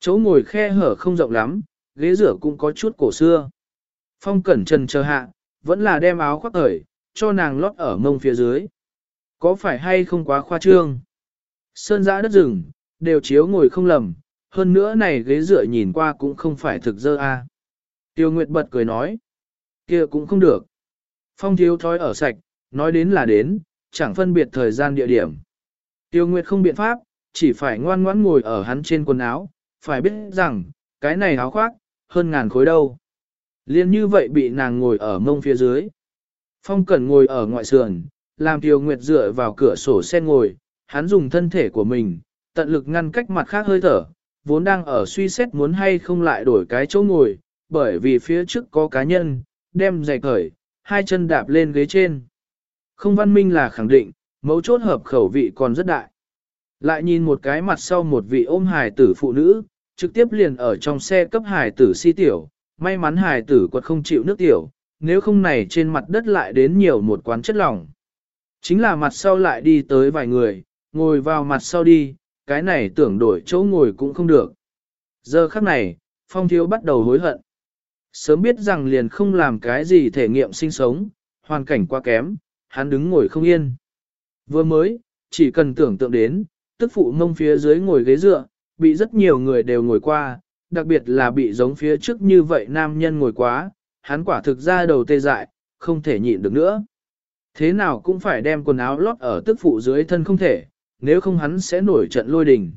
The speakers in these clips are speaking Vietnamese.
Chỗ ngồi khe hở không rộng lắm, ghế rửa cũng có chút cổ xưa. Phong cẩn trần chờ hạ, vẫn là đem áo khoác thời, cho nàng lót ở mông phía dưới. Có phải hay không quá khoa trương? Sơn giã đất rừng, đều chiếu ngồi không lầm, hơn nữa này ghế dựa nhìn qua cũng không phải thực dơ a. Tiêu Nguyệt bật cười nói, kia cũng không được. Phong thiếu thói ở sạch, nói đến là đến, chẳng phân biệt thời gian địa điểm. Tiêu Nguyệt không biện pháp, chỉ phải ngoan ngoãn ngồi ở hắn trên quần áo, phải biết rằng, cái này áo khoác, hơn ngàn khối đâu. Liên như vậy bị nàng ngồi ở mông phía dưới. Phong Cẩn ngồi ở ngoại sườn, làm Tiêu Nguyệt dựa vào cửa sổ xe ngồi, hắn dùng thân thể của mình, tận lực ngăn cách mặt khác hơi thở, vốn đang ở suy xét muốn hay không lại đổi cái chỗ ngồi, bởi vì phía trước có cá nhân, đem giày cởi, hai chân đạp lên ghế trên. Không văn minh là khẳng định, mấu chốt hợp khẩu vị còn rất đại. Lại nhìn một cái mặt sau một vị ôm hài tử phụ nữ, trực tiếp liền ở trong xe cấp hài tử si tiểu, may mắn hài tử quật không chịu nước tiểu, nếu không này trên mặt đất lại đến nhiều một quán chất lỏng. Chính là mặt sau lại đi tới vài người, ngồi vào mặt sau đi, cái này tưởng đổi chỗ ngồi cũng không được. Giờ khắc này, Phong Thiếu bắt đầu hối hận. Sớm biết rằng liền không làm cái gì thể nghiệm sinh sống, hoàn cảnh quá kém, hắn đứng ngồi không yên. Vừa mới, chỉ cần tưởng tượng đến, tức phụ mông phía dưới ngồi ghế dựa, bị rất nhiều người đều ngồi qua, đặc biệt là bị giống phía trước như vậy nam nhân ngồi quá, hắn quả thực ra đầu tê dại, không thể nhịn được nữa. Thế nào cũng phải đem quần áo lót ở tức phụ dưới thân không thể, nếu không hắn sẽ nổi trận lôi đình.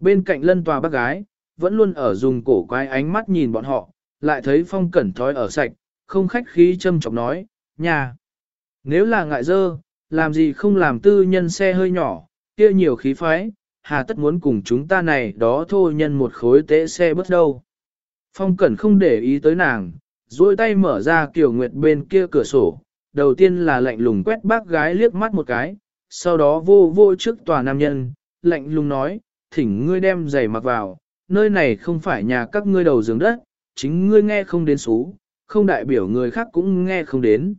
Bên cạnh lân tòa bác gái, vẫn luôn ở dùng cổ quái ánh mắt nhìn bọn họ, lại thấy phong cẩn thói ở sạch, không khách khí châm chọc nói, nhà. Nếu là ngại dơ, làm gì không làm tư nhân xe hơi nhỏ, kia nhiều khí phái, hà tất muốn cùng chúng ta này đó thôi nhân một khối tế xe bất đâu. Phong cẩn không để ý tới nàng, duỗi tay mở ra kiểu nguyệt bên kia cửa sổ, đầu tiên là lạnh lùng quét bác gái liếc mắt một cái, sau đó vô vô trước tòa nam nhân, lạnh lùng nói, thỉnh ngươi đem giày mặc vào, nơi này không phải nhà các ngươi đầu giường đất, chính ngươi nghe không đến xú, không đại biểu người khác cũng nghe không đến.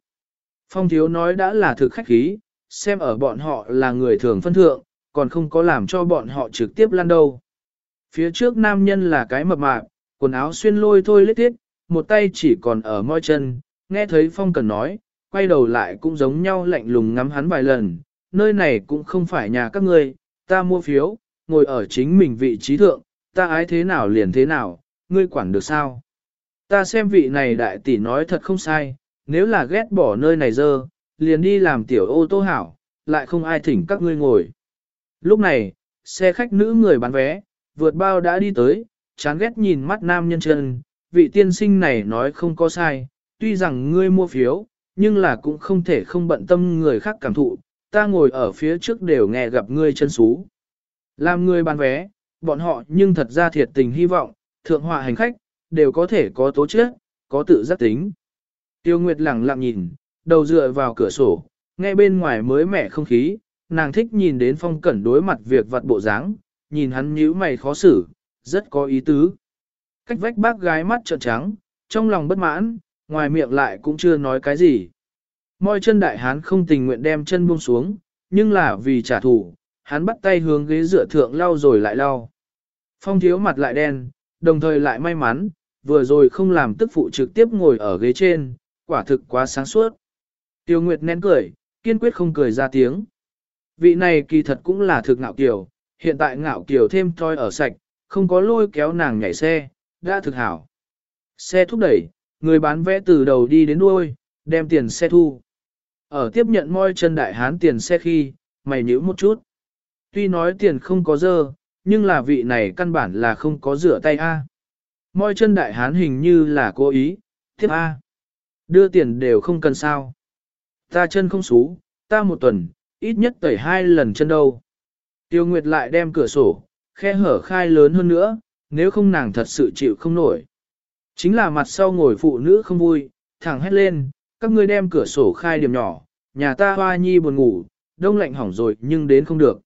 Phong thiếu nói đã là thực khách khí, xem ở bọn họ là người thường phân thượng, còn không có làm cho bọn họ trực tiếp lăn đâu. Phía trước nam nhân là cái mập mạp, quần áo xuyên lôi thôi lết thiết, một tay chỉ còn ở môi chân, nghe thấy Phong Cần nói, quay đầu lại cũng giống nhau lạnh lùng ngắm hắn vài lần, nơi này cũng không phải nhà các ngươi, ta mua phiếu, ngồi ở chính mình vị trí thượng, ta ái thế nào liền thế nào, ngươi quản được sao? Ta xem vị này đại tỷ nói thật không sai, nếu là ghét bỏ nơi này dơ, liền đi làm tiểu ô tô hảo, lại không ai thỉnh các ngươi ngồi. Lúc này, xe khách nữ người bán vé, vượt bao đã đi tới, chán ghét nhìn mắt nam nhân chân, vị tiên sinh này nói không có sai, tuy rằng ngươi mua phiếu, nhưng là cũng không thể không bận tâm người khác cảm thụ, ta ngồi ở phía trước đều nghe gặp ngươi chân xú. Làm người bán vé, bọn họ nhưng thật ra thiệt tình hy vọng, thượng họa hành khách, đều có thể có tố chất, có tự giác tính. Tiêu Nguyệt lặng lặng nhìn, đầu dựa vào cửa sổ, nghe bên ngoài mới mẻ không khí, nàng thích nhìn đến phong cẩn đối mặt việc vặt bộ dáng, nhìn hắn nhíu mày khó xử, rất có ý tứ. Cách vách bác gái mắt trợn trắng, trong lòng bất mãn, ngoài miệng lại cũng chưa nói cái gì. Môi chân đại hán không tình nguyện đem chân buông xuống, nhưng là vì trả thù, hắn bắt tay hướng ghế dựa thượng lau rồi lại lau. Phong thiếu mặt lại đen, đồng thời lại may mắn, vừa rồi không làm tức phụ trực tiếp ngồi ở ghế trên, quả thực quá sáng suốt. Tiêu Nguyệt nén cười, kiên quyết không cười ra tiếng. Vị này kỳ thật cũng là thực ngạo kiều, hiện tại ngạo kiều thêm thoi ở sạch, không có lôi kéo nàng nhảy xe, đã thực hảo. Xe thúc đẩy, người bán vé từ đầu đi đến đuôi, đem tiền xe thu. Ở tiếp nhận môi chân đại hán tiền xe khi, mày nhíu một chút. Tuy nói tiền không có dơ, nhưng là vị này căn bản là không có rửa tay A. Môi chân đại hán hình như là cố ý, tiếp A. Đưa tiền đều không cần sao. Ta chân không xú, ta một tuần, ít nhất tẩy hai lần chân đâu. Tiêu Nguyệt lại đem cửa sổ, khe hở khai lớn hơn nữa, nếu không nàng thật sự chịu không nổi. Chính là mặt sau ngồi phụ nữ không vui, thẳng hét lên, các ngươi đem cửa sổ khai điểm nhỏ, nhà ta hoa nhi buồn ngủ, đông lạnh hỏng rồi nhưng đến không được.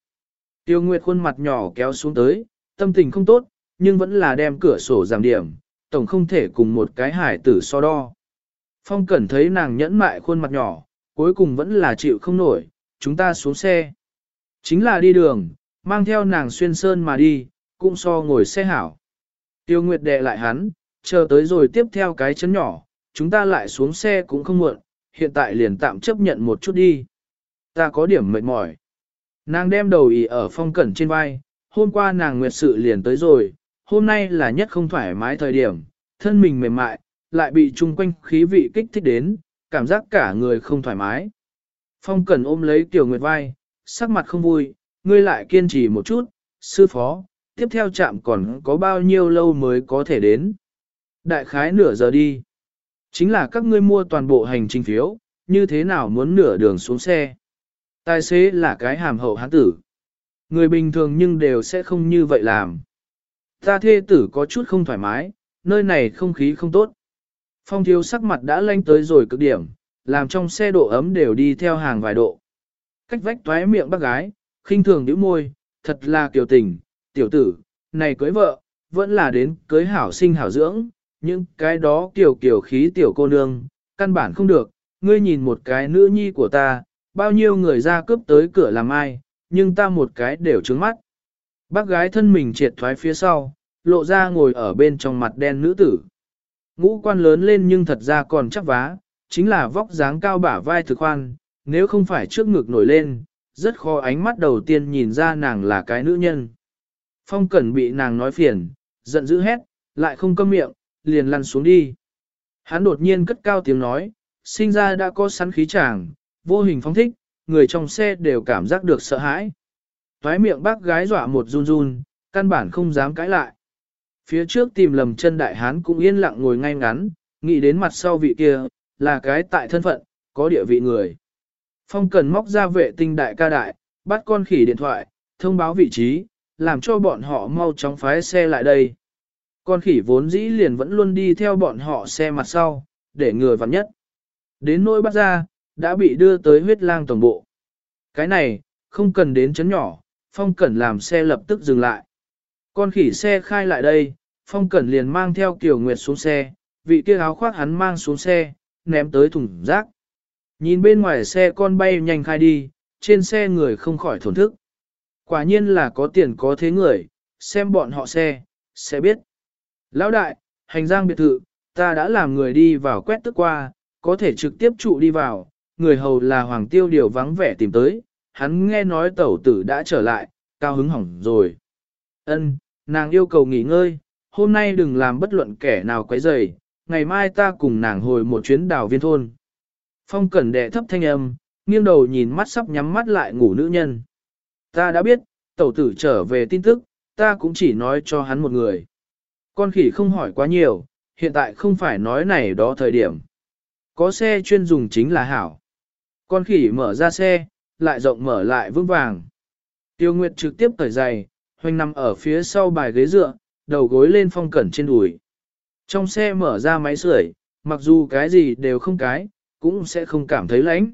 Tiêu Nguyệt khuôn mặt nhỏ kéo xuống tới, tâm tình không tốt, nhưng vẫn là đem cửa sổ giảm điểm, tổng không thể cùng một cái hải tử so đo. Phong Cẩn thấy nàng nhẫn mại khuôn mặt nhỏ, cuối cùng vẫn là chịu không nổi, chúng ta xuống xe. Chính là đi đường, mang theo nàng xuyên sơn mà đi, cũng so ngồi xe hảo. Tiêu Nguyệt đệ lại hắn, chờ tới rồi tiếp theo cái chấn nhỏ, chúng ta lại xuống xe cũng không muộn, hiện tại liền tạm chấp nhận một chút đi. Ta có điểm mệt mỏi. Nàng đem đầu ý ở phong cẩn trên vai, hôm qua nàng nguyệt sự liền tới rồi, hôm nay là nhất không thoải mái thời điểm, thân mình mềm mại, lại bị chung quanh khí vị kích thích đến, cảm giác cả người không thoải mái. Phong cẩn ôm lấy tiểu nguyệt vai, sắc mặt không vui, ngươi lại kiên trì một chút, sư phó, tiếp theo chạm còn có bao nhiêu lâu mới có thể đến. Đại khái nửa giờ đi. Chính là các ngươi mua toàn bộ hành trình phiếu, như thế nào muốn nửa đường xuống xe. Tài xế là cái hàm hậu hán tử. Người bình thường nhưng đều sẽ không như vậy làm. Ta thê tử có chút không thoải mái, nơi này không khí không tốt. Phong thiếu sắc mặt đã lanh tới rồi cực điểm, làm trong xe độ ấm đều đi theo hàng vài độ. Cách vách toái miệng bác gái, khinh thường nhíu môi, thật là kiều tình, tiểu tử, này cưới vợ, vẫn là đến cưới hảo sinh hảo dưỡng, nhưng cái đó tiểu kiểu khí tiểu cô nương, căn bản không được, ngươi nhìn một cái nữ nhi của ta, bao nhiêu người ra cướp tới cửa làm ai, nhưng ta một cái đều trướng mắt. Bác gái thân mình triệt thoái phía sau, lộ ra ngồi ở bên trong mặt đen nữ tử. Ngũ quan lớn lên nhưng thật ra còn chắc vá, chính là vóc dáng cao bả vai thực khoan, nếu không phải trước ngực nổi lên, rất khó ánh mắt đầu tiên nhìn ra nàng là cái nữ nhân. Phong Cẩn bị nàng nói phiền, giận dữ hét, lại không câm miệng, liền lăn xuống đi. Hắn đột nhiên cất cao tiếng nói, sinh ra đã có sắn khí chàng, vô hình phóng thích, người trong xe đều cảm giác được sợ hãi. Toái miệng bác gái dọa một run run, căn bản không dám cãi lại. Phía trước tìm lầm chân đại hán cũng yên lặng ngồi ngay ngắn, nghĩ đến mặt sau vị kia, là cái tại thân phận, có địa vị người. Phong cần móc ra vệ tinh đại ca đại, bắt con khỉ điện thoại, thông báo vị trí, làm cho bọn họ mau chóng phái xe lại đây. Con khỉ vốn dĩ liền vẫn luôn đi theo bọn họ xe mặt sau, để ngừa vặn nhất. Đến nỗi bắt ra, đã bị đưa tới huyết lang tổng bộ. Cái này, không cần đến chấn nhỏ, Phong Cẩn làm xe lập tức dừng lại. Con khỉ xe khai lại đây, Phong Cẩn liền mang theo Kiều Nguyệt xuống xe, vị kia áo khoác hắn mang xuống xe, ném tới thùng rác. Nhìn bên ngoài xe con bay nhanh khai đi, trên xe người không khỏi thổn thức. Quả nhiên là có tiền có thế người, xem bọn họ xe, sẽ biết. Lão đại, hành giang biệt thự, ta đã làm người đi vào quét tức qua, có thể trực tiếp trụ đi vào, người hầu là Hoàng Tiêu Điều vắng vẻ tìm tới, hắn nghe nói tẩu tử đã trở lại, cao hứng hỏng rồi. Ân, nàng yêu cầu nghỉ ngơi, hôm nay đừng làm bất luận kẻ nào quấy rầy, ngày mai ta cùng nàng hồi một chuyến đào viên thôn. Phong cẩn đệ thấp thanh âm, nghiêng đầu nhìn mắt sắp nhắm mắt lại ngủ nữ nhân. Ta đã biết, tẩu tử trở về tin tức, ta cũng chỉ nói cho hắn một người. Con khỉ không hỏi quá nhiều, hiện tại không phải nói này đó thời điểm. Có xe chuyên dùng chính là hảo. Con khỉ mở ra xe, lại rộng mở lại vững vàng. Tiêu Nguyệt trực tiếp cởi giày, hoành nằm ở phía sau bài ghế dựa, đầu gối lên phong cẩn trên đùi. Trong xe mở ra máy sưởi, mặc dù cái gì đều không cái, cũng sẽ không cảm thấy lạnh.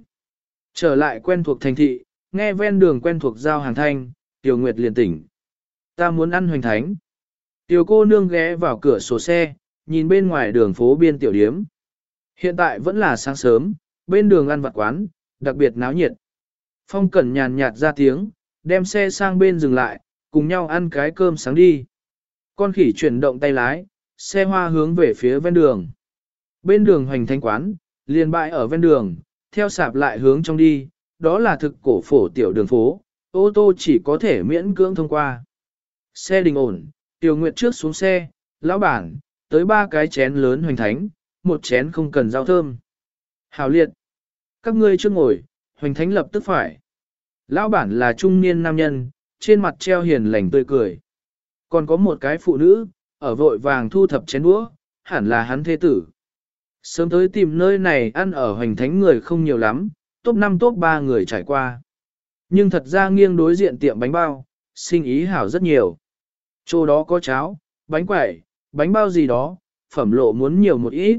Trở lại quen thuộc thành thị, nghe ven đường quen thuộc giao hàng thanh, tiểu Nguyệt liền tỉnh. Ta muốn ăn hoành thánh. tiểu cô nương ghé vào cửa sổ xe, nhìn bên ngoài đường phố biên tiểu điếm. Hiện tại vẫn là sáng sớm, bên đường ăn vặt quán, đặc biệt náo nhiệt. Phong Cẩn nhàn nhạt ra tiếng, đem xe sang bên dừng lại, cùng nhau ăn cái cơm sáng đi. Con khỉ chuyển động tay lái, xe hoa hướng về phía ven đường. Bên đường hoành thanh quán, liền bãi ở ven đường, theo sạp lại hướng trong đi, đó là thực cổ phổ tiểu đường phố, ô tô chỉ có thể miễn cưỡng thông qua. Xe đình ổn, Tiểu Nguyệt trước xuống xe, lão bản, tới ba cái chén lớn hoành thánh, một chén không cần rau thơm. Hảo liệt, các ngươi chưa ngồi, hoành thánh lập tức phải. Lão bản là trung niên nam nhân, trên mặt treo hiền lành tươi cười. Còn có một cái phụ nữ, ở vội vàng thu thập chén đũa, hẳn là hắn thế tử. Sớm tới tìm nơi này ăn ở hoành thánh người không nhiều lắm, top 5 top 3 người trải qua. Nhưng thật ra nghiêng đối diện tiệm bánh bao, sinh ý hảo rất nhiều. Chỗ đó có cháo, bánh quẩy, bánh bao gì đó, phẩm lộ muốn nhiều một ít.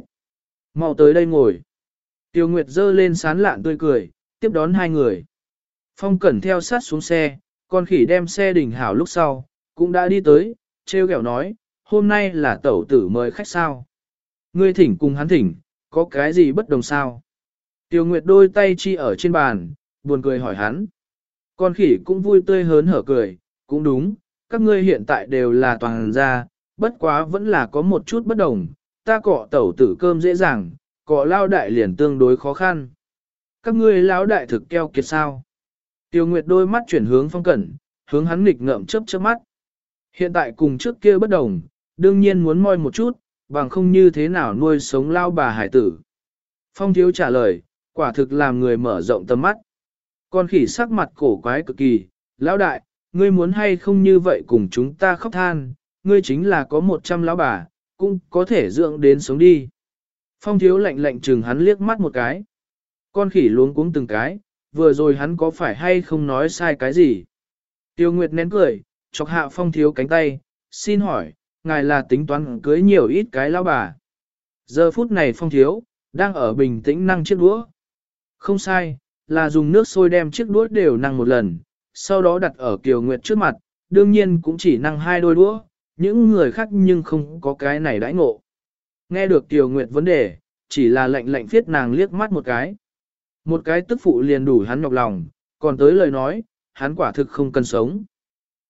Mau tới đây ngồi. Tiêu Nguyệt dơ lên sán lạn tươi cười, tiếp đón hai người. Phong Cẩn theo sát xuống xe, con khỉ đem xe đỉnh hảo lúc sau, cũng đã đi tới, treo kẹo nói, hôm nay là tẩu tử mời khách sao. Ngươi thỉnh cùng hắn thỉnh, có cái gì bất đồng sao? Tiêu Nguyệt đôi tay chi ở trên bàn, buồn cười hỏi hắn. Con khỉ cũng vui tươi hớn hở cười, cũng đúng, các ngươi hiện tại đều là toàn gia, bất quá vẫn là có một chút bất đồng, ta cọ tẩu tử cơm dễ dàng, cọ lao đại liền tương đối khó khăn. Các ngươi lão đại thực keo kiệt sao? Tiêu Nguyệt đôi mắt chuyển hướng phong cẩn, hướng hắn nghịch ngợm chớp chớp mắt. Hiện tại cùng trước kia bất đồng, đương nhiên muốn moi một chút, bằng không như thế nào nuôi sống lao bà hải tử. Phong thiếu trả lời, quả thực làm người mở rộng tầm mắt. Con khỉ sắc mặt cổ quái cực kỳ, lão đại, ngươi muốn hay không như vậy cùng chúng ta khóc than, ngươi chính là có một trăm lão bà, cũng có thể dưỡng đến sống đi. Phong thiếu lạnh lạnh chừng hắn liếc mắt một cái. Con khỉ luống cuống từng cái, vừa rồi hắn có phải hay không nói sai cái gì. Tiêu Nguyệt nén cười, chọc hạ phong thiếu cánh tay, xin hỏi, ngài là tính toán cưới nhiều ít cái lão bà. Giờ phút này phong thiếu, đang ở bình tĩnh năng chiếc đũa. Không sai, là dùng nước sôi đem chiếc đũa đều năng một lần, sau đó đặt ở Kiều Nguyệt trước mặt, đương nhiên cũng chỉ năng hai đôi đũa, những người khác nhưng không có cái này đãi ngộ. Nghe được Kiều Nguyệt vấn đề, chỉ là lệnh lệnh phiết nàng liếc mắt một cái. Một cái tức phụ liền đủ hắn nhọc lòng, còn tới lời nói, hắn quả thực không cần sống.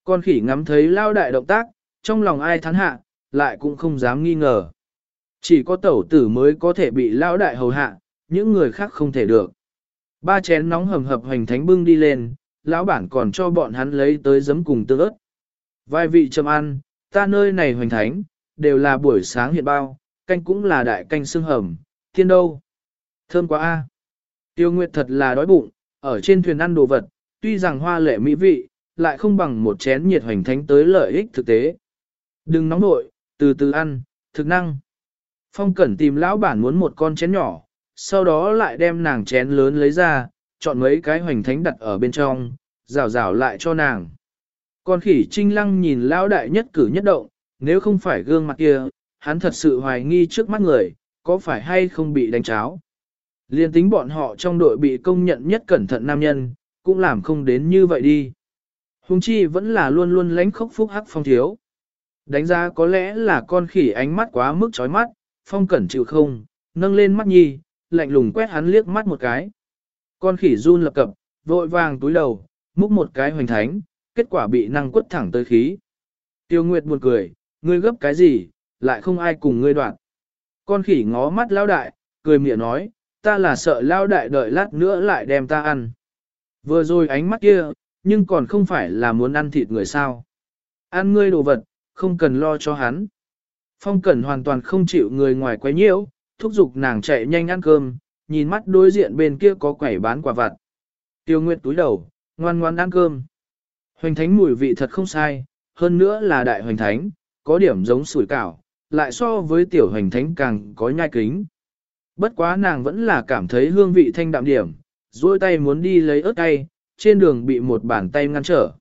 Con khỉ ngắm thấy lao đại động tác, trong lòng ai thán hạ, lại cũng không dám nghi ngờ. Chỉ có tẩu tử mới có thể bị lao đại hầu hạ, những người khác không thể được. Ba chén nóng hầm hập hoành thánh bưng đi lên, lão bản còn cho bọn hắn lấy tới giấm cùng tương ớt. Vài vị châm ăn, ta nơi này hoành thánh, đều là buổi sáng hiện bao, canh cũng là đại canh xương hầm, thiên đâu. Thơm quá a. Tiêu Nguyệt thật là đói bụng, ở trên thuyền ăn đồ vật, tuy rằng hoa lệ mỹ vị, lại không bằng một chén nhiệt hoành thánh tới lợi ích thực tế. Đừng nóng nội, từ từ ăn, thực năng. Phong Cẩn tìm lão bản muốn một con chén nhỏ, sau đó lại đem nàng chén lớn lấy ra, chọn mấy cái hoành thánh đặt ở bên trong, rào rào lại cho nàng. Con khỉ trinh lăng nhìn lão đại nhất cử nhất động, nếu không phải gương mặt kia, hắn thật sự hoài nghi trước mắt người, có phải hay không bị đánh cháo. Liên tính bọn họ trong đội bị công nhận nhất cẩn thận nam nhân, cũng làm không đến như vậy đi. Hùng chi vẫn là luôn luôn lánh khốc phúc hắc phong thiếu. Đánh giá có lẽ là con khỉ ánh mắt quá mức chói mắt, phong cẩn chịu không, nâng lên mắt nhi, lạnh lùng quét hắn liếc mắt một cái. Con khỉ run lập cập, vội vàng túi đầu, múc một cái hoành thánh, kết quả bị năng quất thẳng tới khí. Tiêu Nguyệt buồn cười, ngươi gấp cái gì, lại không ai cùng ngươi đoạn. Con khỉ ngó mắt lao đại, cười miệng nói, ta là sợ lao đại đợi lát nữa lại đem ta ăn. Vừa rồi ánh mắt kia, nhưng còn không phải là muốn ăn thịt người sao. Ăn ngươi đồ vật, không cần lo cho hắn. Phong Cẩn hoàn toàn không chịu người ngoài quấy nhiễu, thúc giục nàng chạy nhanh ăn cơm, nhìn mắt đối diện bên kia có quẩy bán quả vặt. Tiêu Nguyệt túi đầu, ngoan ngoan ăn cơm. Hoành thánh mùi vị thật không sai, hơn nữa là đại hoành thánh, có điểm giống sủi cảo, lại so với tiểu hoành thánh càng có nhai kính. Bất quá nàng vẫn là cảm thấy hương vị thanh đạm điểm, duỗi tay muốn đi lấy ớt cay, trên đường bị một bàn tay ngăn trở.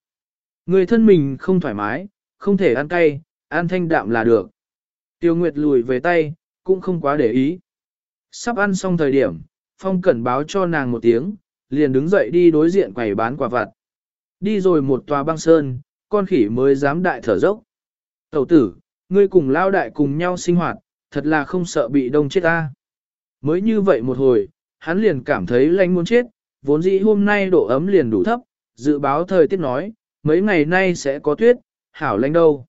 Người thân mình không thoải mái, không thể ăn cay, ăn thanh đạm là được. Tiêu Nguyệt lùi về tay, cũng không quá để ý. Sắp ăn xong thời điểm, Phong Cẩn báo cho nàng một tiếng, liền đứng dậy đi đối diện quầy bán quả vặt. Đi rồi một tòa băng sơn, con khỉ mới dám đại thở dốc. Tẩu tử, ngươi cùng lao đại cùng nhau sinh hoạt, thật là không sợ bị đông chết ta. Mới như vậy một hồi, hắn liền cảm thấy lạnh muốn chết, vốn dĩ hôm nay độ ấm liền đủ thấp, dự báo thời tiết nói, mấy ngày nay sẽ có tuyết, hảo lạnh đâu.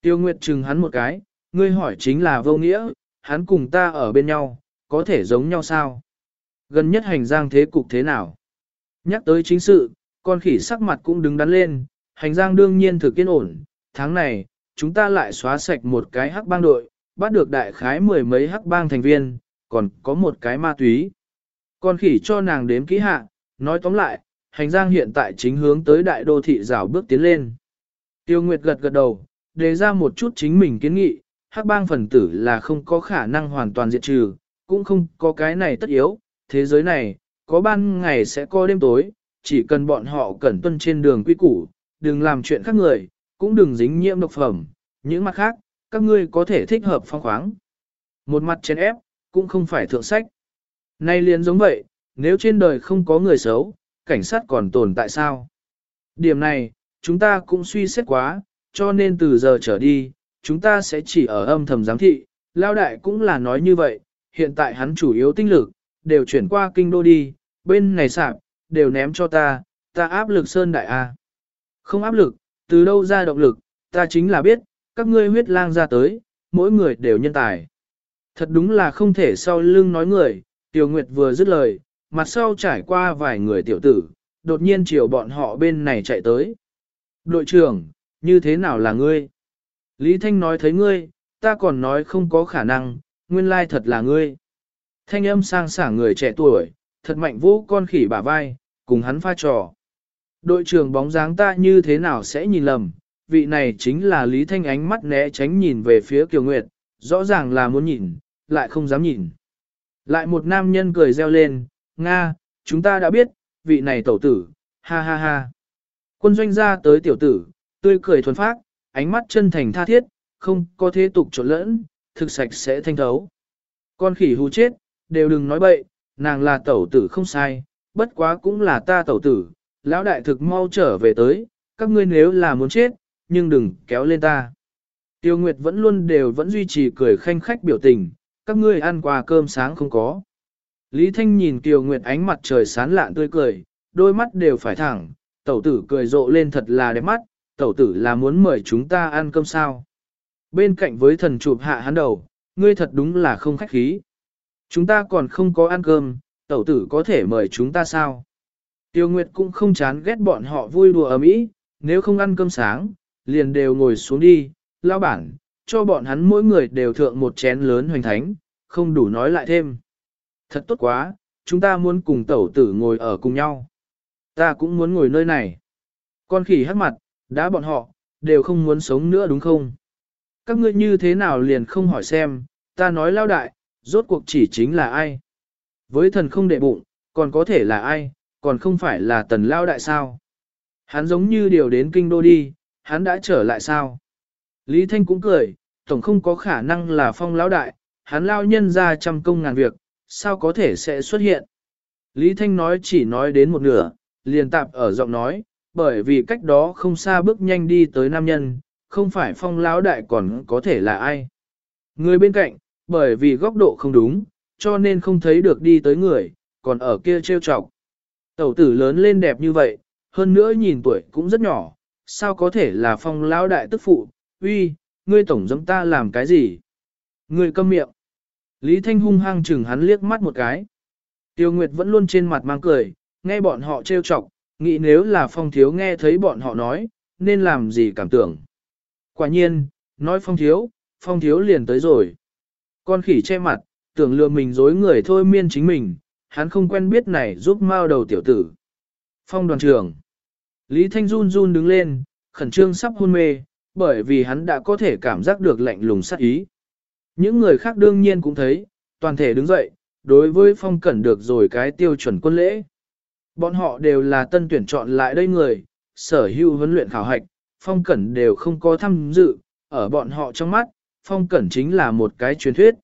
Tiêu Nguyệt chừng hắn một cái, ngươi hỏi chính là vô nghĩa, hắn cùng ta ở bên nhau, có thể giống nhau sao? Gần nhất hành giang thế cục thế nào? Nhắc tới chính sự, con khỉ sắc mặt cũng đứng đắn lên, hành giang đương nhiên thực kiên ổn, tháng này, chúng ta lại xóa sạch một cái hắc bang đội, bắt được đại khái mười mấy hắc bang thành viên, còn có một cái ma túy. Con khỉ cho nàng đếm kỹ hạ, nói tóm lại, hành giang hiện tại chính hướng tới đại đô thị rào bước tiến lên. Tiêu Nguyệt gật gật đầu, đề ra một chút chính mình kiến nghị, hắc bang phần tử là không có khả năng hoàn toàn diệt trừ, cũng không có cái này tất yếu, thế giới này, có ban ngày sẽ có đêm tối, chỉ cần bọn họ cẩn tuân trên đường quy củ, đừng làm chuyện khác người, cũng đừng dính nhiễm độc phẩm, những mặt khác, các ngươi có thể thích hợp phong khoáng. Một mặt chén ép, cũng không phải thượng sách. Nay liền giống vậy, nếu trên đời không có người xấu, cảnh sát còn tồn tại sao? Điểm này, chúng ta cũng suy xét quá, cho nên từ giờ trở đi, chúng ta sẽ chỉ ở âm thầm giám thị, lao đại cũng là nói như vậy, hiện tại hắn chủ yếu tinh lực, đều chuyển qua kinh đô đi, bên này sạp, đều ném cho ta, ta áp lực sơn đại A. Không áp lực, từ đâu ra động lực, ta chính là biết, các ngươi huyết lang ra tới, mỗi người đều nhân tài. Thật đúng là không thể sau lưng nói người, Tiểu Nguyệt vừa dứt lời, mặt sau trải qua vài người tiểu tử, đột nhiên chiều bọn họ bên này chạy tới. Đội trưởng, như thế nào là ngươi? Lý Thanh nói thấy ngươi, ta còn nói không có khả năng, nguyên lai thật là ngươi. Thanh âm sang sảng người trẻ tuổi, thật mạnh vũ con khỉ bả vai, cùng hắn pha trò. Đội trưởng bóng dáng ta như thế nào sẽ nhìn lầm, vị này chính là Lý Thanh ánh mắt né tránh nhìn về phía Kiều Nguyệt, rõ ràng là muốn nhìn, lại không dám nhìn. Lại một nam nhân cười reo lên, Nga, chúng ta đã biết, vị này tẩu tử, ha ha ha. Quân doanh ra tới tiểu tử, tươi cười thuần phác, ánh mắt chân thành tha thiết, không có thế tục trộn lẫn, thực sạch sẽ thanh thấu. Con khỉ hù chết, đều đừng nói bậy, nàng là tẩu tử không sai, bất quá cũng là ta tẩu tử, lão đại thực mau trở về tới, các ngươi nếu là muốn chết, nhưng đừng kéo lên ta. Tiêu Nguyệt vẫn luôn đều vẫn duy trì cười khanh khách biểu tình, các ngươi ăn qua cơm sáng không có. Lý Thanh nhìn Tiêu Nguyệt ánh mặt trời sán lạn tươi cười, đôi mắt đều phải thẳng, tẩu tử cười rộ lên thật là đẹp mắt, tẩu tử là muốn mời chúng ta ăn cơm sao. Bên cạnh với thần chụp hạ hắn đầu, ngươi thật đúng là không khách khí. Chúng ta còn không có ăn cơm, tẩu tử có thể mời chúng ta sao? Tiêu Nguyệt cũng không chán ghét bọn họ vui đùa ở mỹ nếu không ăn cơm sáng, liền đều ngồi xuống đi, lao bản, cho bọn hắn mỗi người đều thượng một chén lớn hoành thánh, không đủ nói lại thêm. Thật tốt quá, chúng ta muốn cùng tẩu tử ngồi ở cùng nhau. Ta cũng muốn ngồi nơi này. Con khỉ hắc mặt, đã bọn họ, đều không muốn sống nữa đúng không? Các ngươi như thế nào liền không hỏi xem, ta nói lao đại, rốt cuộc chỉ chính là ai? Với thần không đệ bụng, còn có thể là ai, còn không phải là tần lao đại sao? Hắn giống như điều đến kinh đô đi, hắn đã trở lại sao? Lý Thanh cũng cười, tổng không có khả năng là phong lão đại, hắn lao nhân ra trăm công ngàn việc, sao có thể sẽ xuất hiện? Lý Thanh nói chỉ nói đến một nửa, liền tạp ở giọng nói, bởi vì cách đó không xa bước nhanh đi tới nam nhân, không phải phong lão đại còn có thể là ai. Người bên cạnh, bởi vì góc độ không đúng, cho nên không thấy được đi tới người, còn ở kia trêu chọc. Tẩu tử lớn lên đẹp như vậy, hơn nữa nhìn tuổi cũng rất nhỏ, sao có thể là phong lão đại tức phụ, uy, ngươi tổng giống ta làm cái gì? Ngươi câm miệng. Lý Thanh hung hăng chừng hắn liếc mắt một cái. Tiêu Nguyệt vẫn luôn trên mặt mang cười, nghe bọn họ trêu chọc, nghĩ nếu là phong thiếu nghe thấy bọn họ nói, nên làm gì cảm tưởng. Quả nhiên, nói phong thiếu, phong thiếu liền tới rồi. Con khỉ che mặt, tưởng lừa mình dối người thôi miên chính mình, hắn không quen biết này giúp mao đầu tiểu tử. Phong đoàn trưởng. Lý Thanh run run đứng lên, khẩn trương sắp hôn mê, bởi vì hắn đã có thể cảm giác được lạnh lùng sát ý. Những người khác đương nhiên cũng thấy, toàn thể đứng dậy, đối với phong cẩn được rồi cái tiêu chuẩn quân lễ. Bọn họ đều là tân tuyển chọn lại đây người, sở hữu huấn luyện khảo hạch, phong cẩn đều không có tham dự, ở bọn họ trong mắt, phong cẩn chính là một cái truyền thuyết.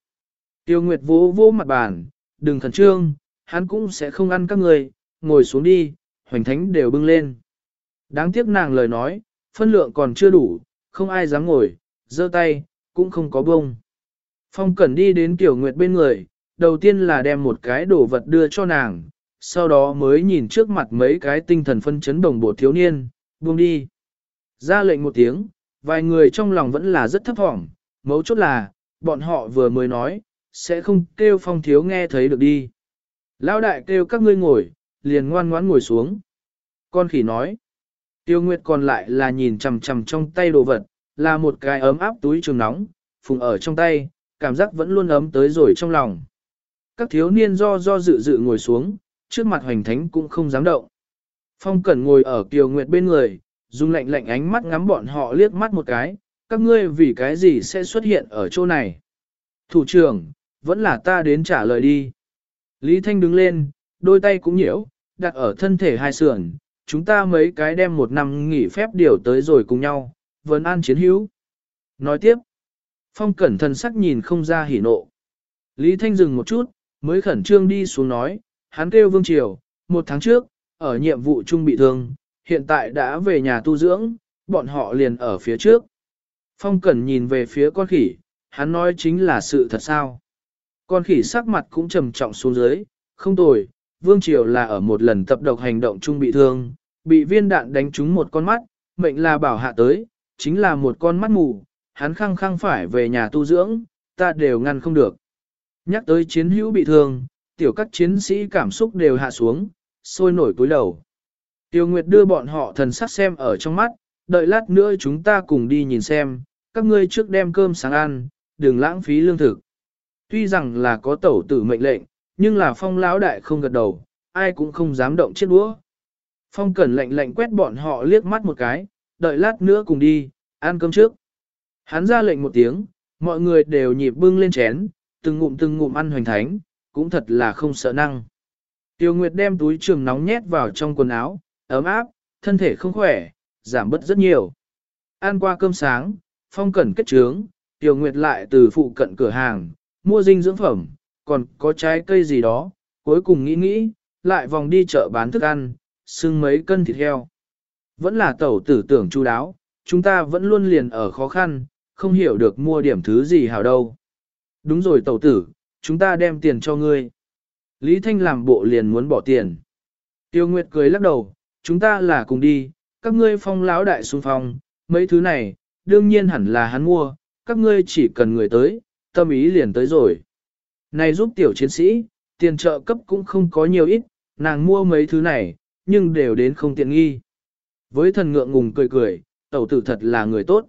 Tiêu Nguyệt vô vô mặt bàn, đừng khẩn trương, hắn cũng sẽ không ăn các người, ngồi xuống đi, hoành thánh đều bưng lên. Đáng tiếc nàng lời nói, phân lượng còn chưa đủ, không ai dám ngồi, giơ tay, cũng không có bông. Phong Cẩn đi đến Tiểu Nguyệt bên người, đầu tiên là đem một cái đồ vật đưa cho nàng, sau đó mới nhìn trước mặt mấy cái tinh thần phân chấn đồng bộ thiếu niên, buông đi. Ra lệnh một tiếng, vài người trong lòng vẫn là rất thấp thỏm, mấu chốt là, bọn họ vừa mới nói, sẽ không kêu phong thiếu nghe thấy được đi. Lão đại kêu các ngươi ngồi, liền ngoan ngoãn ngồi xuống. Con khỉ nói, tiêu nguyệt còn lại là nhìn chằm chằm trong tay đồ vật, là một cái ấm áp túi trường nóng, phùng ở trong tay, cảm giác vẫn luôn ấm tới rồi trong lòng. Các thiếu niên do do dự dự ngồi xuống, trước mặt hoành thánh cũng không dám động. Phong Cẩn ngồi ở Kiều Nguyệt bên người, dùng lạnh lạnh ánh mắt ngắm bọn họ liếc mắt một cái, các ngươi vì cái gì sẽ xuất hiện ở chỗ này. Thủ trưởng, vẫn là ta đến trả lời đi. Lý Thanh đứng lên, đôi tay cũng nhiễu, đặt ở thân thể hai sườn, chúng ta mấy cái đem một năm nghỉ phép điều tới rồi cùng nhau, vấn an chiến hữu. Nói tiếp, Phong Cẩn thần sắc nhìn không ra hỉ nộ. Lý Thanh dừng một chút, mới khẩn trương đi xuống nói, hắn kêu Vương Triều, một tháng trước, ở nhiệm vụ trung bị thương, hiện tại đã về nhà tu dưỡng, bọn họ liền ở phía trước. Phong Cẩn nhìn về phía con khỉ, hắn nói chính là sự thật sao. Con khỉ sắc mặt cũng trầm trọng xuống dưới, không tồi, Vương Triều là ở một lần tập độc hành động chung bị thương, bị viên đạn đánh trúng một con mắt, mệnh là bảo hạ tới, chính là một con mắt mù, hắn khăng khăng phải về nhà tu dưỡng, ta đều ngăn không được. Nhắc tới chiến hữu bị thương, tiểu các chiến sĩ cảm xúc đều hạ xuống, sôi nổi cúi đầu. Tiêu Nguyệt đưa bọn họ thần sắc xem ở trong mắt, đợi lát nữa chúng ta cùng đi nhìn xem, các ngươi trước đem cơm sáng ăn, đừng lãng phí lương thực. Tuy rằng là có tẩu tử mệnh lệnh, nhưng là phong lão đại không gật đầu, ai cũng không dám động chiếc đũa. Phong cẩn lạnh lạnh quét bọn họ liếc mắt một cái, đợi lát nữa cùng đi, ăn cơm trước. Hắn ra lệnh một tiếng, mọi người đều nhịp bưng lên chén, từng ngụm từng ngụm ăn hoành thánh, cũng thật là không sợ năng. Tiêu Nguyệt đem túi trường nóng nhét vào trong quần áo, ấm áp, thân thể không khỏe, giảm bớt rất nhiều. Ăn qua cơm sáng, phong cẩn kết trướng, Tiêu Nguyệt lại từ phụ cận cửa hàng, mua dinh dưỡng phẩm, còn có trái cây gì đó, cuối cùng nghĩ nghĩ, lại vòng đi chợ bán thức ăn, xưng mấy cân thịt heo. Vẫn là tẩu tử tưởng chu đáo, chúng ta vẫn luôn liền ở khó khăn, không hiểu được mua điểm thứ gì hảo đâu. Đúng rồi tẩu tử, chúng ta đem tiền cho ngươi. Lý Thanh làm bộ liền muốn bỏ tiền. Tiêu Nguyệt cười lắc đầu, chúng ta là cùng đi, các ngươi phong lão đại xung phong, mấy thứ này, đương nhiên hẳn là hắn mua, các ngươi chỉ cần người tới, tâm ý liền tới rồi. Này giúp tiểu chiến sĩ, tiền trợ cấp cũng không có nhiều ít, nàng mua mấy thứ này, nhưng đều đến không tiện nghi. Với thần ngượng ngùng cười cười, tẩu tử thật là người tốt.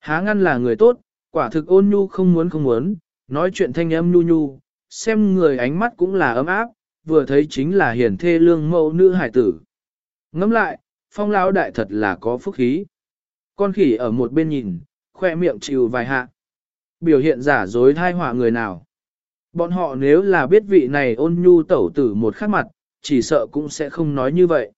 Há ngăn là người tốt, quả thực ôn nhu không muốn không muốn, nói chuyện thanh âm nhu nhu, xem người ánh mắt cũng là ấm áp, vừa thấy chính là hiển thê lương mẫu nữ hải tử. Ngắm lại, phong lão đại thật là có phúc khí. Con khỉ ở một bên nhìn, khoe miệng chịu vài hạ. Biểu hiện giả dối thai họa người nào. Bọn họ nếu là biết vị này ôn nhu tẩu tử một khắc mặt, chỉ sợ cũng sẽ không nói như vậy.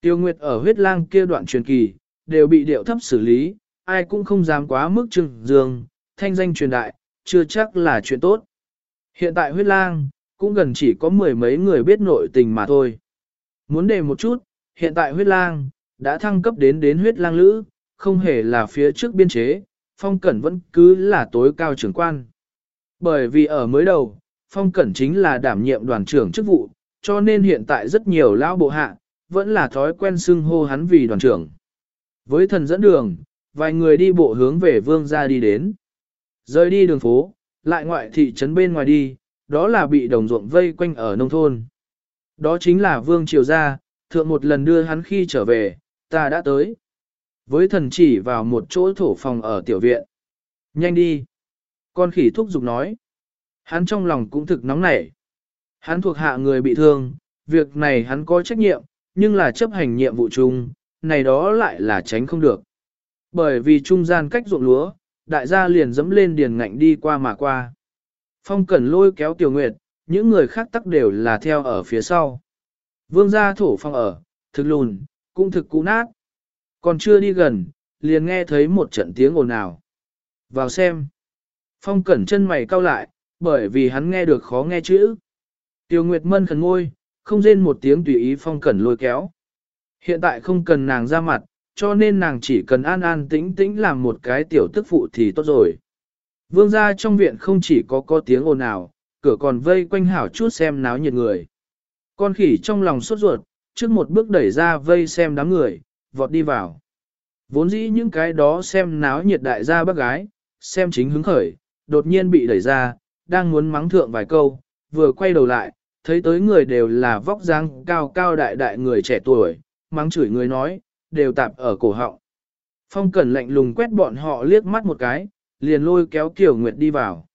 Tiêu Nguyệt ở huyết lang kia đoạn truyền kỳ, đều bị điệu thấp xử lý, ai cũng không dám quá mức trừng dương, thanh danh truyền đại, chưa chắc là chuyện tốt. Hiện tại huyết lang, cũng gần chỉ có mười mấy người biết nội tình mà thôi. Muốn đề một chút, hiện tại huyết lang, đã thăng cấp đến đến huyết lang lữ, không hề là phía trước biên chế, phong cẩn vẫn cứ là tối cao trưởng quan. Bởi vì ở mới đầu, phong cẩn chính là đảm nhiệm đoàn trưởng chức vụ, cho nên hiện tại rất nhiều lão bộ hạ, vẫn là thói quen xưng hô hắn vì đoàn trưởng. Với thần dẫn đường, vài người đi bộ hướng về vương gia đi đến. Rời đi đường phố, lại ngoại thị trấn bên ngoài đi, đó là bị đồng ruộng vây quanh ở nông thôn. Đó chính là vương triều gia, thượng một lần đưa hắn khi trở về, ta đã tới. Với thần chỉ vào một chỗ thổ phòng ở tiểu viện. Nhanh đi. Con khỉ thúc giục nói. Hắn trong lòng cũng thực nóng nảy. Hắn thuộc hạ người bị thương, việc này hắn có trách nhiệm, nhưng là chấp hành nhiệm vụ chung, này đó lại là tránh không được. Bởi vì trung gian cách ruộng lúa, đại gia liền dẫm lên điền ngạnh đi qua mà qua. Phong cẩn lôi kéo tiểu nguyệt, những người khác tắc đều là theo ở phía sau. Vương gia thổ phong ở, thực lùn, cũng thực cũ nát. Còn chưa đi gần, liền nghe thấy một trận tiếng ồn ào. Vào xem. Phong cẩn chân mày cau lại, bởi vì hắn nghe được khó nghe chữ. Tiêu Nguyệt Mân khẩn ngôi, không rên một tiếng tùy ý phong cẩn lôi kéo. Hiện tại không cần nàng ra mặt, cho nên nàng chỉ cần an an tĩnh tĩnh làm một cái tiểu tức phụ thì tốt rồi. Vương gia trong viện không chỉ có có tiếng ồn ào, cửa còn vây quanh hảo chút xem náo nhiệt người. Con khỉ trong lòng sốt ruột, trước một bước đẩy ra vây xem đám người, vọt đi vào. Vốn dĩ những cái đó xem náo nhiệt đại gia bác gái, xem chính hứng khởi, đột nhiên bị đẩy ra, đang muốn mắng thượng vài câu, vừa quay đầu lại, thấy tới người đều là vóc dáng cao cao đại đại người trẻ tuổi, mắng chửi người nói, đều tạp ở cổ họng. Phong Cẩn lạnh lùng quét bọn họ liếc mắt một cái, liền lôi kéo Kiều Nguyệt đi vào.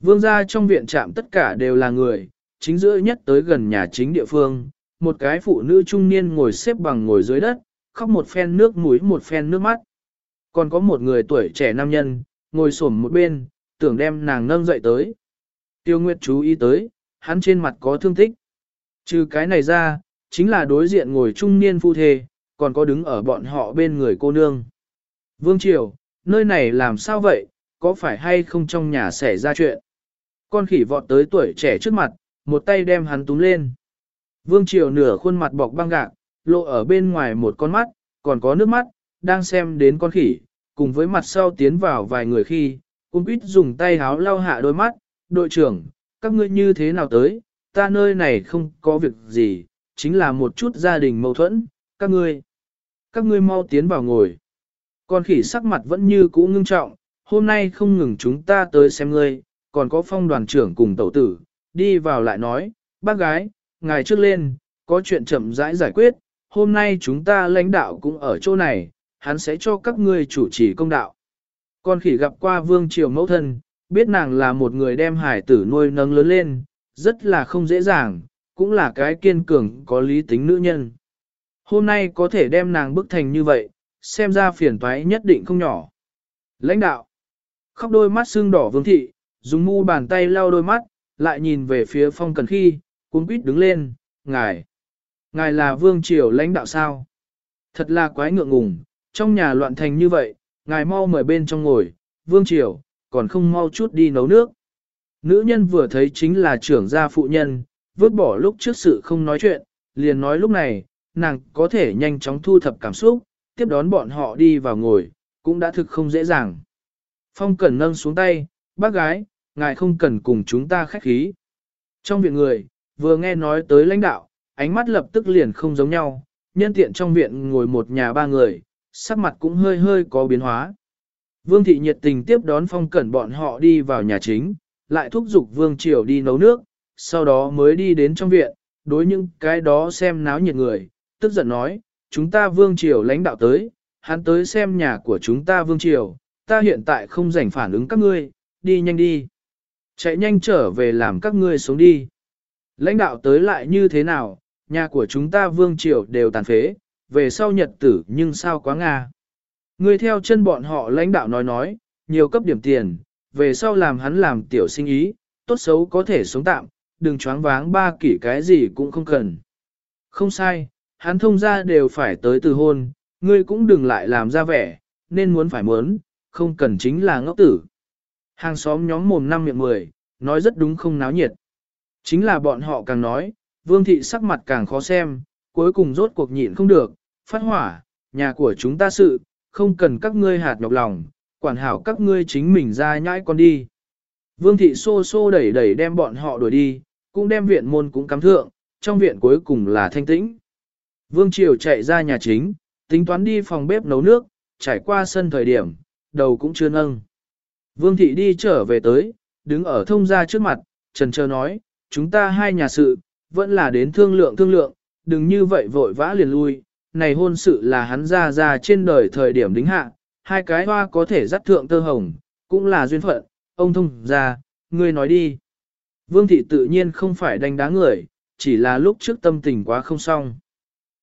Vương gia trong viện trạm tất cả đều là người, chính giữa nhất tới gần nhà chính địa phương, một cái phụ nữ trung niên ngồi xếp bằng ngồi dưới đất, khóc một phen nước mũi một phen nước mắt. Còn có một người tuổi trẻ nam nhân, ngồi xổm một bên, tưởng đem nàng nâng dậy tới. Tiêu Nguyệt chú ý tới, hắn trên mặt có thương tích. Trừ cái này ra, chính là đối diện ngồi trung niên phu thê, còn có đứng ở bọn họ bên người cô nương. Vương Triều, nơi này làm sao vậy, có phải hay không trong nhà xảy ra chuyện? Con khỉ vọt tới tuổi trẻ trước mặt, một tay đem hắn túm lên. Vương Triều nửa khuôn mặt bọc băng gạc, lộ ở bên ngoài một con mắt, còn có nước mắt, đang xem đến con khỉ, cùng với mặt sau tiến vào vài người khi, cũng ít dùng tay háo lau hạ đôi mắt, đội trưởng, các ngươi như thế nào tới, ta nơi này không có việc gì, chính là một chút gia đình mâu thuẫn, các ngươi, các ngươi mau tiến vào ngồi. Con khỉ sắc mặt vẫn như cũ ngưng trọng, hôm nay không ngừng chúng ta tới xem ngươi, còn có phong đoàn trưởng cùng tẩu tử, đi vào lại nói, bác gái, ngài trước lên, có chuyện chậm rãi giải quyết, hôm nay chúng ta lãnh đạo cũng ở chỗ này, hắn sẽ cho các ngươi chủ trì công đạo. Con khỉ gặp qua vương triều mẫu thân, biết nàng là một người đem hải tử nuôi nâng lớn lên, rất là không dễ dàng, cũng là cái kiên cường có lý tính nữ nhân. Hôm nay có thể đem nàng bức thành như vậy, xem ra phiền toái nhất định không nhỏ. Lãnh đạo, khóc đôi mắt xương đỏ vương thị, dùng mu bàn tay lau đôi mắt, lại nhìn về phía phong cần khi, cuốn quýt đứng lên, ngài. Ngài là vương triều lãnh đạo sao? Thật là quái ngượng ngùng, trong nhà loạn thành như vậy, ngài mau mời bên trong ngồi, vương triều, còn không mau chút đi nấu nước. Nữ nhân vừa thấy chính là trưởng gia phụ nhân, vứt bỏ lúc trước sự không nói chuyện, liền nói lúc này, nàng có thể nhanh chóng thu thập cảm xúc, tiếp đón bọn họ đi vào ngồi, cũng đã thực không dễ dàng. Phong Cẩn nâng xuống tay, bác gái, ngài không cần cùng chúng ta khách khí. Trong viện người, vừa nghe nói tới lãnh đạo, ánh mắt lập tức liền không giống nhau, nhân tiện trong viện ngồi một nhà ba người, sắc mặt cũng hơi hơi có biến hóa. Vương thị nhiệt tình tiếp đón phong cẩn bọn họ đi vào nhà chính, lại thúc giục Vương Triều đi nấu nước, sau đó mới đi đến trong viện, đối những cái đó xem náo nhiệt người, tức giận nói, chúng ta Vương Triều lãnh đạo tới, hắn tới xem nhà của chúng ta Vương Triều, ta hiện tại không rảnh phản ứng các ngươi, đi nhanh đi. Chạy nhanh trở về làm các ngươi xuống đi. Lãnh đạo tới lại như thế nào, nhà của chúng ta Vương Triều đều tàn phế, về sau nhật tử nhưng sao quá Nga. Ngươi theo chân bọn họ lãnh đạo nói nói, nhiều cấp điểm tiền, về sau làm hắn làm tiểu sinh ý, tốt xấu có thể sống tạm, đừng choáng váng ba kỷ cái gì cũng không cần. Không sai, hắn thông ra đều phải tới từ hôn, ngươi cũng đừng lại làm ra vẻ, nên muốn phải muốn, không cần chính là ngốc tử. Hàng xóm nhóm mồm năm miệng mười, nói rất đúng không náo nhiệt. Chính là bọn họ càng nói, vương thị sắc mặt càng khó xem, cuối cùng rốt cuộc nhịn không được, phát hỏa, nhà của chúng ta sự, không cần các ngươi hạt nhọc lòng, quản hảo các ngươi chính mình ra nhãi con đi. Vương thị xô xô đẩy đẩy đem bọn họ đuổi đi, cũng đem viện môn cũng cắm thượng, trong viện cuối cùng là thanh tĩnh. Vương Triều chạy ra nhà chính, tính toán đi phòng bếp nấu nước, trải qua sân thời điểm, đầu cũng chưa nâng. Vương thị đi trở về tới, đứng ở thông gia trước mặt, trần trơ nói, chúng ta hai nhà sự, vẫn là đến thương lượng thương lượng, đừng như vậy vội vã liền lui, này hôn sự là hắn ra ra trên đời thời điểm đính hạ, hai cái hoa có thể dắt thượng tơ hồng, cũng là duyên phận, ông thông ra, ngươi nói đi. Vương thị tự nhiên không phải đánh đá người, chỉ là lúc trước tâm tình quá không xong.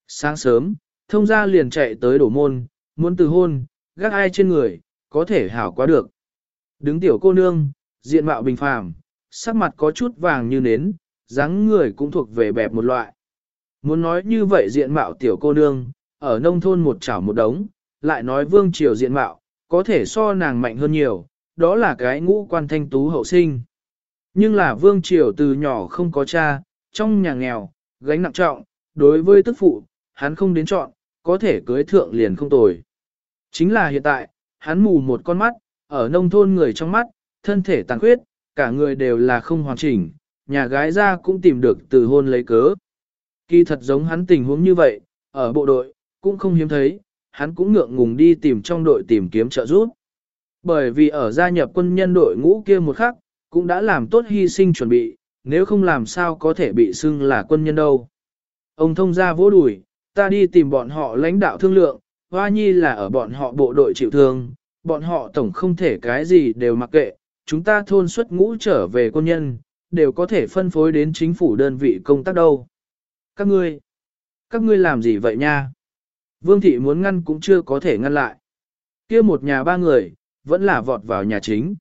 Sáng sớm, thông gia liền chạy tới đổ môn, muốn từ hôn, gác ai trên người, có thể hảo quá được. Đứng tiểu cô nương, diện mạo bình phàm, sắc mặt có chút vàng như nến, dáng người cũng thuộc về bẹp một loại. Muốn nói như vậy diện mạo tiểu cô nương, ở nông thôn một chảo một đống, lại nói vương triều diện mạo, có thể so nàng mạnh hơn nhiều, đó là cái ngũ quan thanh tú hậu sinh. Nhưng là vương triều từ nhỏ không có cha, trong nhà nghèo, gánh nặng trọng, đối với tức phụ, hắn không đến chọn, có thể cưới thượng liền không tồi. Chính là hiện tại, hắn mù một con mắt, ở nông thôn người trong mắt, thân thể tàn khuyết, cả người đều là không hoàn chỉnh, nhà gái ra cũng tìm được từ hôn lấy cớ. Kỳ thật giống hắn tình huống như vậy, ở bộ đội, cũng không hiếm thấy, hắn cũng ngượng ngùng đi tìm trong đội tìm kiếm trợ giúp. Bởi vì ở gia nhập quân nhân đội ngũ kia một khắc, cũng đã làm tốt hy sinh chuẩn bị, nếu không làm sao có thể bị xưng là quân nhân đâu. Ông thông gia vỗ đùi, ta đi tìm bọn họ lãnh đạo thương lượng, hoa nhi là ở bọn họ bộ đội chịu thương, bọn họ tổng không thể cái gì đều mặc kệ, chúng ta thôn xuất ngũ trở về quân nhân, đều có thể phân phối đến chính phủ đơn vị công tác đâu. Các ngươi, các ngươi làm gì vậy nha? Vương thị muốn ngăn cũng chưa có thể ngăn lại. kia một nhà ba người, vẫn là vọt vào nhà chính.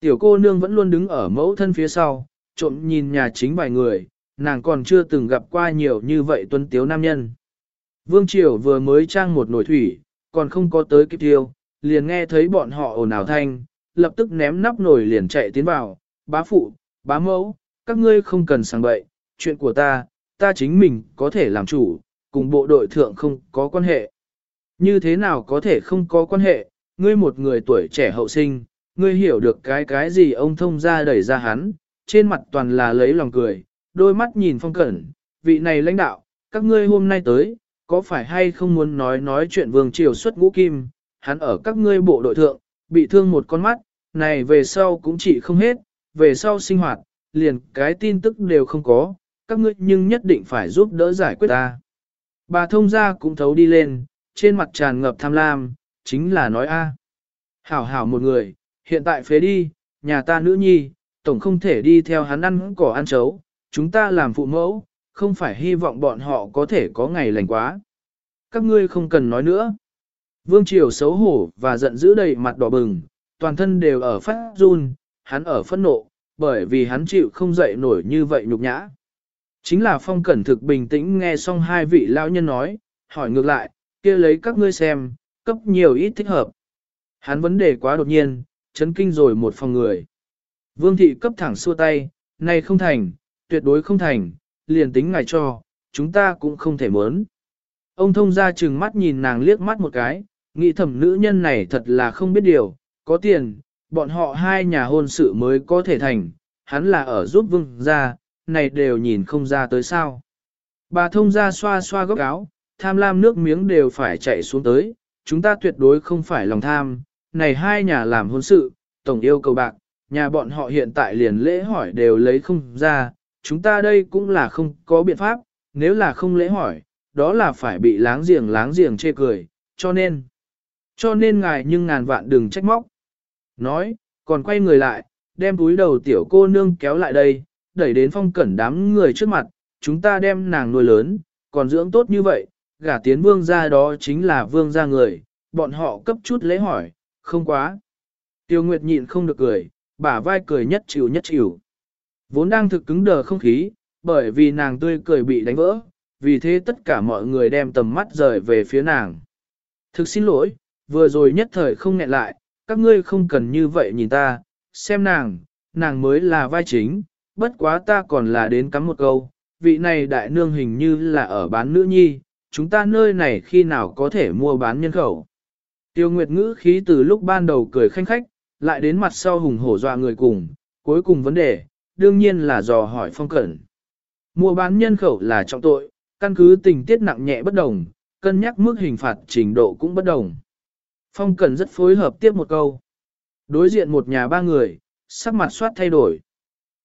Tiểu cô nương vẫn luôn đứng ở mẫu thân phía sau, trộm nhìn nhà chính vài người, nàng còn chưa từng gặp qua nhiều như vậy tuân tiếu nam nhân. Vương Triều vừa mới trang một nồi thủy, còn không có tới kịp tiêu, liền nghe thấy bọn họ ồn ào thanh, lập tức ném nắp nồi liền chạy tiến vào, bá phụ, bá mẫu, các ngươi không cần sang bậy, chuyện của ta, ta chính mình có thể làm chủ, cùng bộ đội thượng không có quan hệ. Như thế nào có thể không có quan hệ, ngươi một người tuổi trẻ hậu sinh, ngươi hiểu được cái cái gì ông thông ra đẩy ra hắn, trên mặt toàn là lấy lòng cười, đôi mắt nhìn phong cẩn, vị này lãnh đạo, các ngươi hôm nay tới, có phải hay không muốn nói nói chuyện vương triều xuất ngũ kim, hắn ở các ngươi bộ đội thượng, bị thương một con mắt, này về sau cũng chỉ không hết, về sau sinh hoạt, liền cái tin tức đều không có, các ngươi nhưng nhất định phải giúp đỡ giải quyết ta. Bà thông gia cũng thấu đi lên, trên mặt tràn ngập tham lam, chính là nói a Hảo hảo một người, hiện tại phế đi, nhà ta nữ nhi, tổng không thể đi theo hắn ăn cỏ ăn chấu, chúng ta làm phụ mẫu, không phải hy vọng bọn họ có thể có ngày lành quá. Các ngươi không cần nói nữa. Vương Triều xấu hổ và giận dữ đầy mặt đỏ bừng, toàn thân đều ở phát run, hắn ở phẫn nộ, bởi vì hắn chịu không dậy nổi như vậy nhục nhã. Chính là phong cẩn thực bình tĩnh nghe xong hai vị lão nhân nói, hỏi ngược lại, kia lấy các ngươi xem, cấp nhiều ít thích hợp. Hắn vấn đề quá đột nhiên, chấn kinh rồi một phòng người. Vương thị cấp thẳng xua tay, này không thành, tuyệt đối không thành, liền tính ngài cho, chúng ta cũng không thể muốn. Ông thông ra chừng mắt nhìn nàng liếc mắt một cái, nghĩ thẩm nữ nhân này thật là không biết điều, có tiền, bọn họ hai nhà hôn sự mới có thể thành, hắn là ở giúp vương ra, này đều nhìn không ra tới sao. Bà thông ra xoa xoa góc áo, tham lam nước miếng đều phải chạy xuống tới, chúng ta tuyệt đối không phải lòng tham, này hai nhà làm hôn sự, tổng yêu cầu bạc, nhà bọn họ hiện tại liền lễ hỏi đều lấy không ra, chúng ta đây cũng là không có biện pháp, nếu là không lễ hỏi, đó là phải bị láng giềng láng giềng chê cười, cho nên, cho nên ngài nhưng ngàn vạn đừng trách móc. Nói, còn quay người lại, đem túi đầu tiểu cô nương kéo lại đây, đẩy đến phong cẩn đám người trước mặt, chúng ta đem nàng nuôi lớn, còn dưỡng tốt như vậy, gả tiến vương gia đó chính là vương gia người, bọn họ cấp chút lễ hỏi, không quá. Tiêu Nguyệt nhịn không được cười, bả vai cười nhất chịu nhất chịu. Vốn đang thực cứng đờ không khí, bởi vì nàng tươi cười bị đánh vỡ, vì thế tất cả mọi người đem tầm mắt rời về phía nàng. Thực xin lỗi, vừa rồi nhất thời không nghẹn lại, các ngươi không cần như vậy nhìn ta, xem nàng, nàng mới là vai chính, bất quá ta còn là đến cắm một câu, vị này đại nương hình như là ở bán nữ nhi, chúng ta nơi này khi nào có thể mua bán nhân khẩu. Tiêu Nguyệt ngữ khí từ lúc ban đầu cười khanh khách, lại đến mặt sau hùng hổ dọa người cùng, cuối cùng vấn đề, đương nhiên là dò hỏi phong cẩn. Mua bán nhân khẩu là trọng tội, căn cứ tình tiết nặng nhẹ bất đồng, cân nhắc mức hình phạt trình độ cũng bất đồng. Phong cẩn rất phối hợp tiếp một câu. Đối diện một nhà ba người, sắc mặt soát thay đổi.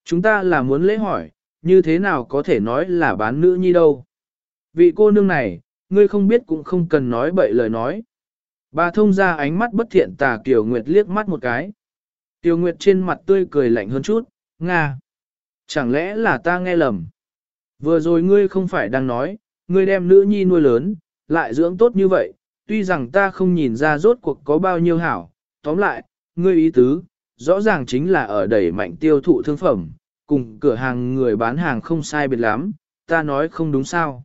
Chúng ta là muốn lễ hỏi, như thế nào có thể nói là bán nữ nhi đâu. Vị cô nương này, ngươi không biết cũng không cần nói bậy lời nói. Bà thông ra ánh mắt bất thiện tà Kiều Nguyệt liếc mắt một cái. Kiều Nguyệt trên mặt tươi cười lạnh hơn chút, Nga. Chẳng lẽ là ta nghe lầm? Vừa rồi ngươi không phải đang nói, ngươi đem nữ nhi nuôi lớn, lại dưỡng tốt như vậy, tuy rằng ta không nhìn ra rốt cuộc có bao nhiêu hảo, tóm lại, ngươi ý tứ, rõ ràng chính là ở đẩy mạnh tiêu thụ thương phẩm, cùng cửa hàng người bán hàng không sai biệt lắm, ta nói không đúng sao.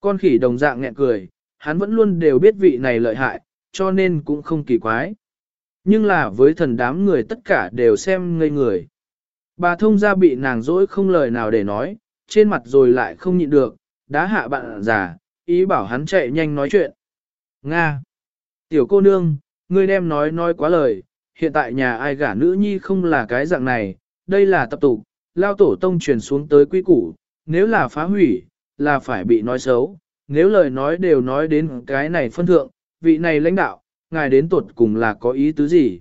Con khỉ đồng dạng nghẹn cười, hắn vẫn luôn đều biết vị này lợi hại, cho nên cũng không kỳ quái. Nhưng là với thần đám người tất cả đều xem ngây người. Bà thông gia bị nàng dỗi không lời nào để nói, trên mặt rồi lại không nhịn được, đá hạ bạn già, ý bảo hắn chạy nhanh nói chuyện. Nga! Tiểu cô nương, ngươi đem nói nói quá lời, hiện tại nhà ai gả nữ nhi không là cái dạng này, đây là tập tục, lao tổ tông truyền xuống tới quy củ, nếu là phá hủy, là phải bị nói xấu, nếu lời nói đều nói đến cái này phân thượng, vị này lãnh đạo, ngài đến tuột cùng là có ý tứ gì?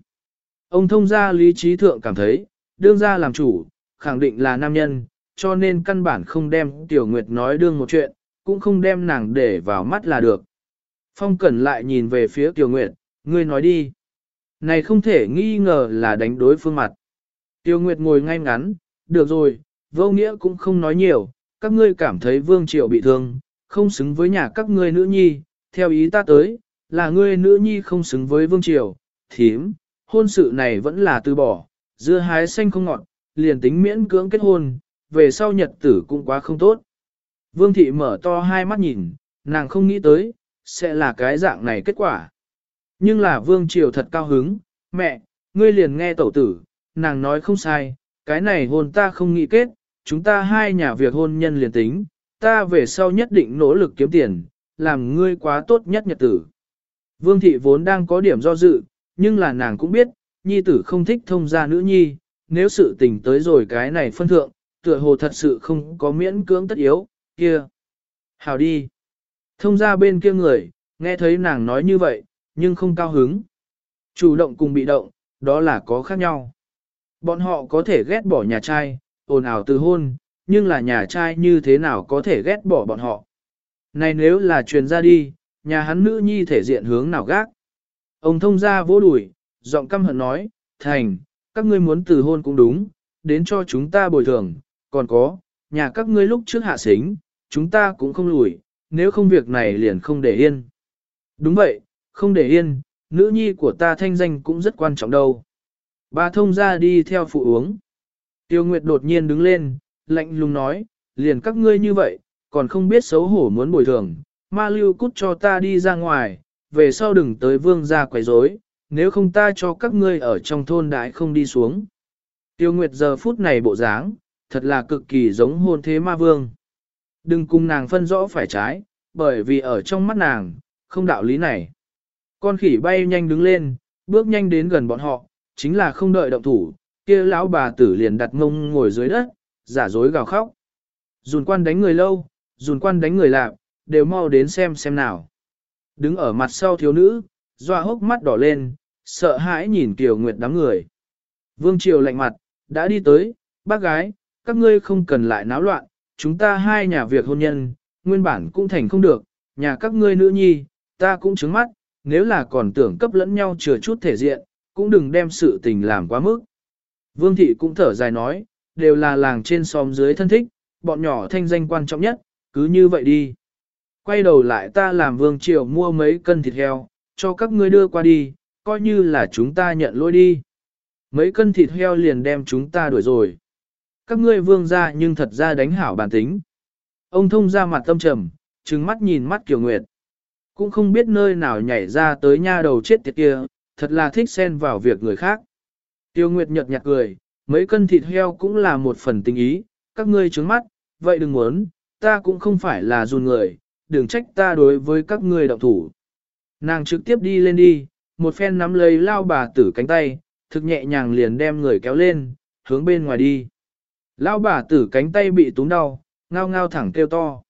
Ông thông gia lý trí thượng cảm thấy, đương gia làm chủ, khẳng định là nam nhân, cho nên căn bản không đem Tiểu Nguyệt nói đương một chuyện, cũng không đem nàng để vào mắt là được. Phong Cẩn lại nhìn về phía Tiểu Nguyệt, ngươi nói đi. Này không thể nghi ngờ là đánh đối phương mặt. Tiêu Nguyệt ngồi ngay ngắn, được rồi, vô nghĩa cũng không nói nhiều, các ngươi cảm thấy vương triệu bị thương, không xứng với nhà các ngươi nữ nhi, theo ý ta tới, là ngươi nữ nhi không xứng với vương triều, thím, hôn sự này vẫn là từ bỏ, dưa hái xanh không ngọt, liền tính miễn cưỡng kết hôn, về sau nhật tử cũng quá không tốt. Vương thị mở to hai mắt nhìn, nàng không nghĩ tới, sẽ là cái dạng này kết quả. Nhưng là vương triều thật cao hứng, mẹ, ngươi liền nghe tẩu tử, nàng nói không sai, cái này hôn ta không nghĩ kết, chúng ta hai nhà việc hôn nhân liền tính, ta về sau nhất định nỗ lực kiếm tiền, làm ngươi quá tốt nhất nhật tử. Vương thị vốn đang có điểm do dự, nhưng là nàng cũng biết, nhi tử không thích thông gia nữ nhi, nếu sự tình tới rồi cái này phân thượng, tựa hồ thật sự không có miễn cưỡng tất yếu, kia. Hào đi. Thông gia bên kia người, nghe thấy nàng nói như vậy, nhưng không cao hứng. Chủ động cùng bị động, đó là có khác nhau. Bọn họ có thể ghét bỏ nhà trai, ồn ào từ hôn, nhưng là nhà trai như thế nào có thể ghét bỏ bọn họ. Này nếu là truyền ra đi, nhà hắn nữ nhi thể diện hướng nào gác. Ông thông ra vỗ đùi, giọng căm hận nói, thành, các ngươi muốn từ hôn cũng đúng, đến cho chúng ta bồi thường, còn có, nhà các ngươi lúc trước hạ xính, chúng ta cũng không lùi, nếu không việc này liền không để yên. Đúng vậy, không để yên, nữ nhi của ta thanh danh cũng rất quan trọng đâu. Bà thông ra đi theo phụ uống. Tiêu Nguyệt đột nhiên đứng lên, lạnh lùng nói, liền các ngươi như vậy, còn không biết xấu hổ muốn bồi thường, ma lưu cút cho ta đi ra ngoài, về sau đừng tới vương ra quấy rối, nếu không ta cho các ngươi ở trong thôn đại không đi xuống. Tiêu Nguyệt giờ phút này bộ dáng, thật là cực kỳ giống hôn thế ma vương. Đừng cùng nàng phân rõ phải trái, bởi vì ở trong mắt nàng, không đạo lý này. Con khỉ bay nhanh đứng lên, bước nhanh đến gần bọn họ, chính là không đợi động thủ, kia lão bà tử liền đặt ngông ngồi dưới đất, giả dối gào khóc. Dùn quan đánh người lâu, dùn quan đánh người lạp, đều mau đến xem xem nào. Đứng ở mặt sau thiếu nữ, doa hốc mắt đỏ lên, sợ hãi nhìn Kiều Nguyệt đám người. Vương Triều lạnh mặt, đã đi tới, bác gái, các ngươi không cần lại náo loạn, chúng ta hai nhà việc hôn nhân, nguyên bản cũng thành không được, nhà các ngươi nữ nhi, ta cũng chứng mắt, nếu là còn tưởng cấp lẫn nhau chừa chút thể diện, cũng đừng đem sự tình làm quá mức. Vương thị cũng thở dài nói, đều là làng trên xóm dưới thân thích, bọn nhỏ thanh danh quan trọng nhất, cứ như vậy đi. Quay đầu lại ta làm vương triều mua mấy cân thịt heo, cho các ngươi đưa qua đi, coi như là chúng ta nhận lỗi đi. Mấy cân thịt heo liền đem chúng ta đuổi rồi. Các ngươi vương ra nhưng thật ra đánh hảo bản tính. Ông thông ra mặt tâm trầm, trừng mắt nhìn mắt Kiều Nguyệt. Cũng không biết nơi nào nhảy ra tới nha đầu chết tiệt kia, thật là thích xen vào việc người khác. Tiêu Nguyệt nhật nhạt cười, mấy cân thịt heo cũng là một phần tình ý, các ngươi trướng mắt, vậy đừng muốn, ta cũng không phải là run người, đừng trách ta đối với các ngươi động thủ. Nàng trực tiếp đi lên đi, một phen nắm lấy lao bà tử cánh tay, thực nhẹ nhàng liền đem người kéo lên, hướng bên ngoài đi. Lao bà tử cánh tay bị túng đau, ngao ngao thẳng kêu to.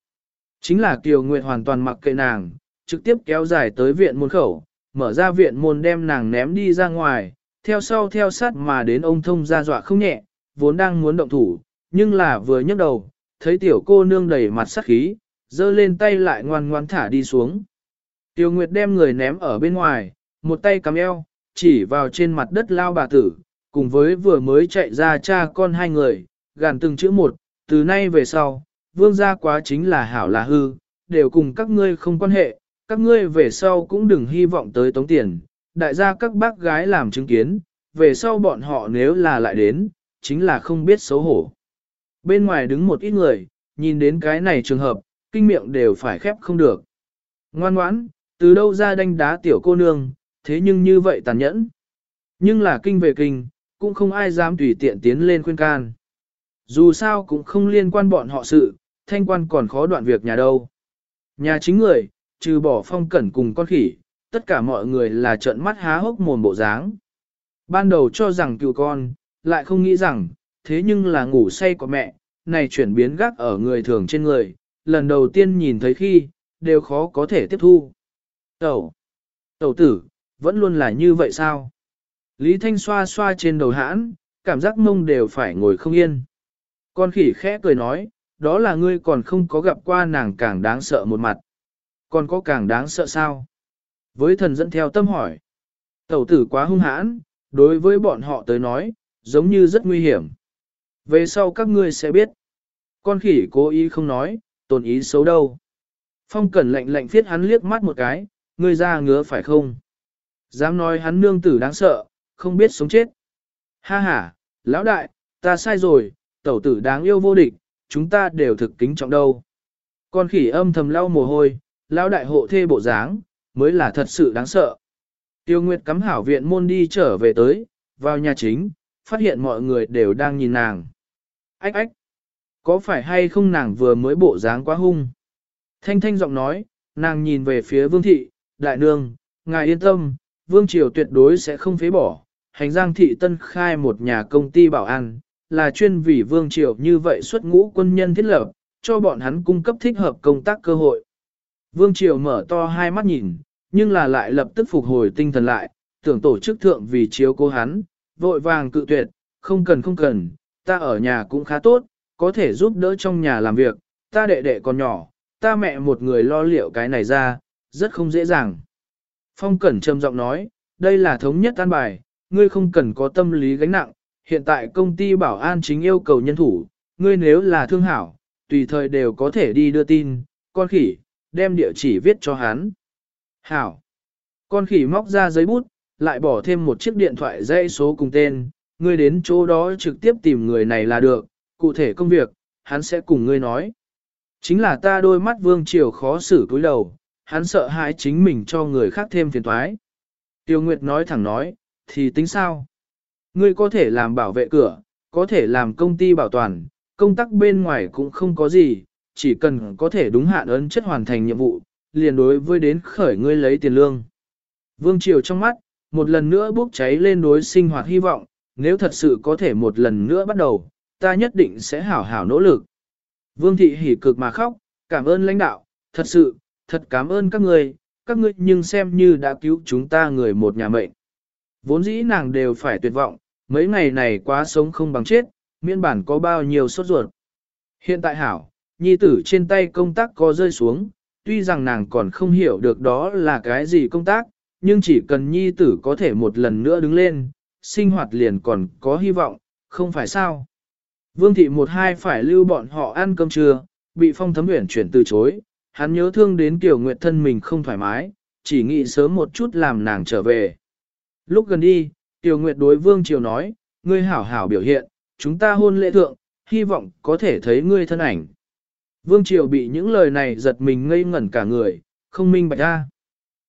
Chính là Kiều Nguyệt hoàn toàn mặc kệ nàng, trực tiếp kéo dài tới viện môn khẩu, mở ra viện môn đem nàng ném đi ra ngoài, theo sau theo sát mà đến ông thông ra dọa không nhẹ, vốn đang muốn động thủ, nhưng là vừa nhấc đầu, thấy tiểu cô nương đầy mặt sắc khí, giơ lên tay lại ngoan ngoan thả đi xuống. Tiêu Nguyệt đem người ném ở bên ngoài, một tay cắm eo, chỉ vào trên mặt đất lao bà tử, cùng với vừa mới chạy ra cha con hai người, gàn từng chữ một, từ nay về sau, vương gia quá chính là hảo là hư, đều cùng các ngươi không quan hệ, các ngươi về sau cũng đừng hy vọng tới tống tiền, đại gia các bác gái làm chứng kiến, về sau bọn họ nếu là lại đến, chính là không biết xấu hổ. Bên ngoài đứng một ít người, nhìn đến cái này trường hợp, kinh miệng đều phải khép không được. Ngoan ngoãn, từ đâu ra đánh đá tiểu cô nương, thế nhưng như vậy tàn nhẫn. Nhưng là kinh về kinh, cũng không ai dám tùy tiện tiến lên khuyên can. Dù sao cũng không liên quan bọn họ sự, thanh quan còn khó đoạn việc nhà đâu. Nhà chính người, trừ bỏ phong cẩn cùng con khỉ, tất cả mọi người là trợn mắt há hốc mồm bộ dáng. Ban đầu cho rằng cựu con, lại không nghĩ rằng, thế nhưng là ngủ say của mẹ, này chuyển biến gác ở người thường trên người, lần đầu tiên nhìn thấy khi, đều khó có thể tiếp thu. Tẩu, tẩu tử, vẫn luôn là như vậy sao? Lý Thanh xoa xoa trên đầu hãn, cảm giác mông đều phải ngồi không yên. Con khỉ khẽ cười nói, đó là ngươi còn không có gặp qua nàng càng đáng sợ một mặt. Còn có càng đáng sợ sao? Với thần dẫn theo tâm hỏi. Tẩu tử quá hung hãn, đối với bọn họ tới nói, giống như rất nguy hiểm. Về sau các ngươi sẽ biết. Con khỉ cố ý không nói, tồn ý xấu đâu. Phong cẩn lạnh lạnh phiết hắn liếc mắt một cái, ngươi ra ngứa phải không? Dám nói hắn nương tử đáng sợ, không biết sống chết. Ha ha, lão đại, ta sai rồi, tẩu tử đáng yêu vô địch, chúng ta đều thực kính trọng đâu. Con khỉ âm thầm lau mồ hôi, lão đại hộ thê bộ dáng, mới là thật sự đáng sợ. Tiêu Nguyệt cắm hảo viện môn đi trở về tới, vào nhà chính, phát hiện mọi người đều đang nhìn nàng. Ách ách! Có phải hay không nàng vừa mới bộ dáng quá hung? Thanh thanh giọng nói, nàng nhìn về phía vương thị, đại nương, ngài yên tâm, vương triều tuyệt đối sẽ không phế bỏ. Hành giang thị tân khai một nhà công ty bảo an, là chuyên vì vương triều như vậy xuất ngũ quân nhân thiết lập, cho bọn hắn cung cấp thích hợp công tác cơ hội. Vương triều mở to hai mắt nhìn, nhưng là lại lập tức phục hồi tinh thần lại, tưởng tổ chức thượng vì chiếu cố hắn, vội vàng cự tuyệt, không cần không cần, ta ở nhà cũng khá tốt, có thể giúp đỡ trong nhà làm việc, ta đệ đệ còn nhỏ, ta mẹ một người lo liệu cái này ra, rất không dễ dàng. Phong Cẩn trầm giọng nói, đây là thống nhất an bài, ngươi không cần có tâm lý gánh nặng, hiện tại công ty bảo an chính yêu cầu nhân thủ, ngươi nếu là thương hảo, tùy thời đều có thể đi đưa tin, con khỉ, đem địa chỉ viết cho hắn. Hảo. Con khỉ móc ra giấy bút, lại bỏ thêm một chiếc điện thoại dây số cùng tên, ngươi đến chỗ đó trực tiếp tìm người này là được, cụ thể công việc, hắn sẽ cùng ngươi nói. Chính là ta đôi mắt vương triều khó xử cúi đầu, hắn sợ hãi chính mình cho người khác thêm phiền toái. Tiêu Nguyệt nói thẳng nói, thì tính sao? Ngươi có thể làm bảo vệ cửa, có thể làm công ty bảo toàn, công tác bên ngoài cũng không có gì, chỉ cần có thể đúng hạn ấn chất hoàn thành nhiệm vụ, liền đối với đến khởi ngươi lấy tiền lương. Vương Triều trong mắt, một lần nữa bốc cháy lên đối sinh hoạt hy vọng, nếu thật sự có thể một lần nữa bắt đầu, ta nhất định sẽ hảo hảo nỗ lực. Vương Thị hỉ cực mà khóc, cảm ơn lãnh đạo, thật sự, thật cảm ơn các người các ngươi nhưng xem như đã cứu chúng ta người một nhà mệnh. Vốn dĩ nàng đều phải tuyệt vọng, mấy ngày này quá sống không bằng chết, miễn bản có bao nhiêu sốt ruột. Hiện tại hảo, nhi tử trên tay công tác có rơi xuống, tuy rằng nàng còn không hiểu được đó là cái gì công tác, nhưng chỉ cần nhi tử có thể một lần nữa đứng lên, sinh hoạt liền còn có hy vọng, không phải sao. Vương thị một hai phải lưu bọn họ ăn cơm trưa, bị phong thấm uyển chuyển từ chối, hắn nhớ thương đến kiểu nguyệt thân mình không thoải mái, chỉ nghĩ sớm một chút làm nàng trở về. Lúc gần đi, Tiểu Nguyệt đối Vương Triều nói, ngươi hảo hảo biểu hiện, chúng ta hôn lễ thượng, hy vọng có thể thấy ngươi thân ảnh. Vương Triều bị những lời này giật mình ngây ngẩn cả người, không minh bạch ra.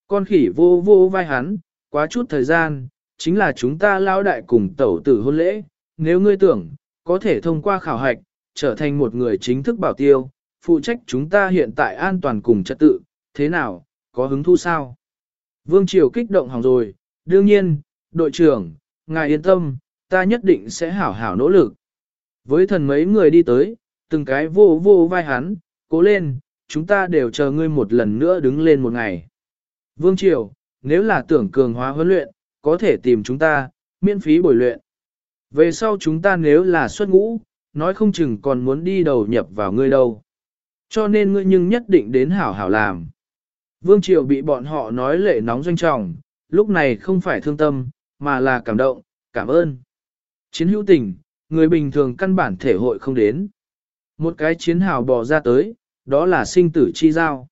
Con khỉ vô vô vai hắn, quá chút thời gian, chính là chúng ta lao đại cùng tẩu tử hôn lễ, nếu ngươi tưởng, có thể thông qua khảo hạch, trở thành một người chính thức bảo tiêu, phụ trách chúng ta hiện tại an toàn cùng trật tự, thế nào, có hứng thu sao? Vương Triều kích động hỏng rồi, đương nhiên, đội trưởng, ngài yên tâm, ta nhất định sẽ hảo hảo nỗ lực. Với thần mấy người đi tới, từng cái vô vô vai hắn, cố lên, chúng ta đều chờ ngươi một lần nữa đứng lên một ngày. Vương Triều, nếu là tưởng cường hóa huấn luyện, có thể tìm chúng ta, miễn phí bồi luyện. Về sau chúng ta nếu là xuất ngũ, nói không chừng còn muốn đi đầu nhập vào ngươi đâu. Cho nên ngươi nhưng nhất định đến hảo hảo làm. Vương Triều bị bọn họ nói lệ nóng doanh trọng, lúc này không phải thương tâm, mà là cảm động, cảm ơn. Chiến hữu tình, người bình thường căn bản thể hội không đến. Một cái chiến hào bò ra tới, đó là sinh tử chi giao.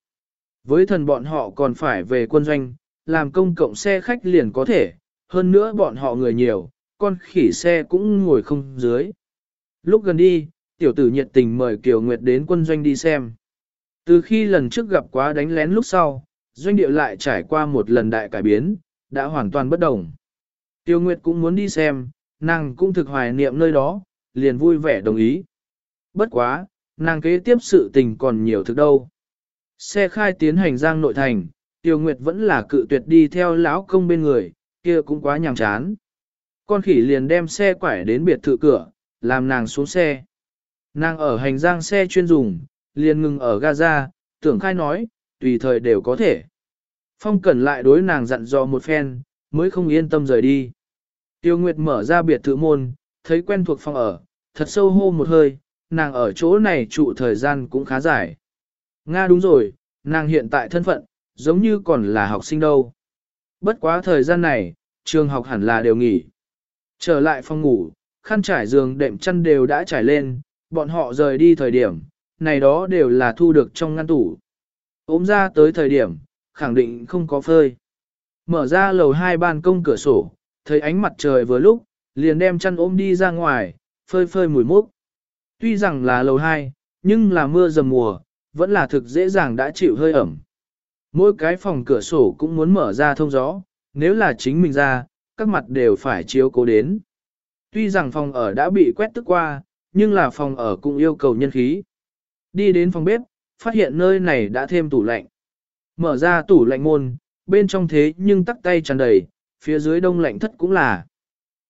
Với thần bọn họ còn phải về quân doanh, làm công cộng xe khách liền có thể, hơn nữa bọn họ người nhiều, con khỉ xe cũng ngồi không dưới. Lúc gần đi, tiểu tử nhiệt tình mời Kiều Nguyệt đến quân doanh đi xem. Từ khi lần trước gặp quá đánh lén lúc sau, doanh địa lại trải qua một lần đại cải biến, đã hoàn toàn bất đồng. Tiêu Nguyệt cũng muốn đi xem, nàng cũng thực hoài niệm nơi đó, liền vui vẻ đồng ý. Bất quá, nàng kế tiếp sự tình còn nhiều thực đâu. Xe khai tiến hành giang nội thành, Tiêu Nguyệt vẫn là cự tuyệt đi theo lão công bên người, kia cũng quá nhàm chán. Con khỉ liền đem xe quải đến biệt thự cửa, làm nàng xuống xe. Nàng ở hành giang xe chuyên dùng, liền ngừng ở Gaza, tưởng khai nói, tùy thời đều có thể. Phong Cẩn lại đối nàng dặn dò một phen, mới không yên tâm rời đi. Tiêu Nguyệt mở ra biệt thự môn, thấy quen thuộc phòng ở, thật sâu hô một hơi, nàng ở chỗ này trụ thời gian cũng khá dài. Nga đúng rồi, nàng hiện tại thân phận, giống như còn là học sinh đâu. Bất quá thời gian này, trường học hẳn là đều nghỉ. Trở lại phòng ngủ, khăn trải giường đệm chăn đều đã trải lên, bọn họ rời đi thời điểm, này đó đều là thu được trong ngăn tủ. Ôm ra tới thời điểm, khẳng định không có phơi. Mở ra lầu hai ban công cửa sổ, thấy ánh mặt trời vừa lúc, liền đem chăn ôm đi ra ngoài, phơi phơi mùi mốc. Tuy rằng là lầu hai, nhưng là mưa dầm mùa, vẫn là thực dễ dàng đã chịu hơi ẩm. Mỗi cái phòng cửa sổ cũng muốn mở ra thông gió, nếu là chính mình ra, các mặt đều phải chiếu cố đến. Tuy rằng phòng ở đã bị quét tức qua, nhưng là phòng ở cũng yêu cầu nhân khí. Đi đến phòng bếp, phát hiện nơi này đã thêm tủ lạnh. Mở ra tủ lạnh môn, bên trong thế nhưng tắc tay tràn đầy, phía dưới đông lạnh thất cũng là.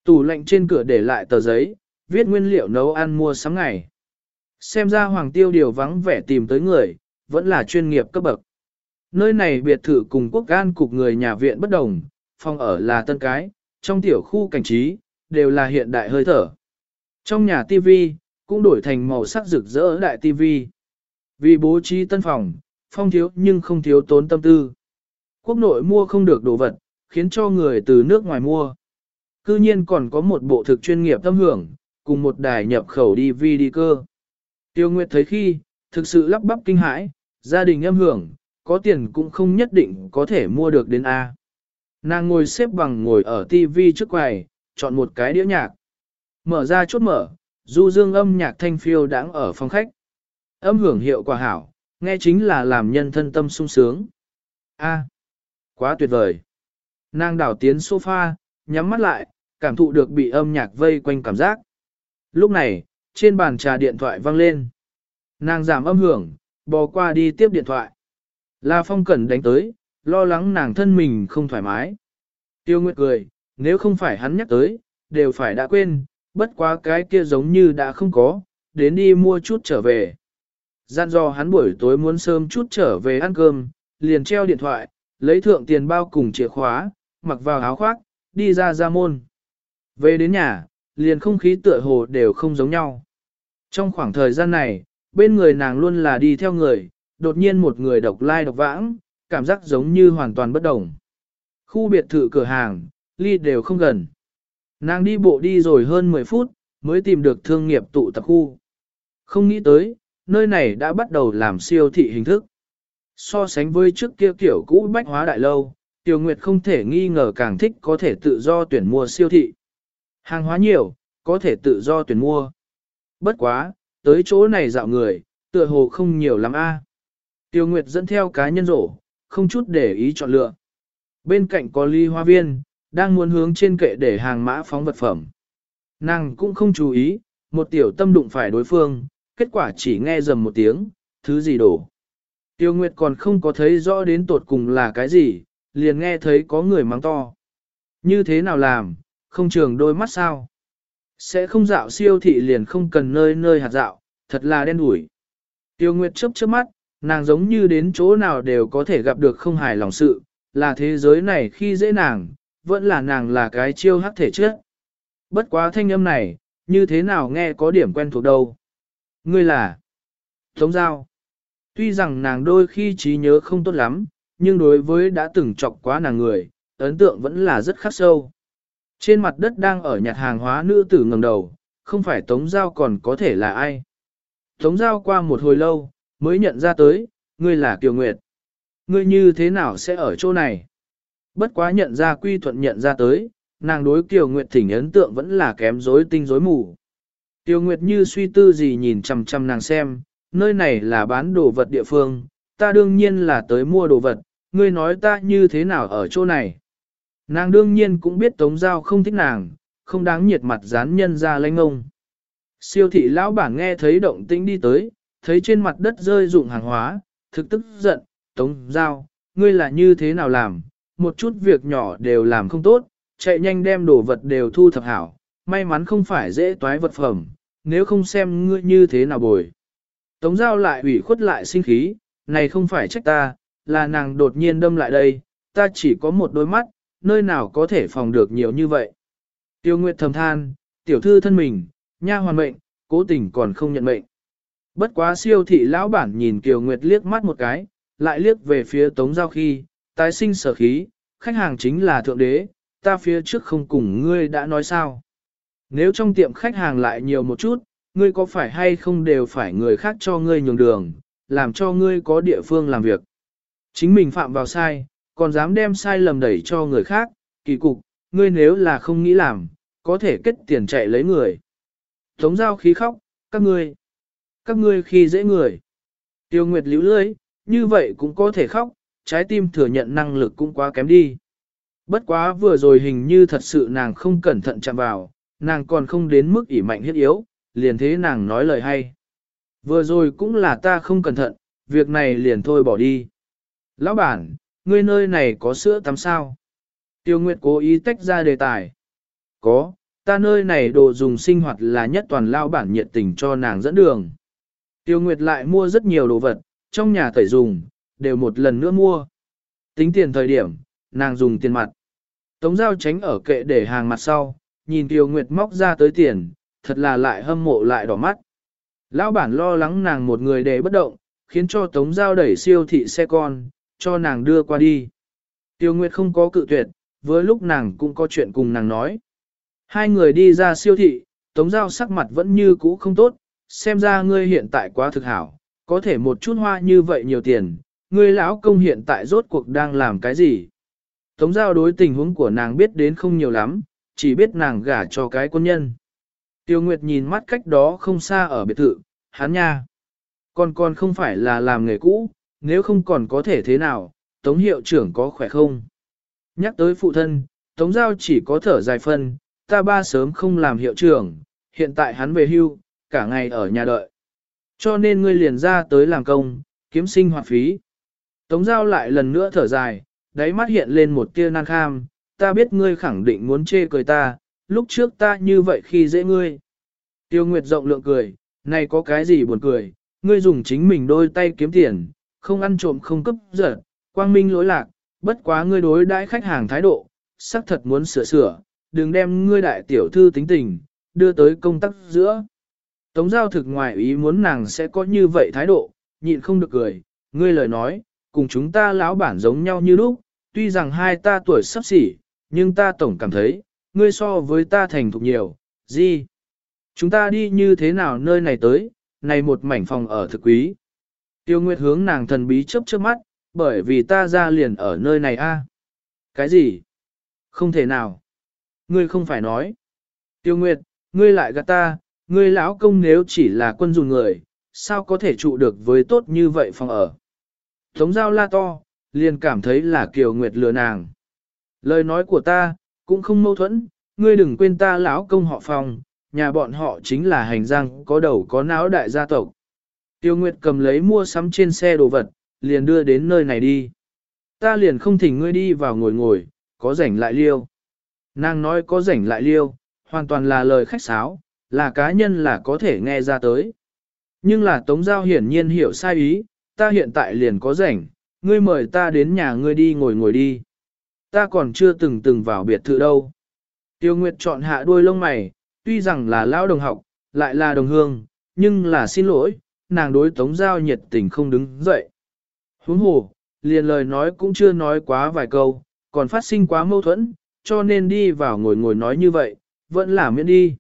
Tủ lạnh trên cửa để lại tờ giấy, viết nguyên liệu nấu ăn mua sắm ngày. Xem ra Hoàng Tiêu điều vắng vẻ tìm tới người, vẫn là chuyên nghiệp cấp bậc. Nơi này biệt thự cùng quốc an cục người nhà viện bất đồng, phòng ở là tân cái, trong tiểu khu cảnh trí, đều là hiện đại hơi thở. Trong nhà TV, cũng đổi thành màu sắc rực rỡ đại TV. Vì bố trí tân phòng, phong thiếu nhưng không thiếu tốn tâm tư. Quốc nội mua không được đồ vật, khiến cho người từ nước ngoài mua. Cư nhiên còn có một bộ thực chuyên nghiệp tâm hưởng, cùng một đài nhập khẩu DVD cơ. Tiêu Nguyệt thấy khi, thực sự lắp bắp kinh hãi, gia đình âm hưởng, có tiền cũng không nhất định có thể mua được đến A. Nàng ngồi xếp bằng ngồi ở TV trước quầy, chọn một cái đĩa nhạc. Mở ra chốt mở, du dương âm nhạc thanh phiêu đáng ở phòng khách. Âm hưởng hiệu quả hảo, nghe chính là làm nhân thân tâm sung sướng. A, quá tuyệt vời. Nàng đảo tiến sofa, nhắm mắt lại, cảm thụ được bị âm nhạc vây quanh cảm giác. Lúc này, trên bàn trà điện thoại vang lên. Nàng giảm âm hưởng, bò qua đi tiếp điện thoại. La Phong Cẩn đánh tới, lo lắng nàng thân mình không thoải mái. Tiêu Nguyệt cười, nếu không phải hắn nhắc tới, đều phải đã quên, bất quá cái kia giống như đã không có, đến đi mua chút trở về. Gian do hắn buổi tối muốn sớm chút trở về ăn cơm, liền treo điện thoại, lấy thượng tiền bao cùng chìa khóa, mặc vào áo khoác, đi ra ra môn. Về đến nhà, liền không khí tựa hồ đều không giống nhau. Trong khoảng thời gian này, bên người nàng luôn là đi theo người, đột nhiên một người độc lai độc vãng, cảm giác giống như hoàn toàn bất đồng. Khu biệt thự cửa hàng, ly đều không gần. Nàng đi bộ đi rồi hơn 10 phút, mới tìm được thương nghiệp tụ tập khu. Không nghĩ tới, nơi này đã bắt đầu làm siêu thị hình thức. So sánh với trước kia kiểu cũ bách hóa đại lâu, Tiêu Nguyệt không thể nghi ngờ càng thích có thể tự do tuyển mua siêu thị. Hàng hóa nhiều, có thể tự do tuyển mua. Bất quá, tới chỗ này dạo người, tựa hồ không nhiều lắm a. Tiêu Nguyệt dẫn theo cá nhân rổ, không chút để ý chọn lựa. Bên cạnh có ly hoa viên, đang muốn hướng trên kệ để hàng mã phóng vật phẩm. Nàng cũng không chú ý, một tiểu tâm đụng phải đối phương, kết quả chỉ nghe dầm một tiếng, thứ gì đổ. Tiêu Nguyệt còn không có thấy rõ đến tột cùng là cái gì, liền nghe thấy có người mắng to. Như thế nào làm, không trường đôi mắt sao? Sẽ không dạo siêu thị liền không cần nơi nơi hạt dạo, thật là đen đủi. Tiêu Nguyệt chớp chớp mắt, nàng giống như đến chỗ nào đều có thể gặp được không hài lòng sự, là thế giới này khi dễ nàng, vẫn là nàng là cái chiêu hắc thể trước. Bất quá thanh âm này, như thế nào nghe có điểm quen thuộc đâu. Ngươi là Tống Giao. Tuy rằng nàng đôi khi trí nhớ không tốt lắm, nhưng đối với đã từng chọc quá nàng người, ấn tượng vẫn là rất khắc sâu. Trên mặt đất đang ở nhặt hàng hóa nữ tử ngẩng đầu, không phải Tống Giao còn có thể là ai. Tống Giao qua một hồi lâu, mới nhận ra tới, ngươi là Kiều Nguyệt. Ngươi như thế nào sẽ ở chỗ này? Bất quá nhận ra quy thuận nhận ra tới, nàng đối Kiều Nguyệt thỉnh ấn tượng vẫn là kém rối tinh rối mù. Kiều Nguyệt như suy tư gì nhìn chằm chằm nàng xem, nơi này là bán đồ vật địa phương, ta đương nhiên là tới mua đồ vật, ngươi nói ta như thế nào ở chỗ này. Nàng đương nhiên cũng biết Tống Giao không thích nàng, không đáng nhiệt mặt dán nhân ra lanh ông. Siêu thị lão bản nghe thấy động tĩnh đi tới, thấy trên mặt đất rơi dụng hàng hóa, thực tức giận, Tống Giao, ngươi là như thế nào làm, một chút việc nhỏ đều làm không tốt, chạy nhanh đem đồ vật đều thu thập hảo, may mắn không phải dễ toái vật phẩm, nếu không xem ngươi như thế nào bồi. Tống Giao lại ủy khuất lại sinh khí, này không phải trách ta, là nàng đột nhiên đâm lại đây, ta chỉ có một đôi mắt, nơi nào có thể phòng được nhiều như vậy. Tiêu Nguyệt thầm than, tiểu thư thân mình, nha hoàn mệnh, cố tình còn không nhận mệnh. Bất quá siêu thị lão bản nhìn Kiều Nguyệt liếc mắt một cái, lại liếc về phía Tống Giao khi, tái sinh sở khí, khách hàng chính là thượng đế, ta phía trước không cùng ngươi đã nói sao. Nếu trong tiệm khách hàng lại nhiều một chút, ngươi có phải hay không đều phải người khác cho ngươi nhường đường, làm cho ngươi có địa phương làm việc. Chính mình phạm vào sai, còn dám đem sai lầm đẩy cho người khác, kỳ cục, ngươi nếu là không nghĩ làm, có thể kết tiền chạy lấy người. Tống giao khí khóc, các ngươi, các ngươi khi dễ người. Tiêu Nguyệt liễu lưới, như vậy cũng có thể khóc, trái tim thừa nhận năng lực cũng quá kém đi. Bất quá vừa rồi hình như thật sự nàng không cẩn thận chạm vào, nàng còn không đến mức ỉ mạnh hiết yếu, liền thế nàng nói lời hay. Vừa rồi cũng là ta không cẩn thận, việc này liền thôi bỏ đi. Lão bản, ngươi nơi này có sữa tắm sao? Tiêu Nguyệt cố ý tách ra đề tài. Có, ta nơi này đồ dùng sinh hoạt là nhất toàn lao bản nhiệt tình cho nàng dẫn đường. Tiêu Nguyệt lại mua rất nhiều đồ vật, trong nhà tẩy dùng, đều một lần nữa mua. Tính tiền thời điểm, nàng dùng tiền mặt. Tống giao tránh ở kệ để hàng mặt sau, nhìn Tiêu Nguyệt móc ra tới tiền, thật là lại hâm mộ lại đỏ mắt. Lão bản lo lắng nàng một người để bất động, khiến cho Tống giao đẩy siêu thị xe con, cho nàng đưa qua đi. Tiêu Nguyệt không có cự tuyệt, với lúc nàng cũng có chuyện cùng nàng nói. Hai người đi ra siêu thị, Tống giao sắc mặt vẫn như cũ không tốt, xem ra ngươi hiện tại quá thực hảo, có thể một chút hoa như vậy nhiều tiền, ngươi lão công hiện tại rốt cuộc đang làm cái gì? Tống giao đối tình huống của nàng biết đến không nhiều lắm, chỉ biết nàng gả cho cái quân nhân. Tiêu Nguyệt nhìn mắt cách đó không xa ở biệt thự, hắn nha. Còn còn không phải là làm nghề cũ, nếu không còn có thể thế nào, Tống hiệu trưởng có khỏe không? Nhắc tới phụ thân, Tống Giao chỉ có thở dài phân, ta ba sớm không làm hiệu trưởng, hiện tại hắn về hưu, cả ngày ở nhà đợi. Cho nên ngươi liền ra tới làm công, kiếm sinh hoạt phí. Tống Giao lại lần nữa thở dài, đáy mắt hiện lên một tia nan kham, ta biết ngươi khẳng định muốn chê cười ta, lúc trước ta như vậy khi dễ ngươi. Tiêu Nguyệt rộng lượng cười, này có cái gì buồn cười, ngươi dùng chính mình đôi tay kiếm tiền, không ăn trộm không cấp giật, quang minh lỗi lạc, bất quá ngươi đối đãi khách hàng thái độ, xác thật muốn sửa sửa, đừng đem ngươi đại tiểu thư tính tình, đưa tới công tác giữa. Tống giao thực ngoài ý muốn nàng sẽ có như vậy thái độ, nhịn không được cười, ngươi lời nói, cùng chúng ta lão bản giống nhau như lúc, tuy rằng hai ta tuổi sắp xỉ, nhưng ta tổng cảm thấy, ngươi so với ta thành thục nhiều, gì? Chúng ta đi như thế nào nơi này tới, này một mảnh phòng ở thực quý. Tiêu Nguyệt hướng nàng thần bí chớp chớp mắt, bởi vì ta ra liền ở nơi này a. Cái gì? Không thể nào. Ngươi không phải nói. Tiêu Nguyệt, ngươi lại gạt ta, ngươi lão công nếu chỉ là quân dùng người, sao có thể trụ được với tốt như vậy phòng ở. Tống giao la to, liền cảm thấy là Kiều Nguyệt lừa nàng. Lời nói của ta, cũng không mâu thuẫn, ngươi đừng quên ta lão công họ phòng, nhà bọn họ chính là hành giang có đầu có não đại gia tộc. Tiêu Nguyệt cầm lấy mua sắm trên xe đồ vật, liền đưa đến nơi này đi. Ta liền không thỉnh ngươi đi vào ngồi ngồi, có rảnh lại liêu. Nàng nói có rảnh lại liêu, hoàn toàn là lời khách sáo, là cá nhân là có thể nghe ra tới. Nhưng là Tống Giao hiển nhiên hiểu sai ý, ta hiện tại liền có rảnh, ngươi mời ta đến nhà ngươi đi ngồi ngồi đi. Ta còn chưa từng từng vào biệt thự đâu. Tiêu Nguyệt chọn hạ đuôi lông mày, tuy rằng là lao đồng học, lại là đồng hương, nhưng là xin lỗi, nàng đối Tống Giao nhiệt tình không đứng dậy. Huống hồ, liền lời nói cũng chưa nói quá vài câu, còn phát sinh quá mâu thuẫn, cho nên đi vào ngồi ngồi nói như vậy, vẫn là miễn đi.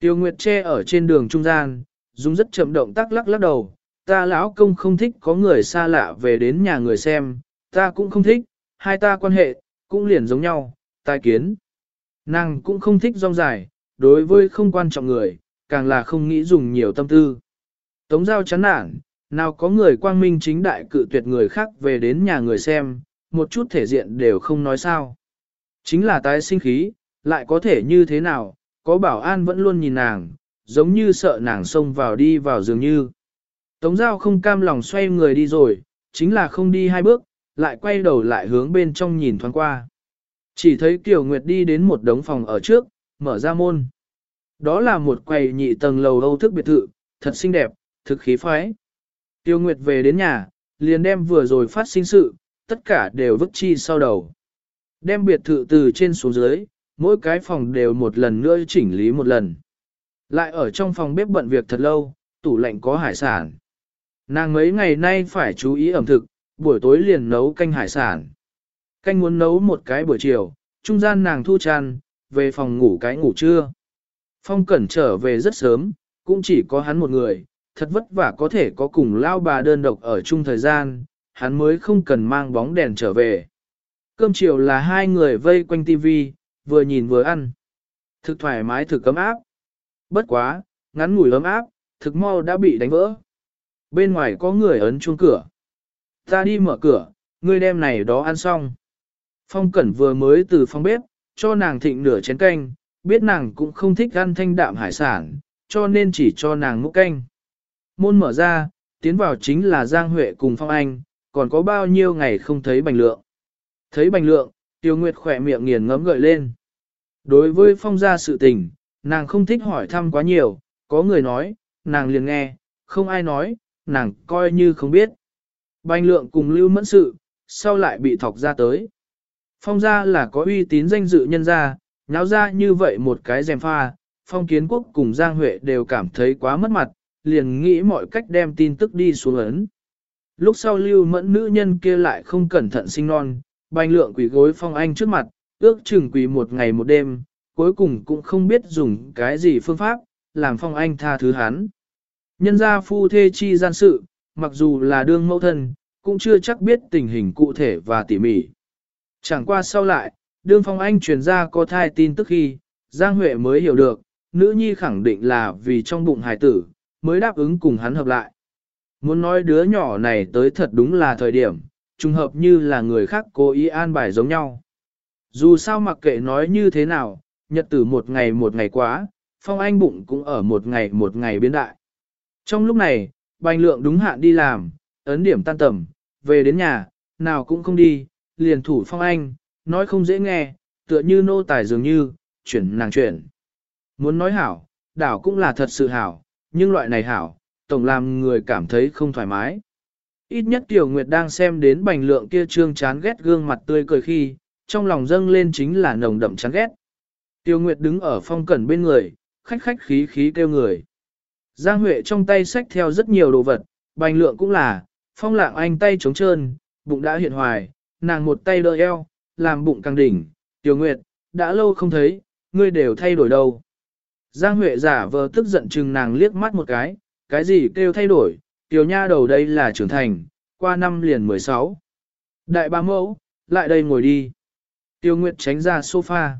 Tiêu Nguyệt che ở trên đường trung gian, dùng rất chậm động tác lắc lắc đầu, ta lão công không thích có người xa lạ về đến nhà người xem, ta cũng không thích, hai ta quan hệ, cũng liền giống nhau, tai kiến. Nàng cũng không thích rong dài, đối với không quan trọng người, càng là không nghĩ dùng nhiều tâm tư. Tống giao chán nản, nào có người quang minh chính đại cự tuyệt người khác về đến nhà người xem, một chút thể diện đều không nói sao. Chính là tái sinh khí, lại có thể như thế nào, có bảo an vẫn luôn nhìn nàng, giống như sợ nàng xông vào đi vào dường như. Tống giao không cam lòng xoay người đi rồi, chính là không đi hai bước, lại quay đầu lại hướng bên trong nhìn thoáng qua. Chỉ thấy Kiều Nguyệt đi đến một đống phòng ở trước, mở ra môn. Đó là một quầy nhị tầng lầu âu thức biệt thự, thật xinh đẹp, thực khí phái. Tiêu Nguyệt về đến nhà, liền đem vừa rồi phát sinh sự, tất cả đều vứt chi sau đầu. Đem biệt thự từ trên xuống dưới, mỗi cái phòng đều một lần nữa chỉnh lý một lần. Lại ở trong phòng bếp bận việc thật lâu, tủ lạnh có hải sản. Nàng mấy ngày nay phải chú ý ẩm thực, buổi tối liền nấu canh hải sản. Canh muốn nấu một cái buổi chiều, trung gian nàng thu tràn, về phòng ngủ cái ngủ trưa. Phong Cẩn trở về rất sớm, cũng chỉ có hắn một người, thật vất vả có thể có cùng lao bà đơn độc ở chung thời gian, hắn mới không cần mang bóng đèn trở về. Cơm chiều là hai người vây quanh tivi, vừa nhìn vừa ăn. Thực thoải mái thực ấm áp. Bất quá, ngắn ngủi ấm áp, thực mau đã bị đánh vỡ. Bên ngoài có người ấn chuông cửa. Ta đi mở cửa, ngươi đem này đó ăn xong. Phong Cẩn vừa mới từ phòng bếp, cho nàng thịnh nửa chén canh, biết nàng cũng không thích ăn thanh đạm hải sản, cho nên chỉ cho nàng múc canh. Môn mở ra, tiến vào chính là Giang Huệ cùng Phong Anh, còn có bao nhiêu ngày không thấy bành lượng. Thấy bành lượng, Tiêu Nguyệt khỏe miệng nghiền ngấm gợi lên. Đối với Phong gia sự tình, nàng không thích hỏi thăm quá nhiều, có người nói, nàng liền nghe, không ai nói, nàng coi như không biết. Bành lượng cùng lưu mẫn sự, sau lại bị thọc ra tới. Phong gia là có uy tín danh dự nhân gia, nháo ra như vậy một cái dèm pha, phong kiến quốc cùng Giang Huệ đều cảm thấy quá mất mặt, liền nghĩ mọi cách đem tin tức đi xuống ấn. Lúc sau lưu mẫn nữ nhân kia lại không cẩn thận sinh non, bành lượng quỷ gối phong anh trước mặt, ước chừng quỷ một ngày một đêm, cuối cùng cũng không biết dùng cái gì phương pháp, làm phong anh tha thứ hắn. Nhân gia phu thê chi gian sự, mặc dù là đương mẫu thân, cũng chưa chắc biết tình hình cụ thể và tỉ mỉ. Chẳng qua sau lại, đương phong anh truyền ra có thai tin tức khi, Giang Huệ mới hiểu được, nữ nhi khẳng định là vì trong bụng hài tử, mới đáp ứng cùng hắn hợp lại. Muốn nói đứa nhỏ này tới thật đúng là thời điểm, trùng hợp như là người khác cố ý an bài giống nhau. Dù sao mặc kệ nói như thế nào, nhật tử một ngày một ngày quá, phong anh bụng cũng ở một ngày một ngày biến đại. Trong lúc này, bành lượng đúng hạn đi làm, ấn điểm tan tầm, về đến nhà, nào cũng không đi, liền thủ phong anh, nói không dễ nghe, tựa như nô tài dường như, chuyển nàng chuyển. Muốn nói hảo, đảo cũng là thật sự hảo, nhưng loại này hảo, tổng làm người cảm thấy không thoải mái. Ít nhất Tiểu Nguyệt đang xem đến bành lượng kia trương chán ghét gương mặt tươi cười khi, trong lòng dâng lên chính là nồng đậm chán ghét. Tiêu Nguyệt đứng ở phong cẩn bên người, khách khách khí khí kêu người. Giang Huệ trong tay xách theo rất nhiều đồ vật, bành lượng cũng là, phong lạng anh tay trống trơn, bụng đã hiện hoài, nàng một tay đỡ eo, làm bụng càng đỉnh. Tiêu Nguyệt, đã lâu không thấy, ngươi đều thay đổi đâu. Giang Huệ giả vờ tức giận chừng nàng liếc mắt một cái, cái gì kêu thay đổi, tiểu nha đầu đây là trưởng thành, qua năm liền 16. Đại ba mẫu, lại đây ngồi đi. Tiêu Nguyệt tránh ra sofa.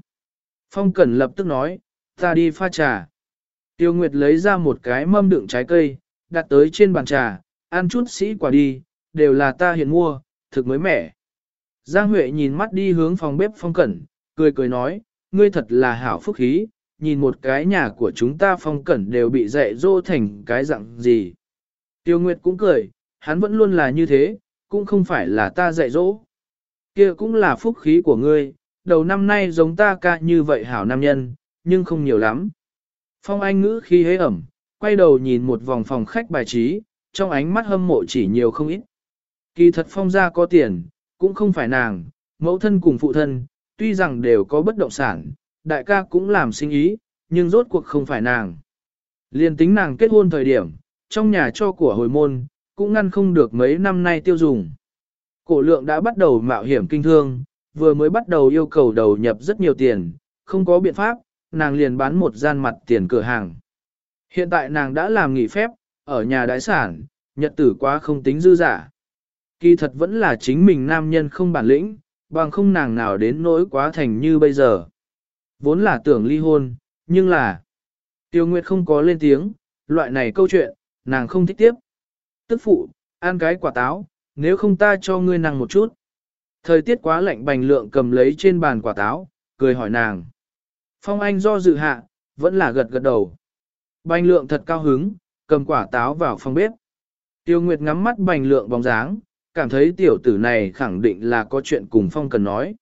Phong Cẩn lập tức nói, ta đi pha trà. Tiêu Nguyệt lấy ra một cái mâm đựng trái cây, đặt tới trên bàn trà, ăn chút sĩ quả đi, đều là ta hiện mua, thực mới mẻ. Giang Huệ nhìn mắt đi hướng phòng bếp Phong Cẩn, cười cười nói, ngươi thật là hảo phúc khí, nhìn một cái nhà của chúng ta Phong Cẩn đều bị dạy dỗ thành cái dạng gì. Tiêu Nguyệt cũng cười, hắn vẫn luôn là như thế, cũng không phải là ta dạy dỗ. kia cũng là phúc khí của ngươi, đầu năm nay giống ta ca như vậy hảo nam nhân, nhưng không nhiều lắm. Phong Anh ngữ khi hế ẩm, quay đầu nhìn một vòng phòng khách bài trí, trong ánh mắt hâm mộ chỉ nhiều không ít. Kỳ thật Phong gia có tiền, cũng không phải nàng, mẫu thân cùng phụ thân, tuy rằng đều có bất động sản, đại ca cũng làm sinh ý, nhưng rốt cuộc không phải nàng. Liên tính nàng kết hôn thời điểm, trong nhà cho của hồi môn, cũng ngăn không được mấy năm nay tiêu dùng. Cổ lượng đã bắt đầu mạo hiểm kinh thương, vừa mới bắt đầu yêu cầu đầu nhập rất nhiều tiền, không có biện pháp, nàng liền bán một gian mặt tiền cửa hàng. Hiện tại nàng đã làm nghỉ phép, ở nhà đại sản, nhật tử quá không tính dư giả. Kỳ thật vẫn là chính mình nam nhân không bản lĩnh, bằng không nàng nào đến nỗi quá thành như bây giờ. Vốn là tưởng ly hôn, nhưng là... Tiêu Nguyệt không có lên tiếng, loại này câu chuyện, nàng không thích tiếp. Tức phụ, ăn cái quả táo, nếu không ta cho ngươi nàng một chút. Thời tiết quá lạnh bành lượng cầm lấy trên bàn quả táo, cười hỏi nàng. Phong Anh do dự hạ, vẫn là gật gật đầu. Bành lượng thật cao hứng, cầm quả táo vào phòng bếp. Tiêu Nguyệt ngắm mắt bành lượng bóng dáng, cảm thấy tiểu tử này khẳng định là có chuyện cùng Phong cần nói.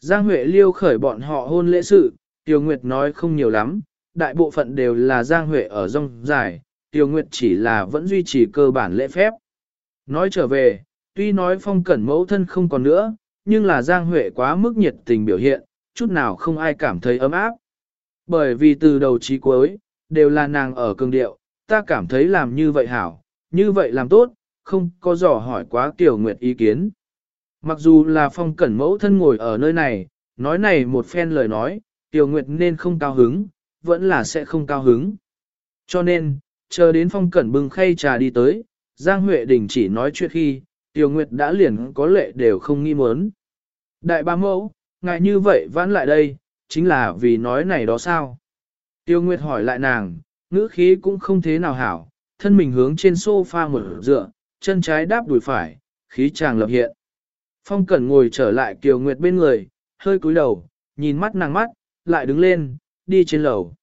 Giang Huệ liêu khởi bọn họ hôn lễ sự, Tiêu Nguyệt nói không nhiều lắm, đại bộ phận đều là Giang Huệ ở rong dài, Tiêu Nguyệt chỉ là vẫn duy trì cơ bản lễ phép. Nói trở về, tuy nói Phong Cẩn mẫu thân không còn nữa, nhưng là Giang Huệ quá mức nhiệt tình biểu hiện, chút nào không ai cảm thấy ấm áp. Bởi vì từ đầu chí cuối, đều là nàng ở cường điệu, ta cảm thấy làm như vậy hảo, như vậy làm tốt, không có dò hỏi quá Tiểu Nguyệt ý kiến. Mặc dù là phong cẩn mẫu thân ngồi ở nơi này, nói này một phen lời nói, Tiểu Nguyệt nên không cao hứng, vẫn là sẽ không cao hứng. Cho nên, chờ đến phong cẩn bưng khay trà đi tới, Giang Huệ đình chỉ nói chuyện khi, Tiểu Nguyệt đã liền có lệ đều không nghi muốn. Đại ba mẫu, ngại như vậy vãn lại đây, chính là vì nói này đó sao? Tiêu Nguyệt hỏi lại nàng, ngữ khí cũng không thế nào hảo, thân mình hướng trên sofa một dựa, chân trái đáp đùi phải, khí chàng lập hiện. Phong Cẩn ngồi trở lại Kiều Nguyệt bên người, hơi cúi đầu, nhìn mắt nàng mắt, lại đứng lên, đi trên lầu.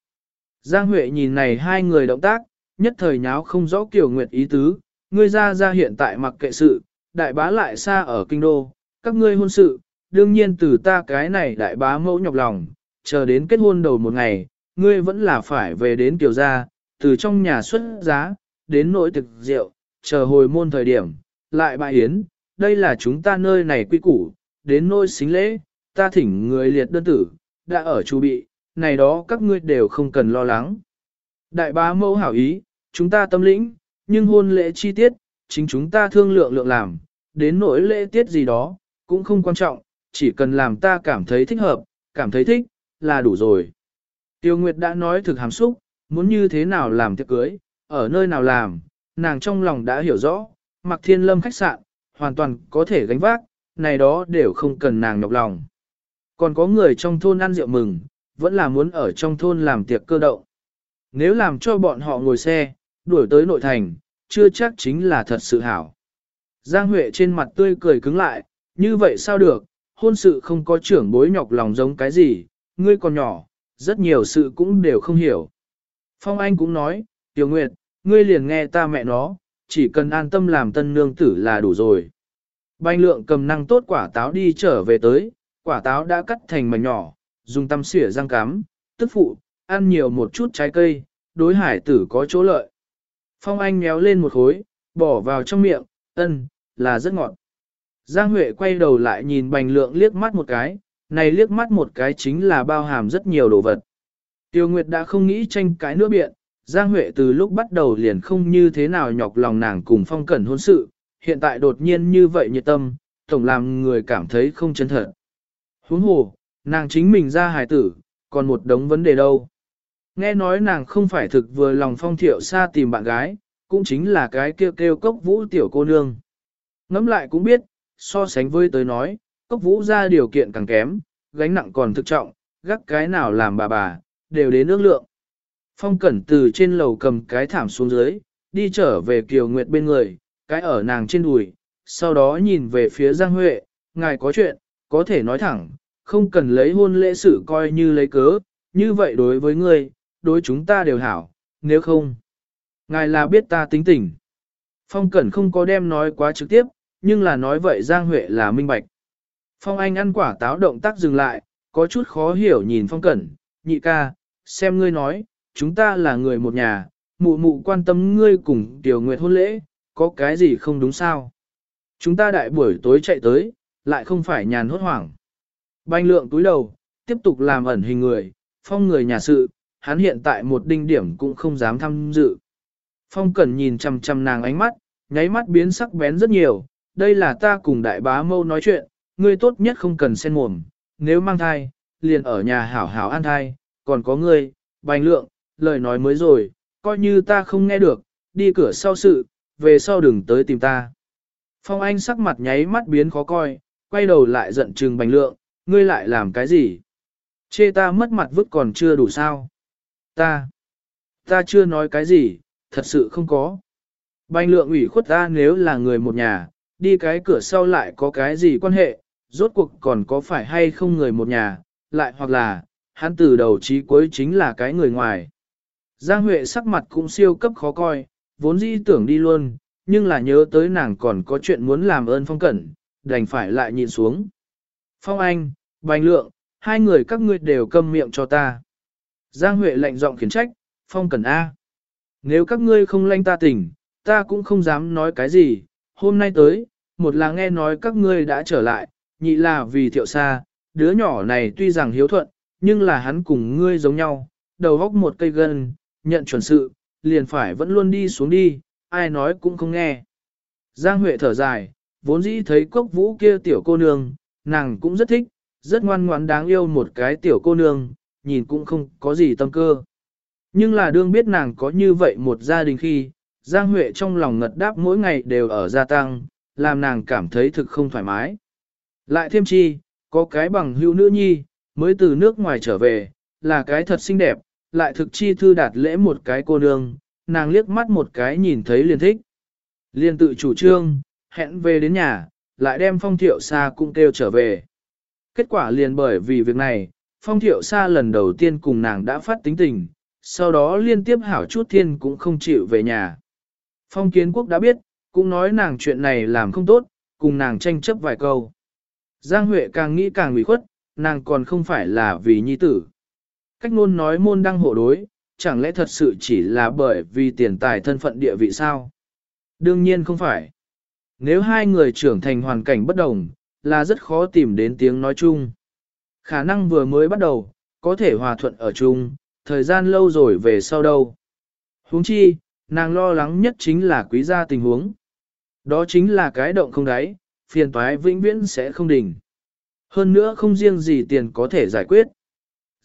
Giang Huệ nhìn này hai người động tác, nhất thời nháo không rõ Kiều Nguyệt ý tứ, ngươi ra ra hiện tại mặc kệ sự, đại bá lại xa ở kinh đô, các ngươi hôn sự, đương nhiên từ ta cái này đại bá mẫu nhọc lòng, chờ đến kết hôn đầu một ngày, ngươi vẫn là phải về đến Kiều gia, từ trong nhà xuất giá, đến nỗi thực rượu, chờ hồi môn thời điểm, lại bại yến, đây là chúng ta nơi này quy củ, đến nỗi xính lễ, ta thỉnh người liệt đơn tử, đã ở chu bị, này đó các ngươi đều không cần lo lắng. Đại bá mẫu hảo ý, chúng ta tâm lĩnh, nhưng hôn lễ chi tiết, chính chúng ta thương lượng lượng làm, đến nỗi lễ tiết gì đó, cũng không quan trọng, chỉ cần làm ta cảm thấy thích hợp, cảm thấy thích, là đủ rồi. Tiêu Nguyệt đã nói thực hàm xúc, muốn như thế nào làm tiệc cưới, ở nơi nào làm, nàng trong lòng đã hiểu rõ, mặc thiên lâm khách sạn, hoàn toàn có thể gánh vác, này đó đều không cần nàng nhọc lòng. Còn có người trong thôn ăn rượu mừng, vẫn là muốn ở trong thôn làm tiệc cơ động. Nếu làm cho bọn họ ngồi xe, đuổi tới nội thành, chưa chắc chính là thật sự hảo. Giang Huệ trên mặt tươi cười cứng lại, như vậy sao được, hôn sự không có trưởng bối nhọc lòng giống cái gì, ngươi còn nhỏ, rất nhiều sự cũng đều không hiểu. Phong Anh cũng nói, Tiểu Nguyệt, ngươi liền nghe ta mẹ nó, chỉ cần an tâm làm tân nương tử là đủ rồi. Banh lượng cầm năng tốt quả táo đi trở về tới, quả táo đã cắt thành mảnh nhỏ, dùng tăm xỉa răng cắm, tức phụ, ăn nhiều một chút trái cây, đối hải tử có chỗ lợi. Phong Anh méo lên một khối, bỏ vào trong miệng, ân, là rất ngọt. Giang Huệ quay đầu lại nhìn bành lượng liếc mắt một cái, này liếc mắt một cái chính là bao hàm rất nhiều đồ vật. Tiêu Nguyệt đã không nghĩ tranh cái nữa biện, Giang Huệ từ lúc bắt đầu liền không như thế nào nhọc lòng nàng cùng phong cẩn hôn sự, hiện tại đột nhiên như vậy nhiệt tâm, tổng làm người cảm thấy không chân thật. Huống hồ, nàng chính mình ra hài tử, còn một đống vấn đề đâu. Nghe nói nàng không phải thực vừa lòng phong thiệu xa tìm bạn gái, cũng chính là cái kêu kêu cốc vũ tiểu cô nương. Ngắm lại cũng biết, so sánh với tới nói, cốc vũ ra điều kiện càng kém, gánh nặng còn thực trọng, gác cái nào làm bà bà, đều đến ước lượng. Phong cẩn từ trên lầu cầm cái thảm xuống dưới, đi trở về Kiều Nguyệt bên người, cái ở nàng trên đùi, sau đó nhìn về phía Giang Huệ, ngài có chuyện, có thể nói thẳng, không cần lấy hôn lễ sự coi như lấy cớ, như vậy đối với ngươi, đối chúng ta đều hảo, nếu không. Ngài là biết ta tính tình. Phong Cẩn không có đem nói quá trực tiếp, nhưng là nói vậy Giang Huệ là minh bạch. Phong Anh ăn quả táo động tác dừng lại, có chút khó hiểu nhìn Phong Cẩn, nhị ca, xem ngươi nói, chúng ta là người một nhà, mụ mụ quan tâm ngươi cùng Tiểu Nguyệt hôn lễ, có cái gì không đúng sao? Chúng ta đại buổi tối chạy tới, lại không phải nhàn hốt hoảng. Banh lượng túi đầu, tiếp tục làm ẩn hình người, phong người nhà sự, hắn hiện tại một đinh điểm cũng không dám tham dự. Phong cẩn nhìn chằm chằm nàng ánh mắt, nháy mắt biến sắc bén rất nhiều, đây là ta cùng đại bá mâu nói chuyện, ngươi tốt nhất không cần xen mồm, nếu mang thai, liền ở nhà hảo hảo an thai, còn có ngươi, bành lượng, lời nói mới rồi, coi như ta không nghe được, đi cửa sau sự, về sau đừng tới tìm ta. Phong Anh sắc mặt nháy mắt biến khó coi, quay đầu lại giận trừng bành lượng, ngươi lại làm cái gì? Chê ta mất mặt vứt còn chưa đủ sao? Ta, ta chưa nói cái gì, thật sự không có. Bành lượng ủy khuất ta nếu là người một nhà, đi cái cửa sau lại có cái gì quan hệ, rốt cuộc còn có phải hay không người một nhà, lại hoặc là, hắn từ đầu chí cuối chính là cái người ngoài. Giang Huệ sắc mặt cũng siêu cấp khó coi, vốn dĩ tưởng đi luôn, nhưng là nhớ tới nàng còn có chuyện muốn làm ơn phong cẩn, đành phải lại nhìn xuống. Phong Anh, Bành Lượng, hai người các ngươi đều câm miệng cho ta. Giang Huệ lạnh giọng khiển trách, Phong Cẩn A. Nếu các ngươi không lanh ta tỉnh, ta cũng không dám nói cái gì, hôm nay tới, một là nghe nói các ngươi đã trở lại, nhị là vì thiệu xa, đứa nhỏ này tuy rằng hiếu thuận, nhưng là hắn cùng ngươi giống nhau, đầu góc một cây gân, nhận chuẩn sự, liền phải vẫn luôn đi xuống đi, ai nói cũng không nghe. Giang Huệ thở dài, vốn dĩ thấy cốc vũ kia tiểu cô nương, nàng cũng rất thích, rất ngoan ngoãn đáng yêu một cái tiểu cô nương, nhìn cũng không có gì tâm cơ. Nhưng là đương biết nàng có như vậy một gia đình khi, Giang Huệ trong lòng ngật đáp mỗi ngày đều ở gia tăng, làm nàng cảm thấy thực không thoải mái. Lại thêm chi, có cái bằng hữu nữ nhi, mới từ nước ngoài trở về, là cái thật xinh đẹp, lại thực chi thư đạt lễ một cái cô nương, nàng liếc mắt một cái nhìn thấy liền thích. Liền tự chủ trương, hẹn về đến nhà, lại đem phong thiệu xa cũng kêu trở về. Kết quả liền bởi vì việc này, phong thiệu xa lần đầu tiên cùng nàng đã phát tính tình, sau đó liên tiếp hảo chút thiên cũng không chịu về nhà. Phong kiến quốc đã biết, cũng nói nàng chuyện này làm không tốt, cùng nàng tranh chấp vài câu. Giang Huệ càng nghĩ càng ủy khuất, nàng còn không phải là vì nhi tử. Cách ngôn nói môn đăng hộ đối, chẳng lẽ thật sự chỉ là bởi vì tiền tài thân phận địa vị sao? Đương nhiên không phải. Nếu hai người trưởng thành hoàn cảnh bất đồng, là rất khó tìm đến tiếng nói chung. Khả năng vừa mới bắt đầu, có thể hòa thuận ở chung, thời gian lâu rồi về sau đâu. huống chi, nàng lo lắng nhất chính là quý gia tình huống. Đó chính là cái động không đáy, phiền toái vĩnh viễn sẽ không đỉnh. Hơn nữa không riêng gì tiền có thể giải quyết.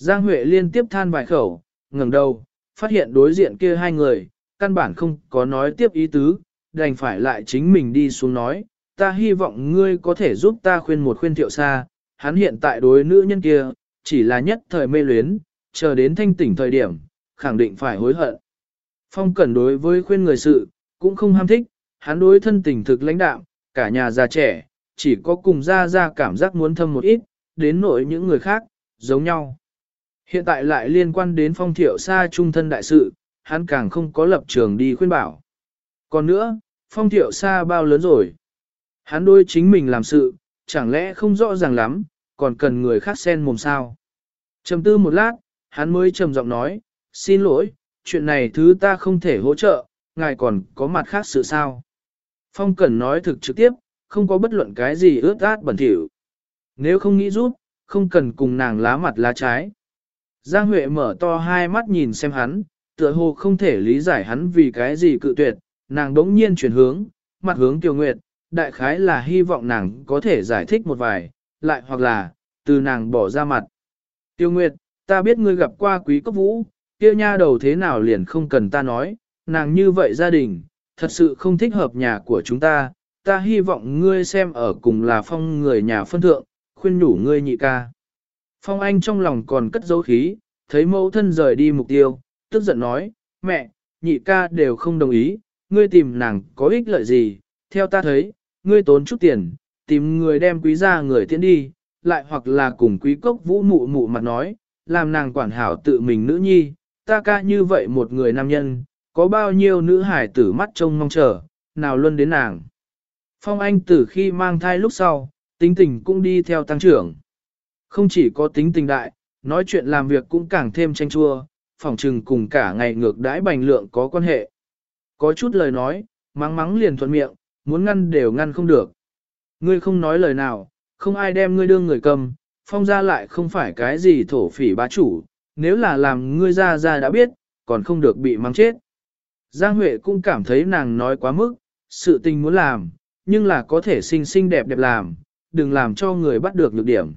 Giang Huệ liên tiếp than vài khẩu, ngẩng đầu, phát hiện đối diện kia hai người, căn bản không có nói tiếp ý tứ, đành phải lại chính mình đi xuống nói, ta hy vọng ngươi có thể giúp ta khuyên một khuyên thiệu xa, hắn hiện tại đối nữ nhân kia, chỉ là nhất thời mê luyến, chờ đến thanh tỉnh thời điểm, khẳng định phải hối hận. Phong Cẩn đối với khuyên người sự, cũng không ham thích, hắn đối thân tình thực lãnh đạo, cả nhà già trẻ, chỉ có cùng ra ra cảm giác muốn thâm một ít, đến nỗi những người khác, giống nhau. Hiện tại lại liên quan đến phong thiệu xa trung thân đại sự, hắn càng không có lập trường đi khuyên bảo. Còn nữa, phong thiệu xa bao lớn rồi. Hắn đôi chính mình làm sự, chẳng lẽ không rõ ràng lắm, còn cần người khác xen mồm sao. Trầm tư một lát, hắn mới trầm giọng nói, xin lỗi, chuyện này thứ ta không thể hỗ trợ, ngài còn có mặt khác sự sao. Phong Cẩn nói thực trực tiếp, không có bất luận cái gì ướt át bẩn thỉu. Nếu không nghĩ giúp, không cần cùng nàng lá mặt lá trái. Giang Huệ mở to hai mắt nhìn xem hắn, tựa hồ không thể lý giải hắn vì cái gì cự tuyệt, nàng đống nhiên chuyển hướng, mặt hướng Tiêu Nguyệt, đại khái là hy vọng nàng có thể giải thích một vài, lại hoặc là, từ nàng bỏ ra mặt. Tiêu Nguyệt, ta biết ngươi gặp qua quý cấp vũ, kia nha đầu thế nào liền không cần ta nói, nàng như vậy gia đình, thật sự không thích hợp nhà của chúng ta, ta hy vọng ngươi xem ở cùng là phong người nhà phân thượng, khuyên nhủ ngươi nhị ca. Phong Anh trong lòng còn cất dấu khí, thấy mẫu thân rời đi mục tiêu, tức giận nói, mẹ, nhị ca đều không đồng ý, ngươi tìm nàng có ích lợi gì, theo ta thấy, ngươi tốn chút tiền, tìm người đem quý gia người tiễn đi, lại hoặc là cùng quý cốc vũ mụ mụ mặt nói, làm nàng quản hảo tự mình nữ nhi, ta ca như vậy một người nam nhân, có bao nhiêu nữ hải tử mắt trông mong chờ, nào luôn đến nàng. Phong Anh từ khi mang thai lúc sau, tính tình cũng đi theo tăng trưởng. Không chỉ có tính tình đại, nói chuyện làm việc cũng càng thêm tranh chua, phỏng trừng cùng cả ngày ngược đãi bành lượng có quan hệ. Có chút lời nói, mắng mắng liền thuận miệng, muốn ngăn đều ngăn không được. Ngươi không nói lời nào, không ai đem ngươi đương người cầm, phong ra lại không phải cái gì thổ phỉ bá chủ, nếu là làm ngươi ra ra đã biết, còn không được bị mắng chết. Giang Huệ cũng cảm thấy nàng nói quá mức, sự tình muốn làm, nhưng là có thể xinh xinh đẹp đẹp làm, đừng làm cho người bắt được nhược điểm.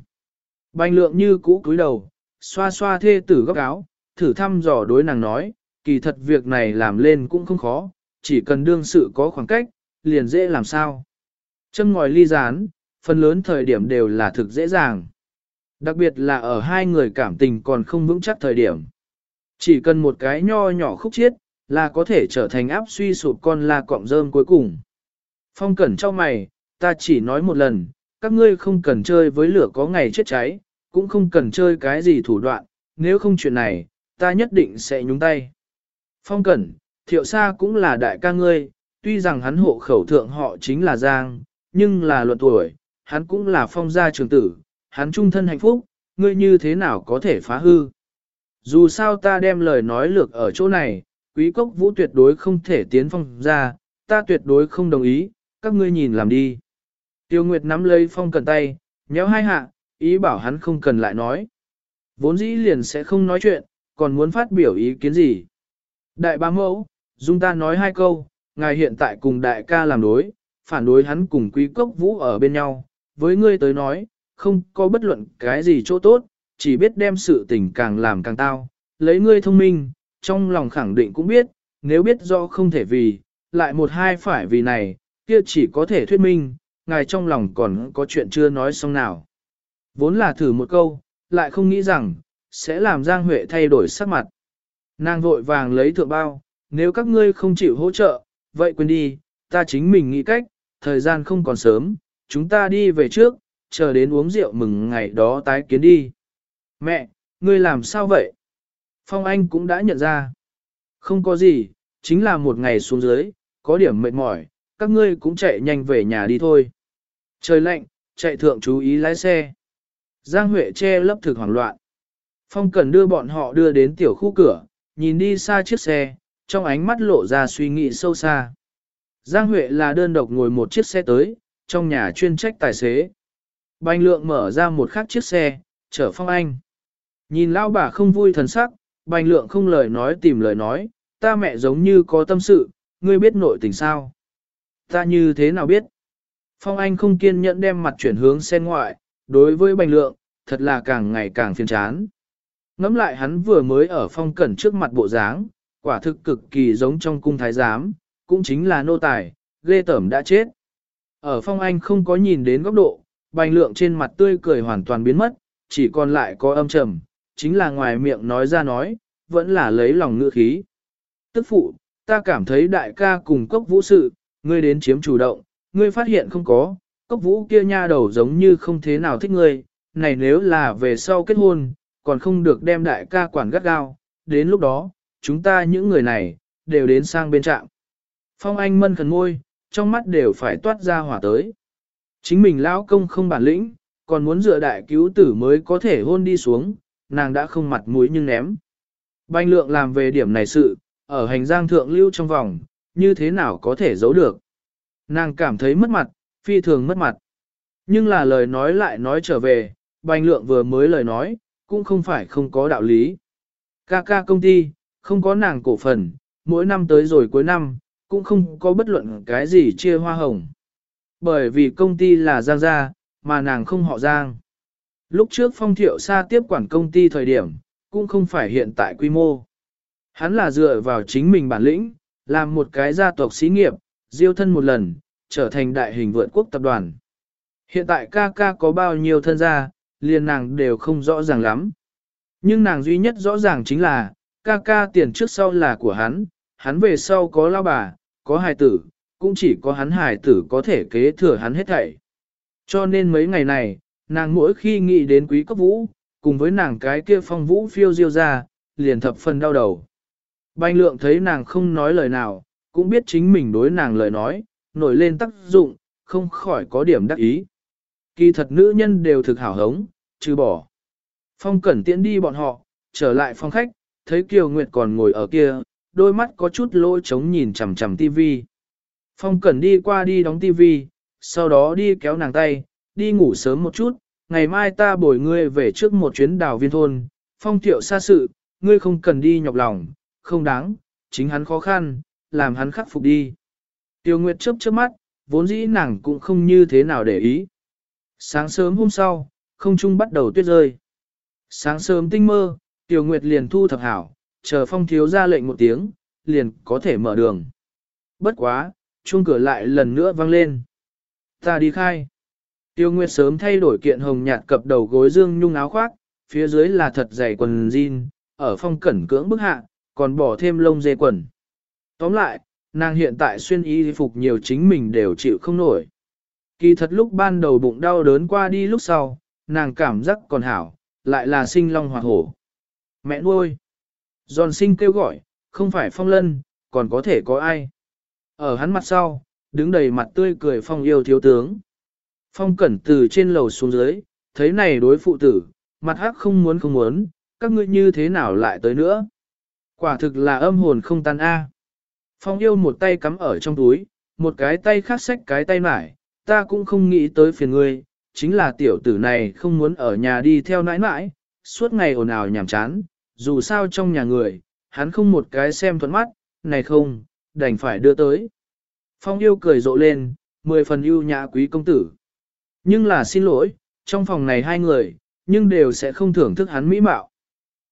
Bành lượng như cũ cúi đầu, xoa xoa thê tử góc áo, thử thăm dò đối nàng nói, kỳ thật việc này làm lên cũng không khó, chỉ cần đương sự có khoảng cách, liền dễ làm sao. Châm ngòi ly rán, phần lớn thời điểm đều là thực dễ dàng. Đặc biệt là ở hai người cảm tình còn không vững chắc thời điểm. Chỉ cần một cái nho nhỏ khúc chiết, là có thể trở thành áp suy sụp con la cọng rơm cuối cùng. Phong cẩn cho mày, ta chỉ nói một lần, các ngươi không cần chơi với lửa có ngày chết cháy, cũng không cần chơi cái gì thủ đoạn, nếu không chuyện này, ta nhất định sẽ nhúng tay. Phong cẩn, thiệu sa cũng là đại ca ngươi, tuy rằng hắn hộ khẩu thượng họ chính là Giang, nhưng là luận tuổi, hắn cũng là phong gia trường tử, hắn trung thân hạnh phúc, ngươi như thế nào có thể phá hư. Dù sao ta đem lời nói lược ở chỗ này, quý cốc vũ tuyệt đối không thể tiến phong ra, ta tuyệt đối không đồng ý, các ngươi nhìn làm đi. Tiêu Nguyệt nắm lấy phong cần tay, nhéo hai hạ, ý bảo hắn không cần lại nói. Vốn dĩ liền sẽ không nói chuyện, còn muốn phát biểu ý kiến gì. Đại bá mẫu, dung ta nói hai câu, ngài hiện tại cùng đại ca làm đối, phản đối hắn cùng quý cốc vũ ở bên nhau, với ngươi tới nói, không có bất luận cái gì chỗ tốt, chỉ biết đem sự tình càng làm càng tao, lấy ngươi thông minh, trong lòng khẳng định cũng biết, nếu biết do không thể vì, lại một hai phải vì này, kia chỉ có thể thuyết minh, ngài trong lòng còn có chuyện chưa nói xong nào. Vốn là thử một câu, lại không nghĩ rằng, sẽ làm Giang Huệ thay đổi sắc mặt. Nàng vội vàng lấy thượng bao, nếu các ngươi không chịu hỗ trợ, vậy quên đi, ta chính mình nghĩ cách, thời gian không còn sớm, chúng ta đi về trước, chờ đến uống rượu mừng ngày đó tái kiến đi. Mẹ, ngươi làm sao vậy? Phong Anh cũng đã nhận ra. Không có gì, chính là một ngày xuống dưới, có điểm mệt mỏi, các ngươi cũng chạy nhanh về nhà đi thôi. Trời lạnh, chạy thượng chú ý lái xe. Giang Huệ che lấp thực hoảng loạn. Phong Cần đưa bọn họ đưa đến tiểu khu cửa, nhìn đi xa chiếc xe, trong ánh mắt lộ ra suy nghĩ sâu xa. Giang Huệ là đơn độc ngồi một chiếc xe tới, trong nhà chuyên trách tài xế. Bành lượng mở ra một khác chiếc xe, chở phong anh. Nhìn lao bà không vui thần sắc, bành lượng không lời nói tìm lời nói, ta mẹ giống như có tâm sự, ngươi biết nội tình sao? Ta như thế nào biết? Phong Anh không kiên nhẫn đem mặt chuyển hướng xe ngoại, đối với bành lượng, thật là càng ngày càng phiền chán. Ngắm lại hắn vừa mới ở phong cẩn trước mặt bộ dáng, quả thực cực kỳ giống trong cung thái giám, cũng chính là nô tài, ghê tẩm đã chết. Ở phong anh không có nhìn đến góc độ, bành lượng trên mặt tươi cười hoàn toàn biến mất, chỉ còn lại có âm trầm, chính là ngoài miệng nói ra nói, vẫn là lấy lòng ngựa khí. Tức phụ, ta cảm thấy đại ca cùng cốc vũ sự, ngươi đến chiếm chủ động, ngươi phát hiện không có, cốc vũ kia nha đầu giống như không thế nào thích ngươi, này nếu là về sau kết hôn, còn không được đem đại ca quản gắt gao, đến lúc đó, chúng ta những người này, đều đến sang bên trạm. Phong Anh mân khẩn môi, trong mắt đều phải toát ra hỏa tới. Chính mình lão công không bản lĩnh, còn muốn dựa đại cứu tử mới có thể hôn đi xuống, nàng đã không mặt mũi nhưng ném. Banh lượng làm về điểm này sự, ở hành giang thượng lưu trong vòng, như thế nào có thể giấu được. Nàng cảm thấy mất mặt, phi thường mất mặt. Nhưng là lời nói lại nói trở về, Bành lượng vừa mới lời nói, cũng không phải không có đạo lý. Ca ca công ty, không có nàng cổ phần, mỗi năm tới rồi cuối năm, cũng không có bất luận cái gì chia hoa hồng. Bởi vì công ty là Giang gia, mà nàng không họ Giang. Lúc trước phong thiệu Sa tiếp quản công ty thời điểm, cũng không phải hiện tại quy mô. Hắn là dựa vào chính mình bản lĩnh, làm một cái gia tộc xí nghiệp, diêu thân một lần, trở thành đại hình vượt quốc tập đoàn. Hiện tại ca ca có bao nhiêu thân gia, liền nàng đều không rõ ràng lắm. Nhưng nàng duy nhất rõ ràng chính là, ca ca tiền trước sau là của hắn, hắn về sau có lao bà, có hài tử, cũng chỉ có hắn hài tử có thể kế thừa hắn hết thảy. Cho nên mấy ngày này, nàng mỗi khi nghĩ đến quý cấp vũ, cùng với nàng cái kia phong vũ phiêu diêu ra, liền thập phần đau đầu. Banh lượng thấy nàng không nói lời nào, cũng biết chính mình đối nàng lời nói, nổi lên tác dụng, không khỏi có điểm đắc ý. Kỳ thật nữ nhân đều thực hảo hống, trừ bỏ. Phong cẩn tiễn đi bọn họ, trở lại phòng khách, thấy Kiều Nguyệt còn ngồi ở kia, đôi mắt có chút lỗ trống nhìn chằm chằm tivi. Phong cẩn đi qua đi đóng tivi, sau đó đi kéo nàng tay, đi ngủ sớm một chút, ngày mai ta bồi ngươi về trước một chuyến đào viên thôn, phong thiệu xa sự, ngươi không cần đi nhọc lòng, không đáng, chính hắn khó khăn, làm hắn khắc phục đi. Tiêu Nguyệt chớp chớp mắt, vốn dĩ nàng cũng không như thế nào để ý. Sáng sớm hôm sau, không trung bắt đầu tuyết rơi. Sáng sớm tinh mơ, Tiêu Nguyệt liền thu thập hảo, chờ phong thiếu ra lệnh một tiếng, liền có thể mở đường. Bất quá, chuông cửa lại lần nữa vang lên. Ta đi khai. Tiêu Nguyệt sớm thay đổi kiện hồng nhạt cập đầu gối dương nhung áo khoác, phía dưới là thật dày quần jean, ở phong cẩn cưỡng bức hạ, còn bỏ thêm lông dê quần. Tóm lại, nàng hiện tại xuyên y phục nhiều chính mình đều chịu không nổi. Kỳ thật lúc ban đầu bụng đau đớn qua đi lúc sau, nàng cảm giác còn hảo, lại là sinh long hoặc hổ. Mẹ nuôi. Giòn sinh kêu gọi, không phải phong lân, còn có thể có ai. Ở hắn mặt sau, đứng đầy mặt tươi cười phong yêu thiếu tướng. Phong cẩn từ trên lầu xuống dưới, thấy này đối phụ tử, mặt hắc không muốn không muốn, các ngươi như thế nào lại tới nữa. Quả thực là âm hồn không tan a. Phong yêu một tay cắm ở trong túi, một cái tay khác xách cái tay mải, ta cũng không nghĩ tới phiền ngươi, chính là tiểu tử này không muốn ở nhà đi theo nãi nãi, suốt ngày ồn ào nhảm chán, dù sao trong nhà người, hắn không một cái xem thuận mắt, này không, đành phải đưa tới. Phong yêu cười rộ lên, mười phần yêu nhã quý công tử. Nhưng là xin lỗi, trong phòng này hai người, nhưng đều sẽ không thưởng thức hắn mỹ mạo.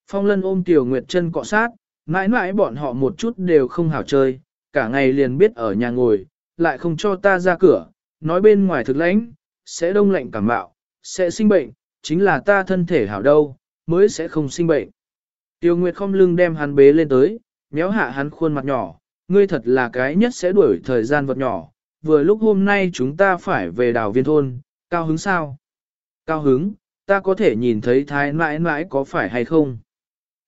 Phong lân ôm tiểu nguyệt chân cọ sát, mãi mãi bọn họ một chút đều không hảo chơi, cả ngày liền biết ở nhà ngồi, lại không cho ta ra cửa, nói bên ngoài thực lãnh, sẽ đông lạnh cảm mạo, sẽ sinh bệnh, chính là ta thân thể hảo đâu, mới sẽ không sinh bệnh. Tiêu Nguyệt không lưng đem hắn bế lên tới, méo hạ hắn khuôn mặt nhỏ, ngươi thật là cái nhất sẽ đuổi thời gian vật nhỏ, vừa lúc hôm nay chúng ta phải về đảo viên thôn, cao hứng sao? Cao hứng, ta có thể nhìn thấy thái mãi mãi có phải hay không?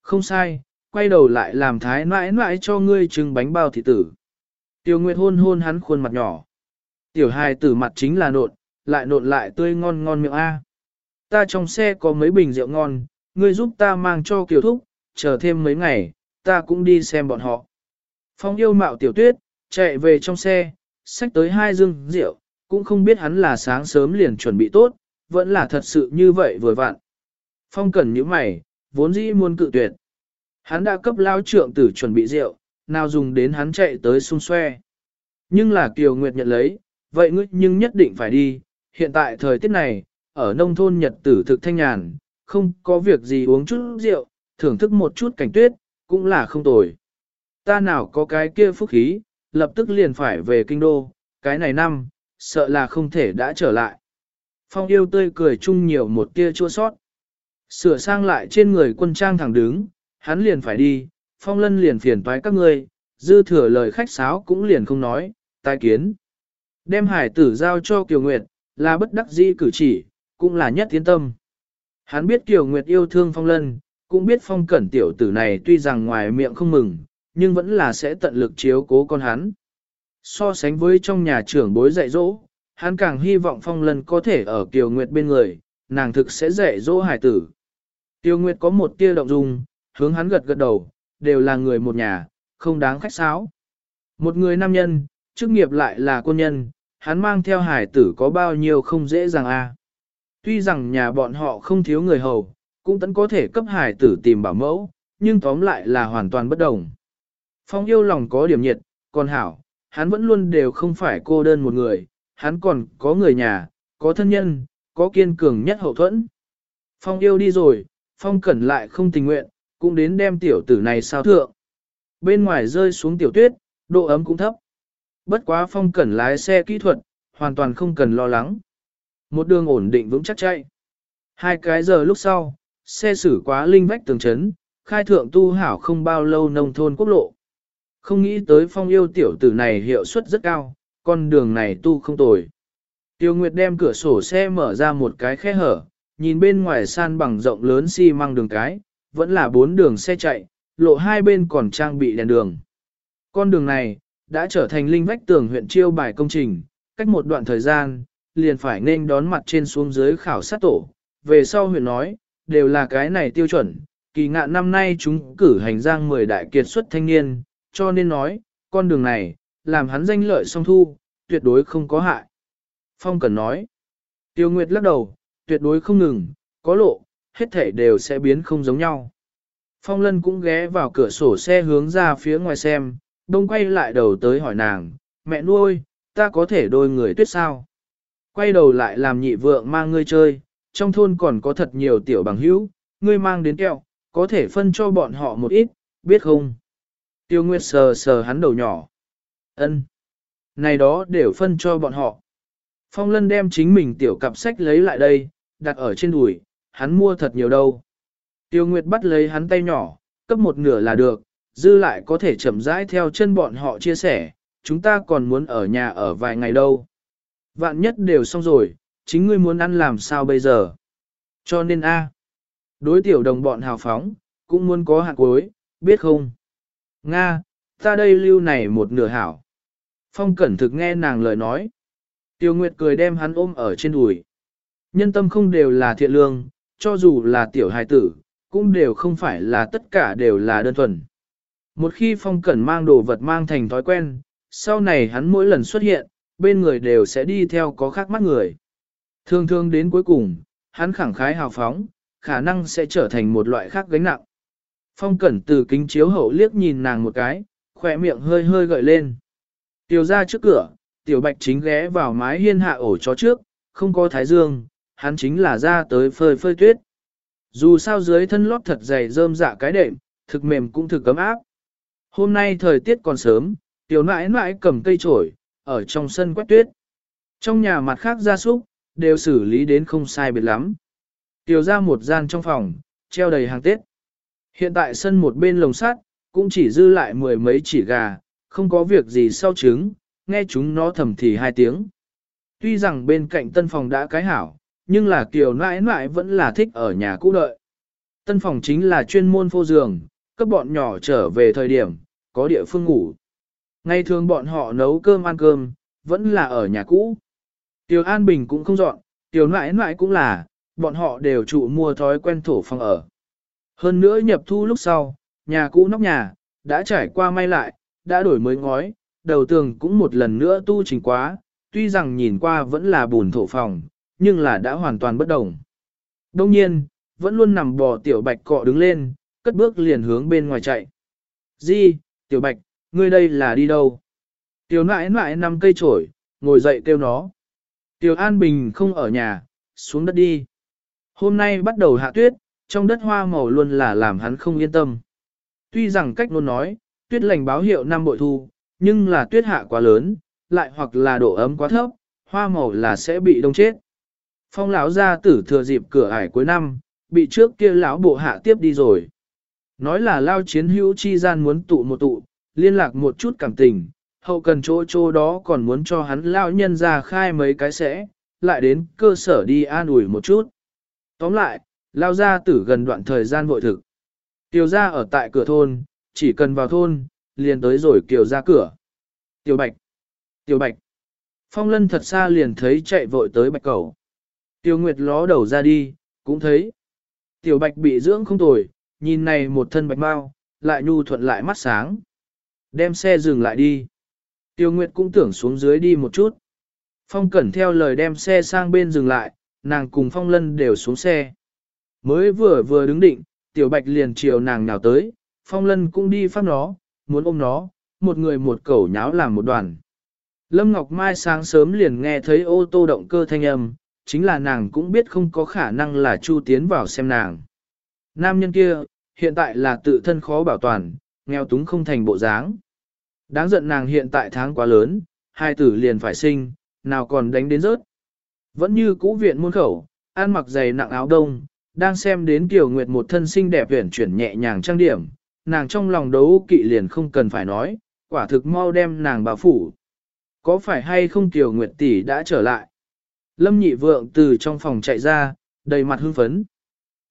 Không sai, quay đầu lại làm thái nãi nãi cho ngươi trưng bánh bao thị tử. Tiêu Nguyệt hôn hôn hắn khuôn mặt nhỏ. Tiểu hài tử mặt chính là nộn, lại nộn lại tươi ngon ngon miệng A. Ta trong xe có mấy bình rượu ngon, ngươi giúp ta mang cho kiều thúc, chờ thêm mấy ngày, ta cũng đi xem bọn họ. Phong yêu mạo tiểu tuyết, chạy về trong xe, xách tới hai dương rượu, cũng không biết hắn là sáng sớm liền chuẩn bị tốt, vẫn là thật sự như vậy vừa vặn. Phong cẩn những mày, vốn dĩ muốn cự tuyệt. Hắn đã cấp lao trượng tử chuẩn bị rượu, nào dùng đến hắn chạy tới xung xoe. Nhưng là Kiều Nguyệt nhận lấy, vậy ngươi nhưng nhất định phải đi, hiện tại thời tiết này, ở nông thôn Nhật tử thực thanh nhàn, không có việc gì uống chút rượu, thưởng thức một chút cảnh tuyết, cũng là không tồi. Ta nào có cái kia phúc khí, lập tức liền phải về kinh đô, cái này năm, sợ là không thể đã trở lại. Phong yêu tươi cười chung nhiều một tia chua sót. Sửa sang lại trên người quân trang thẳng đứng, hắn liền phải đi, phong lân liền phiền toái các ngươi, dư thừa lời khách sáo cũng liền không nói, tai kiến. Đem hải tử giao cho Kiều Nguyệt, là bất đắc dĩ cử chỉ, cũng là nhất tiến tâm. Hắn biết Kiều Nguyệt yêu thương phong lân, cũng biết phong cẩn tiểu tử này tuy rằng ngoài miệng không mừng, nhưng vẫn là sẽ tận lực chiếu cố con hắn. So sánh với trong nhà trưởng bối dạy dỗ, hắn càng hy vọng phong lân có thể ở Kiều Nguyệt bên người, nàng thực sẽ dạy dỗ hải tử. Kiều Nguyệt có một tia động dung, hướng hắn gật gật đầu, đều là người một nhà, không đáng khách sáo. Một người nam nhân, chức nghiệp lại là quân nhân, hắn mang theo hải tử có bao nhiêu không dễ dàng a. Tuy rằng nhà bọn họ không thiếu người hầu, cũng tẫn có thể cấp hải tử tìm bảo mẫu, nhưng tóm lại là hoàn toàn bất đồng. Phong yêu lòng có điểm nhiệt, còn hảo, hắn vẫn luôn đều không phải cô đơn một người, hắn còn có người nhà, có thân nhân, có kiên cường nhất hậu thuẫn. Phong yêu đi rồi, Phong cẩn lại không tình nguyện, cũng đến đem tiểu tử này sao thượng. Bên ngoài rơi xuống tiểu tuyết, độ ấm cũng thấp. Bất quá Phong cẩn lái xe kỹ thuật, hoàn toàn không cần lo lắng. Một đường ổn định vững chắc chạy. Hai cái giờ lúc sau, xe xử quá linh vách tường chấn, khai thượng tu hảo không bao lâu nông thôn quốc lộ. Không nghĩ tới phong yêu tiểu tử này hiệu suất rất cao, con đường này tu không tồi. Tiêu Nguyệt đem cửa sổ xe mở ra một cái khe hở, nhìn bên ngoài san bằng rộng lớn xi măng đường cái, vẫn là bốn đường xe chạy, lộ hai bên còn trang bị đèn đường. Con đường này, đã trở thành linh vách tường huyện chiêu bài công trình, cách một đoạn thời gian, liền phải nên đón mặt trên xuống dưới khảo sát tổ. Về sau huyện nói, đều là cái này tiêu chuẩn, kỳ ngạn năm nay chúng cử hành giang 10 đại kiệt xuất thanh niên, cho nên nói, con đường này, làm hắn danh lợi song thu, tuyệt đối không có hại. Phong Cần nói, Tiêu Nguyệt lắc đầu, tuyệt đối không ngừng, có lộ, hết thể đều sẽ biến không giống nhau. Phong Lân cũng ghé vào cửa sổ xe hướng ra phía ngoài xem, đông quay lại đầu tới hỏi nàng, mẹ nuôi, ta có thể đôi người tuyết sao? Quay đầu lại làm nhị vượng mang ngươi chơi, trong thôn còn có thật nhiều tiểu bằng hữu, ngươi mang đến kẹo, có thể phân cho bọn họ một ít, biết không? Tiêu Nguyệt sờ sờ hắn đầu nhỏ. Ân, Này đó đều phân cho bọn họ. Phong Lân đem chính mình tiểu cặp sách lấy lại đây, đặt ở trên đùi, hắn mua thật nhiều đâu. Tiêu Nguyệt bắt lấy hắn tay nhỏ, cấp một nửa là được, dư lại có thể chậm rãi theo chân bọn họ chia sẻ, chúng ta còn muốn ở nhà ở vài ngày đâu. Vạn nhất đều xong rồi, chính ngươi muốn ăn làm sao bây giờ. Cho nên a, đối tiểu đồng bọn hào phóng, cũng muốn có hạt cuối, biết không? Nga, ta đây lưu này một nửa hảo. Phong cẩn thực nghe nàng lời nói. Tiêu Nguyệt cười đem hắn ôm ở trên đùi. Nhân tâm không đều là thiện lương, cho dù là tiểu hài tử, cũng đều không phải là tất cả đều là đơn thuần. Một khi phong cẩn mang đồ vật mang thành thói quen, sau này hắn mỗi lần xuất hiện, bên người đều sẽ đi theo có khác mắt người. Thường thường đến cuối cùng, hắn khẳng khái hào phóng, khả năng sẽ trở thành một loại khác gánh nặng. Phong cẩn từ kính chiếu hậu liếc nhìn nàng một cái, khỏe miệng hơi hơi gợi lên. Tiểu ra trước cửa, tiểu bạch chính ghé vào mái hiên hạ ổ chó trước, không có thái dương, hắn chính là ra tới phơi phơi tuyết. Dù sao dưới thân lót thật dày rơm dạ cái đệm, thực mềm cũng thực cấm áp. Hôm nay thời tiết còn sớm, tiểu nãi nãi cầm cây trổi, ở trong sân quét tuyết. Trong nhà mặt khác gia súc, đều xử lý đến không sai biệt lắm. Tiểu ra một gian trong phòng, treo đầy hàng tết. Hiện tại sân một bên lồng sắt, cũng chỉ dư lại mười mấy chỉ gà, không có việc gì sau trứng, nghe chúng nó thầm thì hai tiếng. Tuy rằng bên cạnh tân phòng đã cái hảo, nhưng là kiểu nãi nãi vẫn là thích ở nhà cũ đợi. Tân phòng chính là chuyên môn phô giường, các bọn nhỏ trở về thời điểm, có địa phương ngủ. Ngày thường bọn họ nấu cơm ăn cơm, vẫn là ở nhà cũ. Tiểu An Bình cũng không dọn, tiểu nãi nãi cũng là, bọn họ đều trụ mua thói quen thổ phòng ở. Hơn nữa nhập thu lúc sau, nhà cũ nóc nhà, đã trải qua may lại, đã đổi mới ngói, đầu tường cũng một lần nữa tu chỉnh quá, tuy rằng nhìn qua vẫn là bùn thổ phòng, nhưng là đã hoàn toàn bất đồng. Đông nhiên, vẫn luôn nằm bò tiểu bạch cọ đứng lên, cất bước liền hướng bên ngoài chạy. Di, tiểu bạch, ngươi đây là đi đâu? Tiểu nãi nãi nằm cây trổi, ngồi dậy kêu nó. Tiểu An Bình không ở nhà, xuống đất đi. Hôm nay bắt đầu hạ tuyết, trong đất hoa màu luôn là làm hắn không yên tâm. Tuy rằng cách luôn nói, tuyết lành báo hiệu năm bội thu, nhưng là tuyết hạ quá lớn, lại hoặc là độ ấm quá thấp, hoa màu là sẽ bị đông chết. Phong lão gia tử thừa dịp cửa ải cuối năm, bị trước kia lão bộ hạ tiếp đi rồi. Nói là lao chiến hữu chi gian muốn tụ một tụ, liên lạc một chút cảm tình, hậu cần chỗ chỗ đó còn muốn cho hắn lao nhân ra khai mấy cái sẽ, lại đến cơ sở đi an ủi một chút. Tóm lại, lao gia tử gần đoạn thời gian vội thực. Tiểu gia ở tại cửa thôn, chỉ cần vào thôn, liền tới rồi kiều ra cửa. Tiểu bạch, tiểu bạch. Phong lân thật xa liền thấy chạy vội tới bạch cầu. Tiêu nguyệt ló đầu ra đi, cũng thấy. Tiểu bạch bị dưỡng không tồi, nhìn này một thân bạch mau, lại nhu thuận lại mắt sáng. Đem xe dừng lại đi. Tiêu Nguyệt cũng tưởng xuống dưới đi một chút. Phong Cẩn theo lời đem xe sang bên dừng lại, nàng cùng Phong Lân đều xuống xe. Mới vừa vừa đứng định, Tiểu Bạch liền chiều nàng nào tới, Phong Lân cũng đi phát nó, muốn ôm nó, một người một cẩu nháo làm một đoàn. Lâm Ngọc Mai sáng sớm liền nghe thấy ô tô động cơ thanh âm, chính là nàng cũng biết không có khả năng là Chu tiến vào xem nàng. Nam nhân kia, hiện tại là tự thân khó bảo toàn, nghèo túng không thành bộ dáng. Đáng giận nàng hiện tại tháng quá lớn, hai tử liền phải sinh, nào còn đánh đến rớt. Vẫn như cũ viện môn khẩu, ăn mặc giày nặng áo đông, đang xem đến Kiều Nguyệt một thân xinh đẹp huyển chuyển nhẹ nhàng trang điểm, nàng trong lòng đấu kỵ liền không cần phải nói, quả thực mau đem nàng bảo phủ. Có phải hay không Kiều Nguyệt tỷ đã trở lại? Lâm nhị vượng từ trong phòng chạy ra, đầy mặt hưng phấn.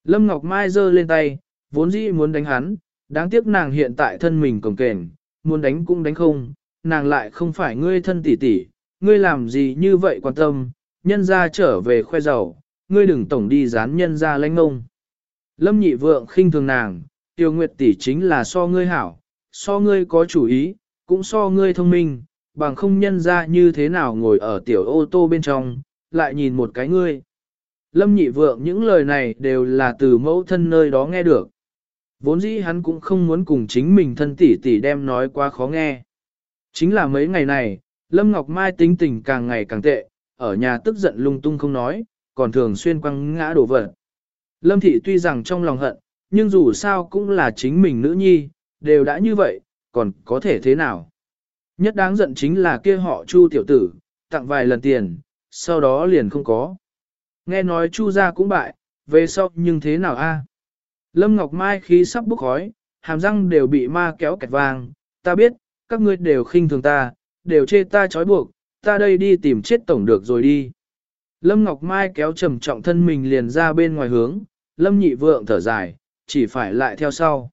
Lâm Ngọc Mai giơ lên tay, vốn dĩ muốn đánh hắn, đáng tiếc nàng hiện tại thân mình cồng kềnh, muốn đánh cũng đánh không, nàng lại không phải ngươi thân tỷ tỷ, ngươi làm gì như vậy quan tâm, nhân ra trở về khoe giàu, ngươi đừng tổng đi dán nhân ra lãnh ngông. Lâm nhị vượng khinh thường nàng, tiêu nguyệt tỷ chính là so ngươi hảo, so ngươi có chủ ý, cũng so ngươi thông minh, bằng không nhân ra như thế nào ngồi ở tiểu ô tô bên trong, lại nhìn một cái ngươi. Lâm nhị vượng những lời này đều là từ mẫu thân nơi đó nghe được. Vốn dĩ hắn cũng không muốn cùng chính mình thân tỷ tỷ đem nói quá khó nghe. Chính là mấy ngày này, Lâm Ngọc Mai tính tình càng ngày càng tệ, ở nhà tức giận lung tung không nói, còn thường xuyên quăng ngã đổ vật. Lâm Thị tuy rằng trong lòng hận, nhưng dù sao cũng là chính mình nữ nhi, đều đã như vậy, còn có thể thế nào? Nhất đáng giận chính là kia họ Chu tiểu tử, tặng vài lần tiền, sau đó liền không có. Nghe nói Chu gia cũng bại, về sau nhưng thế nào a? Lâm Ngọc Mai khí sắp bốc khói, hàm răng đều bị ma kéo kẹt vàng, ta biết, các ngươi đều khinh thường ta, đều chê ta trói buộc, ta đây đi tìm chết tổng được rồi đi. Lâm Ngọc Mai kéo trầm trọng thân mình liền ra bên ngoài hướng, Lâm nhị vượng thở dài, chỉ phải lại theo sau.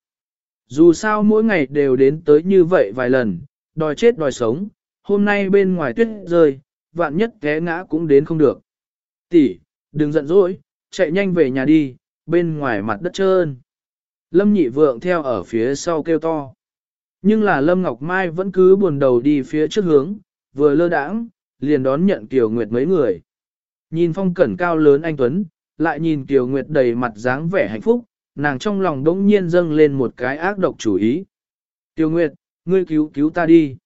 Dù sao mỗi ngày đều đến tới như vậy vài lần, đòi chết đòi sống, hôm nay bên ngoài tuyết rơi, vạn nhất té ngã cũng đến không được. Tỷ, đừng giận dỗi, chạy nhanh về nhà đi, bên ngoài mặt đất trơn. Lâm nhị vượng theo ở phía sau kêu to. Nhưng là Lâm Ngọc Mai vẫn cứ buồn đầu đi phía trước hướng, vừa lơ đãng, liền đón nhận Kiều Nguyệt mấy người. Nhìn phong cẩn cao lớn anh Tuấn, lại nhìn Kiều Nguyệt đầy mặt dáng vẻ hạnh phúc, nàng trong lòng đống nhiên dâng lên một cái ác độc chủ ý. Kiều Nguyệt, ngươi cứu cứu ta đi.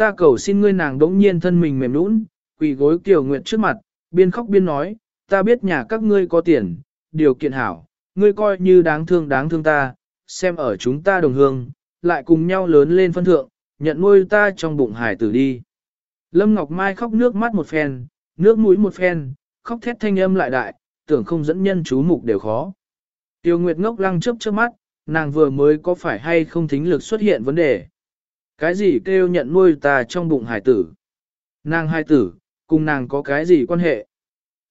Ta cầu xin ngươi nàng đống nhiên thân mình mềm nũng, quỳ gối Kiều Nguyệt trước mặt, biên khóc biên nói, ta biết nhà các ngươi có tiền, điều kiện hảo, ngươi coi như đáng thương đáng thương ta, xem ở chúng ta đồng hương, lại cùng nhau lớn lên phân thượng, nhận nuôi ta trong bụng hải tử đi. Lâm Ngọc Mai khóc nước mắt một phen, nước mũi một phen, khóc thét thanh âm lại đại, tưởng không dẫn nhân chú mục đều khó. Tiêu Nguyệt ngốc lăng chớp trước mắt, nàng vừa mới có phải hay không thính lực xuất hiện vấn đề. Cái gì kêu nhận nuôi ta trong bụng hải tử? Nàng hải tử, cùng nàng có cái gì quan hệ?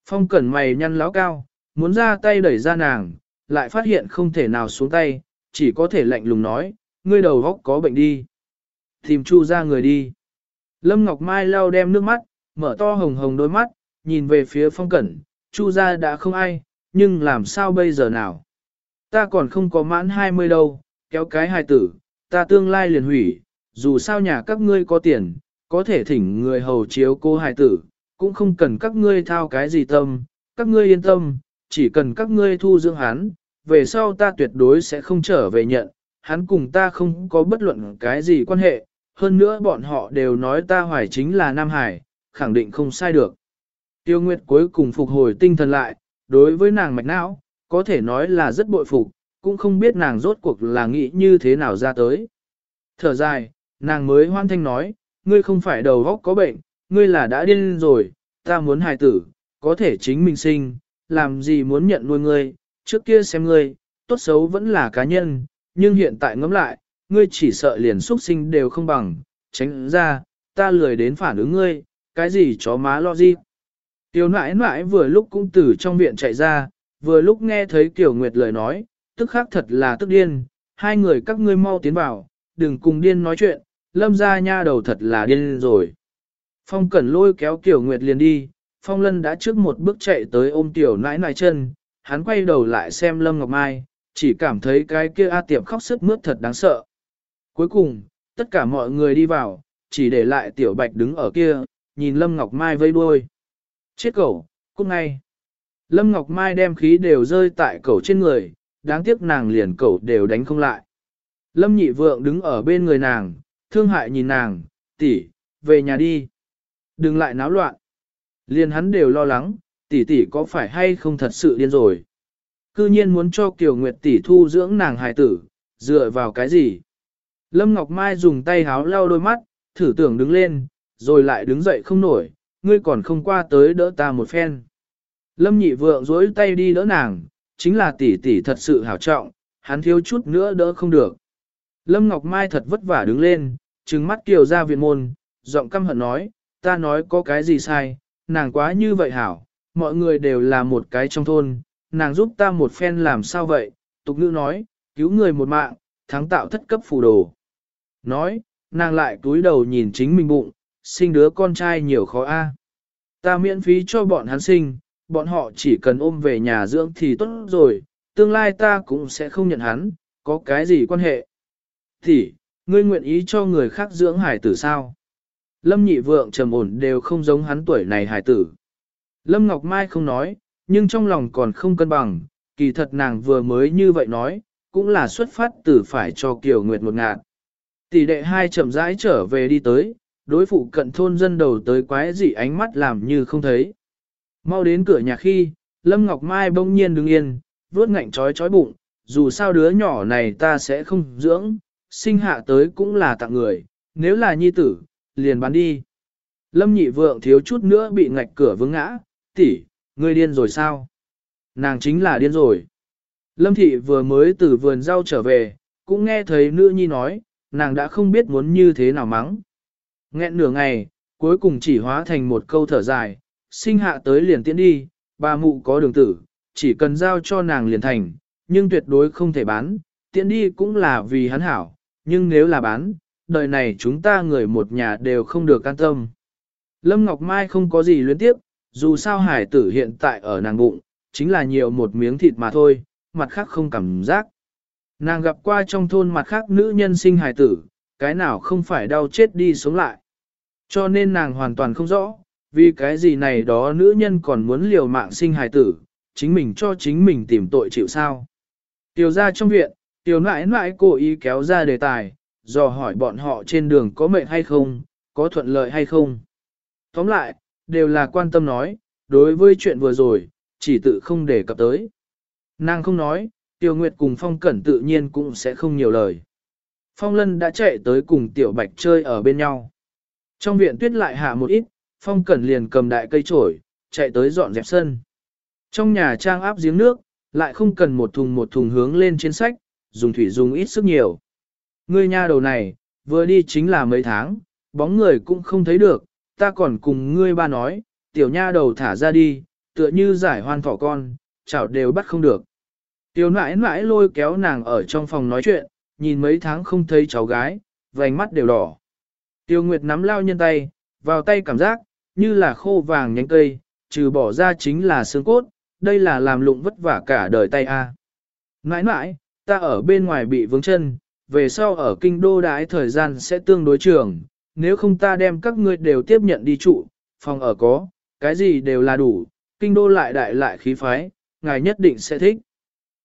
Phong cẩn mày nhăn láo cao, muốn ra tay đẩy ra nàng, lại phát hiện không thể nào xuống tay, chỉ có thể lạnh lùng nói, ngươi đầu góc có bệnh đi. Tìm Chu ra người đi. Lâm Ngọc Mai lau đem nước mắt, mở to hồng hồng đôi mắt, nhìn về phía phong cẩn, Chu ra đã không ai, nhưng làm sao bây giờ nào? Ta còn không có mãn 20 đâu, kéo cái hài tử, ta tương lai liền hủy, dù sao nhà các ngươi có tiền, có thể thỉnh người hầu chiếu cô hài tử, cũng không cần các ngươi thao cái gì tâm, các ngươi yên tâm, chỉ cần các ngươi thu dưỡng hắn, về sau ta tuyệt đối sẽ không trở về nhận, hắn cùng ta không có bất luận cái gì quan hệ, hơn nữa bọn họ đều nói ta hoài chính là Nam Hải, khẳng định không sai được. Tiêu Nguyệt cuối cùng phục hồi tinh thần lại, đối với nàng mạch não, có thể nói là rất bội phục, cũng không biết nàng rốt cuộc là nghĩ như thế nào ra tới. Thở dài, nàng mới hoan thanh nói, ngươi không phải đầu góc có bệnh, ngươi là đã điên rồi, ta muốn hài tử, có thể chính mình sinh, làm gì muốn nhận nuôi ngươi, trước kia xem ngươi, tốt xấu vẫn là cá nhân, nhưng hiện tại ngẫm lại, ngươi chỉ sợ liền xuất sinh đều không bằng, tránh ra, ta lười đến phản ứng ngươi, cái gì chó má lo gì. Tiểu nãi nãi vừa lúc cũng từ trong viện chạy ra, vừa lúc nghe thấy Tiểu Nguyệt lời nói, tức khắc thật là tức điên, hai người các ngươi mau tiến vào, đừng cùng điên nói chuyện, lâm ra nha đầu thật là điên rồi. Phong Cẩn lôi kéo Tiểu Nguyệt liền đi, Phong Lân đã trước một bước chạy tới ôm Tiểu nãi nãi chân, hắn quay đầu lại xem Lâm Ngọc Mai, chỉ cảm thấy cái kia A Tiệp khóc sức mướt thật đáng sợ. Cuối cùng, tất cả mọi người đi vào, chỉ để lại Tiểu Bạch đứng ở kia, nhìn Lâm Ngọc Mai vây đuôi. Chết cẩu, cút ngay. Lâm Ngọc Mai đem khí đều rơi tại cẩu trên người, đáng tiếc nàng liền cẩu đều đánh không lại. Lâm nhị vượng đứng ở bên người nàng, thương hại nhìn nàng, tỷ, về nhà đi. Đừng lại náo loạn. Liền hắn đều lo lắng, tỷ tỷ có phải hay không thật sự điên rồi. Cư nhiên muốn cho Kiều Nguyệt tỷ thu dưỡng nàng hài tử, dựa vào cái gì? Lâm Ngọc Mai dùng tay háo lau đôi mắt, thử tưởng đứng lên, rồi lại đứng dậy không nổi, ngươi còn không qua tới đỡ ta một phen. Lâm nhị vượng dối tay đi đỡ nàng, chính là tỷ tỷ thật sự hảo trọng, hắn thiếu chút nữa đỡ không được. Lâm Ngọc Mai thật vất vả đứng lên, trừng mắt kiều ra viện môn, giọng căm hận nói, ta nói có cái gì sai, nàng quá như vậy hảo, mọi người đều là một cái trong thôn, nàng giúp ta một phen làm sao vậy, tục ngữ nói, cứu người một mạng, thắng tạo thất cấp phù đồ. Nói, nàng lại cúi đầu nhìn chính mình bụng, sinh đứa con trai nhiều khó a. Ta miễn phí cho bọn hắn sinh, bọn họ chỉ cần ôm về nhà dưỡng thì tốt rồi, tương lai ta cũng sẽ không nhận hắn, có cái gì quan hệ. Thì, ngươi nguyện ý cho người khác dưỡng hải tử sao? Lâm nhị vượng trầm ổn đều không giống hắn tuổi này hải tử. Lâm Ngọc Mai không nói, nhưng trong lòng còn không cân bằng, kỳ thật nàng vừa mới như vậy nói, cũng là xuất phát từ phải cho Kiều Nguyệt một ngạn. Tỷ đệ hai chậm rãi trở về đi tới, đối phụ cận thôn dân đầu tới quái dị ánh mắt làm như không thấy. Mau đến cửa nhà khi, Lâm Ngọc Mai bỗng nhiên đứng yên, vuốt ngạnh trói trói bụng, dù sao đứa nhỏ này ta sẽ không dưỡng, sinh hạ tới cũng là tặng người, nếu là nhi tử, liền bán đi. Lâm nhị vượng thiếu chút nữa bị ngạch cửa vướng ngã, tỷ, ngươi điên rồi sao? Nàng chính là điên rồi. Lâm thị vừa mới từ vườn rau trở về, cũng nghe thấy nữ nhi nói, nàng đã không biết muốn như thế nào mắng. Nghẹn nửa ngày, cuối cùng chỉ hóa thành một câu thở dài, sinh hạ tới liền tiến đi, bà mụ có đường tử, chỉ cần giao cho nàng liền thành, nhưng tuyệt đối không thể bán, tiễn đi cũng là vì hắn hảo, nhưng nếu là bán, đời này chúng ta người một nhà đều không được can tâm. Lâm Ngọc Mai không có gì luyến tiếp, dù sao hải tử hiện tại ở nàng bụng, chính là nhiều một miếng thịt mà thôi, mặt khác không cảm giác. Nàng gặp qua trong thôn mặt khác nữ nhân sinh hải tử, cái nào không phải đau chết đi sống lại. Cho nên nàng hoàn toàn không rõ, vì cái gì này đó nữ nhân còn muốn liều mạng sinh hài tử, chính mình cho chính mình tìm tội chịu sao. Tiểu ra trong viện, tiểu nãi nãi cố ý kéo ra đề tài, dò hỏi bọn họ trên đường có mệt hay không, có thuận lợi hay không. Tóm lại, đều là quan tâm nói, đối với chuyện vừa rồi, chỉ tự không để cập tới. Nàng không nói, Tiểu Nguyệt cùng Phong Cẩn tự nhiên cũng sẽ không nhiều lời. Phong Lân đã chạy tới cùng Tiểu Bạch chơi ở bên nhau. Trong viện tuyết lại hạ một ít, Phong Cẩn liền cầm đại cây trổi, chạy tới dọn dẹp sân. Trong nhà trang áp giếng nước, lại không cần một thùng một thùng hướng lên trên sách, dùng thủy dùng ít sức nhiều. Ngươi nha đầu này, vừa đi chính là mấy tháng, bóng người cũng không thấy được, ta còn cùng ngươi ba nói, tiểu nha đầu thả ra đi, tựa như giải hoan thỏ con, chảo đều bắt không được. Tiểu nãi nãi lôi kéo nàng ở trong phòng nói chuyện, nhìn mấy tháng không thấy cháu gái, vành mắt đều đỏ. Tiêu Nguyệt nắm lao nhân tay, vào tay cảm giác, như là khô vàng nhánh cây, trừ bỏ ra chính là xương cốt, đây là làm lụng vất vả cả đời tay a. À. nãi ta ở bên ngoài bị vướng chân, về sau ở kinh đô đái thời gian sẽ tương đối trường, nếu không ta đem các ngươi đều tiếp nhận đi trụ, phòng ở có, cái gì đều là đủ, kinh đô lại đại lại khí phái, ngài nhất định sẽ thích.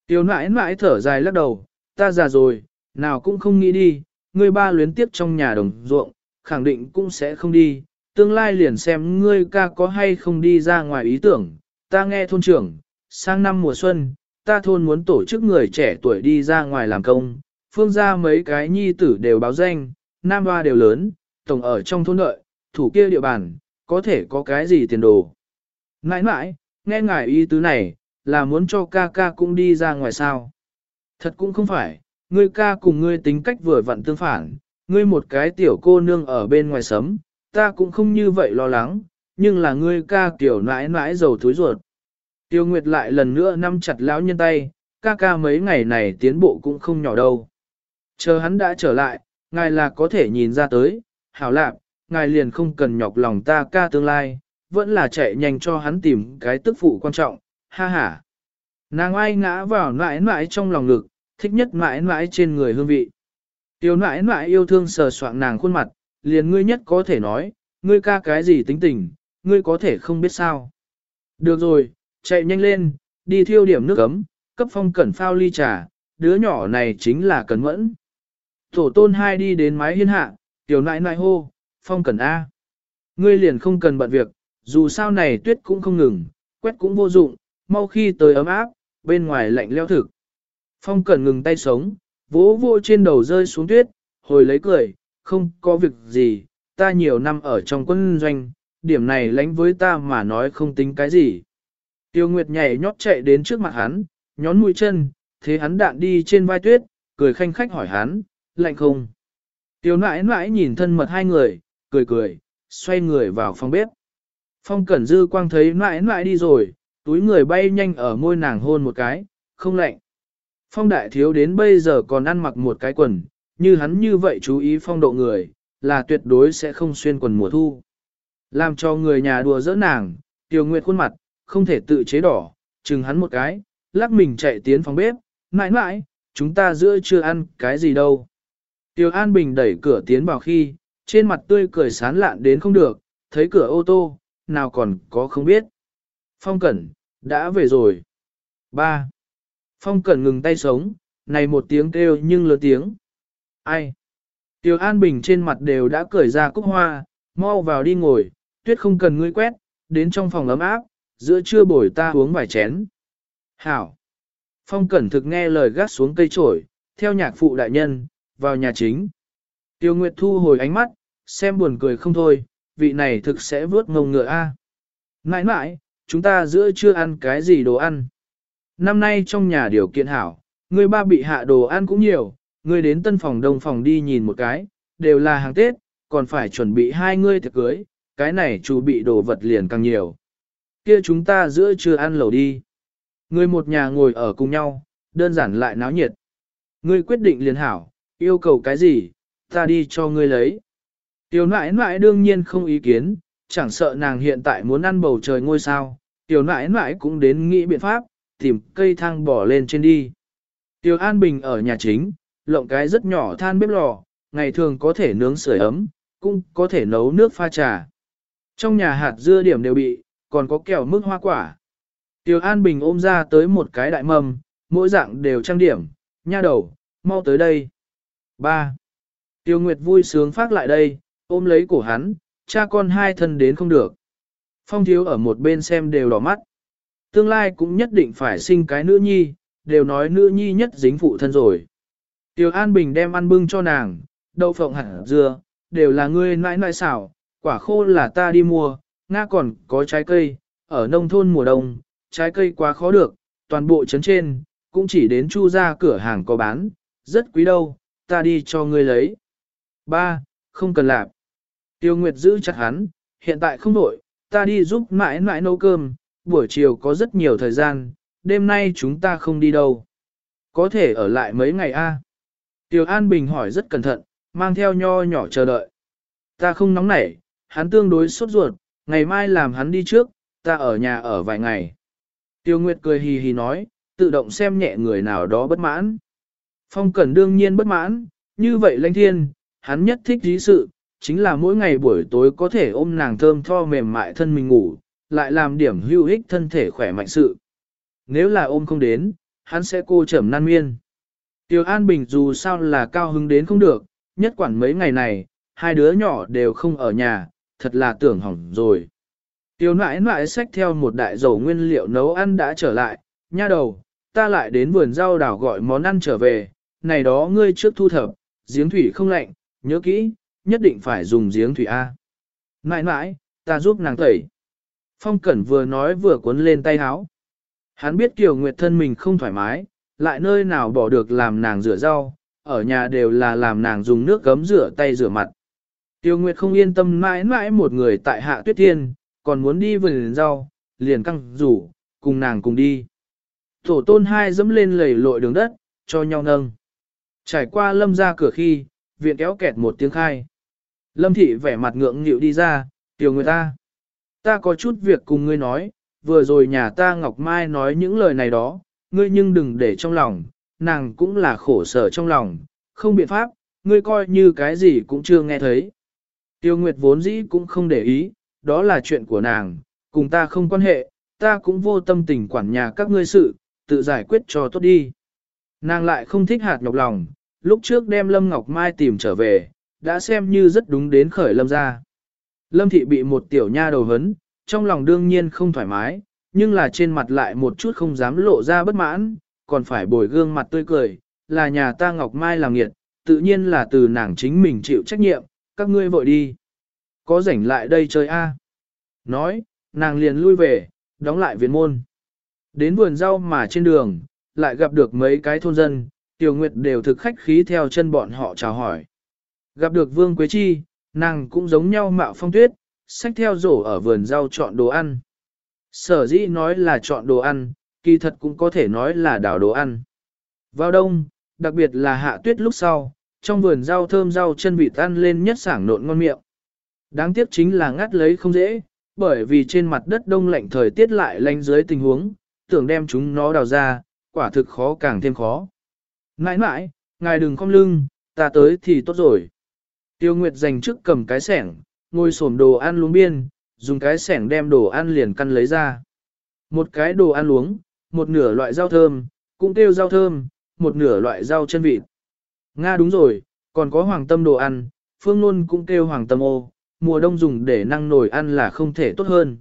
Tiêu nãi nãi thở dài lắc đầu, ta già rồi, nào cũng không nghĩ đi, ngươi ba luyến tiếp trong nhà đồng ruộng, khẳng định cũng sẽ không đi, tương lai liền xem ngươi ca có hay không đi ra ngoài ý tưởng, ta nghe thôn trưởng, sang năm mùa xuân, ta thôn muốn tổ chức người trẻ tuổi đi ra ngoài làm công, phương ra mấy cái nhi tử đều báo danh, nam hoa đều lớn, tổng ở trong thôn đợi, thủ kia địa bàn, có thể có cái gì tiền đồ. Nãi nãi, nghe ngài ý tứ này, là muốn cho ca ca cũng đi ra ngoài sao. Thật cũng không phải, ngươi ca cùng ngươi tính cách vừa vặn tương phản, ngươi một cái tiểu cô nương ở bên ngoài sấm, ta cũng không như vậy lo lắng, nhưng là ngươi ca tiểu nãi nãi giàu túi ruột. Tiêu Nguyệt lại lần nữa nắm chặt lão nhân tay, ca ca mấy ngày này tiến bộ cũng không nhỏ đâu. Chờ hắn đã trở lại, ngài là có thể nhìn ra tới, hảo lạp, ngài liền không cần nhọc lòng ta ca tương lai, vẫn là chạy nhanh cho hắn tìm cái tức phụ quan trọng, ha ha. Nàng ai ngã vào mãi mãi trong lòng ngực, thích nhất mãi mãi trên người hương vị. Tiêu mãi mãi yêu thương sờ soạng nàng khuôn mặt, liền ngươi nhất có thể nói, ngươi ca cái gì tính tình, ngươi có thể không biết sao. Được rồi, chạy nhanh lên, đi thiêu điểm nước ấm, cấp phong cẩn phao ly trà, đứa nhỏ này chính là cẩn mẫn. Tổ tôn hai đi đến mái hiên hạ, tiểu nại nại hô, phong cẩn A. Ngươi liền không cần bận việc, dù sao này tuyết cũng không ngừng, quét cũng vô dụng, mau khi tới ấm áp, bên ngoài lạnh leo thực. Phong cẩn ngừng tay sống, vỗ vỗ trên đầu rơi xuống tuyết, hồi lấy cười, không có việc gì, ta nhiều năm ở trong quân doanh, điểm này lánh với ta mà nói không tính cái gì. Tiêu Nguyệt nhảy nhót chạy đến trước mặt hắn, nhón mũi chân, thế hắn đạn đi trên vai tuyết, cười khanh khách hỏi hắn, lạnh không? Tiêu nãi nãi nhìn thân mật hai người, cười cười, xoay người vào phòng bếp. Phong Cẩn Dư quang thấy nãi nãi đi rồi, túi người bay nhanh ở môi nàng hôn một cái, không lạnh. Phong đại thiếu đến bây giờ còn ăn mặc một cái quần, như hắn như vậy chú ý phong độ người, là tuyệt đối sẽ không xuyên quần mùa thu. Làm cho người nhà đùa dỡ nàng, Tiêu Nguyệt khuôn mặt, không thể tự chế đỏ, chừng hắn một cái, lắc mình chạy tiến phòng bếp, mãi mãi, chúng ta giữa chưa ăn cái gì đâu. Tiêu An Bình đẩy cửa tiến vào khi, trên mặt tươi cười sán lạn đến không được, thấy cửa ô tô, nào còn có không biết. Phong Cẩn, đã về rồi. 3. Phong Cẩn ngừng tay sống, này một tiếng kêu nhưng lớn tiếng. Ai? Tiêu An Bình trên mặt đều đã cởi ra cúc hoa, mau vào đi ngồi, tuyết không cần ngươi quét, đến trong phòng ấm áp, giữa trưa bồi ta uống vài chén. Hảo. Phong Cẩn thực nghe lời gác xuống cây trổi, theo nhạc phụ đại nhân, vào nhà chính. Tiêu Nguyệt thu hồi ánh mắt, xem buồn cười không thôi, vị này thực sẽ vớt ngông ngựa a. À. Nãi nãi, chúng ta giữa chưa ăn cái gì đồ ăn. Năm nay trong nhà điều kiện hảo, người ba bị hạ đồ ăn cũng nhiều, người đến tân phòng đông phòng đi nhìn một cái, đều là hàng Tết, còn phải chuẩn bị hai ngươi tiệc cưới, cái này chủ bị đồ vật liền càng nhiều. Kia chúng ta giữa chưa ăn lẩu đi. Người một nhà ngồi ở cùng nhau, đơn giản lại náo nhiệt. Ngươi quyết định liền hảo, yêu cầu cái gì, ta đi cho ngươi lấy. Tiểu nãi nãi đương nhiên không ý kiến, chẳng sợ nàng hiện tại muốn ăn bầu trời ngôi sao, tiểu nãi nãi cũng đến nghĩ biện pháp, tìm cây thang bỏ lên trên đi. Tiểu An Bình ở nhà chính, lộng cái rất nhỏ than bếp lò, ngày thường có thể nướng sưởi ấm, cũng có thể nấu nước pha trà. Trong nhà hạt dưa điểm đều bị, còn có kẹo mức hoa quả. Tiểu An Bình ôm ra tới một cái đại mâm, mỗi dạng đều trang điểm, nha đầu, mau tới đây. 3. Tiêu Nguyệt vui sướng phát lại đây, ôm lấy cổ hắn, cha con hai thân đến không được. Phong thiếu ở một bên xem đều đỏ mắt. Tương lai cũng nhất định phải sinh cái nữ nhi, đều nói nữ nhi nhất dính phụ thân rồi. Tiêu An Bình đem ăn bưng cho nàng, đậu phộng hẳn dưa, đều là ngươi nãi nãi xảo, quả khô là ta đi mua, Nga còn có trái cây, ở nông thôn mùa đông, trái cây quá khó được, toàn bộ trấn trên, cũng chỉ đến chu ra cửa hàng có bán, rất quý đâu, ta đi cho ngươi lấy. Ba, không cần làm. Tiêu Nguyệt giữ chặt hắn, hiện tại không đổi, ta đi giúp mãi mãi nấu cơm, buổi chiều có rất nhiều thời gian, đêm nay chúng ta không đi đâu. Có thể ở lại mấy ngày a? À? Tiêu An Bình hỏi rất cẩn thận, mang theo nho nhỏ chờ đợi. Ta không nóng nảy, hắn tương đối sốt ruột, ngày mai làm hắn đi trước, ta ở nhà ở vài ngày. Tiêu Nguyệt cười hì hì nói, tự động xem nhẹ người nào đó bất mãn. Phong Cẩn đương nhiên bất mãn, như vậy lãnh thiên, hắn nhất thích dí sự, chính là mỗi ngày buổi tối có thể ôm nàng thơm tho mềm mại thân mình ngủ, lại làm điểm hữu ích thân thể khỏe mạnh sự. Nếu là ôm không đến, hắn sẽ cô trầm nan miên. Tiêu An Bình dù sao là cao hứng đến không được, nhất quản mấy ngày này, hai đứa nhỏ đều không ở nhà, thật là tưởng hỏng rồi. Tiêu nãi nãi xách theo một đại dầu nguyên liệu nấu ăn đã trở lại, nha đầu, ta lại đến vườn rau đảo gọi món ăn trở về, này đó ngươi trước thu thập, giếng thủy không lạnh, nhớ kỹ, nhất định phải dùng giếng thủy A. Nãi nãi, ta giúp nàng tẩy. Phong Cẩn vừa nói vừa cuốn lên tay háo. Hắn biết Kiều Nguyệt thân mình không thoải mái, lại nơi nào bỏ được làm nàng rửa rau, ở nhà đều là làm nàng dùng nước gấm rửa tay rửa mặt. Tiêu Nguyệt không yên tâm mãi mãi một người tại hạ tuyết thiên, còn muốn đi vườn rau, liền căng rủ, cùng nàng cùng đi. Tổ tôn hai dẫm lên lầy lội đường đất, cho nhau nâng. Trải qua lâm ra cửa khi, viện kéo kẹt một tiếng khai. Lâm thị vẻ mặt ngượng nghịu đi ra, tiểu người ta. Ta có chút việc cùng ngươi nói, vừa rồi nhà ta Ngọc Mai nói những lời này đó, ngươi nhưng đừng để trong lòng, nàng cũng là khổ sở trong lòng, không biện pháp, ngươi coi như cái gì cũng chưa nghe thấy. Tiêu Nguyệt vốn dĩ cũng không để ý, đó là chuyện của nàng, cùng ta không quan hệ, ta cũng vô tâm tình quản nhà các ngươi sự, tự giải quyết cho tốt đi. Nàng lại không thích hạt nhọc lòng, lúc trước đem Lâm Ngọc Mai tìm trở về, đã xem như rất đúng đến khởi Lâm ra. Lâm thị bị một tiểu nha đầu hấn, trong lòng đương nhiên không thoải mái, nhưng là trên mặt lại một chút không dám lộ ra bất mãn, còn phải bồi gương mặt tươi cười, là nhà ta Ngọc Mai làm nghiệt, tự nhiên là từ nàng chính mình chịu trách nhiệm, các ngươi vội đi. Có rảnh lại đây chơi a? Nói, nàng liền lui về, đóng lại viện môn. Đến vườn rau mà trên đường, lại gặp được mấy cái thôn dân, Tiểu Nguyệt đều thực khách khí theo chân bọn họ chào hỏi. Gặp được Vương Quế Chi, nàng cũng giống nhau mạo phong tuyết, xách theo rổ ở vườn rau chọn đồ ăn. Sở dĩ nói là chọn đồ ăn, kỳ thật cũng có thể nói là đảo đồ ăn. Vào đông, đặc biệt là hạ tuyết lúc sau, trong vườn rau thơm rau chân vịt ăn lên nhất sảng nộn ngon miệng. Đáng tiếc chính là ngắt lấy không dễ, bởi vì trên mặt đất đông lạnh thời tiết lại lạnh dưới tình huống, tưởng đem chúng nó đào ra, quả thực khó càng thêm khó. Nãi nãi, ngài đừng cong lưng, ta tới thì tốt rồi. Tiêu Nguyệt dành trước cầm cái sẻng, ngồi xổm đồ ăn luống biên, dùng cái sẻng đem đồ ăn liền căn lấy ra. Một cái đồ ăn luống, một nửa loại rau thơm, cũng tiêu rau thơm, một nửa loại rau chân vịt. Nga đúng rồi, còn có hoàng tâm đồ ăn, phương luôn cũng kêu hoàng tâm ô, mùa đông dùng để năng nồi ăn là không thể tốt hơn.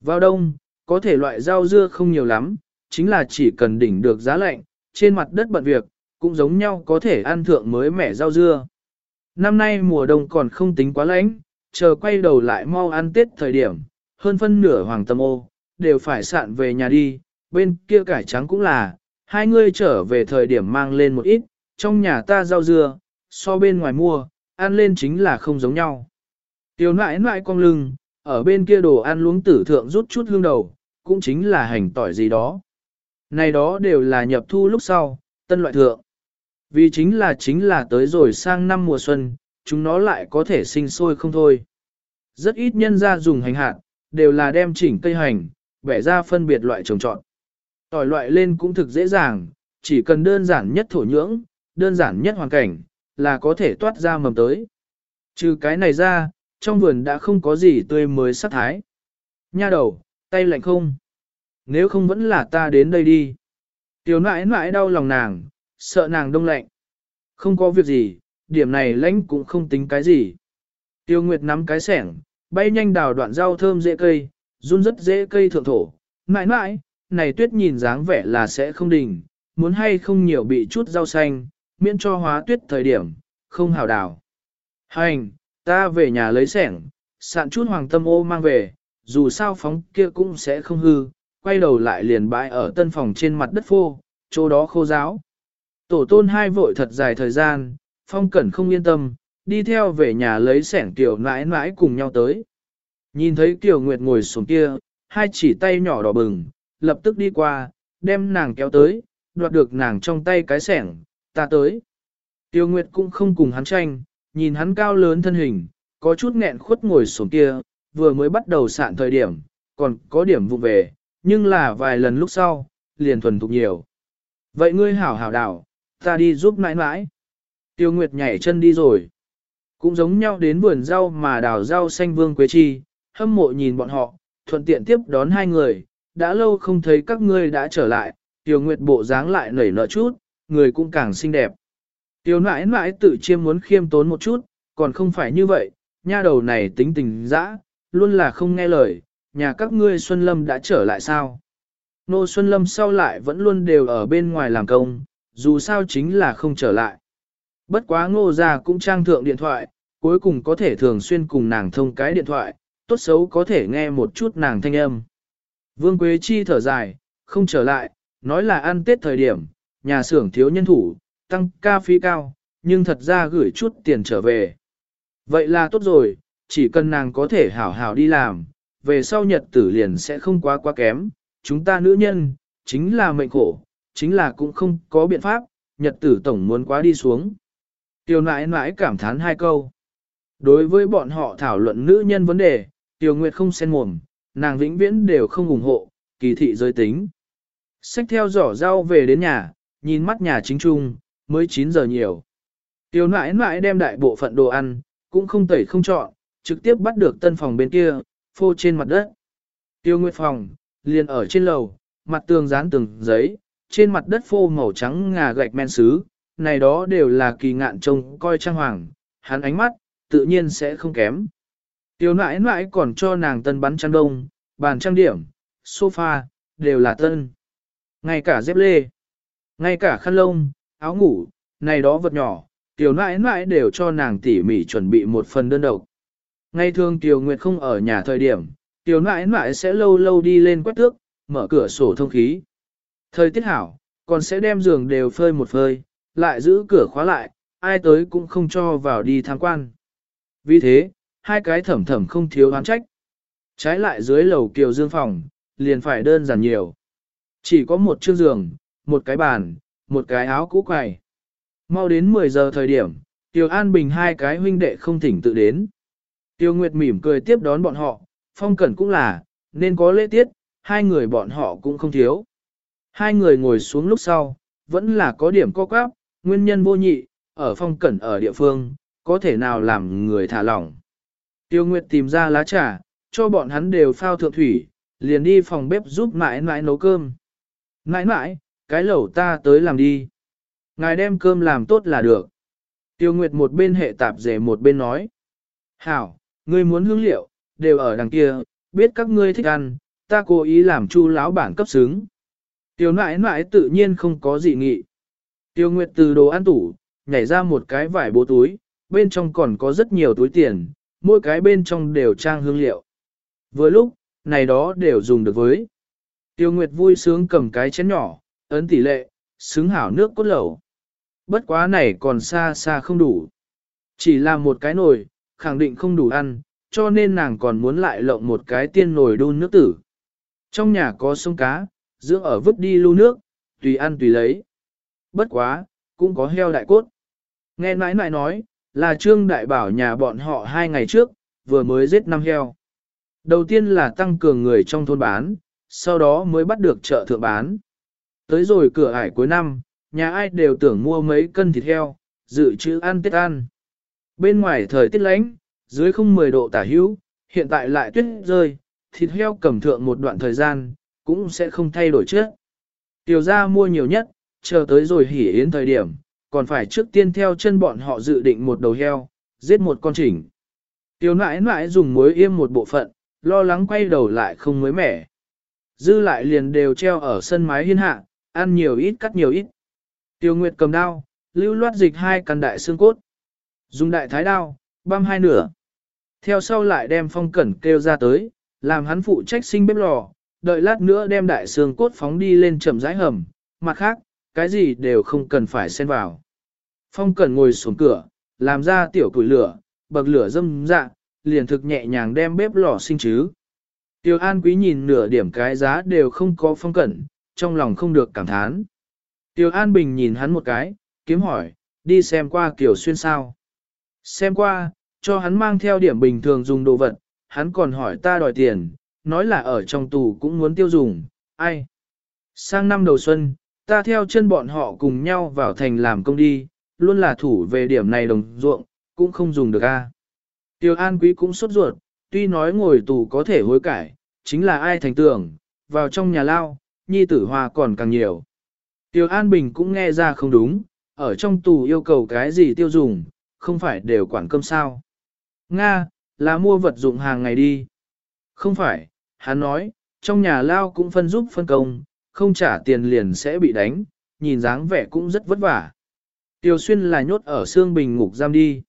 Vào đông, có thể loại rau dưa không nhiều lắm, chính là chỉ cần đỉnh được giá lạnh, trên mặt đất bận việc, cũng giống nhau có thể ăn thượng mới mẻ rau dưa. Năm nay mùa đông còn không tính quá lạnh, chờ quay đầu lại mau ăn tết thời điểm, hơn phân nửa hoàng tâm ô, đều phải sạn về nhà đi, bên kia cải trắng cũng là, hai người trở về thời điểm mang lên một ít, trong nhà ta rau dưa, so bên ngoài mua, ăn lên chính là không giống nhau. Tiểu nãi nãi cong lưng, ở bên kia đồ ăn luống tử thượng rút chút hương đầu, cũng chính là hành tỏi gì đó. Này đó đều là nhập thu lúc sau, tân loại thượng. Vì chính là chính là tới rồi sang năm mùa xuân, chúng nó lại có thể sinh sôi không thôi. Rất ít nhân gia dùng hành hạt, đều là đem chỉnh cây hành, bẻ ra phân biệt loại trồng trọt. Tỏi loại lên cũng thực dễ dàng, chỉ cần đơn giản nhất thổ nhưỡng, đơn giản nhất hoàn cảnh, là có thể toát ra mầm tới. Trừ cái này ra, trong vườn đã không có gì tươi mới sắc thái. Nha đầu, tay lạnh không? Nếu không vẫn là ta đến đây đi. Tiểu nãi nãi đau lòng nàng, sợ nàng đông lạnh. Không có việc gì, điểm này lãnh cũng không tính cái gì. Tiêu Nguyệt nắm cái sẻng, bay nhanh đào đoạn rau thơm dễ cây, run rất dễ cây thượng thổ. Nãi nãi, này tuyết nhìn dáng vẻ là sẽ không đình, muốn hay không nhiều bị chút rau xanh, miễn cho hóa tuyết thời điểm, không hào đào. Hành, ta về nhà lấy sẻng, sạn chút hoàng tâm ô mang về, dù sao phóng kia cũng sẽ không hư, quay đầu lại liền bãi ở tân phòng trên mặt đất phô, chỗ đó khô giáo. Tổ tôn hai vội thật dài thời gian, phong cẩn không yên tâm, đi theo về nhà lấy sẻng tiểu nãi nãi cùng nhau tới. Nhìn thấy Kiều Nguyệt ngồi xuống kia, hai chỉ tay nhỏ đỏ bừng, lập tức đi qua, đem nàng kéo tới, đoạt được nàng trong tay cái sẻng, ta tới. Tiêu Nguyệt cũng không cùng hắn tranh, nhìn hắn cao lớn thân hình, có chút nghẹn khuất ngồi xuống kia, vừa mới bắt đầu sạn thời điểm, còn có điểm vụ về, nhưng là vài lần lúc sau, liền thuần thục nhiều. Vậy ngươi hảo hảo đảo, ta đi giúp mãi mãi. Tiêu Nguyệt nhảy chân đi rồi. Cũng giống nhau đến vườn rau mà đào rau xanh vương quế chi, hâm mộ nhìn bọn họ, thuận tiện tiếp đón hai người, đã lâu không thấy các ngươi đã trở lại, Tiêu Nguyệt bộ dáng lại nảy nở chút, người cũng càng xinh đẹp. Tiêu nãi nãi tự chiêm muốn khiêm tốn một chút, còn không phải như vậy, nha đầu này tính tình dã, luôn là không nghe lời, nhà các ngươi Xuân Lâm đã trở lại sao? Nô Xuân Lâm sau lại vẫn luôn đều ở bên ngoài làm công, dù sao chính là không trở lại. Bất quá ngô ra cũng trang thượng điện thoại, cuối cùng có thể thường xuyên cùng nàng thông cái điện thoại, tốt xấu có thể nghe một chút nàng thanh âm. Vương Quế Chi thở dài, không trở lại, nói là ăn tết thời điểm, nhà xưởng thiếu nhân thủ, tăng ca phí cao, nhưng thật ra gửi chút tiền trở về. Vậy là tốt rồi, chỉ cần nàng có thể hảo hảo đi làm, về sau nhật tử liền sẽ không quá quá kém, chúng ta nữ nhân, chính là mệnh khổ, chính là cũng không có biện pháp, nhật tử tổng muốn quá đi xuống. Tiêu nãi nãi cảm thán hai câu. Đối với bọn họ thảo luận nữ nhân vấn đề, Tiêu Nguyệt không xen mồm, nàng vĩnh viễn đều không ủng hộ, kỳ thị giới tính. Xách theo giỏ rau về đến nhà, nhìn mắt nhà chính trung, mới 9 giờ nhiều. Tiểu nãi nãi đem đại bộ phận đồ ăn, cũng không tẩy không chọn, trực tiếp bắt được tân phòng bên kia, phô trên mặt đất. Tiêu Nguyệt phòng, liền ở trên lầu, mặt tường dán từng giấy, trên mặt đất phô màu trắng ngà gạch men sứ, này đó đều là kỳ ngạn trông coi trang hoàng, hắn ánh mắt, tự nhiên sẽ không kém. Tiêu nãi nãi còn cho nàng tân bắn trang đông, bàn trang điểm, sofa, đều là tân. Ngay cả dép lê, ngay cả khăn lông, áo ngủ, này đó vật nhỏ, tiểu nãi nãi đều cho nàng tỉ mỉ chuẩn bị một phần đơn độc. Ngày thường Tiểu Nguyệt không ở nhà thời điểm, Tiểu nãi nãi sẽ lâu lâu đi lên quét tước, mở cửa sổ thông khí. Thời tiết hảo, còn sẽ đem giường đều phơi một phơi, lại giữ cửa khóa lại, ai tới cũng không cho vào đi tham quan. Vì thế, hai cái thẩm thẩm không thiếu oán trách. Trái lại dưới lầu kiều dương phòng, liền phải đơn giản nhiều. Chỉ có một chiếc giường, một cái bàn, một cái áo cũ quài. Mau đến 10 giờ thời điểm, Tiêu An Bình hai cái huynh đệ không thỉnh tự đến. Tiêu Nguyệt mỉm cười tiếp đón bọn họ, phong cẩn cũng là, nên có lễ tiết, hai người bọn họ cũng không thiếu. Hai người ngồi xuống lúc sau, vẫn là có điểm co quáp, nguyên nhân vô nhị, ở phong cẩn ở địa phương, có thể nào làm người thả lỏng. Tiêu Nguyệt tìm ra lá trà, cho bọn hắn đều phao thượng thủy, liền đi phòng bếp giúp mãi mãi nấu cơm. Mãi mãi, cái lẩu ta tới làm đi. Ngài đem cơm làm tốt là được. Tiêu Nguyệt một bên hệ tạp dề một bên nói. Hảo, ngươi muốn hương liệu, đều ở đằng kia, biết các ngươi thích ăn, ta cố ý làm chu lão bản cấp xứng. Tiêu nãi nãi tự nhiên không có gì nghị. Tiêu Nguyệt từ đồ ăn tủ, nhảy ra một cái vải bố túi, bên trong còn có rất nhiều túi tiền, mỗi cái bên trong đều trang hương liệu. Với lúc, này đó đều dùng được với. Tiêu Nguyệt vui sướng cầm cái chén nhỏ, ấn tỷ lệ, xứng hảo nước cốt lẩu. Bất quá này còn xa xa không đủ. Chỉ là một cái nồi, khẳng định không đủ ăn, cho nên nàng còn muốn lại lộng một cái tiên nồi đun nước tử. Trong nhà có sông cá, dưỡng ở vứt đi lưu nước, tùy ăn tùy lấy. Bất quá, cũng có heo đại cốt. Nghe nãi nãi nói, là trương đại bảo nhà bọn họ hai ngày trước, vừa mới giết năm heo. Đầu tiên là tăng cường người trong thôn bán, sau đó mới bắt được chợ thượng bán. Tới rồi cửa ải cuối năm, nhà ai đều tưởng mua mấy cân thịt heo, dự trữ ăn tết ăn. Bên ngoài thời tiết lạnh, dưới không 10 độ tả hữu, hiện tại lại tuyết rơi, thịt heo cầm thượng một đoạn thời gian, cũng sẽ không thay đổi trước. Tiểu gia mua nhiều nhất, chờ tới rồi hỉ yến thời điểm, còn phải trước tiên theo chân bọn họ dự định một đầu heo, giết một con chỉnh. Tiểu nãi nãi dùng muối yêm một bộ phận, lo lắng quay đầu lại không mới mẻ. Dư lại liền đều treo ở sân mái hiên hạ, ăn nhiều ít cắt nhiều ít. Tiêu Nguyệt cầm đao, lưu loát dịch hai căn đại xương cốt. Dùng đại thái đao, băm hai nửa. Theo sau lại đem phong cẩn kêu ra tới, làm hắn phụ trách sinh bếp lò, đợi lát nữa đem đại xương cốt phóng đi lên chậm rãi hầm, mặt khác, cái gì đều không cần phải xen vào. Phong cẩn ngồi xuống cửa, làm ra tiểu củi lửa, bậc lửa dâm dạ, liền thực nhẹ nhàng đem bếp lò sinh chứ. Tiêu An Quý nhìn nửa điểm cái giá đều không có phong cẩn, trong lòng không được cảm thán. Tiểu An Bình nhìn hắn một cái, kiếm hỏi, đi xem qua Kiều xuyên sao. Xem qua, cho hắn mang theo điểm bình thường dùng đồ vật, hắn còn hỏi ta đòi tiền, nói là ở trong tù cũng muốn tiêu dùng, ai. Sang năm đầu xuân, ta theo chân bọn họ cùng nhau vào thành làm công đi, luôn là thủ về điểm này đồng ruộng, cũng không dùng được a. Tiêu An Quý cũng sốt ruột, tuy nói ngồi tù có thể hối cải, chính là ai thành tưởng, vào trong nhà lao, nhi tử hoa còn càng nhiều. Tiêu An Bình cũng nghe ra không đúng, ở trong tù yêu cầu cái gì tiêu dùng, không phải đều quản cơm sao. Nga, là mua vật dụng hàng ngày đi. Không phải, hắn nói, trong nhà lao cũng phân giúp phân công, không trả tiền liền sẽ bị đánh, nhìn dáng vẻ cũng rất vất vả. Tiêu xuyên là nhốt ở xương bình ngục giam đi.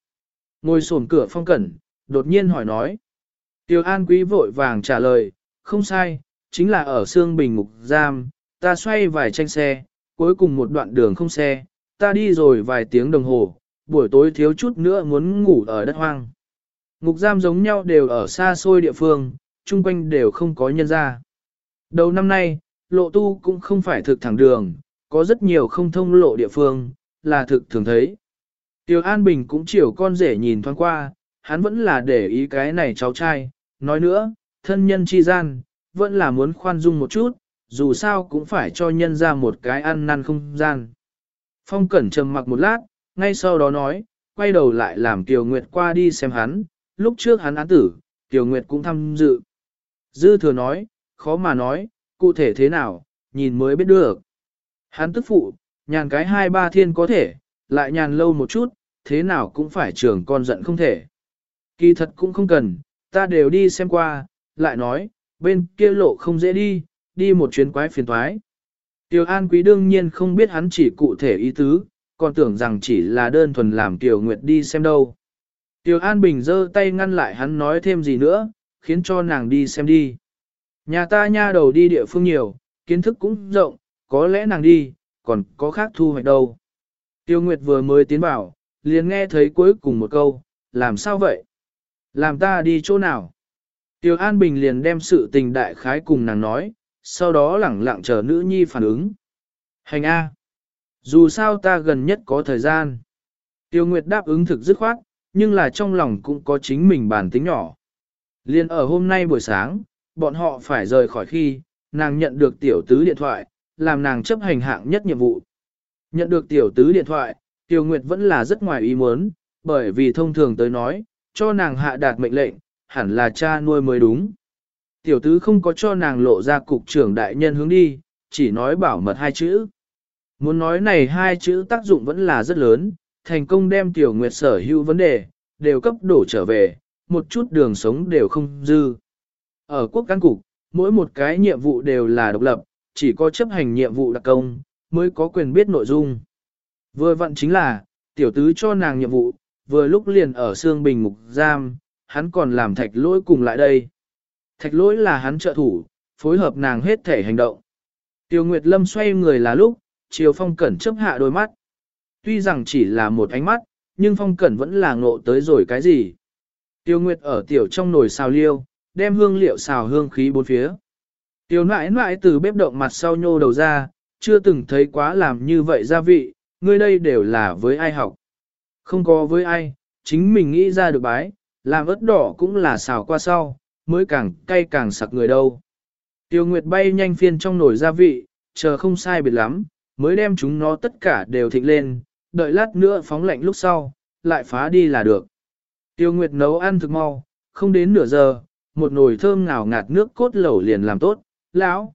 Ngồi sồn cửa phong cẩn, đột nhiên hỏi nói. Tiêu An Quý vội vàng trả lời, không sai, chính là ở xương bình ngục giam, ta xoay vài tranh xe, cuối cùng một đoạn đường không xe, ta đi rồi vài tiếng đồng hồ, buổi tối thiếu chút nữa muốn ngủ ở đất hoang. Ngục giam giống nhau đều ở xa xôi địa phương, chung quanh đều không có nhân ra. Đầu năm nay, lộ tu cũng không phải thực thẳng đường, có rất nhiều không thông lộ địa phương, là thực thường thấy. Tiêu An Bình cũng chiều con rể nhìn thoáng qua, hắn vẫn là để ý cái này cháu trai, nói nữa, thân nhân chi gian, vẫn là muốn khoan dung một chút, dù sao cũng phải cho nhân ra một cái ăn năn không gian. Phong Cẩn trầm mặc một lát, ngay sau đó nói, quay đầu lại làm Tiểu Nguyệt qua đi xem hắn, lúc trước hắn án tử, Tiểu Nguyệt cũng tham dự. Dư thừa nói, khó mà nói, cụ thể thế nào, nhìn mới biết được. Hắn tức phụ, nhàn cái hai ba thiên có thể, lại nhàn lâu một chút, thế nào cũng phải trưởng con giận không thể. Kỳ thật cũng không cần, ta đều đi xem qua, lại nói, bên kia lộ không dễ đi, đi một chuyến quái phiền toái. Tiêu An Quý đương nhiên không biết hắn chỉ cụ thể ý tứ, còn tưởng rằng chỉ là đơn thuần làm Tiêu Nguyệt đi xem đâu. Tiêu An Bình giơ tay ngăn lại hắn nói thêm gì nữa, khiến cho nàng đi xem đi. Nhà ta nha đầu đi địa phương nhiều, kiến thức cũng rộng, có lẽ nàng đi, còn có khác thu hoạch đâu. Tiêu Nguyệt vừa mới tiến vào, liền nghe thấy cuối cùng một câu, làm sao vậy? Làm ta đi chỗ nào? Tiêu An Bình liền đem sự tình đại khái cùng nàng nói, sau đó lẳng lặng chờ nữ nhi phản ứng. Hành A. Dù sao ta gần nhất có thời gian. Tiêu Nguyệt đáp ứng thực dứt khoát, nhưng là trong lòng cũng có chính mình bản tính nhỏ. Liên ở hôm nay buổi sáng, bọn họ phải rời khỏi khi, nàng nhận được tiểu tứ điện thoại, làm nàng chấp hành hạng nhất nhiệm vụ. Nhận được tiểu tứ điện thoại, Tiêu Nguyệt vẫn là rất ngoài ý muốn, bởi vì thông thường tới nói, cho nàng hạ đạt mệnh lệnh, hẳn là cha nuôi mới đúng. Tiểu tứ không có cho nàng lộ ra cục trưởng đại nhân hướng đi, chỉ nói bảo mật hai chữ. Muốn nói này hai chữ tác dụng vẫn là rất lớn, thành công đem tiểu nguyệt sở hữu vấn đề, đều cấp đổ trở về, một chút đường sống đều không dư. Ở quốc cán cục, mỗi một cái nhiệm vụ đều là độc lập, chỉ có chấp hành nhiệm vụ đặc công, mới có quyền biết nội dung. Vừa vặn chính là, tiểu tứ cho nàng nhiệm vụ, vừa lúc liền ở xương bình ngục giam, hắn còn làm thạch lỗi cùng lại đây. Thạch lỗi là hắn trợ thủ, phối hợp nàng hết thể hành động. Tiêu Nguyệt Lâm xoay người là lúc, Triều Phong Cẩn chấp hạ đôi mắt. Tuy rằng chỉ là một ánh mắt, nhưng Phong Cẩn vẫn là ngộ tới rồi cái gì. Tiêu Nguyệt ở tiểu trong nồi xào liêu, đem hương liệu xào hương khí bốn phía. Tiêu nãi nãi từ bếp động mặt sau nhô đầu ra, chưa từng thấy quá làm như vậy gia vị, ngươi đây đều là với ai học. Không có với ai, chính mình nghĩ ra được bái, làm ớt đỏ cũng là xào qua sau, mới càng cay càng sặc người đâu. Tiêu Nguyệt bay nhanh phiên trong nồi gia vị, chờ không sai biệt lắm, mới đem chúng nó tất cả đều thịnh lên, đợi lát nữa phóng lạnh lúc sau, lại phá đi là được. Tiêu Nguyệt nấu ăn thực mau, không đến nửa giờ, một nồi thơm ngào ngạt nước cốt lẩu liền làm tốt, lão.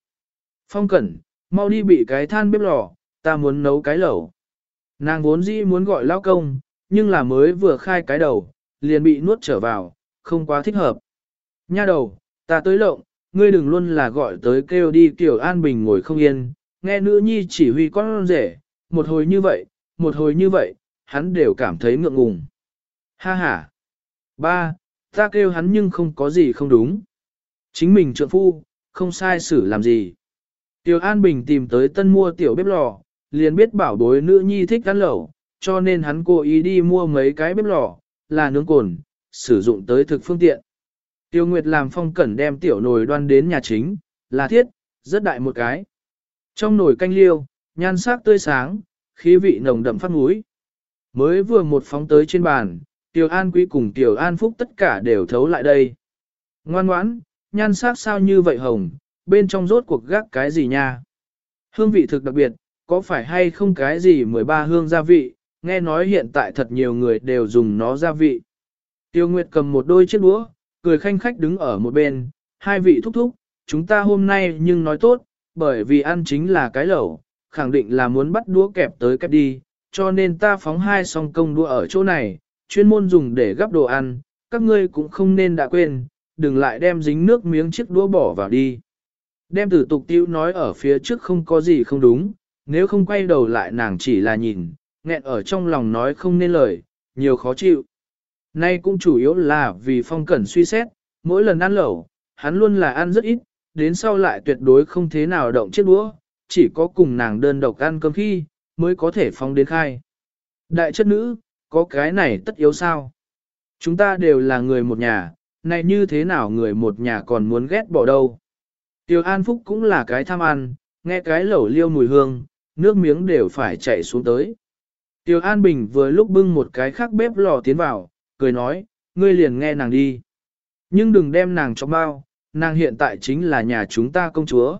Phong cẩn, mau đi bị cái than bếp lò, ta muốn nấu cái lẩu. Nàng vốn dĩ muốn gọi lao công, nhưng là mới vừa khai cái đầu, liền bị nuốt trở vào, không quá thích hợp. Nha đầu, ta tới lộng, ngươi đừng luôn là gọi tới kêu đi kiểu an bình ngồi không yên, nghe nữ nhi chỉ huy con rể, một hồi như vậy, một hồi như vậy, hắn đều cảm thấy ngượng ngùng. Ha ha. Ba, ta kêu hắn nhưng không có gì không đúng. Chính mình trượng phu, không sai xử làm gì. Tiểu An Bình tìm tới tân mua tiểu bếp lò, liền biết bảo bối nữ nhi thích ăn lẩu, cho nên hắn cố ý đi mua mấy cái bếp lò, là nướng cồn, sử dụng tới thực phương tiện. Tiêu Nguyệt làm phong cẩn đem tiểu nồi đoan đến nhà chính, là thiết, rất đại một cái. Trong nồi canh liêu, nhan sắc tươi sáng, khí vị nồng đậm phát mũi. Mới vừa một phóng tới trên bàn, Tiểu An Quý cùng Tiểu An Phúc tất cả đều thấu lại đây. Ngoan ngoãn, nhan sắc sao như vậy hồng, bên trong rốt cuộc gác cái gì nha? Hương vị thực đặc biệt, có phải hay không cái gì 13 hương gia vị, nghe nói hiện tại thật nhiều người đều dùng nó gia vị. Tiêu Nguyệt cầm một đôi chiếc đũa, cười khanh khách đứng ở một bên, hai vị thúc thúc, chúng ta hôm nay nhưng nói tốt, bởi vì ăn chính là cái lẩu, khẳng định là muốn bắt đũa kẹp tới kẹp đi, cho nên ta phóng hai song công đũa ở chỗ này, chuyên môn dùng để gắp đồ ăn, các ngươi cũng không nên đã quên, đừng lại đem dính nước miếng chiếc đũa bỏ vào đi. Đem tử tục tiêu nói ở phía trước không có gì không đúng, nếu không quay đầu lại nàng chỉ là nhìn, nghẹn ở trong lòng nói không nên lời, nhiều khó chịu. Nay cũng chủ yếu là vì phong cẩn suy xét, mỗi lần ăn lẩu, hắn luôn là ăn rất ít, đến sau lại tuyệt đối không thế nào động chiếc đũa, chỉ có cùng nàng đơn độc ăn cơm khi, mới có thể phong đến khai. Đại chất nữ, có cái này tất yếu sao? Chúng ta đều là người một nhà, này như thế nào người một nhà còn muốn ghét bỏ đâu? Tiêu An Phúc cũng là cái tham ăn, nghe cái lẩu liêu mùi hương, nước miếng đều phải chạy xuống tới. Tiêu An Bình vừa lúc bưng một cái khác bếp lò tiến vào, cười nói, ngươi liền nghe nàng đi. Nhưng đừng đem nàng cho bao, nàng hiện tại chính là nhà chúng ta công chúa.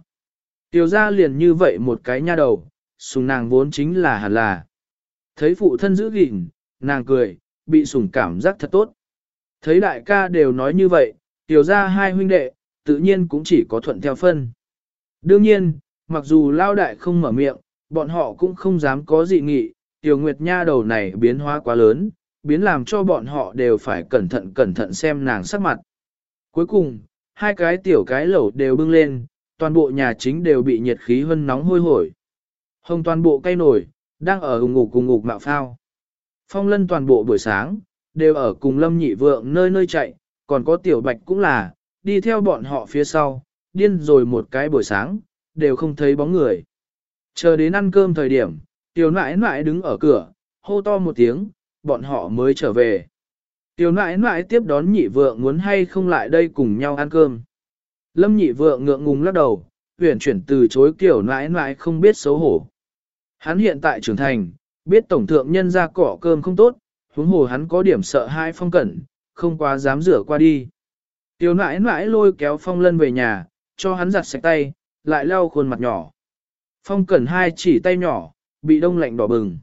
Tiêu ra liền như vậy một cái nha đầu, sùng nàng vốn chính là hẳn là. Thấy phụ thân giữ gìn, nàng cười, bị sùng cảm giác thật tốt. Thấy đại ca đều nói như vậy, tiểu ra hai huynh đệ, tự nhiên cũng chỉ có thuận theo phân. Đương nhiên, mặc dù lao đại không mở miệng, bọn họ cũng không dám có dị nghị, tiểu nguyệt nha đầu này biến hóa quá lớn, biến làm cho bọn họ đều phải cẩn thận cẩn thận xem nàng sắc mặt. Cuối cùng, hai cái tiểu cái lẩu đều bưng lên, toàn bộ nhà chính đều bị nhiệt khí hân nóng hôi hổi. Hồng toàn bộ cây nổi, đang ở hùng ngục cùng ngục mạo phao. Phong lân toàn bộ buổi sáng, đều ở cùng lâm nhị vượng nơi nơi chạy, còn có tiểu bạch cũng là, đi theo bọn họ phía sau, điên rồi một cái buổi sáng, đều không thấy bóng người. Chờ đến ăn cơm thời điểm, tiểu nãi nãi đứng ở cửa, hô to một tiếng, bọn họ mới trở về. Tiểu nãi nãi tiếp đón nhị vượng muốn hay không lại đây cùng nhau ăn cơm. Lâm nhị vượng ngượng ngùng lắc đầu, huyển chuyển từ chối kiểu nãi nãi không biết xấu hổ. Hắn hiện tại trưởng thành, biết tổng thượng nhân ra cỏ cơm không tốt, huống hồ hắn có điểm sợ hai phong cẩn, không quá dám rửa qua đi. Tiểu nãi nãi lôi kéo phong lân về nhà, cho hắn giặt sạch tay, lại lau khuôn mặt nhỏ. Phong cẩn hai chỉ tay nhỏ, bị đông lạnh đỏ bừng.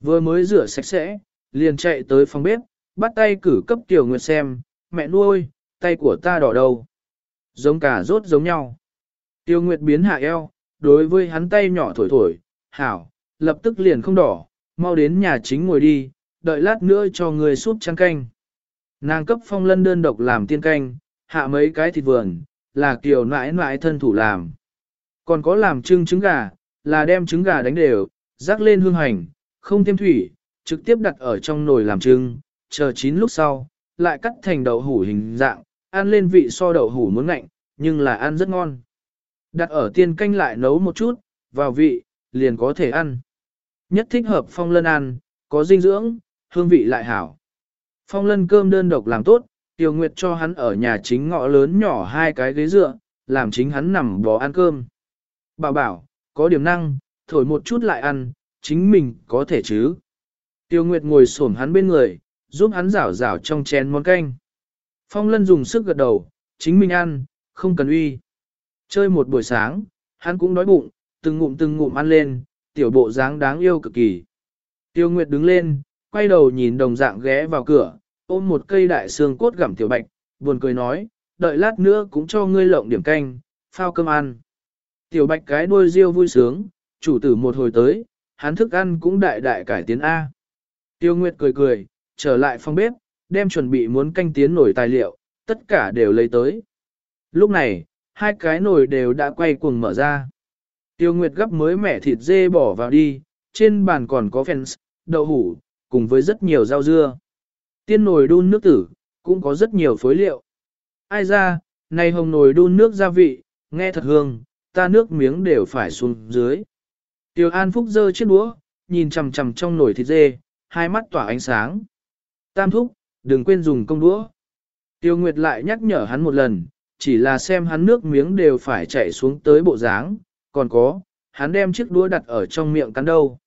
Vừa mới rửa sạch sẽ, liền chạy tới phòng bếp, bắt tay cử cấp Tiểu Nguyệt xem, mẹ nuôi, tay của ta đỏ đâu. Giống cả rốt giống nhau. Tiêu Nguyệt biến hạ eo, đối với hắn tay nhỏ thổi thổi, hảo, lập tức liền không đỏ, mau đến nhà chính ngồi đi, đợi lát nữa cho người súp trăng canh. Nàng cấp phong lân đơn độc làm tiên canh, hạ mấy cái thịt vườn, là kiểu nãi nãi thân thủ làm. Còn có làm trưng trứng gà, là đem trứng gà đánh đều, rắc lên hương hành, không thêm thủy, trực tiếp đặt ở trong nồi làm trưng, chờ chín lúc sau, lại cắt thành đậu hủ hình dạng, ăn lên vị so đậu hủ muốn ngạnh, nhưng là ăn rất ngon. Đặt ở tiên canh lại nấu một chút, vào vị, liền có thể ăn. Nhất thích hợp phong lân ăn, có dinh dưỡng, hương vị lại hảo. Phong lân cơm đơn độc làm tốt, Tiêu Nguyệt cho hắn ở nhà chính ngõ lớn nhỏ hai cái ghế dựa, làm chính hắn nằm bò ăn cơm. Bảo bảo, có điểm năng, thổi một chút lại ăn, chính mình có thể chứ. Tiêu Nguyệt ngồi xổm hắn bên người, giúp hắn rảo rảo trong chén món canh. Phong lân dùng sức gật đầu, chính mình ăn, không cần uy. Chơi một buổi sáng, hắn cũng đói bụng, từng ngụm từng ngụm ăn lên, tiểu bộ dáng đáng yêu cực kỳ. Tiêu Nguyệt đứng lên, quay đầu nhìn đồng dạng ghé vào cửa, ôm một cây đại xương cốt gặm tiểu bạch, buồn cười nói, đợi lát nữa cũng cho ngươi lộng điểm canh, phao cơm ăn. Tiểu bạch cái đuôi riêu vui sướng, chủ tử một hồi tới, hắn thức ăn cũng đại đại cải tiến A. Tiêu Nguyệt cười cười, trở lại phòng bếp, đem chuẩn bị muốn canh tiến nổi tài liệu, tất cả đều lấy tới. Lúc này, hai cái nồi đều đã quay cuồng mở ra. Tiêu Nguyệt gấp mới mẻ thịt dê bỏ vào đi, trên bàn còn có fans, đậu hủ, cùng với rất nhiều rau dưa. Tiên nồi đun nước tử, cũng có rất nhiều phối liệu. Ai ra, này hồng nồi đun nước gia vị, nghe thật hương, ta nước miếng đều phải xuống dưới. Tiêu An Phúc giơ chiếc đũa, nhìn chằm chằm trong nồi thịt dê, hai mắt tỏa ánh sáng. Tam thúc, đừng quên dùng công đũa. Tiêu Nguyệt lại nhắc nhở hắn một lần, chỉ là xem hắn nước miếng đều phải chảy xuống tới bộ dáng, còn có, hắn đem chiếc đũa đặt ở trong miệng cắn đâu.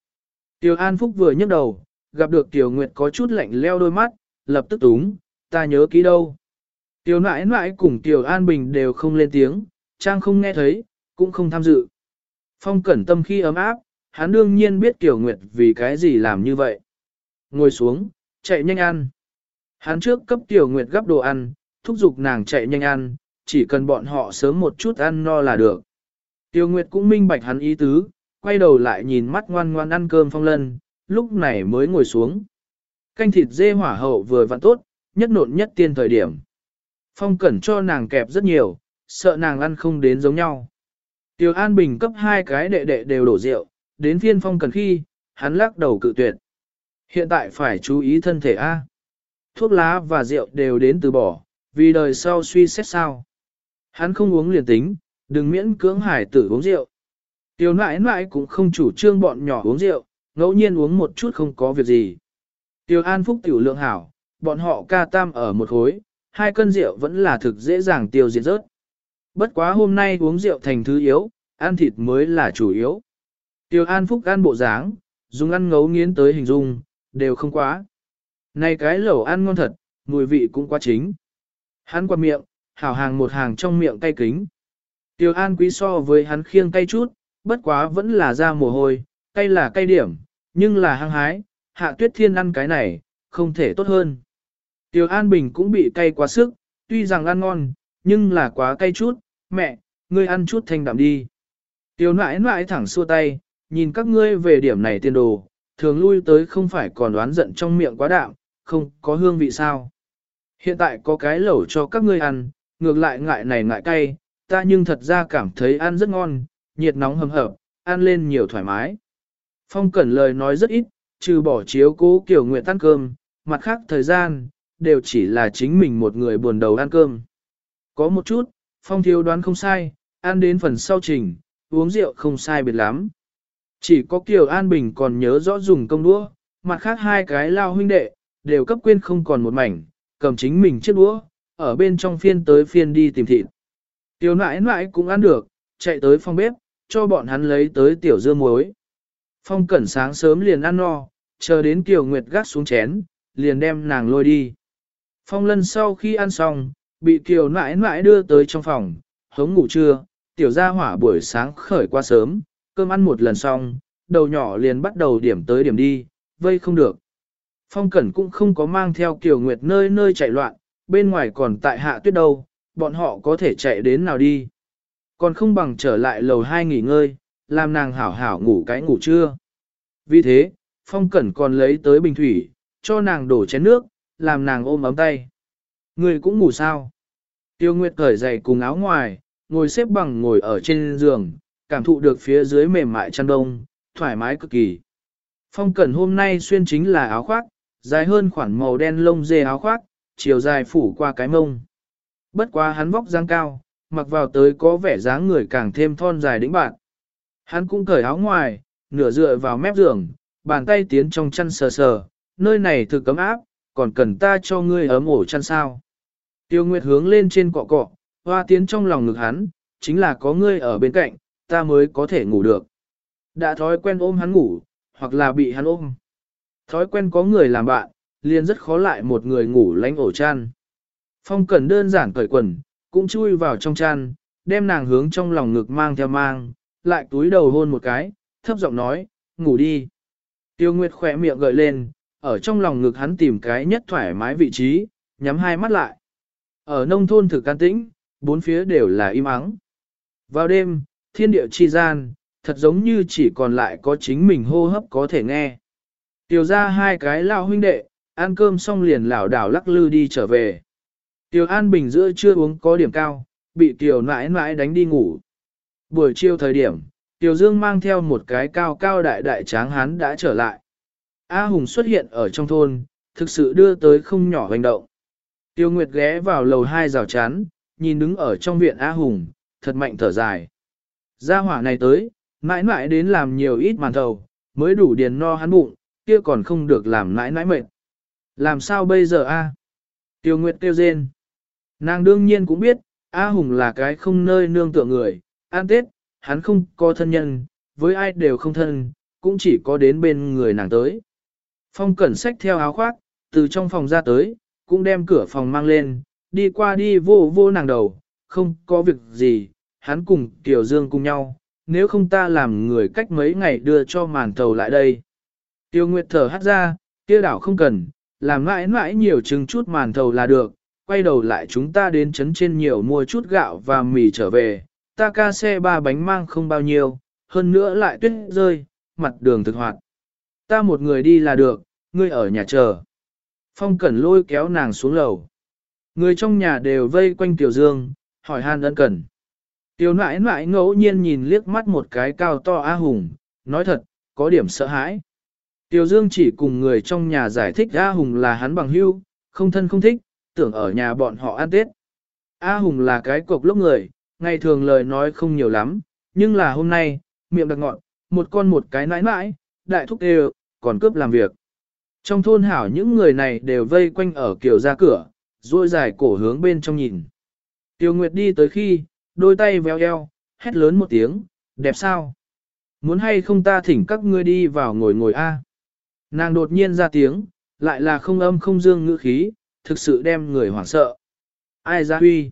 Tiêu An Phúc vừa nhấc đầu, gặp được Tiêu Nguyệt có chút lạnh leo đôi mắt, lập tức túng, ta nhớ kỹ đâu. Tiêu nãi nãi cùng Tiêu An Bình đều không lên tiếng, Trang không nghe thấy, cũng không tham dự. Phong cẩn tâm khi ấm áp, hắn đương nhiên biết Tiêu Nguyệt vì cái gì làm như vậy. Ngồi xuống, chạy nhanh ăn. Hắn trước cấp Tiểu Nguyệt gấp đồ ăn, thúc giục nàng chạy nhanh ăn, chỉ cần bọn họ sớm một chút ăn no là được. Tiêu Nguyệt cũng minh bạch hắn ý tứ, quay đầu lại nhìn mắt ngoan ngoan ăn cơm phong lân, lúc này mới ngồi xuống. Canh thịt dê hỏa hậu vừa vặn tốt, nhất nộn nhất tiên thời điểm. Phong cẩn cho nàng kẹp rất nhiều, sợ nàng ăn không đến giống nhau. Tiêu An Bình cấp hai cái đệ đệ đều đổ rượu, đến phiên phong cần khi, hắn lắc đầu cự tuyệt. Hiện tại phải chú ý thân thể A. Thuốc lá và rượu đều đến từ bỏ, vì đời sau suy xét sao. Hắn không uống liền tính, đừng miễn cưỡng hải tử uống rượu. Tiêu nãi nãi cũng không chủ trương bọn nhỏ uống rượu, ngẫu nhiên uống một chút không có việc gì. Tiêu an phúc tiểu lượng hảo, bọn họ ca tam ở một khối, hai cân rượu vẫn là thực dễ dàng tiêu diệt rớt. Bất quá hôm nay uống rượu thành thứ yếu, ăn thịt mới là chủ yếu. Tiêu an phúc ăn bộ dáng, dùng ăn ngấu nghiến tới hình dung, đều không quá. Này cái lẩu ăn ngon thật, mùi vị cũng quá chính. Hắn qua miệng, hảo hàng một hàng trong miệng cay kính. Tiêu An quý so với hắn khiêng cay chút, bất quá vẫn là ra mồ hôi, cay là cay điểm, nhưng là hăng hái, hạ tuyết thiên ăn cái này, không thể tốt hơn. Tiêu An Bình cũng bị cay quá sức, tuy rằng ăn ngon, nhưng là quá cay chút, mẹ, ngươi ăn chút thanh đạm đi. Tiêu nãi nãi thẳng xua tay, nhìn các ngươi về điểm này tiền đồ, thường lui tới không phải còn đoán giận trong miệng quá đạm, không có hương vị sao. Hiện tại có cái lẩu cho các ngươi ăn, ngược lại ngại này ngại cay, ta nhưng thật ra cảm thấy ăn rất ngon, nhiệt nóng hầm hập, ăn lên nhiều thoải mái. Phong Cẩn lời nói rất ít, trừ bỏ chiếu cố kiểu nguyện ăn cơm, mặt khác thời gian, đều chỉ là chính mình một người buồn đầu ăn cơm. Có một chút, Phong thiếu đoán không sai, ăn đến phần sau trình, uống rượu không sai biệt lắm. Chỉ có Kiều An Bình còn nhớ rõ dùng công đũa, mặt khác hai cái lao huynh đệ, đều cấp quên không còn một mảnh, cầm chính mình chiếc đũa, ở bên trong phiên tới phiên đi tìm thịt. Tiểu nãi nãi cũng ăn được, chạy tới phòng bếp, cho bọn hắn lấy tới tiểu dưa muối. Phong cẩn sáng sớm liền ăn no, chờ đến Kiều Nguyệt gác xuống chén, liền đem nàng lôi đi. Phong lân sau khi ăn xong, bị Kiều nãi nãi đưa tới trong phòng, hống ngủ trưa, tiểu gia hỏa buổi sáng khởi qua sớm, cơm ăn một lần xong, đầu nhỏ liền bắt đầu điểm tới điểm đi, vây không được. Phong Cẩn cũng không có mang theo Kiều Nguyệt nơi nơi chạy loạn, bên ngoài còn tại hạ tuyết đâu, bọn họ có thể chạy đến nào đi. Còn không bằng trở lại lầu hai nghỉ ngơi, làm nàng hảo hảo ngủ cái ngủ trưa. Vì thế, Phong Cẩn còn lấy tới bình thủy, cho nàng đổ chén nước, làm nàng ôm ấm tay. Người cũng ngủ sao? Tiêu Nguyệt cởi giày cùng áo ngoài, ngồi xếp bằng ngồi ở trên giường, cảm thụ được phía dưới mềm mại chăn đông, thoải mái cực kỳ. Phong Cẩn hôm nay xuyên chính là áo khoác, dài hơn khoảng màu đen lông dê áo khoác, chiều dài phủ qua cái mông. Bất quá hắn vóc dáng cao, mặc vào tới có vẻ dáng người càng thêm thon dài đĩnh bạn. Hắn cũng cởi áo ngoài, nửa dựa vào mép giường, bàn tay tiến trong chăn sờ sờ, nơi này thực cấm áp, còn cần ta cho ngươi ấm ổ chăn sao. Tiêu Nguyệt hướng lên trên cọ cọ, hoa tiến trong lòng ngực hắn, chính là có ngươi ở bên cạnh, ta mới có thể ngủ được. Đã thói quen ôm hắn ngủ, hoặc là bị hắn ôm. Thói quen có người làm bạn, liền rất khó lại một người ngủ lánh ổ chăn. Phong Cẩn đơn giản cởi quần, cũng chui vào trong chăn, đem nàng hướng trong lòng ngực mang theo mang, lại túi đầu hôn một cái, thấp giọng nói, ngủ đi. Tiêu Nguyệt khỏe miệng gợi lên, ở trong lòng ngực hắn tìm cái nhất thoải mái vị trí, nhắm hai mắt lại. Ở nông thôn thực can tĩnh, bốn phía đều là im ắng. Vào đêm, thiên địa chi gian, thật giống như chỉ còn lại có chính mình hô hấp có thể nghe. Tiểu ra hai cái lão huynh đệ, ăn cơm xong liền lảo đảo lắc lư đi trở về. Tiểu An Bình giữa chưa uống có điểm cao, bị Tiểu nãi nãi đánh đi ngủ. Buổi chiều thời điểm, Tiểu Dương mang theo một cái cao cao đại đại tráng hán đã trở lại. A Hùng xuất hiện ở trong thôn, thực sự đưa tới không nhỏ hành động. Tiêu Nguyệt ghé vào lầu hai rào chắn, nhìn đứng ở trong viện A Hùng, thật mạnh thở dài. Gia hỏa này tới, mãi mãi đến làm nhiều ít màn thầu, mới đủ điền no hắn bụng, kia còn không được làm mãi mãi mệt. Làm sao bây giờ a? Tiêu Nguyệt kêu rên. Nàng đương nhiên cũng biết, A Hùng là cái không nơi nương tựa người, an tết, hắn không có thân nhân, với ai đều không thân, cũng chỉ có đến bên người nàng tới. Phong cẩn sách theo áo khoác, từ trong phòng ra tới, cũng đem cửa phòng mang lên, đi qua đi vô vô nàng đầu, không có việc gì, hắn cùng Tiểu Dương cùng nhau, nếu không ta làm người cách mấy ngày đưa cho màn tàu lại đây. Tiêu Nguyệt thở hắt ra, kia đảo không cần, làm mãi mãi nhiều chừng chút màn thầu là được, quay đầu lại chúng ta đến trấn trên nhiều mua chút gạo và mì trở về, ta ca xe ba bánh mang không bao nhiêu, hơn nữa lại tuyết rơi, mặt đường thực hoạt. Ta một người đi là được, ngươi ở nhà chờ. Phong Cẩn lôi kéo nàng xuống lầu. Người trong nhà đều vây quanh Tiểu Dương, hỏi han ân cần. Tiểu nãi nãi ngẫu nhiên nhìn liếc mắt một cái cao to A Hùng, nói thật, có điểm sợ hãi. Tiểu Dương chỉ cùng người trong nhà giải thích A Hùng là hắn bằng hưu, không thân không thích, tưởng ở nhà bọn họ ăn Tết. A Hùng là cái cục lốc người, ngày thường lời nói không nhiều lắm, nhưng là hôm nay, miệng đặc ngọn, một con một cái nãi nãi, đại thúc đều, còn cướp làm việc. Trong thôn hảo những người này đều vây quanh ở kiểu ra cửa, duỗi dài cổ hướng bên trong nhìn. Tiêu Nguyệt đi tới khi, đôi tay véo eo, hét lớn một tiếng, đẹp sao? Muốn hay không ta thỉnh các ngươi đi vào ngồi ngồi a? Nàng đột nhiên ra tiếng, lại là không âm không dương ngữ khí, thực sự đem người hoảng sợ. Ai ra huy?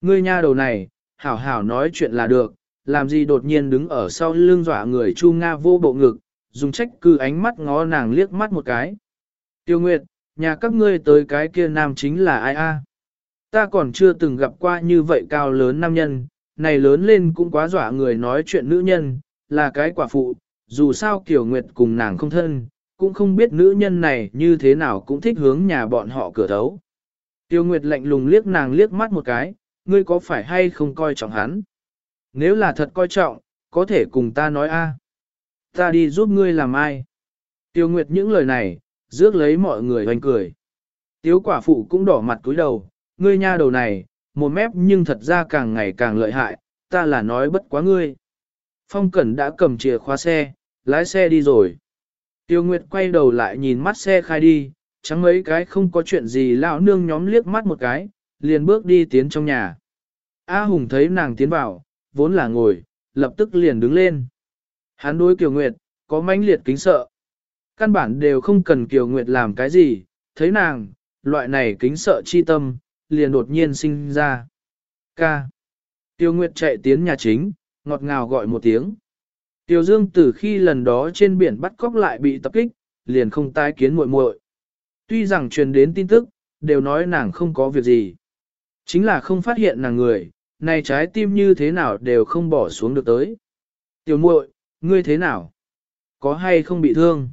Ngươi nha đầu này, hảo hảo nói chuyện là được, làm gì đột nhiên đứng ở sau lưng dọa người Chu Nga vô bộ ngực, dùng trách cư ánh mắt ngó nàng liếc mắt một cái. Tiêu Nguyệt, nhà các ngươi tới cái kia nam chính là ai a? Ta còn chưa từng gặp qua như vậy cao lớn nam nhân, này lớn lên cũng quá dọa người nói chuyện nữ nhân, là cái quả phụ, dù sao Kiều Nguyệt cùng nàng không thân, cũng không biết nữ nhân này như thế nào cũng thích hướng nhà bọn họ cửa thấu. Tiêu Nguyệt lạnh lùng liếc nàng liếc mắt một cái, ngươi có phải hay không coi trọng hắn? Nếu là thật coi trọng, có thể cùng ta nói a. Ta đi giúp ngươi làm ai? Tiêu Nguyệt những lời này, rước lấy mọi người hoành cười. Tiếu quả phụ cũng đỏ mặt cúi đầu, ngươi nha đầu này, một mép nhưng thật ra càng ngày càng lợi hại, ta là nói bất quá ngươi. Phong Cẩn đã cầm chìa khóa xe, lái xe đi rồi. Tiêu Nguyệt quay đầu lại nhìn mắt xe khai đi, chẳng mấy cái không có chuyện gì lão nương nhóm liếc mắt một cái, liền bước đi tiến trong nhà. A Hùng thấy nàng tiến vào, vốn là ngồi, lập tức liền đứng lên. Hắn đối Kiều Nguyệt, có mãnh liệt kính sợ. Căn bản đều không cần Kiều Nguyệt làm cái gì, thấy nàng, loại này kính sợ chi tâm, liền đột nhiên sinh ra. Ca. Tiêu Nguyệt chạy tiến nhà chính, ngọt ngào gọi một tiếng. Tiêu Dương từ khi lần đó trên biển bắt cóc lại bị tập kích, liền không tái kiến muội muội. Tuy rằng truyền đến tin tức, đều nói nàng không có việc gì. Chính là không phát hiện nàng người, này trái tim như thế nào đều không bỏ xuống được tới. Tiểu muội, ngươi thế nào? Có hay không bị thương?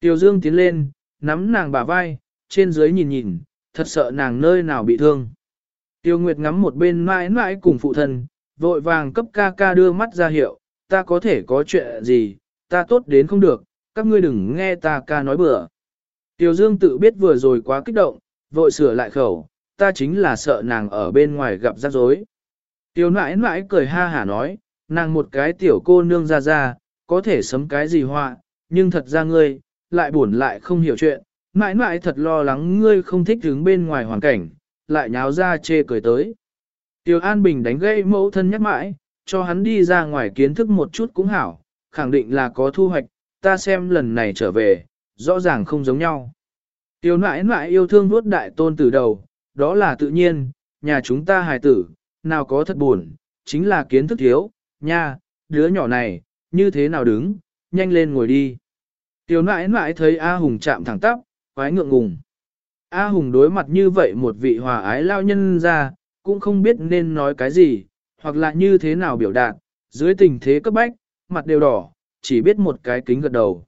Tiểu Dương tiến lên, nắm nàng bả vai, trên dưới nhìn nhìn, thật sợ nàng nơi nào bị thương. Tiêu Nguyệt ngắm một bên mãi mãi cùng phụ thân, vội vàng cấp ca ca đưa mắt ra hiệu, ta có thể có chuyện gì, ta tốt đến không được, các ngươi đừng nghe ta ca nói bừa. Tiêu Dương tự biết vừa rồi quá kích động, vội sửa lại khẩu, ta chính là sợ nàng ở bên ngoài gặp rắc rối. Tiêu nãi nãi cười ha hả nói, nàng một cái tiểu cô nương ra ra, có thể sấm cái gì họa, nhưng thật ra ngươi, lại buồn lại không hiểu chuyện, mãi mãi thật lo lắng ngươi không thích đứng bên ngoài hoàn cảnh, lại nháo ra chê cười tới. tiểu An Bình đánh gây mẫu thân nhắc mãi, cho hắn đi ra ngoài kiến thức một chút cũng hảo, khẳng định là có thu hoạch, ta xem lần này trở về, rõ ràng không giống nhau. tiểu nãi nãi yêu thương vuốt đại tôn từ đầu, đó là tự nhiên, nhà chúng ta hài tử, nào có thật buồn, chính là kiến thức thiếu, nha, đứa nhỏ này, như thế nào đứng, nhanh lên ngồi đi. Tiểu nãi nãi thấy A Hùng chạm thẳng tắp, quái ngượng ngùng. A Hùng đối mặt như vậy một vị hòa ái lao nhân ra, cũng không biết nên nói cái gì, hoặc là như thế nào biểu đạt, dưới tình thế cấp bách, mặt đều đỏ, chỉ biết một cái kính gật đầu.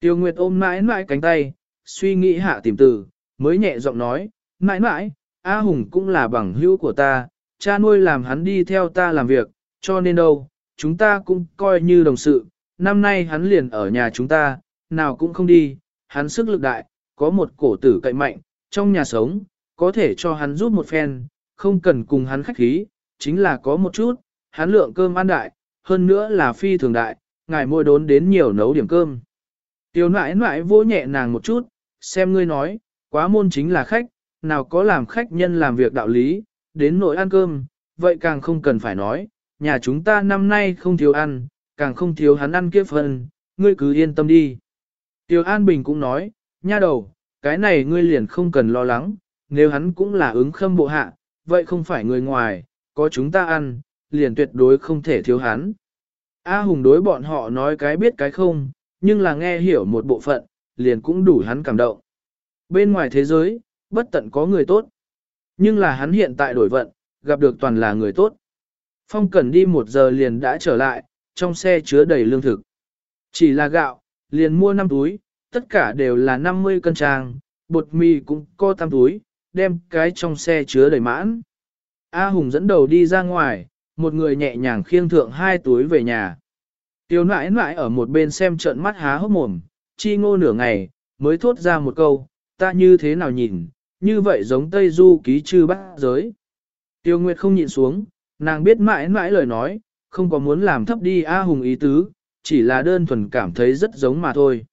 Tiêu Nguyệt ôm mãi mãi cánh tay, suy nghĩ hạ tìm từ, mới nhẹ giọng nói, mãi mãi, A Hùng cũng là bằng hữu của ta, cha nuôi làm hắn đi theo ta làm việc, cho nên đâu, chúng ta cũng coi như đồng sự, năm nay hắn liền ở nhà chúng ta, nào cũng không đi, hắn sức lực đại, có một cổ tử cậy mạnh, trong nhà sống, có thể cho hắn giúp một phen, không cần cùng hắn khách khí, chính là có một chút, hắn lượng cơm ăn đại, hơn nữa là phi thường đại, ngài môi đốn đến nhiều nấu điểm cơm. Tiểu nãi nãi vỗ nhẹ nàng một chút, xem ngươi nói, quá môn chính là khách, nào có làm khách nhân làm việc đạo lý, đến nội ăn cơm, vậy càng không cần phải nói, nhà chúng ta năm nay không thiếu ăn, càng không thiếu hắn ăn kiếp phần, ngươi cứ yên tâm đi. Tiêu An Bình cũng nói, nha đầu, cái này ngươi liền không cần lo lắng, nếu hắn cũng là ứng khâm bộ hạ, vậy không phải người ngoài, có chúng ta ăn, liền tuyệt đối không thể thiếu hắn. A Hùng đối bọn họ nói cái biết cái không, nhưng là nghe hiểu một bộ phận, liền cũng đủ hắn cảm động. Bên ngoài thế giới, bất tận có người tốt. Nhưng là hắn hiện tại đổi vận, gặp được toàn là người tốt. Phong Cẩn đi một giờ liền đã trở lại, trong xe chứa đầy lương thực. Chỉ là gạo, liền mua 5 túi, tất cả đều là 50 cân trang, bột mì cũng có 8 túi, đem cái trong xe chứa đầy mãn. A Hùng dẫn đầu đi ra ngoài, một người nhẹ nhàng khiêng thượng hai túi về nhà. Tiêu nãi nãi ở một bên xem trận mắt há hốc mồm, chi ngô nửa ngày, mới thốt ra một câu, ta như thế nào nhìn, như vậy giống Tây Du ký chư bác giới. Tiêu Nguyệt không nhịn xuống, nàng biết mãi mãi lời nói, không có muốn làm thấp đi A Hùng ý tứ, chỉ là đơn thuần cảm thấy rất giống mà thôi.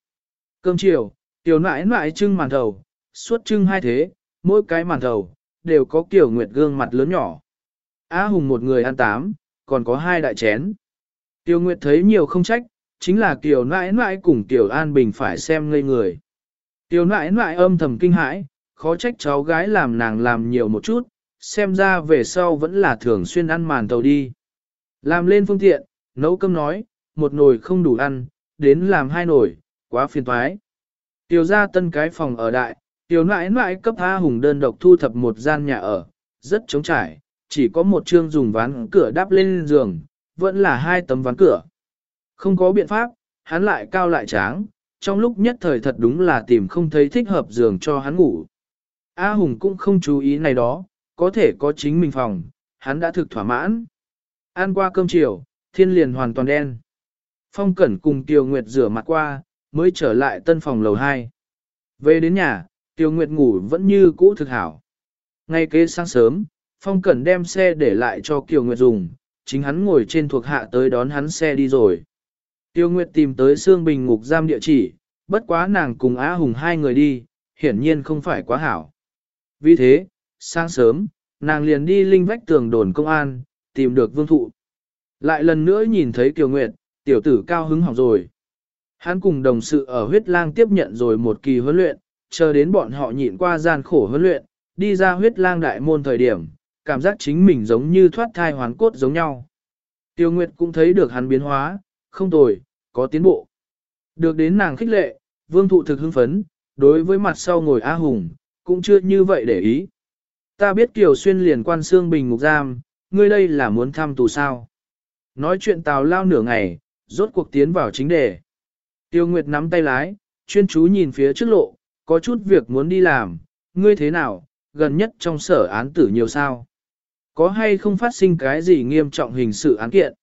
Cơm chiều, Tiêu mãi nãi trưng màn thầu, suốt trưng hai thế, mỗi cái màn thầu, đều có kiểu Nguyệt gương mặt lớn nhỏ. A Hùng một người ăn tám, còn có hai đại chén. Tiêu Nguyệt thấy nhiều không trách, chính là Kiều nãi nãi cùng Kiều An Bình phải xem ngây người. Tiêu nãi nãi âm thầm kinh hãi, khó trách cháu gái làm nàng làm nhiều một chút, xem ra về sau vẫn là thường xuyên ăn màn tàu đi. Làm lên phương tiện, nấu cơm nói, một nồi không đủ ăn, đến làm hai nồi, quá phiền toái. tiểu ra tân cái phòng ở đại, tiểu nãi nãi cấp A Hùng đơn độc thu thập một gian nhà ở, rất trống trải, chỉ có một chương dùng ván cửa đắp lên giường, vẫn là hai tấm ván cửa. Không có biện pháp, hắn lại cao lại tráng, trong lúc nhất thời thật đúng là tìm không thấy thích hợp giường cho hắn ngủ. A Hùng cũng không chú ý này đó, có thể có chính mình phòng, hắn đã thực thỏa mãn. Ăn qua cơm chiều, thiên liền hoàn toàn đen. Phong Cẩn cùng Tiêu Nguyệt rửa mặt qua, mới trở lại tân phòng lầu 2. Về đến nhà, Tiêu Nguyệt ngủ vẫn như cũ thực hảo. Ngay kế sáng sớm, Phong Cẩn đem xe để lại cho Kiều Nguyệt dùng, chính hắn ngồi trên thuộc hạ tới đón hắn xe đi rồi. Tiêu Nguyệt tìm tới Sương Bình ngục giam địa chỉ, bất quá nàng cùng Á Hùng hai người đi, hiển nhiên không phải quá hảo. Vì thế, sáng sớm, nàng liền đi linh vách tường đồn công an, tìm được vương thụ. Lại lần nữa nhìn thấy Kiều Nguyệt, tiểu tử cao hứng hỏng rồi. Hắn cùng đồng sự ở huyết lang tiếp nhận rồi một kỳ huấn luyện, chờ đến bọn họ nhịn qua gian khổ huấn luyện, đi ra huyết lang đại môn thời điểm, cảm giác chính mình giống như thoát thai hoàn cốt giống nhau. Tiêu Nguyệt cũng thấy được hắn biến hóa, không tồi, có tiến bộ. Được đến nàng khích lệ, vương thụ thực hưng phấn, đối với mặt sau ngồi A Hùng, cũng chưa như vậy để ý. Ta biết Kiều Xuyên liền quan xương bình ngục giam, ngươi đây là muốn thăm tù sao. Nói chuyện tào lao nửa ngày, rốt cuộc tiến vào chính đề. Tiêu Nguyệt nắm tay lái, chuyên chú nhìn phía trước lộ, có chút việc muốn đi làm, ngươi thế nào, gần nhất trong sở án tử nhiều sao. Có hay không phát sinh cái gì nghiêm trọng hình sự án kiện?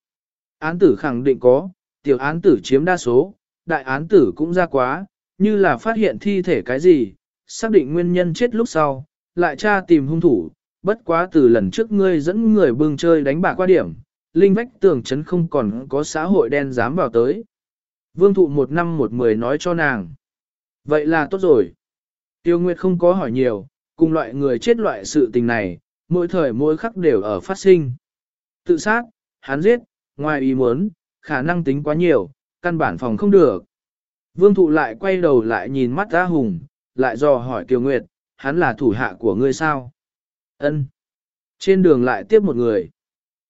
Án tử khẳng định có, tiểu án tử chiếm đa số, đại án tử cũng ra quá, như là phát hiện thi thể cái gì, xác định nguyên nhân chết lúc sau, lại tra tìm hung thủ, bất quá từ lần trước ngươi dẫn người bưng chơi đánh bạc qua điểm, linh vách tường chấn không còn có xã hội đen dám vào tới. Vương thụ một năm một mười nói cho nàng. Vậy là tốt rồi. Tiêu Nguyệt không có hỏi nhiều, cùng loại người chết loại sự tình này, mỗi thời mỗi khắc đều ở phát sinh. Tự sát, hắn giết, ngoài ý muốn, khả năng tính quá nhiều, căn bản phòng không được. Vương thụ lại quay đầu lại nhìn mắt A Hùng, lại dò hỏi Tiêu Nguyệt, hắn là thủ hạ của ngươi sao? Ân. Trên đường lại tiếp một người.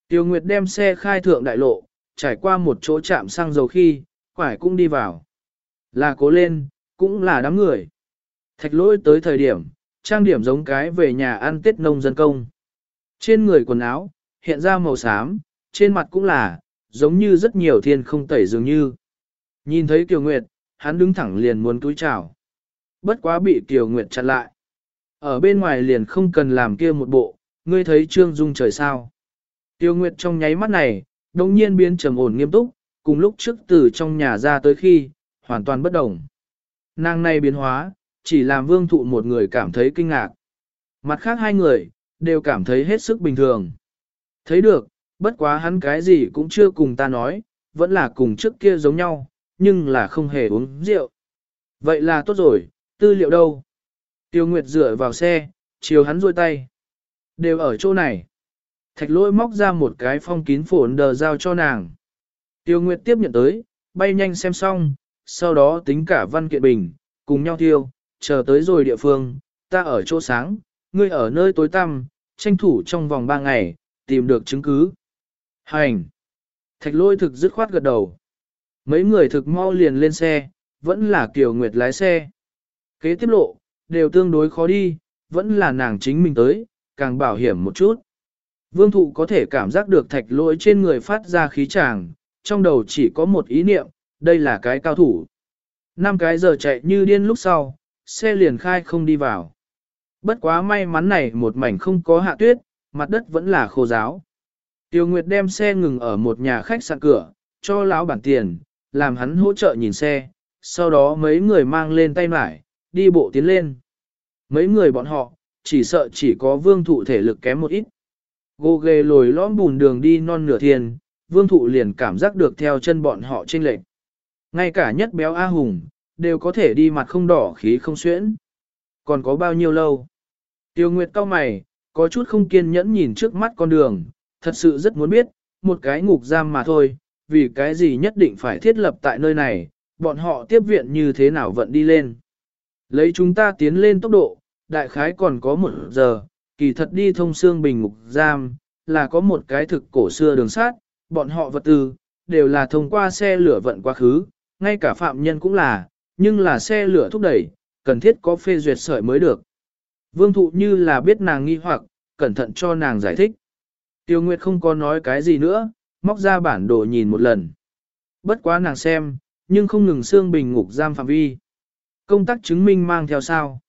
Tiêu Nguyệt đem xe khai thượng đại lộ, trải qua một chỗ trạm xăng dầu khi, quải cũng đi vào. Là cố lên, cũng là đám người. Thạch lỗi tới thời điểm, trang điểm giống cái về nhà ăn tết nông dân công. Trên người quần áo, hiện ra màu xám, trên mặt cũng là, giống như rất nhiều thiên không tẩy dường như. Nhìn thấy Kiều Nguyệt, hắn đứng thẳng liền muốn túi chào. Bất quá bị Kiều Nguyệt chặn lại. Ở bên ngoài liền không cần làm kia một bộ, ngươi thấy Trương Dung trời sao. Tiêu Nguyệt trong nháy mắt này, đồng nhiên biến trầm ổn nghiêm túc, cùng lúc trước từ trong nhà ra tới khi, hoàn toàn bất đồng. Nàng này biến hóa, chỉ làm vương thụ một người cảm thấy kinh ngạc. Mặt khác hai người, đều cảm thấy hết sức bình thường. Thấy được, bất quá hắn cái gì cũng chưa cùng ta nói, vẫn là cùng trước kia giống nhau, nhưng là không hề uống rượu. Vậy là tốt rồi, tư liệu đâu? Tiêu Nguyệt dựa vào xe, chiều hắn rôi tay. Đều ở chỗ này. Thạch lôi móc ra một cái phong kín phổn đờ giao cho nàng. Tiêu Nguyệt tiếp nhận tới, bay nhanh xem xong, sau đó tính cả văn kiện bình, cùng nhau tiêu, chờ tới rồi địa phương, ta ở chỗ sáng, ngươi ở nơi tối tăm, tranh thủ trong vòng 3 ngày, tìm được chứng cứ. Hành! Thạch lôi thực dứt khoát gật đầu. Mấy người thực mau liền lên xe, vẫn là Kiều Nguyệt lái xe. Kế tiếp lộ, đều tương đối khó đi, vẫn là nàng chính mình tới, càng bảo hiểm một chút. Vương thụ có thể cảm giác được thạch lỗi trên người phát ra khí tràng, trong đầu chỉ có một ý niệm, đây là cái cao thủ. Năm cái giờ chạy như điên lúc sau, xe liền khai không đi vào. Bất quá may mắn này một mảnh không có hạ tuyết, mặt đất vẫn là khô giáo. Tiêu Nguyệt đem xe ngừng ở một nhà khách sạn cửa, cho lão bản tiền, làm hắn hỗ trợ nhìn xe, sau đó mấy người mang lên tay mải, đi bộ tiến lên. Mấy người bọn họ, chỉ sợ chỉ có vương thụ thể lực kém một ít. Gô ghề lồi lõm bùn đường đi non nửa thiên, vương thụ liền cảm giác được theo chân bọn họ trên lệnh. Ngay cả nhất béo A Hùng, đều có thể đi mặt không đỏ khí không xuyễn. Còn có bao nhiêu lâu? Tiêu Nguyệt cao mày, có chút không kiên nhẫn nhìn trước mắt con đường, thật sự rất muốn biết, một cái ngục giam mà thôi, vì cái gì nhất định phải thiết lập tại nơi này, bọn họ tiếp viện như thế nào vận đi lên. Lấy chúng ta tiến lên tốc độ, đại khái còn có một giờ, kỳ thật đi thông xương bình ngục giam, là có một cái thực cổ xưa đường sát, bọn họ vật tư, đều là thông qua xe lửa vận quá khứ, ngay cả phạm nhân cũng là, nhưng là xe lửa thúc đẩy, cần thiết có phê duyệt sợi mới được. Vương thụ như là biết nàng nghi hoặc, cẩn thận cho nàng giải thích. Tiêu Nguyệt không có nói cái gì nữa, móc ra bản đồ nhìn một lần. Bất quá nàng xem, nhưng không ngừng xương bình ngục giam phạm vi. Công tác chứng minh mang theo sao?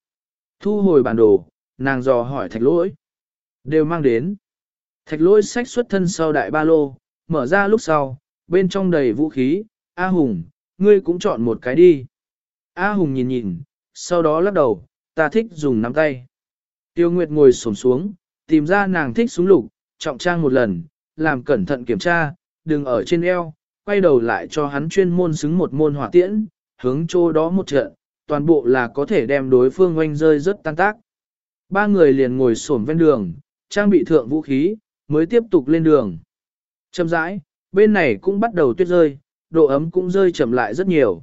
Thu hồi bản đồ, nàng dò hỏi thạch lỗi. Đều mang đến. Thạch lỗi sách xuất thân sau đại ba lô, mở ra lúc sau, bên trong đầy vũ khí. A Hùng, ngươi cũng chọn một cái đi. A Hùng nhìn nhìn, sau đó lắc đầu, ta thích dùng nắm tay. Tiêu Nguyệt ngồi xổm xuống, tìm ra nàng thích súng lục, trọng trang một lần, làm cẩn thận kiểm tra, đừng ở trên eo, quay đầu lại cho hắn chuyên môn xứng một môn hỏa tiễn, hướng chỗ đó một trận, toàn bộ là có thể đem đối phương oanh rơi rất tan tác. Ba người liền ngồi xổm ven đường, trang bị thượng vũ khí, mới tiếp tục lên đường. Chậm rãi, bên này cũng bắt đầu tuyết rơi, độ ấm cũng rơi chậm lại rất nhiều.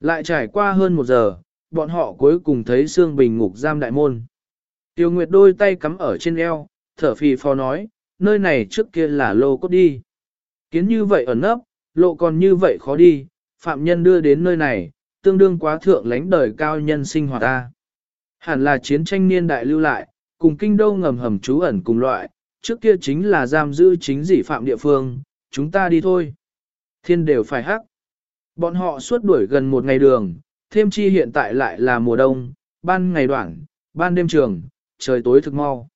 Lại trải qua hơn một giờ, bọn họ cuối cùng thấy xương bình ngục giam đại môn. Tiêu Nguyệt đôi tay cắm ở trên eo, thở phì phò nói, nơi này trước kia là lô cốt đi. Kiến như vậy ở nấp, lộ còn như vậy khó đi, phạm nhân đưa đến nơi này, tương đương quá thượng lãnh đời cao nhân sinh hoạt ta. Hẳn là chiến tranh niên đại lưu lại, cùng kinh đô ngầm hầm trú ẩn cùng loại, trước kia chính là giam giữ chính dị phạm địa phương, chúng ta đi thôi. Thiên đều phải hắc. Bọn họ suốt đuổi gần một ngày đường, thêm chi hiện tại lại là mùa đông, ban ngày đoạn, ban đêm trường, trời tối thực mau.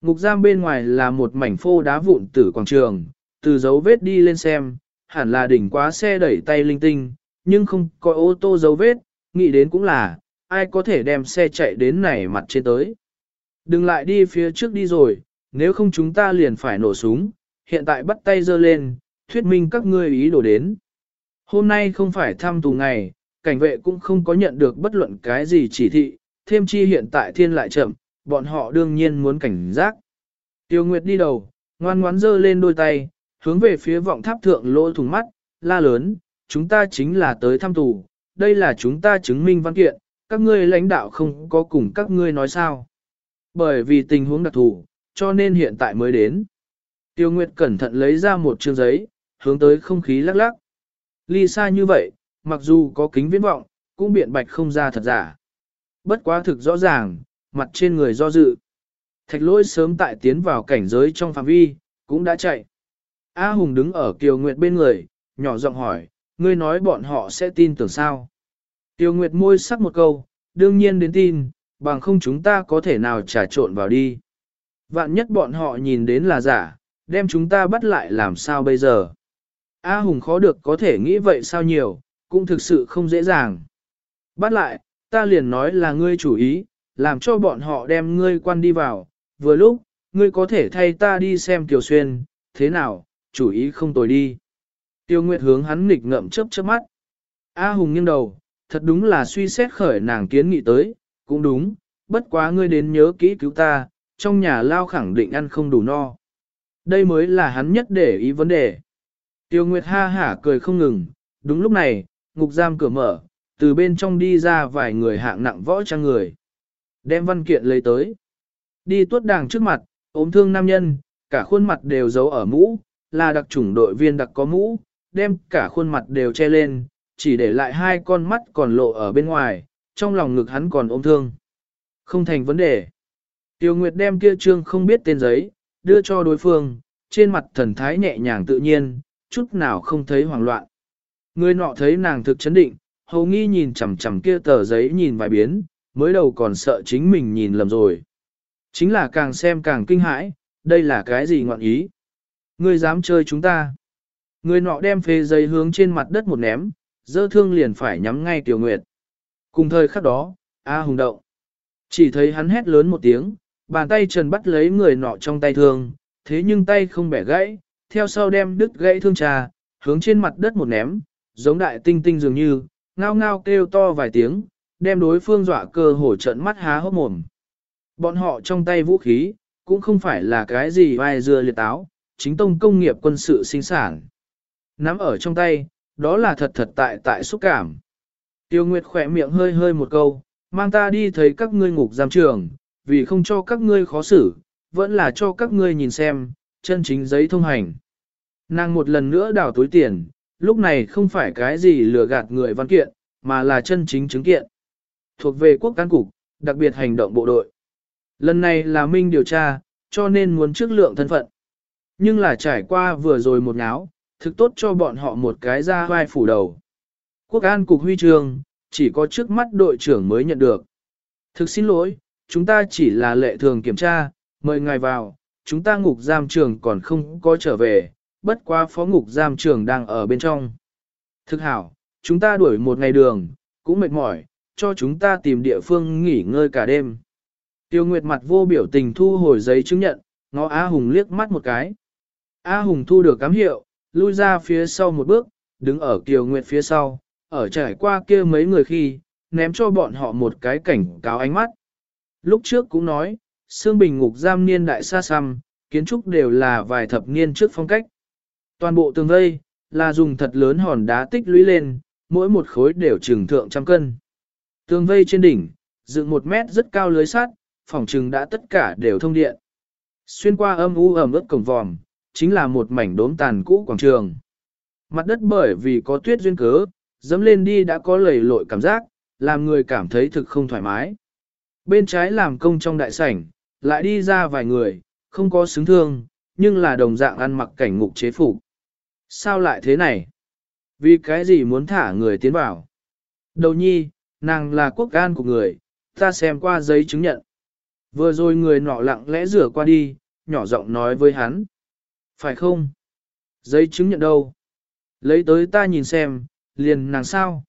Ngục giam bên ngoài là một mảnh phô đá vụn tử quảng trường, từ dấu vết đi lên xem, hẳn là đỉnh quá xe đẩy tay linh tinh, nhưng không có ô tô dấu vết, nghĩ đến cũng là, ai có thể đem xe chạy đến này mặt trên tới. Đừng lại đi phía trước đi rồi, nếu không chúng ta liền phải nổ súng, hiện tại bắt tay giơ lên, thuyết minh các ngươi ý đồ đến. Hôm nay không phải thăm tù ngày, cảnh vệ cũng không có nhận được bất luận cái gì chỉ thị, thêm chi hiện tại thiên lại chậm, bọn họ đương nhiên muốn cảnh giác. Tiêu Nguyệt đi đầu, ngoan ngoãn giơ lên đôi tay, hướng về phía vọng tháp thượng lỗ thùng mắt, la lớn, chúng ta chính là tới thăm tù, đây là chúng ta chứng minh văn kiện, các ngươi lãnh đạo không có cùng các ngươi nói sao. Bởi vì tình huống đặc thù, cho nên hiện tại mới đến. Tiêu Nguyệt cẩn thận lấy ra một chương giấy, hướng tới không khí lắc lắc. Ly xa như vậy, mặc dù có kính viễn vọng, cũng biện bạch không ra thật giả. Bất quá thực rõ ràng, mặt trên người do dự. Thạch lỗi sớm tại tiến vào cảnh giới trong phạm vi, cũng đã chạy. A Hùng đứng ở Kiều Nguyệt bên người, nhỏ giọng hỏi, ngươi nói bọn họ sẽ tin tưởng sao? Tiêu Nguyệt môi sắc một câu, đương nhiên đến tin, bằng không chúng ta có thể nào trà trộn vào đi. Vạn nhất bọn họ nhìn đến là giả, đem chúng ta bắt lại làm sao bây giờ? A Hùng khó được có thể nghĩ vậy sao nhiều, cũng thực sự không dễ dàng. Bắt lại, ta liền nói là ngươi chủ ý, làm cho bọn họ đem ngươi quan đi vào, vừa lúc, ngươi có thể thay ta đi xem Tiểu Xuyên, thế nào, chủ ý không tồi đi. Tiêu Nguyệt hướng hắn nghịch ngậm chớp chớp mắt. A Hùng nghiêng đầu, thật đúng là suy xét khởi nàng kiến nghị tới, cũng đúng, bất quá ngươi đến nhớ kỹ cứu ta, trong nhà lao khẳng định ăn không đủ no. Đây mới là hắn nhất để ý vấn đề. Tiêu Nguyệt ha hả cười không ngừng, đúng lúc này, ngục giam cửa mở, từ bên trong đi ra vài người hạng nặng võ trang người. Đem văn kiện lấy tới. Đi tuốt đàng trước mặt, ốm thương nam nhân, cả khuôn mặt đều giấu ở mũ, là đặc chủng đội viên đặc có mũ, đem cả khuôn mặt đều che lên, chỉ để lại hai con mắt còn lộ ở bên ngoài, trong lòng ngực hắn còn ôm thương. Không thành vấn đề. Tiêu Nguyệt đem kia trương không biết tên giấy, đưa cho đối phương, trên mặt thần thái nhẹ nhàng tự nhiên, chút nào không thấy hoảng loạn. Người nọ thấy nàng thực chấn định, hầu nghi nhìn chằm chằm kia tờ giấy nhìn vài biến, mới đầu còn sợ chính mình nhìn lầm rồi. Chính là càng xem càng kinh hãi, đây là cái gì ngọn ý? Ngươi dám chơi chúng ta? Người nọ đem phê giấy hướng trên mặt đất một ném, dơ thương liền phải nhắm ngay Tiểu Nguyệt. Cùng thời khắc đó, A hùng động. Chỉ thấy hắn hét lớn một tiếng, bàn tay trần bắt lấy người nọ trong tay thương, thế nhưng tay không bẻ gãy, theo sau đem đứt gãy thương trà, hướng trên mặt đất một ném, giống đại tinh tinh dường như, ngao ngao kêu to vài tiếng, đem đối phương dọa cơ hổ trận mắt há hốc mồm. Bọn họ trong tay vũ khí, cũng không phải là cái gì vai dưa liệt táo, chính tông công nghiệp quân sự sinh sản. Nắm ở trong tay, đó là thật thật tại tại xúc cảm. Tiêu Nguyệt khỏe miệng hơi hơi một câu, mang ta đi thấy các ngươi ngục giam trường, vì không cho các ngươi khó xử, vẫn là cho các ngươi nhìn xem, chân chính giấy thông hành. Nàng một lần nữa đào túi tiền, lúc này không phải cái gì lừa gạt người văn kiện, mà là chân chính chứng kiện. Thuộc về quốc cán cục, đặc biệt hành động bộ đội. Lần này là Minh điều tra, cho nên muốn trước lượng thân phận. Nhưng là trải qua vừa rồi một ngáo, thực tốt cho bọn họ một cái ra vai phủ đầu. Quốc an cục huy trường, chỉ có trước mắt đội trưởng mới nhận được. Thực xin lỗi, chúng ta chỉ là lệ thường kiểm tra, mời ngài vào, chúng ta ngục giam trường còn không có trở về, bất quá phó ngục giam trường đang ở bên trong. Thực hảo, chúng ta đuổi một ngày đường, cũng mệt mỏi, cho chúng ta tìm địa phương nghỉ ngơi cả đêm. Tiêu Nguyệt mặt vô biểu tình thu hồi giấy chứng nhận, ngó A Hùng liếc mắt một cái. A Hùng thu được cám hiệu, lui ra phía sau một bước, đứng ở Kiều Nguyệt phía sau, ở trải qua kia mấy người khi, ném cho bọn họ một cái cảnh cáo ánh mắt. Lúc trước cũng nói, Sương Bình ngục giam niên đại xa xăm, kiến trúc đều là vài thập niên trước phong cách. Toàn bộ tường vây, là dùng thật lớn hòn đá tích lũy lên, mỗi một khối đều trừng thượng trăm cân. Tường vây trên đỉnh, dựng một mét rất cao lưới sắt, phòng trừng đã tất cả đều thông điện. Xuyên qua âm u ẩm ướt cổng vòm, chính là một mảnh đốm tàn cũ quảng trường. Mặt đất bởi vì có tuyết duyên cớ, dẫm lên đi đã có lầy lội cảm giác, làm người cảm thấy thực không thoải mái. Bên trái làm công trong đại sảnh, lại đi ra vài người, không có xứng thương, nhưng là đồng dạng ăn mặc cảnh ngục chế phục. Sao lại thế này? Vì cái gì muốn thả người tiến vào? Đầu nhi, nàng là quốc gan của người, ta xem qua giấy chứng nhận. Vừa rồi người nọ lặng lẽ rửa qua đi, nhỏ giọng nói với hắn. Phải không? Giấy chứng nhận đâu? Lấy tới ta nhìn xem, liền nàng sao?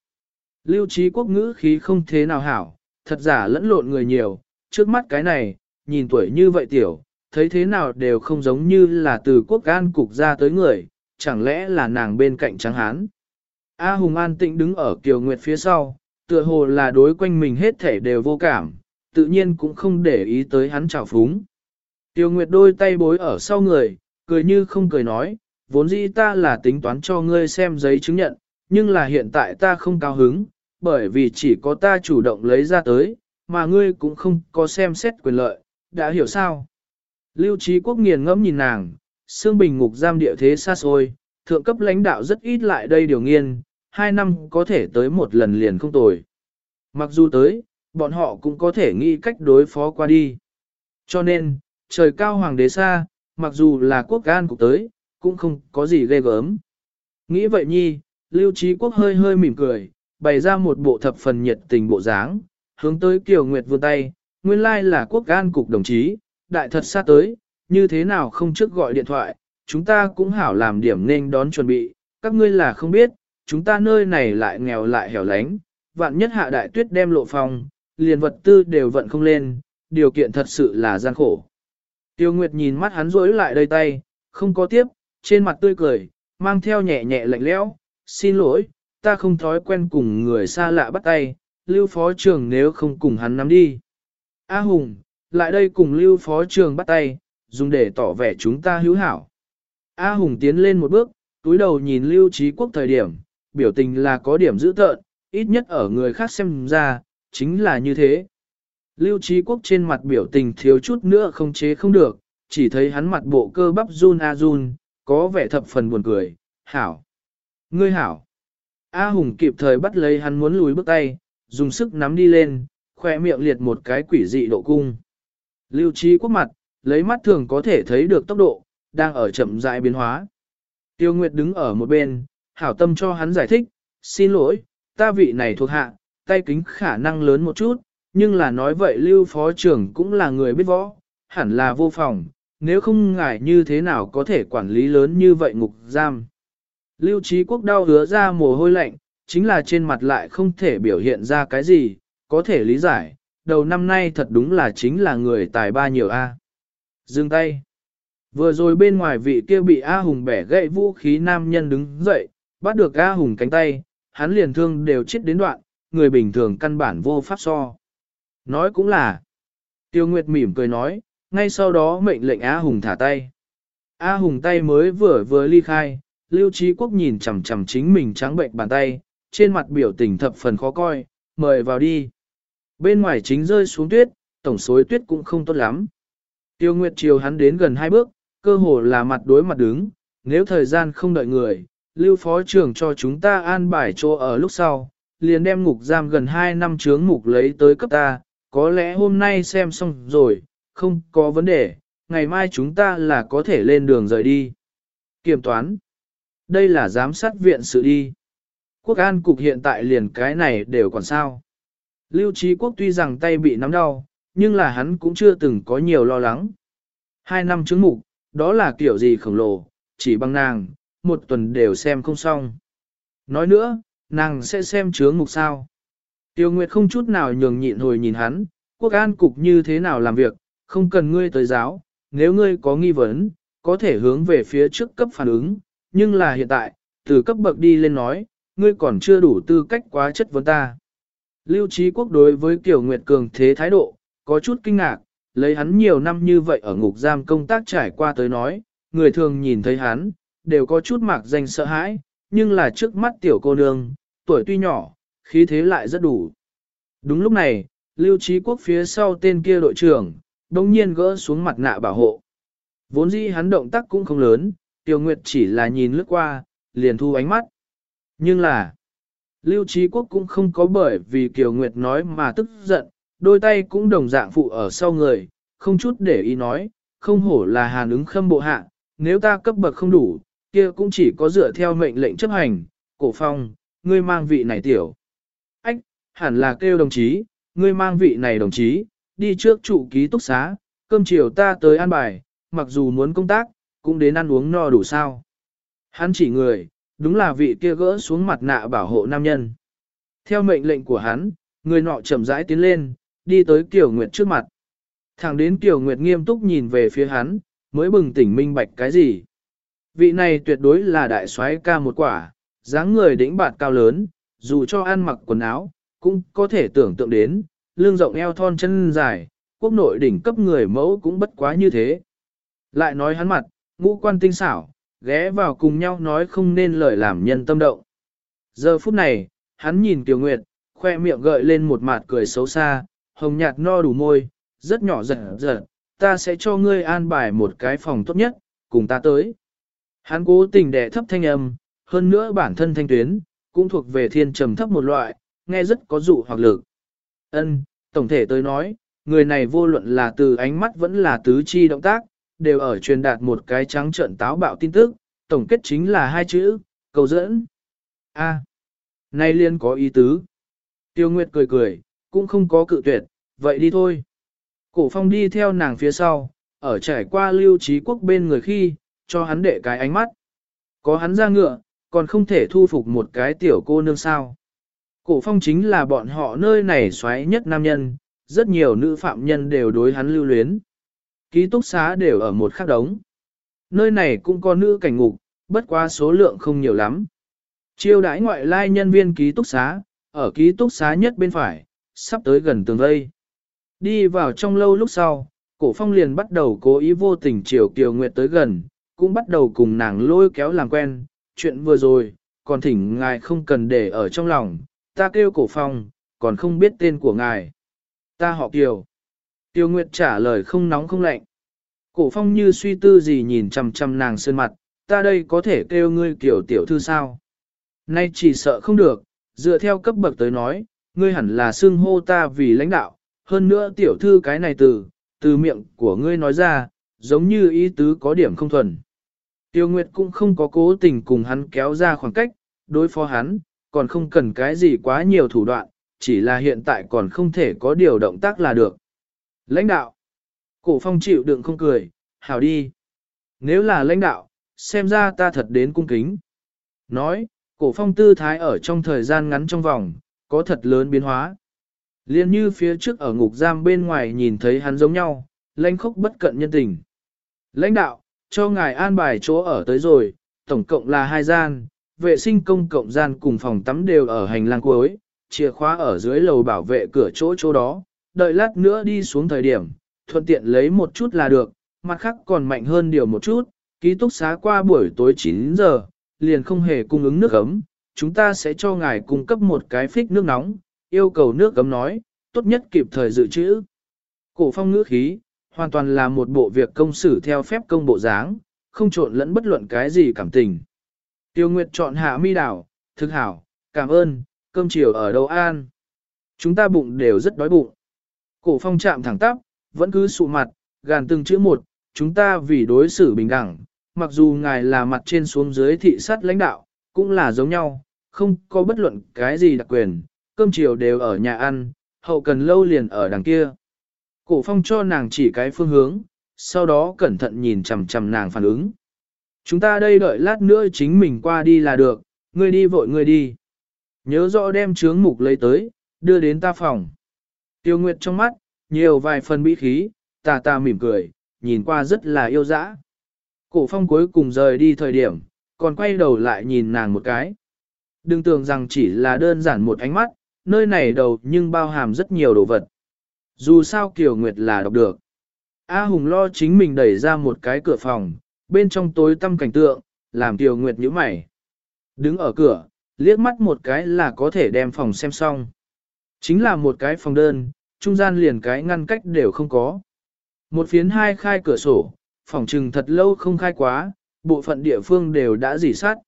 Lưu trí quốc ngữ khí không thế nào hảo, thật giả lẫn lộn người nhiều, trước mắt cái này, nhìn tuổi như vậy tiểu, thấy thế nào đều không giống như là từ quốc an cục ra tới người, chẳng lẽ là nàng bên cạnh trắng hán. A Hùng an tĩnh đứng ở Kiều Nguyệt phía sau, tựa hồ là đối quanh mình hết thể đều vô cảm, tự nhiên cũng không để ý tới hắn trào phúng. Tiêu Nguyệt đôi tay bối ở sau người, cười như không cười nói, vốn dĩ ta là tính toán cho ngươi xem giấy chứng nhận, nhưng là hiện tại ta không cao hứng, bởi vì chỉ có ta chủ động lấy ra tới, mà ngươi cũng không có xem xét quyền lợi, đã hiểu sao? Lưu Trí Quốc nghiền ngẫm nhìn nàng, xương bình ngục giam địa thế xa xôi, thượng cấp lãnh đạo rất ít lại đây điều nghiên, hai năm có thể tới một lần liền không tồi. Mặc dù tới, bọn họ cũng có thể nghĩ cách đối phó qua đi. Cho nên, trời cao hoàng đế xa, mặc dù là quốc gan cục tới, cũng không có gì ghê gớm. Nghĩ vậy nhi, Lưu Trí Quốc hơi hơi mỉm cười, bày ra một bộ thập phần nhiệt tình bộ dáng, hướng tới Kiều Nguyệt vươn tay, nguyên lai là quốc gan cục đồng chí, đại thật xa tới, như thế nào không trước gọi điện thoại, chúng ta cũng hảo làm điểm nên đón chuẩn bị, các ngươi là không biết, chúng ta nơi này lại nghèo lại hẻo lánh, vạn nhất hạ đại tuyết đem lộ phòng, liền vật tư đều vận không lên, điều kiện thật sự là gian khổ. Tiêu Nguyệt nhìn mắt hắn rối lại đây tay, không có tiếp, trên mặt tươi cười, mang theo nhẹ nhẹ lạnh lẽo, xin lỗi, ta không thói quen cùng người xa lạ bắt tay, lưu phó trưởng nếu không cùng hắn nắm đi. A Hùng, lại đây cùng lưu phó trưởng bắt tay, dùng để tỏ vẻ chúng ta hữu hảo. A Hùng tiến lên một bước, túi đầu nhìn lưu trí quốc thời điểm, biểu tình là có điểm dữ tợn, ít nhất ở người khác xem ra, chính là như thế. Lưu trí quốc trên mặt biểu tình thiếu chút nữa không chế không được, chỉ thấy hắn mặt bộ cơ bắp run a run, có vẻ thập phần buồn cười, hảo. Ngươi hảo. A Hùng kịp thời bắt lấy hắn muốn lùi bước tay, dùng sức nắm đi lên, khoe miệng liệt một cái quỷ dị độ cung. Lưu trí quốc mặt, lấy mắt thường có thể thấy được tốc độ, đang ở chậm rãi biến hóa. Tiêu Nguyệt đứng ở một bên, hảo tâm cho hắn giải thích, xin lỗi, ta vị này thuộc hạ, tay kính khả năng lớn một chút, nhưng là nói vậy Lưu Phó trưởng cũng là người biết võ, hẳn là vô phòng, nếu không ngại như thế nào có thể quản lý lớn như vậy ngục giam. Lưu Trí Quốc đau hứa ra mồ hôi lạnh, chính là trên mặt lại không thể biểu hiện ra cái gì, có thể lý giải, đầu năm nay thật đúng là chính là người tài ba nhiều A. Dừng tay. Vừa rồi bên ngoài vị kia bị A Hùng bẻ gãy vũ khí nam nhân đứng dậy, bắt được A Hùng cánh tay, hắn liền thương đều chết đến đoạn, người bình thường căn bản vô pháp so. Nói cũng là. Tiêu Nguyệt mỉm cười nói, ngay sau đó mệnh lệnh A Hùng thả tay. A Hùng tay mới vừa vừa ly khai, Lưu Trí Quốc nhìn chằm chằm chính mình trắng bệnh bàn tay, trên mặt biểu tình thập phần khó coi, mời vào đi. Bên ngoài chính rơi xuống tuyết, tổng số tuyết cũng không tốt lắm. Tiêu Nguyệt chiều hắn đến gần hai bước, cơ hồ là mặt đối mặt đứng, nếu thời gian không đợi người, lưu phó trưởng cho chúng ta an bài chỗ ở lúc sau, liền đem ngục giam gần 2 năm chướng ngục lấy tới cấp ta, có lẽ hôm nay xem xong rồi, không có vấn đề, ngày mai chúng ta là có thể lên đường rời đi. Kiểm toán. Đây là giám sát viện sự đi. Quốc an cục hiện tại liền cái này đều còn sao. Lưu Trí Quốc tuy rằng tay bị nắm đau, nhưng là hắn cũng chưa từng có nhiều lo lắng. Hai năm chứng mục, đó là kiểu gì khổng lồ, chỉ bằng nàng, một tuần đều xem không xong. Nói nữa, nàng sẽ xem chướng mục sao. Tiêu Nguyệt không chút nào nhường nhịn hồi nhìn hắn, quốc an cục như thế nào làm việc, không cần ngươi tới giáo, nếu ngươi có nghi vấn, có thể hướng về phía trước cấp phản ứng, nhưng là hiện tại, từ cấp bậc đi lên nói, ngươi còn chưa đủ tư cách quá chất vấn ta. Lưu Trí Quốc đối với Kiều Nguyệt Cường thế thái độ, có chút kinh ngạc, lấy hắn nhiều năm như vậy ở ngục giam công tác trải qua tới nói, người thường nhìn thấy hắn, đều có chút mạc danh sợ hãi, nhưng là trước mắt tiểu cô nương, tuổi tuy nhỏ, khí thế lại rất đủ. Đúng lúc này, Lưu Trí Quốc phía sau tên kia đội trưởng, đồng nhiên gỡ xuống mặt nạ bảo hộ. Vốn dĩ hắn động tác cũng không lớn, Tiêu Nguyệt chỉ là nhìn lướt qua, liền thu ánh mắt. Nhưng là, Lưu Trí Quốc cũng không có bởi vì Kiều Nguyệt nói mà tức giận, đôi tay cũng đồng dạng phụ ở sau người, không chút để ý nói, không hổ là hàn ứng khâm bộ hạ, nếu ta cấp bậc không đủ, kia cũng chỉ có dựa theo mệnh lệnh chấp hành, cổ phong, ngươi mang vị này tiểu. Hẳn là kêu đồng chí, ngươi mang vị này đồng chí, đi trước trụ ký túc xá, cơm chiều ta tới ăn bài, mặc dù muốn công tác, cũng đến ăn uống no đủ sao. Hắn chỉ người, đúng là vị kia gỡ xuống mặt nạ bảo hộ nam nhân. Theo mệnh lệnh của hắn, người nọ chậm rãi tiến lên, đi tới Kiều Nguyệt trước mặt. Thẳng đến Kiều Nguyệt nghiêm túc nhìn về phía hắn, mới bừng tỉnh minh bạch cái gì. Vị này tuyệt đối là đại soái ca một quả, dáng người đĩnh bạt cao lớn, dù cho ăn mặc quần áo, cũng có thể tưởng tượng đến, lưng rộng eo thon chân dài, quốc nội đỉnh cấp người mẫu cũng bất quá như thế. Lại nói hắn mặt, ngũ quan tinh xảo, ghé vào cùng nhau nói không nên lời làm nhân tâm động. Giờ phút này, hắn nhìn Kiều Nguyệt, khoe miệng gợi lên một mặt cười xấu xa, hồng nhạt no đủ môi, rất nhỏ giật giật, ta sẽ cho ngươi an bài một cái phòng tốt nhất, cùng ta tới. Hắn cố tình đẻ thấp thanh âm, hơn nữa bản thân thanh tuyến, cũng thuộc về thiên trầm thấp một loại, nghe rất có dụ hoặc lực. Ân, tổng thể tới nói, người này vô luận là từ ánh mắt vẫn là tứ chi động tác, đều ở truyền đạt một cái trắng trợn táo bạo tin tức, tổng kết chính là hai chữ, cầu dẫn. A, à, nay liên có ý tứ. Tiêu Nguyệt cười cười, cũng không có cự tuyệt, vậy đi thôi. Cổ phong đi theo nàng phía sau, ở trải qua lưu trí quốc bên người khi, cho hắn đệ cái ánh mắt. Có hắn ra ngựa, còn không thể thu phục một cái tiểu cô nương sao. Cổ phong chính là bọn họ nơi này xoáy nhất nam nhân, rất nhiều nữ phạm nhân đều đối hắn lưu luyến. Ký túc xá đều ở một khắc đống. Nơi này cũng có nữ cảnh ngục, bất quá số lượng không nhiều lắm. Chiêu đãi ngoại lai nhân viên ký túc xá, ở ký túc xá nhất bên phải, sắp tới gần tường vây. Đi vào trong lâu lúc sau, cổ phong liền bắt đầu cố ý vô tình chiều Kiều Nguyệt tới gần, cũng bắt đầu cùng nàng lôi kéo làm quen, chuyện vừa rồi, còn thỉnh ngài không cần để ở trong lòng, ta kêu cổ phong, còn không biết tên của ngài. Ta họ Kiều. Tiêu Nguyệt trả lời không nóng không lạnh. Cổ phong như suy tư gì nhìn chằm chằm nàng sơn mặt, ta đây có thể kêu ngươi Kiều tiểu thư sao? Nay chỉ sợ không được, dựa theo cấp bậc tới nói, ngươi hẳn là xưng hô ta vì lãnh đạo, hơn nữa tiểu thư cái này từ, từ miệng của ngươi nói ra, giống như ý tứ có điểm không thuần. Tiêu Nguyệt cũng không có cố tình cùng hắn kéo ra khoảng cách, đối phó hắn, còn không cần cái gì quá nhiều thủ đoạn, chỉ là hiện tại còn không thể có điều động tác là được. Lãnh đạo, cổ phong chịu đựng không cười, hảo đi. Nếu là lãnh đạo, xem ra ta thật đến cung kính. Nói, cổ phong tư thái ở trong thời gian ngắn trong vòng, có thật lớn biến hóa. Liên như phía trước ở ngục giam bên ngoài nhìn thấy hắn giống nhau, lãnh khốc bất cận nhân tình. Lãnh đạo, cho ngài an bài chỗ ở tới rồi, tổng cộng là hai gian, vệ sinh công cộng gian cùng phòng tắm đều ở hành lang cuối, chìa khóa ở dưới lầu bảo vệ cửa chỗ chỗ đó, đợi lát nữa đi xuống thời điểm, thuận tiện lấy một chút là được, mặt khác còn mạnh hơn điều một chút, ký túc xá qua buổi tối 9 giờ, liền không hề cung ứng nước ấm, chúng ta sẽ cho ngài cung cấp một cái phích nước nóng, yêu cầu nước ấm nói, tốt nhất kịp thời dự trữ. Cổ phong ngữ khí, hoàn toàn là một bộ việc công xử theo phép công bộ dáng, không trộn lẫn bất luận cái gì cảm tình. Tiêu Nguyệt chọn hạ mi đảo, thực hảo, cảm ơn, cơm chiều ở đâu an. Chúng ta bụng đều rất đói bụng. Cổ phong chạm thẳng tắp, vẫn cứ sụ mặt, gàn từng chữ một, chúng ta vì đối xử bình đẳng, mặc dù ngài là mặt trên xuống dưới thị sát lãnh đạo, cũng là giống nhau, không có bất luận cái gì đặc quyền, cơm chiều đều ở nhà ăn, hậu cần lâu liền ở đằng kia. Cổ phong cho nàng chỉ cái phương hướng, sau đó cẩn thận nhìn chằm chằm nàng phản ứng. Chúng ta đây đợi lát nữa chính mình qua đi là được, ngươi đi vội ngươi đi. Nhớ rõ đem chướng mục lấy tới, đưa đến ta phòng. Tiêu Nguyệt trong mắt, nhiều vài phần bí khí, tà tà mỉm cười, nhìn qua rất là yêu dã. Cổ phong cuối cùng rời đi thời điểm, còn quay đầu lại nhìn nàng một cái. Đừng tưởng rằng chỉ là đơn giản một ánh mắt, nơi này đầu nhưng bao hàm rất nhiều đồ vật. Dù sao Kiều Nguyệt là đọc được. A Hùng lo chính mình đẩy ra một cái cửa phòng, bên trong tối tăm cảnh tượng, làm Tiểu Nguyệt nhíu mày. Đứng ở cửa, liếc mắt một cái là có thể đem phòng xem xong. Chính là một cái phòng đơn, trung gian liền cái ngăn cách đều không có. Một phiến hai khai cửa sổ, phòng trừng thật lâu không khai quá, bộ phận địa phương đều đã dỉ sát.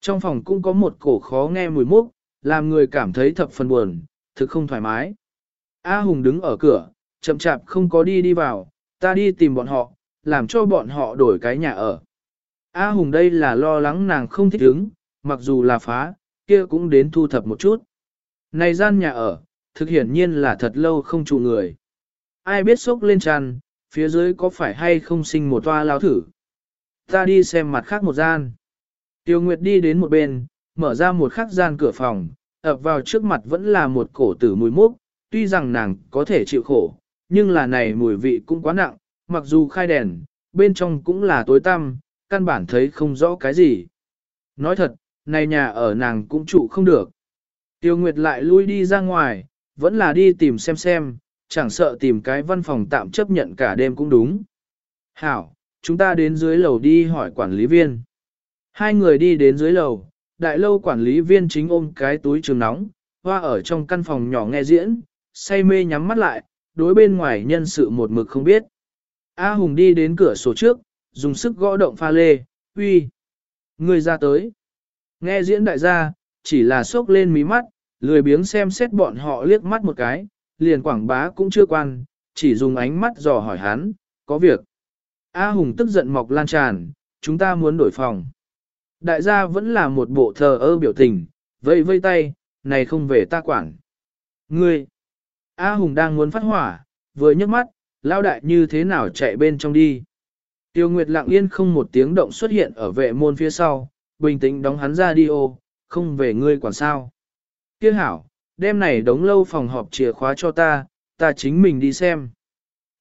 Trong phòng cũng có một cổ khó nghe mùi mốc, làm người cảm thấy thập phần buồn, thực không thoải mái. A Hùng đứng ở cửa, chậm chạp không có đi đi vào, ta đi tìm bọn họ, làm cho bọn họ đổi cái nhà ở. A Hùng đây là lo lắng nàng không thích ứng, mặc dù là phá, kia cũng đến thu thập một chút. Này gian nhà ở, thực hiển nhiên là thật lâu không trụ người. Ai biết sốc lên tràn, phía dưới có phải hay không sinh một toa lao thử. Ta đi xem mặt khác một gian. Tiêu Nguyệt đi đến một bên, mở ra một khắc gian cửa phòng, ập vào trước mặt vẫn là một cổ tử mùi mốc, tuy rằng nàng có thể chịu khổ, nhưng là này mùi vị cũng quá nặng, mặc dù khai đèn, bên trong cũng là tối tăm, căn bản thấy không rõ cái gì. Nói thật, này nhà ở nàng cũng trụ không được. Tiêu Nguyệt lại lui đi ra ngoài, vẫn là đi tìm xem xem, chẳng sợ tìm cái văn phòng tạm chấp nhận cả đêm cũng đúng. Hảo, chúng ta đến dưới lầu đi hỏi quản lý viên. Hai người đi đến dưới lầu, đại lâu quản lý viên chính ôm cái túi trường nóng, hoa ở trong căn phòng nhỏ nghe diễn, say mê nhắm mắt lại, đối bên ngoài nhân sự một mực không biết. A Hùng đi đến cửa sổ trước, dùng sức gõ động pha lê, uy, người ra tới. Nghe diễn đại gia, chỉ là sốc lên mí mắt, lười biếng xem xét bọn họ liếc mắt một cái, liền quảng bá cũng chưa quan, chỉ dùng ánh mắt dò hỏi hắn, có việc. A Hùng tức giận mọc lan tràn, chúng ta muốn đổi phòng. Đại gia vẫn là một bộ thờ ơ biểu tình, vây vây tay, này không về ta quản. Ngươi! A Hùng đang muốn phát hỏa, vừa nhấc mắt, lao đại như thế nào chạy bên trong đi. Tiêu Nguyệt lặng yên không một tiếng động xuất hiện ở vệ môn phía sau, bình tĩnh đóng hắn ra đi ô, không về ngươi quản sao. Kia hảo, đêm này đóng lâu phòng họp chìa khóa cho ta, ta chính mình đi xem.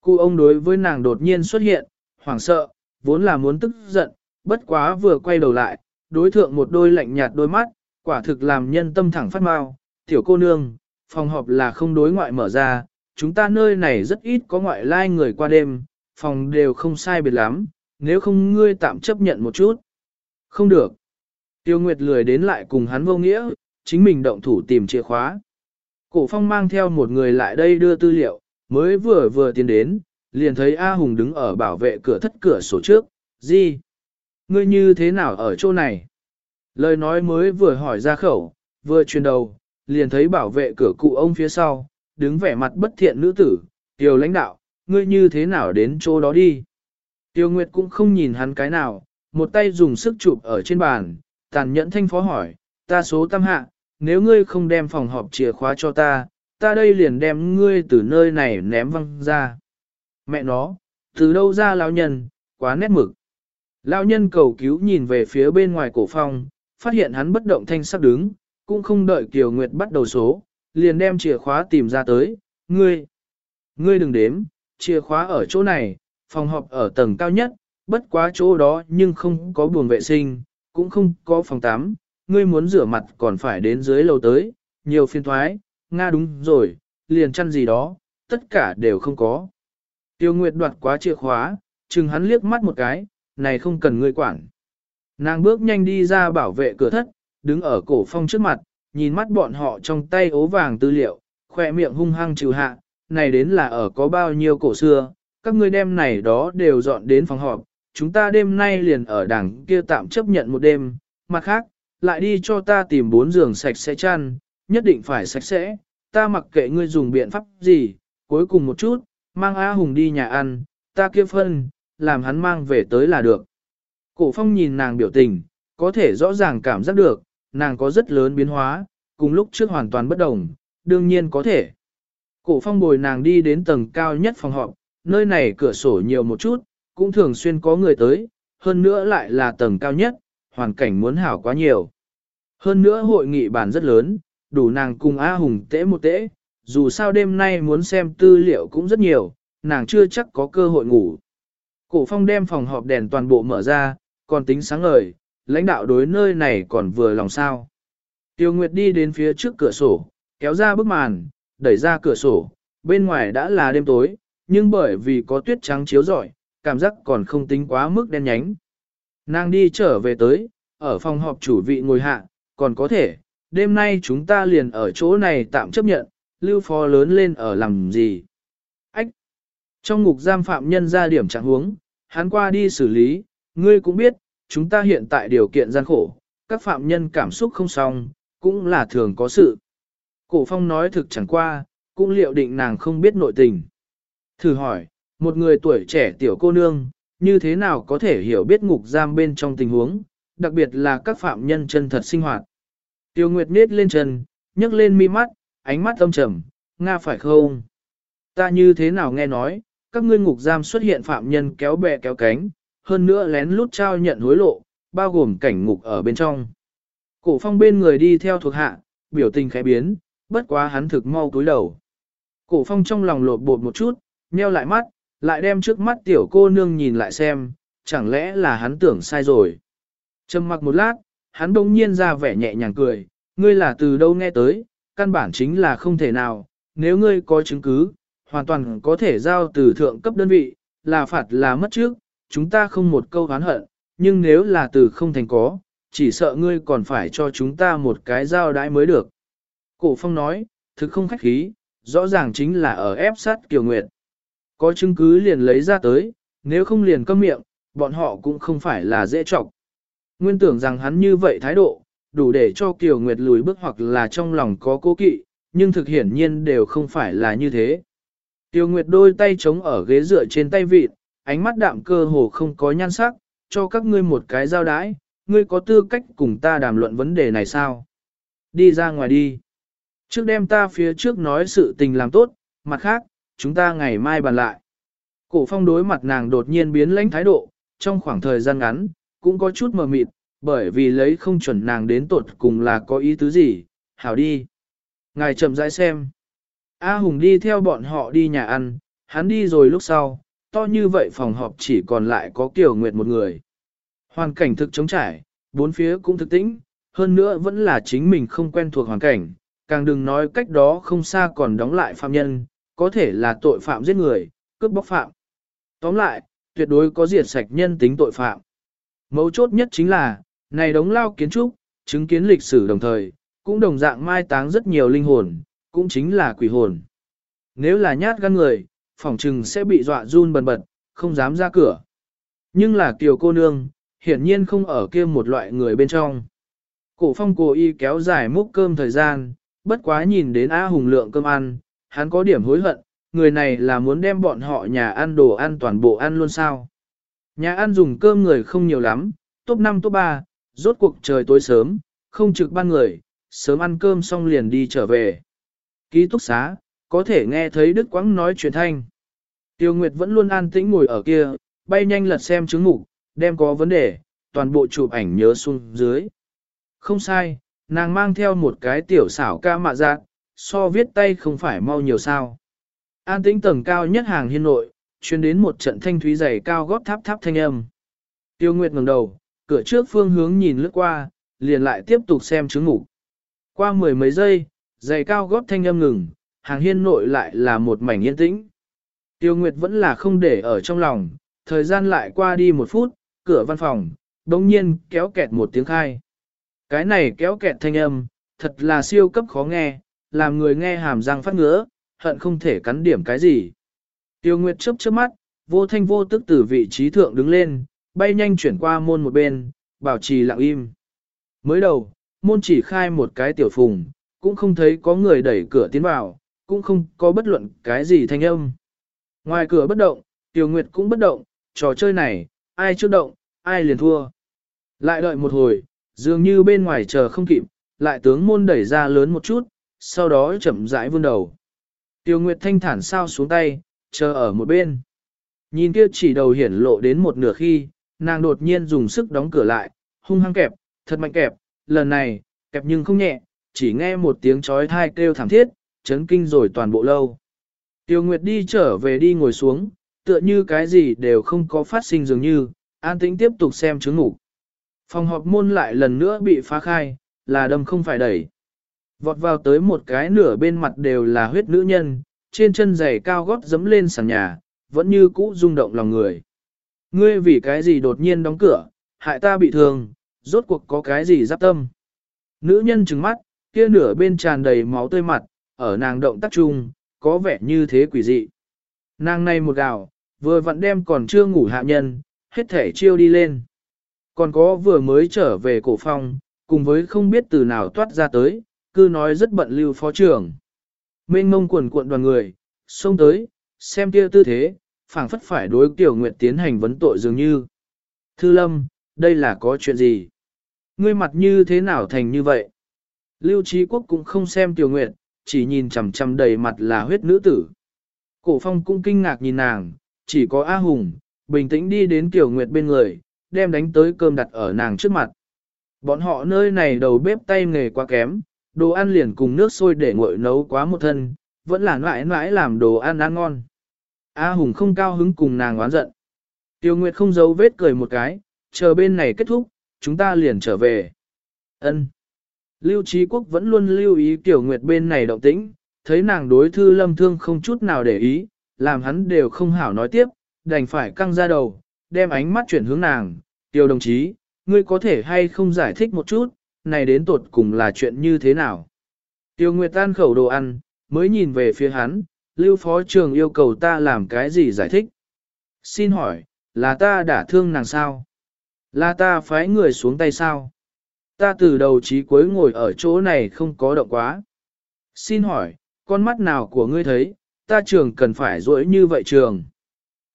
Cụ ông đối với nàng đột nhiên xuất hiện, hoảng sợ, vốn là muốn tức giận, bất quá vừa quay đầu lại, đối thượng một đôi lạnh nhạt đôi mắt, quả thực làm nhân tâm thẳng phát mau. Tiểu cô nương, phòng họp là không đối ngoại mở ra, chúng ta nơi này rất ít có ngoại lai người qua đêm, phòng đều không sai biệt lắm, nếu không ngươi tạm chấp nhận một chút. Không được. Tiêu Nguyệt lười đến lại cùng hắn vô nghĩa, chính mình động thủ tìm chìa khóa. Cổ phong mang theo một người lại đây đưa tư liệu, mới vừa vừa tiến đến, liền thấy A Hùng đứng ở bảo vệ cửa thất cửa sổ trước, gì? Ngươi như thế nào ở chỗ này? Lời nói mới vừa hỏi ra khẩu, vừa truyền đầu, liền thấy bảo vệ cửa cụ ông phía sau, đứng vẻ mặt bất thiện nữ tử, tiểu lãnh đạo, ngươi như thế nào đến chỗ đó đi. Tiêu Nguyệt cũng không nhìn hắn cái nào, một tay dùng sức chụp ở trên bàn, tàn nhẫn thanh phó hỏi, ta số tam hạ, nếu ngươi không đem phòng họp chìa khóa cho ta, ta đây liền đem ngươi từ nơi này ném văng ra. Mẹ nó, từ đâu ra lão nhân, quá nét mực. Lão nhân cầu cứu nhìn về phía bên ngoài cổ phong, phát hiện hắn bất động thanh sắc đứng, cũng không đợi Kiều Nguyệt bắt đầu số, liền đem chìa khóa tìm ra tới, ngươi, ngươi đừng đếm, chìa khóa ở chỗ này, phòng họp ở tầng cao nhất, bất quá chỗ đó nhưng không có buồng vệ sinh, cũng không có phòng tắm, ngươi muốn rửa mặt còn phải đến dưới lầu tới, nhiều phiên thoái, Nga đúng rồi, liền chăn gì đó, tất cả đều không có. Tiêu Nguyệt đoạt quá chìa khóa, chừng hắn liếc mắt một cái, này không cần ngươi quản. Nàng bước nhanh đi ra bảo vệ cửa thất, đứng ở cổ phong trước mặt, nhìn mắt bọn họ trong tay ố vàng tư liệu, khỏe miệng hung hăng trừ hạ, này đến là ở có bao nhiêu cổ xưa, các ngươi đem này đó đều dọn đến phòng họp, chúng ta đêm nay liền ở đảng kia tạm chấp nhận một đêm, mặt khác, lại đi cho ta tìm bốn giường sạch sẽ chăn, nhất định phải sạch sẽ, ta mặc kệ ngươi dùng biện pháp gì, cuối cùng một chút, mang A Hùng đi nhà ăn, ta kia phân, làm hắn mang về tới là được. Cổ phong nhìn nàng biểu tình, có thể rõ ràng cảm giác được, nàng có rất lớn biến hóa, cùng lúc trước hoàn toàn bất đồng, đương nhiên có thể. Cổ phong bồi nàng đi đến tầng cao nhất phòng họp, nơi này cửa sổ nhiều một chút, cũng thường xuyên có người tới, hơn nữa lại là tầng cao nhất, hoàn cảnh muốn hảo quá nhiều. Hơn nữa hội nghị bàn rất lớn, đủ nàng cùng A Hùng tễ một tễ, dù sao đêm nay muốn xem tư liệu cũng rất nhiều, nàng chưa chắc có cơ hội ngủ. Cổ phong đem phòng họp đèn toàn bộ mở ra, còn tính sáng ngời, lãnh đạo đối nơi này còn vừa lòng sao. Tiêu Nguyệt đi đến phía trước cửa sổ, kéo ra bức màn, đẩy ra cửa sổ, bên ngoài đã là đêm tối, nhưng bởi vì có tuyết trắng chiếu rọi, cảm giác còn không tính quá mức đen nhánh. Nàng đi trở về tới, ở phòng họp chủ vị ngồi hạ, còn có thể, đêm nay chúng ta liền ở chỗ này tạm chấp nhận, lưu phó lớn lên ở làm gì. Ách! Trong ngục giam phạm nhân ra điểm trạng huống, hắn qua đi xử lý, ngươi cũng biết, chúng ta hiện tại điều kiện gian khổ, các phạm nhân cảm xúc không xong, cũng là thường có sự. Cổ phong nói thực chẳng qua, cũng liệu định nàng không biết nội tình. Thử hỏi, một người tuổi trẻ tiểu cô nương, như thế nào có thể hiểu biết ngục giam bên trong tình huống, đặc biệt là các phạm nhân chân thật sinh hoạt. Tiêu Nguyệt nết lên chân, nhấc lên mi mắt, ánh mắt âm trầm, Nga phải không? Ta như thế nào nghe nói, các ngươi ngục giam xuất hiện phạm nhân kéo bè kéo cánh, hơn nữa lén lút trao nhận hối lộ, bao gồm cảnh ngục ở bên trong. Cổ phong bên người đi theo thuộc hạ, biểu tình khẽ biến, bất quá hắn thực mau túi đầu. Cổ phong trong lòng lột bột một chút, nheo lại mắt, lại đem trước mắt tiểu cô nương nhìn lại xem, chẳng lẽ là hắn tưởng sai rồi. Trầm mặc một lát, hắn đông nhiên ra vẻ nhẹ nhàng cười, ngươi là từ đâu nghe tới, căn bản chính là không thể nào, nếu ngươi có chứng cứ, hoàn toàn có thể giao từ thượng cấp đơn vị, là phạt là mất trước, chúng ta không một câu oán hận, nhưng nếu là từ không thành có, chỉ sợ ngươi còn phải cho chúng ta một cái giao đãi mới được. Cổ phong nói, thực không khách khí, rõ ràng chính là ở ép sát Kiều Nguyệt. Có chứng cứ liền lấy ra tới, nếu không liền câm miệng, bọn họ cũng không phải là dễ trọng. Nguyên tưởng rằng hắn như vậy thái độ, đủ để cho Kiều Nguyệt lùi bước hoặc là trong lòng có cố kỵ, nhưng thực hiển nhiên đều không phải là như thế. Tiêu Nguyệt đôi tay chống ở ghế dựa trên tay vịt, ánh mắt đạm cơ hồ không có nhan sắc, cho các ngươi một cái giao đái, ngươi có tư cách cùng ta đàm luận vấn đề này sao? Đi ra ngoài đi. Trước đêm ta phía trước nói sự tình làm tốt, mặt khác, chúng ta ngày mai bàn lại. Cổ phong đối mặt nàng đột nhiên biến lãnh thái độ, trong khoảng thời gian ngắn, cũng có chút mờ mịt, bởi vì lấy không chuẩn nàng đến tột cùng là có ý tứ gì, hảo đi. Ngài chậm rãi xem. A Hùng đi theo bọn họ đi nhà ăn, hắn đi rồi lúc sau, to như vậy phòng họp chỉ còn lại có Kiều Nguyệt một người. Hoàn cảnh thực chống trải, bốn phía cũng thực tĩnh, hơn nữa vẫn là chính mình không quen thuộc hoàn cảnh, càng đừng nói cách đó không xa còn đóng lại phạm nhân, có thể là tội phạm giết người, cướp bóc phạm. Tóm lại, tuyệt đối có diệt sạch nhân tính tội phạm. Mấu chốt nhất chính là, này đống lao kiến trúc, chứng kiến lịch sử đồng thời, cũng đồng dạng mai táng rất nhiều linh hồn, cũng chính là quỷ hồn. Nếu là nhát gan người, phỏng trừng sẽ bị dọa run bần bật, không dám ra cửa. Nhưng là kiều cô nương, hiển nhiên không ở kia một loại người bên trong. Cổ phong cố y kéo dài múc cơm thời gian, bất quá nhìn đến A Hùng lượng cơm ăn, hắn có điểm hối hận, người này là muốn đem bọn họ nhà ăn đồ ăn toàn bộ ăn luôn sao. Nhà ăn dùng cơm người không nhiều lắm, top 5 top 3, rốt cuộc trời tối sớm, không trực ban người, sớm ăn cơm xong liền đi trở về. Ký túc xá, có thể nghe thấy Đức Quãng nói chuyện thanh. Tiêu Nguyệt vẫn luôn an tĩnh ngồi ở kia, bay nhanh lật xem chứng mục, đem có vấn đề, toàn bộ chụp ảnh nhớ xuống dưới. Không sai, nàng mang theo một cái tiểu xảo ca mạ dạng, so viết tay không phải mau nhiều sao. An tĩnh tầng cao nhất hàng hiên nội, chuyên đến một trận thanh thúy dày cao góp tháp tháp thanh âm. Tiêu Nguyệt ngẩng đầu, cửa trước phương hướng nhìn lướt qua, liền lại tiếp tục xem chứng ngủ. Qua mười mấy giây, giày cao góp thanh âm ngừng, hàng hiên nội lại là một mảnh yên tĩnh. Tiêu Nguyệt vẫn là không để ở trong lòng, thời gian lại qua đi một phút, cửa văn phòng, đồng nhiên kéo kẹt một tiếng khai. Cái này kéo kẹt thanh âm, thật là siêu cấp khó nghe, làm người nghe hàm răng phát ngứa, hận không thể cắn điểm cái gì. Tiêu Nguyệt chớp chớp mắt, vô thanh vô tức từ vị trí thượng đứng lên, bay nhanh chuyển qua môn một bên, bảo trì lặng im. Mới đầu, môn chỉ khai một cái tiểu phùng, cũng không thấy có người đẩy cửa tiến vào, cũng không có bất luận cái gì thanh âm. Ngoài cửa bất động, tiểu Nguyệt cũng bất động, trò chơi này, ai chưa động, ai liền thua. Lại đợi một hồi, dường như bên ngoài chờ không kịp, lại tướng môn đẩy ra lớn một chút, sau đó chậm rãi vươn đầu. Tiêu Nguyệt thanh thản sao xuống tay, chờ ở một bên. Nhìn kia chỉ đầu hiển lộ đến một nửa khi, nàng đột nhiên dùng sức đóng cửa lại, hung hăng kẹp, thật mạnh kẹp, lần này, kẹp nhưng không nhẹ, chỉ nghe một tiếng chói thai kêu thảm thiết, chấn kinh rồi toàn bộ lâu. Tiêu Nguyệt đi trở về đi ngồi xuống, tựa như cái gì đều không có phát sinh dường như, an tĩnh tiếp tục xem chứng ngủ. Phòng họp môn lại lần nữa bị phá khai, là đâm không phải đẩy. Vọt vào tới một cái nửa bên mặt đều là huyết nữ nhân, trên chân giày cao gót dấm lên sàn nhà, vẫn như cũ rung động lòng người. Ngươi vì cái gì đột nhiên đóng cửa, hại ta bị thương, rốt cuộc có cái gì giáp tâm. Nữ nhân trừng mắt, kia nửa bên tràn đầy máu tươi mặt, ở nàng động tác chung, có vẻ như thế quỷ dị. Nàng này một gạo, vừa vặn đem còn chưa ngủ hạ nhân, hết thể chiêu đi lên. Còn có vừa mới trở về cổ phong, cùng với không biết từ nào toát ra tới, cứ nói rất bận lưu phó trưởng. Mênh mông quần cuộn đoàn người, xông tới, xem kia tư thế, phảng phất phải đối Tiểu Nguyệt tiến hành vấn tội dường như. Thư Lâm, đây là có chuyện gì? Ngươi mặt như thế nào thành như vậy? Lưu Trí Quốc cũng không xem Tiểu Nguyệt, chỉ nhìn chằm chằm đầy mặt là huyết nữ tử. Cổ phong cũng kinh ngạc nhìn nàng, chỉ có A Hùng, bình tĩnh đi đến Tiểu Nguyệt bên người, đem đánh tới cơm đặt ở nàng trước mặt. Bọn họ nơi này đầu bếp tay nghề quá kém, đồ ăn liền cùng nước sôi để nguội nấu quá một thân, vẫn là mãi mãi làm đồ ăn ăn ngon. A Hùng không cao hứng cùng nàng oán giận. Tiêu Nguyệt không giấu vết cười một cái, chờ bên này kết thúc, chúng ta liền trở về. Ân. Lưu Trí Quốc vẫn luôn lưu ý Tiểu Nguyệt bên này động tĩnh, thấy nàng đối thư lâm thương không chút nào để ý, làm hắn đều không hảo nói tiếp, đành phải căng ra đầu, đem ánh mắt chuyển hướng nàng. Tiểu đồng chí, ngươi có thể hay không giải thích một chút, này đến tột cùng là chuyện như thế nào? Tiêu Nguyệt tan khẩu đồ ăn, mới nhìn về phía hắn, Lưu Phó Trường yêu cầu ta làm cái gì giải thích? Xin hỏi, là ta đã thương nàng sao? Là ta phái người xuống tay sao? Ta từ đầu chí cuối ngồi ở chỗ này không có động quá. Xin hỏi, con mắt nào của ngươi thấy, ta trường cần phải rỗi như vậy trường?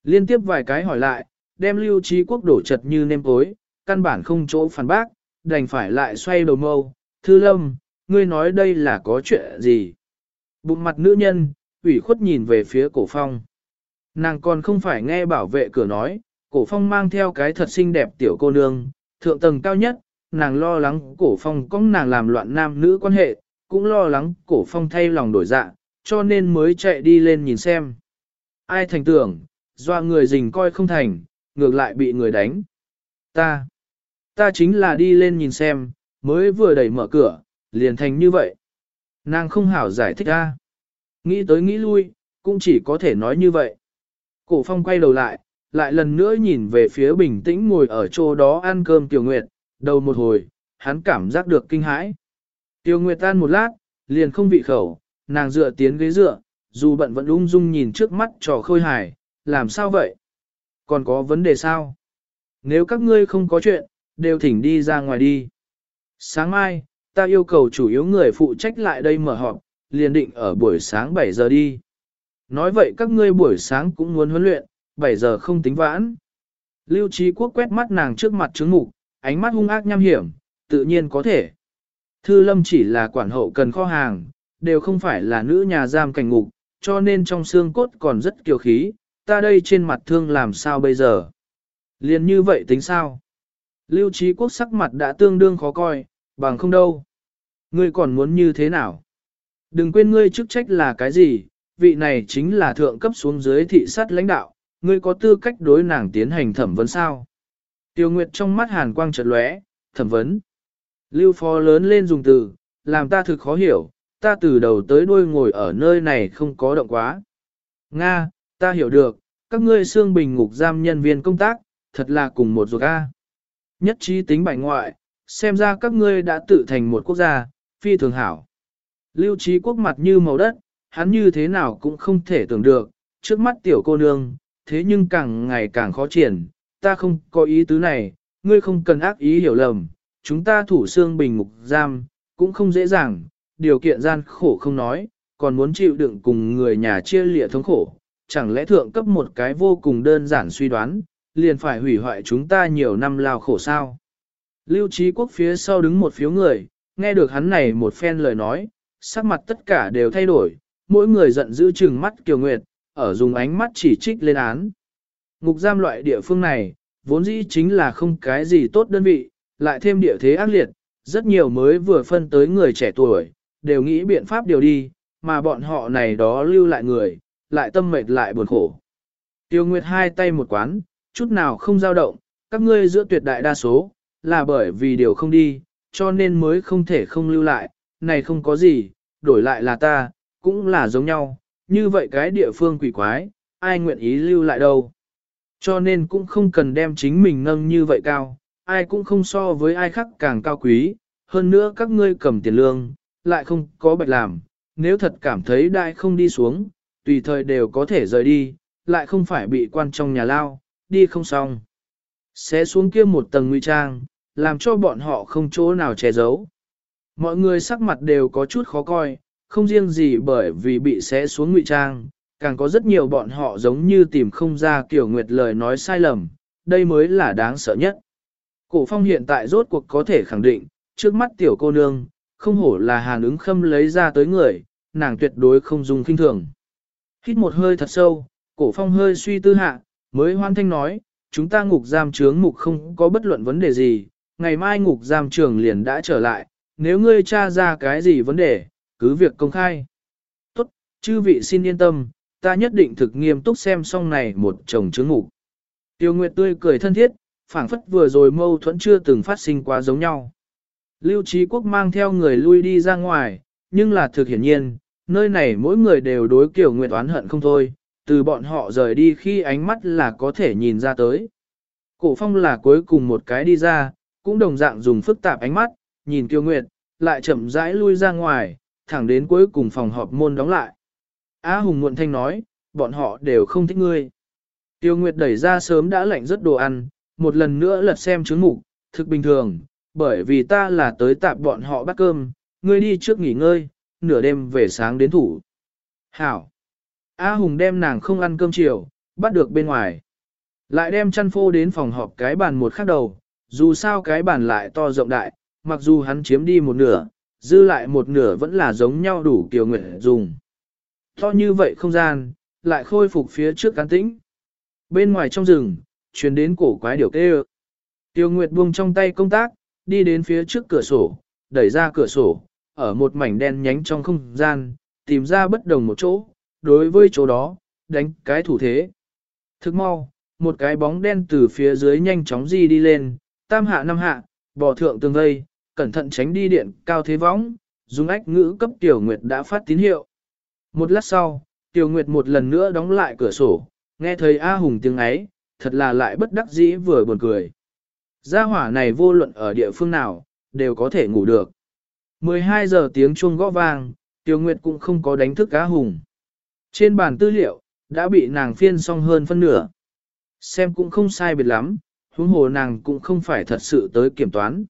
Liên tiếp vài cái hỏi lại, đem lưu trí quốc đổ chật như nêm tối, căn bản không chỗ phản bác, đành phải lại xoay đầu mâu. Thư lâm, ngươi nói đây là có chuyện gì? Bụng mặt nữ nhân, ủy khuất nhìn về phía cổ phong. Nàng còn không phải nghe bảo vệ cửa nói, cổ phong mang theo cái thật xinh đẹp tiểu cô nương, thượng tầng cao nhất, nàng lo lắng cổ phong có nàng làm loạn nam nữ quan hệ, cũng lo lắng cổ phong thay lòng đổi dạ, cho nên mới chạy đi lên nhìn xem. Ai thành tưởng, do người rình coi không thành, ngược lại bị người đánh. Ta, ta chính là đi lên nhìn xem, mới vừa đẩy mở cửa, liền thành như vậy. Nàng không hảo giải thích ra. Nghĩ tới nghĩ lui, cũng chỉ có thể nói như vậy. Cổ phong quay đầu lại, lại lần nữa nhìn về phía bình tĩnh ngồi ở chỗ đó ăn cơm Tiểu Nguyệt, đầu một hồi, hắn cảm giác được kinh hãi. Tiêu Nguyệt tan một lát, liền không vị khẩu, nàng dựa tiến ghế dựa, dù bận vẫn ung dung nhìn trước mắt trò khôi hài, làm sao vậy? Còn có vấn đề sao? Nếu các ngươi không có chuyện, đều thỉnh đi ra ngoài đi. Sáng mai, ta yêu cầu chủ yếu người phụ trách lại đây mở họp, liền định ở buổi sáng 7 giờ đi. Nói vậy các ngươi buổi sáng cũng muốn huấn luyện, 7 giờ không tính vãn. Lưu Trí Quốc quét mắt nàng trước mặt chứng mục, ánh mắt hung ác nham hiểm, tự nhiên có thể. Thư Lâm chỉ là quản hậu cần kho hàng, đều không phải là nữ nhà giam cảnh ngục, cho nên trong xương cốt còn rất kiêu khí, ta đây trên mặt thương làm sao bây giờ. Liên như vậy tính sao? Lưu Trí Quốc sắc mặt đã tương đương khó coi, bằng không đâu. Ngươi còn muốn như thế nào? Đừng quên ngươi chức trách là cái gì, vị này chính là thượng cấp xuống dưới thị sát lãnh đạo, ngươi có tư cách đối nàng tiến hành thẩm vấn sao? Tiêu Nguyệt trong mắt hàn quang chợt lóe, thẩm vấn. Lưu phó lớn lên dùng từ, làm ta thực khó hiểu, ta từ đầu tới đuôi ngồi ở nơi này không có động quá. Nga, ta hiểu được, các ngươi xương bình ngục giam nhân viên công tác, thật là cùng một ruột A. Nhất trí tính bại ngoại, xem ra các ngươi đã tự thành một quốc gia, phi thường hảo. Lưu trí quốc mặt như màu đất, hắn như thế nào cũng không thể tưởng được, trước mắt tiểu cô nương, thế nhưng càng ngày càng khó triển, ta không có ý tứ này, ngươi không cần ác ý hiểu lầm, chúng ta thủ xương bình ngục giam, cũng không dễ dàng, điều kiện gian khổ không nói, còn muốn chịu đựng cùng người nhà chia lịa thống khổ, chẳng lẽ thượng cấp một cái vô cùng đơn giản suy đoán, liền phải hủy hoại chúng ta nhiều năm lao khổ sao. Lưu trí quốc phía sau đứng một phiếu người, nghe được hắn này một phen lời nói, sắc mặt tất cả đều thay đổi, mỗi người giận dữ chừng mắt Kiều Nguyệt, ở dùng ánh mắt chỉ trích lên án. Ngục giam loại địa phương này, vốn dĩ chính là không cái gì tốt đơn vị, lại thêm địa thế ác liệt, rất nhiều mới vừa phân tới người trẻ tuổi, đều nghĩ biện pháp điều đi, mà bọn họ này đó lưu lại người, lại tâm mệt lại buồn khổ. Tiêu Nguyệt hai tay một quán, chút nào không dao động, các ngươi giữa tuyệt đại đa số, là bởi vì điều không đi, cho nên mới không thể không lưu lại, này không có gì, đổi lại là ta, cũng là giống nhau, như vậy cái địa phương quỷ quái, ai nguyện ý lưu lại đâu. Cho nên cũng không cần đem chính mình nâng như vậy cao, ai cũng không so với ai khác càng cao quý, hơn nữa các ngươi cầm tiền lương, lại không có bạch làm, nếu thật cảm thấy đại không đi xuống, tùy thời đều có thể rời đi, lại không phải bị quan trong nhà lao, đi không xong. Sẽ xuống kia một tầng nguy trang, làm cho bọn họ không chỗ nào che giấu. Mọi người sắc mặt đều có chút khó coi, không riêng gì bởi vì bị xé xuống ngụy trang, càng có rất nhiều bọn họ giống như tìm không ra kiểu nguyệt lời nói sai lầm, đây mới là đáng sợ nhất. Cổ phong hiện tại rốt cuộc có thể khẳng định, trước mắt tiểu cô nương, không hổ là hàn ứng khâm lấy ra tới người, nàng tuyệt đối không dùng kinh thường. Hít một hơi thật sâu, cổ phong hơi suy tư hạ, mới hoan thanh nói, chúng ta ngục giam trướng mục không có bất luận vấn đề gì, ngày mai ngục giam trường liền đã trở lại, nếu ngươi tra ra cái gì vấn đề, cứ việc công khai. Tốt, chư vị xin yên tâm, ta nhất định thực nghiêm túc xem xong này một chồng chứng ngủ. Tiêu Nguyệt tươi cười thân thiết, phảng phất vừa rồi mâu thuẫn chưa từng phát sinh quá giống nhau. Lưu Trí Quốc mang theo người lui đi ra ngoài, nhưng là thực hiển nhiên, nơi này mỗi người đều đối kiểu Nguyệt oán hận không thôi, từ bọn họ rời đi khi ánh mắt là có thể nhìn ra tới. Cổ phong là cuối cùng một cái đi ra, cũng đồng dạng dùng phức tạp ánh mắt, nhìn Kiều Nguyệt, lại chậm rãi lui ra ngoài, thẳng đến cuối cùng phòng họp môn đóng lại. Á Hùng muộn thanh nói, bọn họ đều không thích ngươi. Tiêu Nguyệt đẩy ra sớm đã lạnh rất đồ ăn, một lần nữa lật xem chứng mục, thực bình thường, bởi vì ta là tới tạp bọn họ bắt cơm, ngươi đi trước nghỉ ngơi, nửa đêm về sáng đến thủ. Hảo! A Hùng đem nàng không ăn cơm chiều, bắt được bên ngoài. Lại đem chăn phô đến phòng họp cái bàn một khắc đầu, dù sao cái bàn lại to rộng đại, mặc dù hắn chiếm đi một nửa, dư lại một nửa vẫn là giống nhau đủ kiều nguyện dùng. To như vậy không gian, lại khôi phục phía trước cán tĩnh. Bên ngoài trong rừng, truyền đến cổ quái điều kêu. Tiêu Nguyệt buông trong tay công tác, đi đến phía trước cửa sổ, đẩy ra cửa sổ, ở một mảnh đen nhánh trong không gian, tìm ra bất đồng một chỗ, đối với chỗ đó, đánh cái thủ thế. Thức mau, một cái bóng đen từ phía dưới nhanh chóng di đi lên, tam hạ năm hạ, bỏ thượng tường vây, cẩn thận tránh đi điện cao thế võng, dùng ách ngữ cấp Tiểu Nguyệt đã phát tín hiệu. Một lát sau, Tiểu Nguyệt một lần nữa đóng lại cửa sổ, nghe thấy A Hùng tiếng ấy, thật là lại bất đắc dĩ vừa buồn cười. Gia hỏa này vô luận ở địa phương nào, đều có thể ngủ được. 12 giờ tiếng chuông gõ vang, Tiểu Nguyệt cũng không có đánh thức A Hùng. Trên bàn tư liệu, đã bị nàng phiên xong hơn phân nửa. Xem cũng không sai biệt lắm, huống hồ nàng cũng không phải thật sự tới kiểm toán.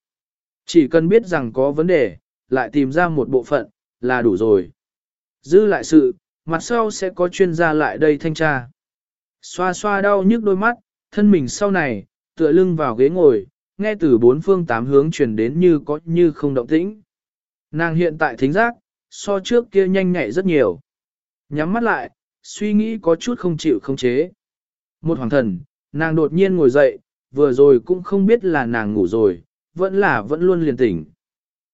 Chỉ cần biết rằng có vấn đề, lại tìm ra một bộ phận, là đủ rồi. Dư lại sự, mặt sau sẽ có chuyên gia lại đây thanh tra. Xoa xoa đau nhức đôi mắt, thân mình sau này, tựa lưng vào ghế ngồi, nghe từ bốn phương tám hướng truyền đến như có như không động tĩnh. Nàng hiện tại thính giác, so trước kia nhanh nhạy rất nhiều. Nhắm mắt lại, suy nghĩ có chút không chịu không chế. Một hoàng thần, nàng đột nhiên ngồi dậy, vừa rồi cũng không biết là nàng ngủ rồi, vẫn là vẫn luôn liền tỉnh.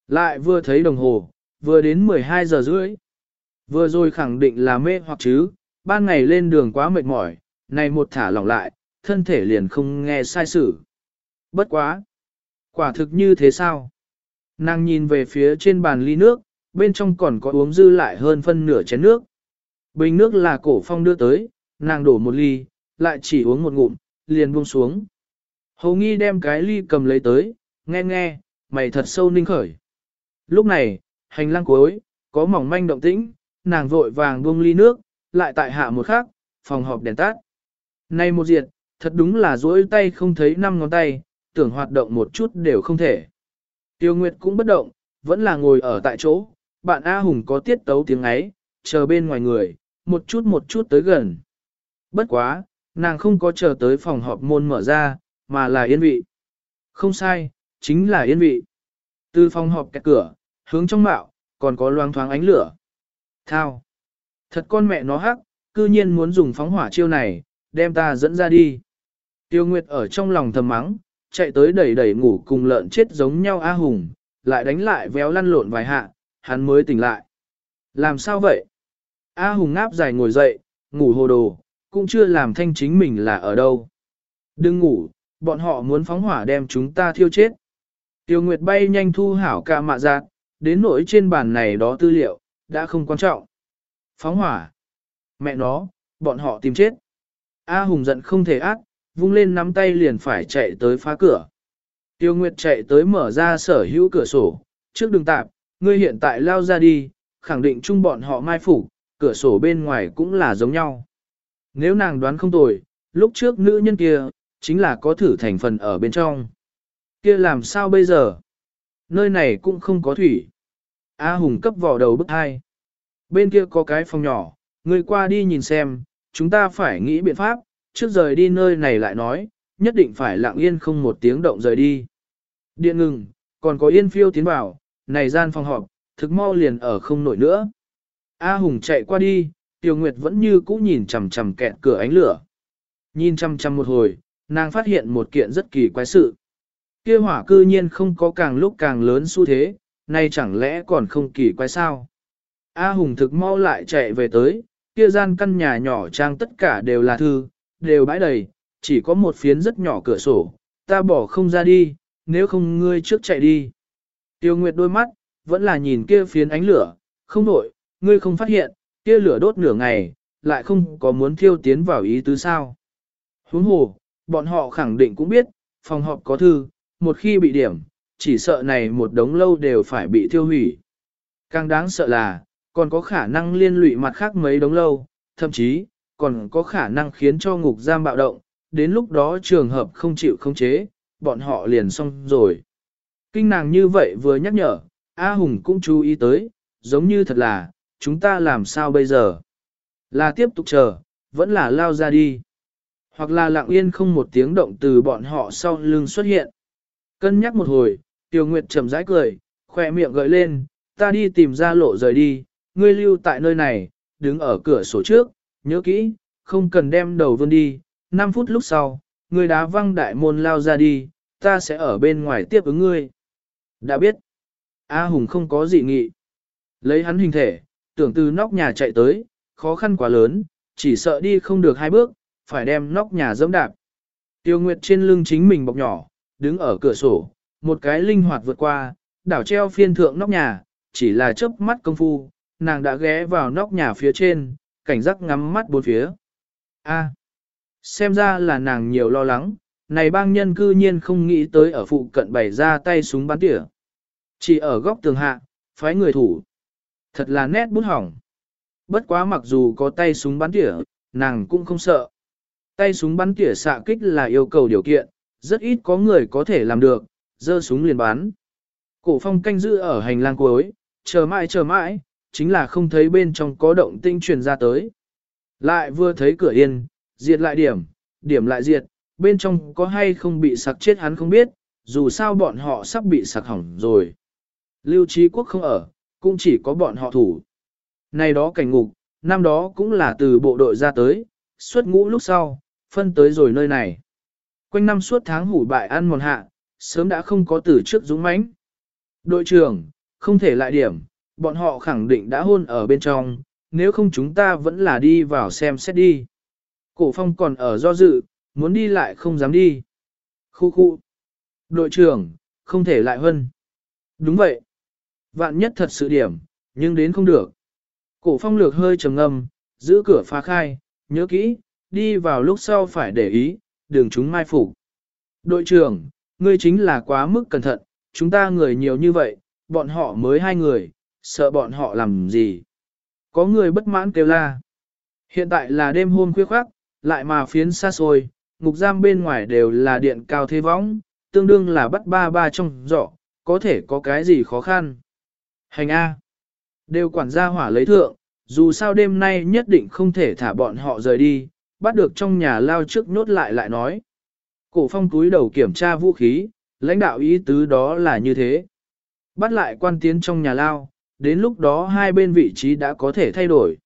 Lại vừa thấy đồng hồ, vừa đến 12 giờ rưỡi. Vừa rồi khẳng định là mê hoặc chứ, ban ngày lên đường quá mệt mỏi, này một thả lỏng lại, thân thể liền không nghe sai sự. Bất quá! Quả thực như thế sao? Nàng nhìn về phía trên bàn ly nước, bên trong còn có uống dư lại hơn phân nửa chén nước. Bình nước là cổ phong đưa tới, nàng đổ một ly, lại chỉ uống một ngụm, liền buông xuống. Hầu nghi đem cái ly cầm lấy tới, nghe nghe, mày thật sâu ninh khởi. Lúc này, hành lang cuối, có mỏng manh động tĩnh, nàng vội vàng buông ly nước, lại tại hạ một khắc, phòng họp đèn tắt. Nay một diệt, thật đúng là duỗi tay không thấy năm ngón tay, tưởng hoạt động một chút đều không thể. Tiêu Nguyệt cũng bất động, vẫn là ngồi ở tại chỗ, bạn A Hùng có tiết tấu tiếng ấy, chờ bên ngoài người, một chút một chút tới gần. Bất quá, nàng không có chờ tới phòng họp môn mở ra, mà là yên vị. Không sai, chính là yên vị. Từ phòng họp kẹt cửa, hướng trong mạo, còn có loang thoáng ánh lửa. Thao. Thật con mẹ nó hắc, cư nhiên muốn dùng phóng hỏa chiêu này, đem ta dẫn ra đi. Tiêu Nguyệt ở trong lòng thầm mắng, chạy tới đẩy đẩy ngủ cùng lợn chết giống nhau A Hùng, lại đánh lại véo lăn lộn vài hạ, hắn mới tỉnh lại. Làm sao vậy? A Hùng ngáp dài ngồi dậy, ngủ hồ đồ, cũng chưa làm thanh chính mình là ở đâu. Đừng ngủ, bọn họ muốn phóng hỏa đem chúng ta thiêu chết. Tiêu Nguyệt bay nhanh thu hảo ca mạ giác, đến nỗi trên bàn này đó tư liệu, đã không quan trọng. Phóng hỏa. Mẹ nó, bọn họ tìm chết. A Hùng giận không thể ác, vung lên nắm tay liền phải chạy tới phá cửa. Tiêu Nguyệt chạy tới mở ra sở hữu cửa sổ, trước đường tạp, ngươi hiện tại lao ra đi, khẳng định chung bọn họ mai phủ, cửa sổ bên ngoài cũng là giống nhau. Nếu nàng đoán không tồi, lúc trước nữ nhân kia, chính là có thử thành phần ở bên trong. Kia làm sao bây giờ? Nơi này cũng không có thủy. A Hùng cấp vỏ đầu bức hai. Bên kia có cái phòng nhỏ, người qua đi nhìn xem, chúng ta phải nghĩ biện pháp, trước rời đi nơi này lại nói, nhất định phải lặng yên không một tiếng động rời đi. Điện ngừng, còn có yên phiêu tiến vào, này gian phòng họp, thực mau liền ở không nổi nữa. A Hùng chạy qua đi, Tiêu Nguyệt vẫn như cũ nhìn chằm chằm kẹt cửa ánh lửa. Nhìn chằm chằm một hồi, nàng phát hiện một kiện rất kỳ quái sự. Kia hỏa cư nhiên không có càng lúc càng lớn xu thế, nay chẳng lẽ còn không kỳ quái sao? A Hùng thực mau lại chạy về tới, kia gian căn nhà nhỏ trang tất cả đều là thư, đều bãi đầy, chỉ có một phiến rất nhỏ cửa sổ, ta bỏ không ra đi, nếu không ngươi trước chạy đi. Tiêu Nguyệt đôi mắt, vẫn là nhìn kia phiến ánh lửa, không nổi, ngươi không phát hiện, kia lửa đốt nửa ngày, lại không có muốn thiêu tiến vào ý tứ sao. Huống hồ, bọn họ khẳng định cũng biết, phòng họp có thư, một khi bị điểm, chỉ sợ này một đống lâu đều phải bị thiêu hủy. Càng đáng sợ là, còn có khả năng liên lụy mặt khác mấy đống lâu, thậm chí, còn có khả năng khiến cho ngục giam bạo động, đến lúc đó trường hợp không chịu không chế, bọn họ liền xong rồi. Kinh nàng như vậy vừa nhắc nhở, A Hùng cũng chú ý tới, giống như thật là, chúng ta làm sao bây giờ? Là tiếp tục chờ, vẫn là lao ra đi. Hoặc là lặng yên không một tiếng động từ bọn họ sau lưng xuất hiện. Cân nhắc một hồi, Tiêu Nguyệt chậm rãi cười, khỏe miệng gợi lên, ta đi tìm ra lộ rời đi, ngươi lưu tại nơi này, đứng ở cửa sổ trước, nhớ kỹ, không cần đem đầu vươn đi, 5 phút lúc sau, ngươi đá văng đại môn lao ra đi, ta sẽ ở bên ngoài tiếp ứng ngươi. Đã biết, A Hùng không có gì nghị. Lấy hắn hình thể, tưởng từ nóc nhà chạy tới, khó khăn quá lớn, chỉ sợ đi không được hai bước, phải đem nóc nhà dẫm đạp. Tiêu Nguyệt trên lưng chính mình bọc nhỏ, đứng ở cửa sổ, một cái linh hoạt vượt qua, đảo treo phiên thượng nóc nhà, chỉ là chớp mắt công phu, nàng đã ghé vào nóc nhà phía trên, cảnh giác ngắm mắt bốn phía. A, xem ra là nàng nhiều lo lắng, này bang nhân cư nhiên không nghĩ tới ở phụ cận bày ra tay súng bắn tỉa. Chỉ ở góc tường hạ, phái người thủ. Thật là nét bút hỏng. Bất quá mặc dù có tay súng bắn tỉa, nàng cũng không sợ. Tay súng bắn tỉa xạ kích là yêu cầu điều kiện, rất ít có người có thể làm được, giơ súng liền bắn. Cổ phong canh giữ ở hành lang cuối, chờ mãi chờ mãi, chính là không thấy bên trong có động tinh truyền ra tới. Lại vừa thấy cửa yên, diệt lại điểm, điểm lại diệt, bên trong có hay không bị sặc chết hắn không biết, dù sao bọn họ sắp bị sặc hỏng rồi. Lưu Trí Quốc không ở, cũng chỉ có bọn họ thủ. Này đó cảnh ngục, năm đó cũng là từ bộ đội ra tới, xuất ngũ lúc sau, phân tới rồi nơi này. Quanh năm suốt tháng hủ bại ăn mòn hạ, sớm đã không có từ trước dũng mãnh. Đội trưởng, không thể lại điểm, bọn họ khẳng định đã hôn ở bên trong, nếu không chúng ta vẫn là đi vào xem xét đi. Cổ phong còn ở do dự, muốn đi lại không dám đi. Khu khu. Đội trưởng, không thể lại hơn. Đúng vậy. Vạn nhất thật sự điểm, nhưng đến không được. Cổ phong lược hơi trầm ngâm, giữ cửa phá khai, nhớ kỹ, đi vào lúc sau phải để ý, đường chúng mai phục. Đội trưởng, ngươi chính là quá mức cẩn thận, chúng ta người nhiều như vậy, bọn họ mới hai người, sợ bọn họ làm gì. Có người bất mãn kêu la. Hiện tại là đêm hôm khuya khoác, lại mà phiến xa xôi, ngục giam bên ngoài đều là điện cao thế võng, tương đương là bắt ba ba trong giỏ, có thể có cái gì khó khăn. Hành A. Đều quản gia hỏa lấy thượng, dù sao đêm nay nhất định không thể thả bọn họ rời đi, bắt được trong nhà lao trước nhốt lại lại nói. Cổ phong túi đầu kiểm tra vũ khí, lãnh đạo ý tứ đó là như thế. Bắt lại quan tiến trong nhà lao, đến lúc đó hai bên vị trí đã có thể thay đổi.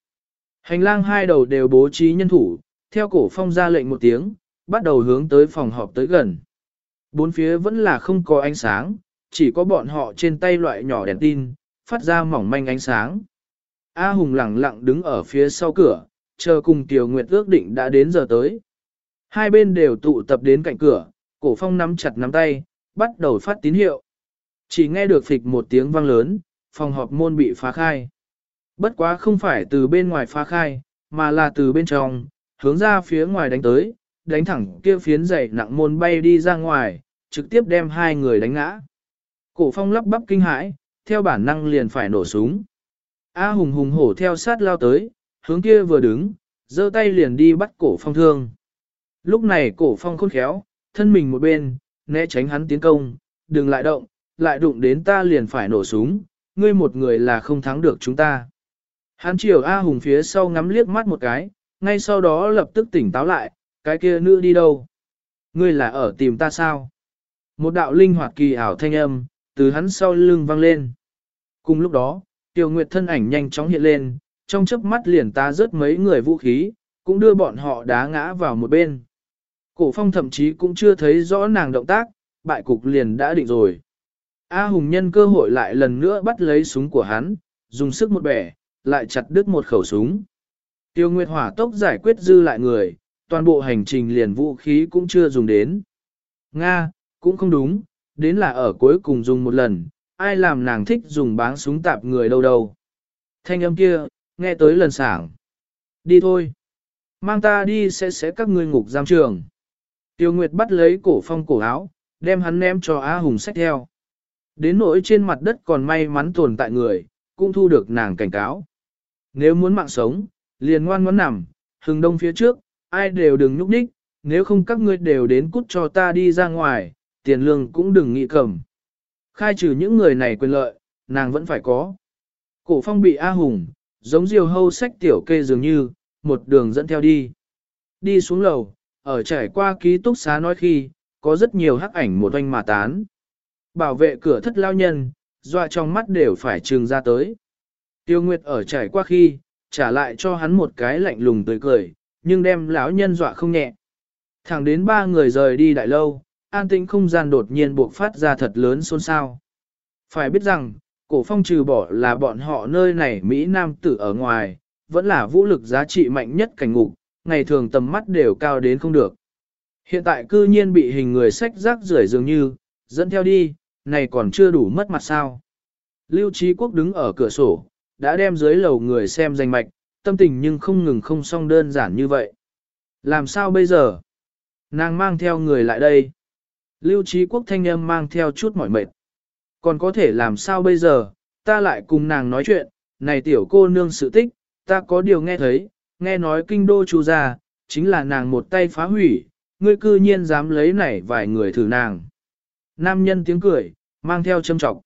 Hành lang hai đầu đều bố trí nhân thủ, theo cổ phong ra lệnh một tiếng, bắt đầu hướng tới phòng họp tới gần. Bốn phía vẫn là không có ánh sáng, chỉ có bọn họ trên tay loại nhỏ đèn tin, phát ra mỏng manh ánh sáng. A Hùng lặng lặng đứng ở phía sau cửa, chờ cùng Tiểu Nguyệt ước định đã đến giờ tới. Hai bên đều tụ tập đến cạnh cửa, cổ phong nắm chặt nắm tay, bắt đầu phát tín hiệu. Chỉ nghe được phịch một tiếng vang lớn, phòng họp môn bị phá khai. Bất quá không phải từ bên ngoài phá khai, mà là từ bên trong, hướng ra phía ngoài đánh tới, đánh thẳng kia phiến dày nặng môn bay đi ra ngoài, trực tiếp đem hai người đánh ngã. Cổ phong lắp bắp kinh hãi, theo bản năng liền phải nổ súng. A hùng hùng hổ theo sát lao tới, hướng kia vừa đứng, giơ tay liền đi bắt cổ phong thương. Lúc này cổ phong khôn khéo, thân mình một bên, né tránh hắn tiến công, đừng lại động, lại đụng đến ta liền phải nổ súng, ngươi một người là không thắng được chúng ta. Hắn chiều A Hùng phía sau ngắm liếc mắt một cái, ngay sau đó lập tức tỉnh táo lại, cái kia nữ đi đâu? Ngươi là ở tìm ta sao? Một đạo linh hoạt kỳ ảo thanh âm, từ hắn sau lưng vang lên. Cùng lúc đó, Tiêu Nguyệt thân ảnh nhanh chóng hiện lên, trong chớp mắt liền ta rớt mấy người vũ khí, cũng đưa bọn họ đá ngã vào một bên. Cổ phong thậm chí cũng chưa thấy rõ nàng động tác, bại cục liền đã định rồi. A Hùng nhân cơ hội lại lần nữa bắt lấy súng của hắn, dùng sức một bẻ, lại chặt đứt một khẩu súng. Tiêu Nguyệt hỏa tốc giải quyết dư lại người, toàn bộ hành trình liền vũ khí cũng chưa dùng đến. Nga, cũng không đúng, đến là ở cuối cùng dùng một lần, ai làm nàng thích dùng báng súng tạp người đâu đâu. Thanh âm kia, nghe tới lần sảng. Đi thôi. Mang ta đi sẽ sẽ các ngươi ngục giam trường. Tiêu Nguyệt bắt lấy cổ phong cổ áo, đem hắn ném cho A Hùng sách theo. Đến nỗi trên mặt đất còn may mắn tồn tại người, cũng thu được nàng cảnh cáo. Nếu muốn mạng sống, liền ngoan ngoãn nằm, hừng đông phía trước, ai đều đừng nhúc nhích, nếu không các ngươi đều đến cút cho ta đi ra ngoài, tiền lương cũng đừng nghĩ cầm. Khai trừ những người này quyền lợi, nàng vẫn phải có. Cổ phong bị A Hùng, giống diều hâu sách tiểu kê dường như, một đường dẫn theo đi. Đi xuống lầu, ở trải qua ký túc xá nói khi, có rất nhiều hắc ảnh một oanh mà tán. Bảo vệ cửa thất lao nhân, dọa trong mắt đều phải trừng ra tới. Tiêu Nguyệt ở trải qua khi, trả lại cho hắn một cái lạnh lùng tươi cười, nhưng đem lão nhân dọa không nhẹ. Thẳng đến ba người rời đi đại lâu, an tĩnh không gian đột nhiên buộc phát ra thật lớn xôn xao. Phải biết rằng, cổ phong trừ bỏ là bọn họ nơi này Mỹ Nam tử ở ngoài, vẫn là vũ lực giá trị mạnh nhất cảnh ngục, ngày thường tầm mắt đều cao đến không được. Hiện tại cư nhiên bị hình người sách rác rưởi dường như, dẫn theo đi, này còn chưa đủ mất mặt sao. Lưu Trí Quốc đứng ở cửa sổ, đã đem dưới lầu người xem danh mạch, tâm tình nhưng không ngừng không xong đơn giản như vậy. Làm sao bây giờ? Nàng mang theo người lại đây. Lưu Trí Quốc thanh âm mang theo chút mỏi mệt. Còn có thể làm sao bây giờ? Ta lại cùng nàng nói chuyện, này tiểu cô nương sự tích, ta có điều nghe thấy, nghe nói kinh đô chu ra, chính là nàng một tay phá hủy, ngươi cư nhiên dám lấy này vài người thử nàng. Nam nhân tiếng cười, mang theo châm trọng.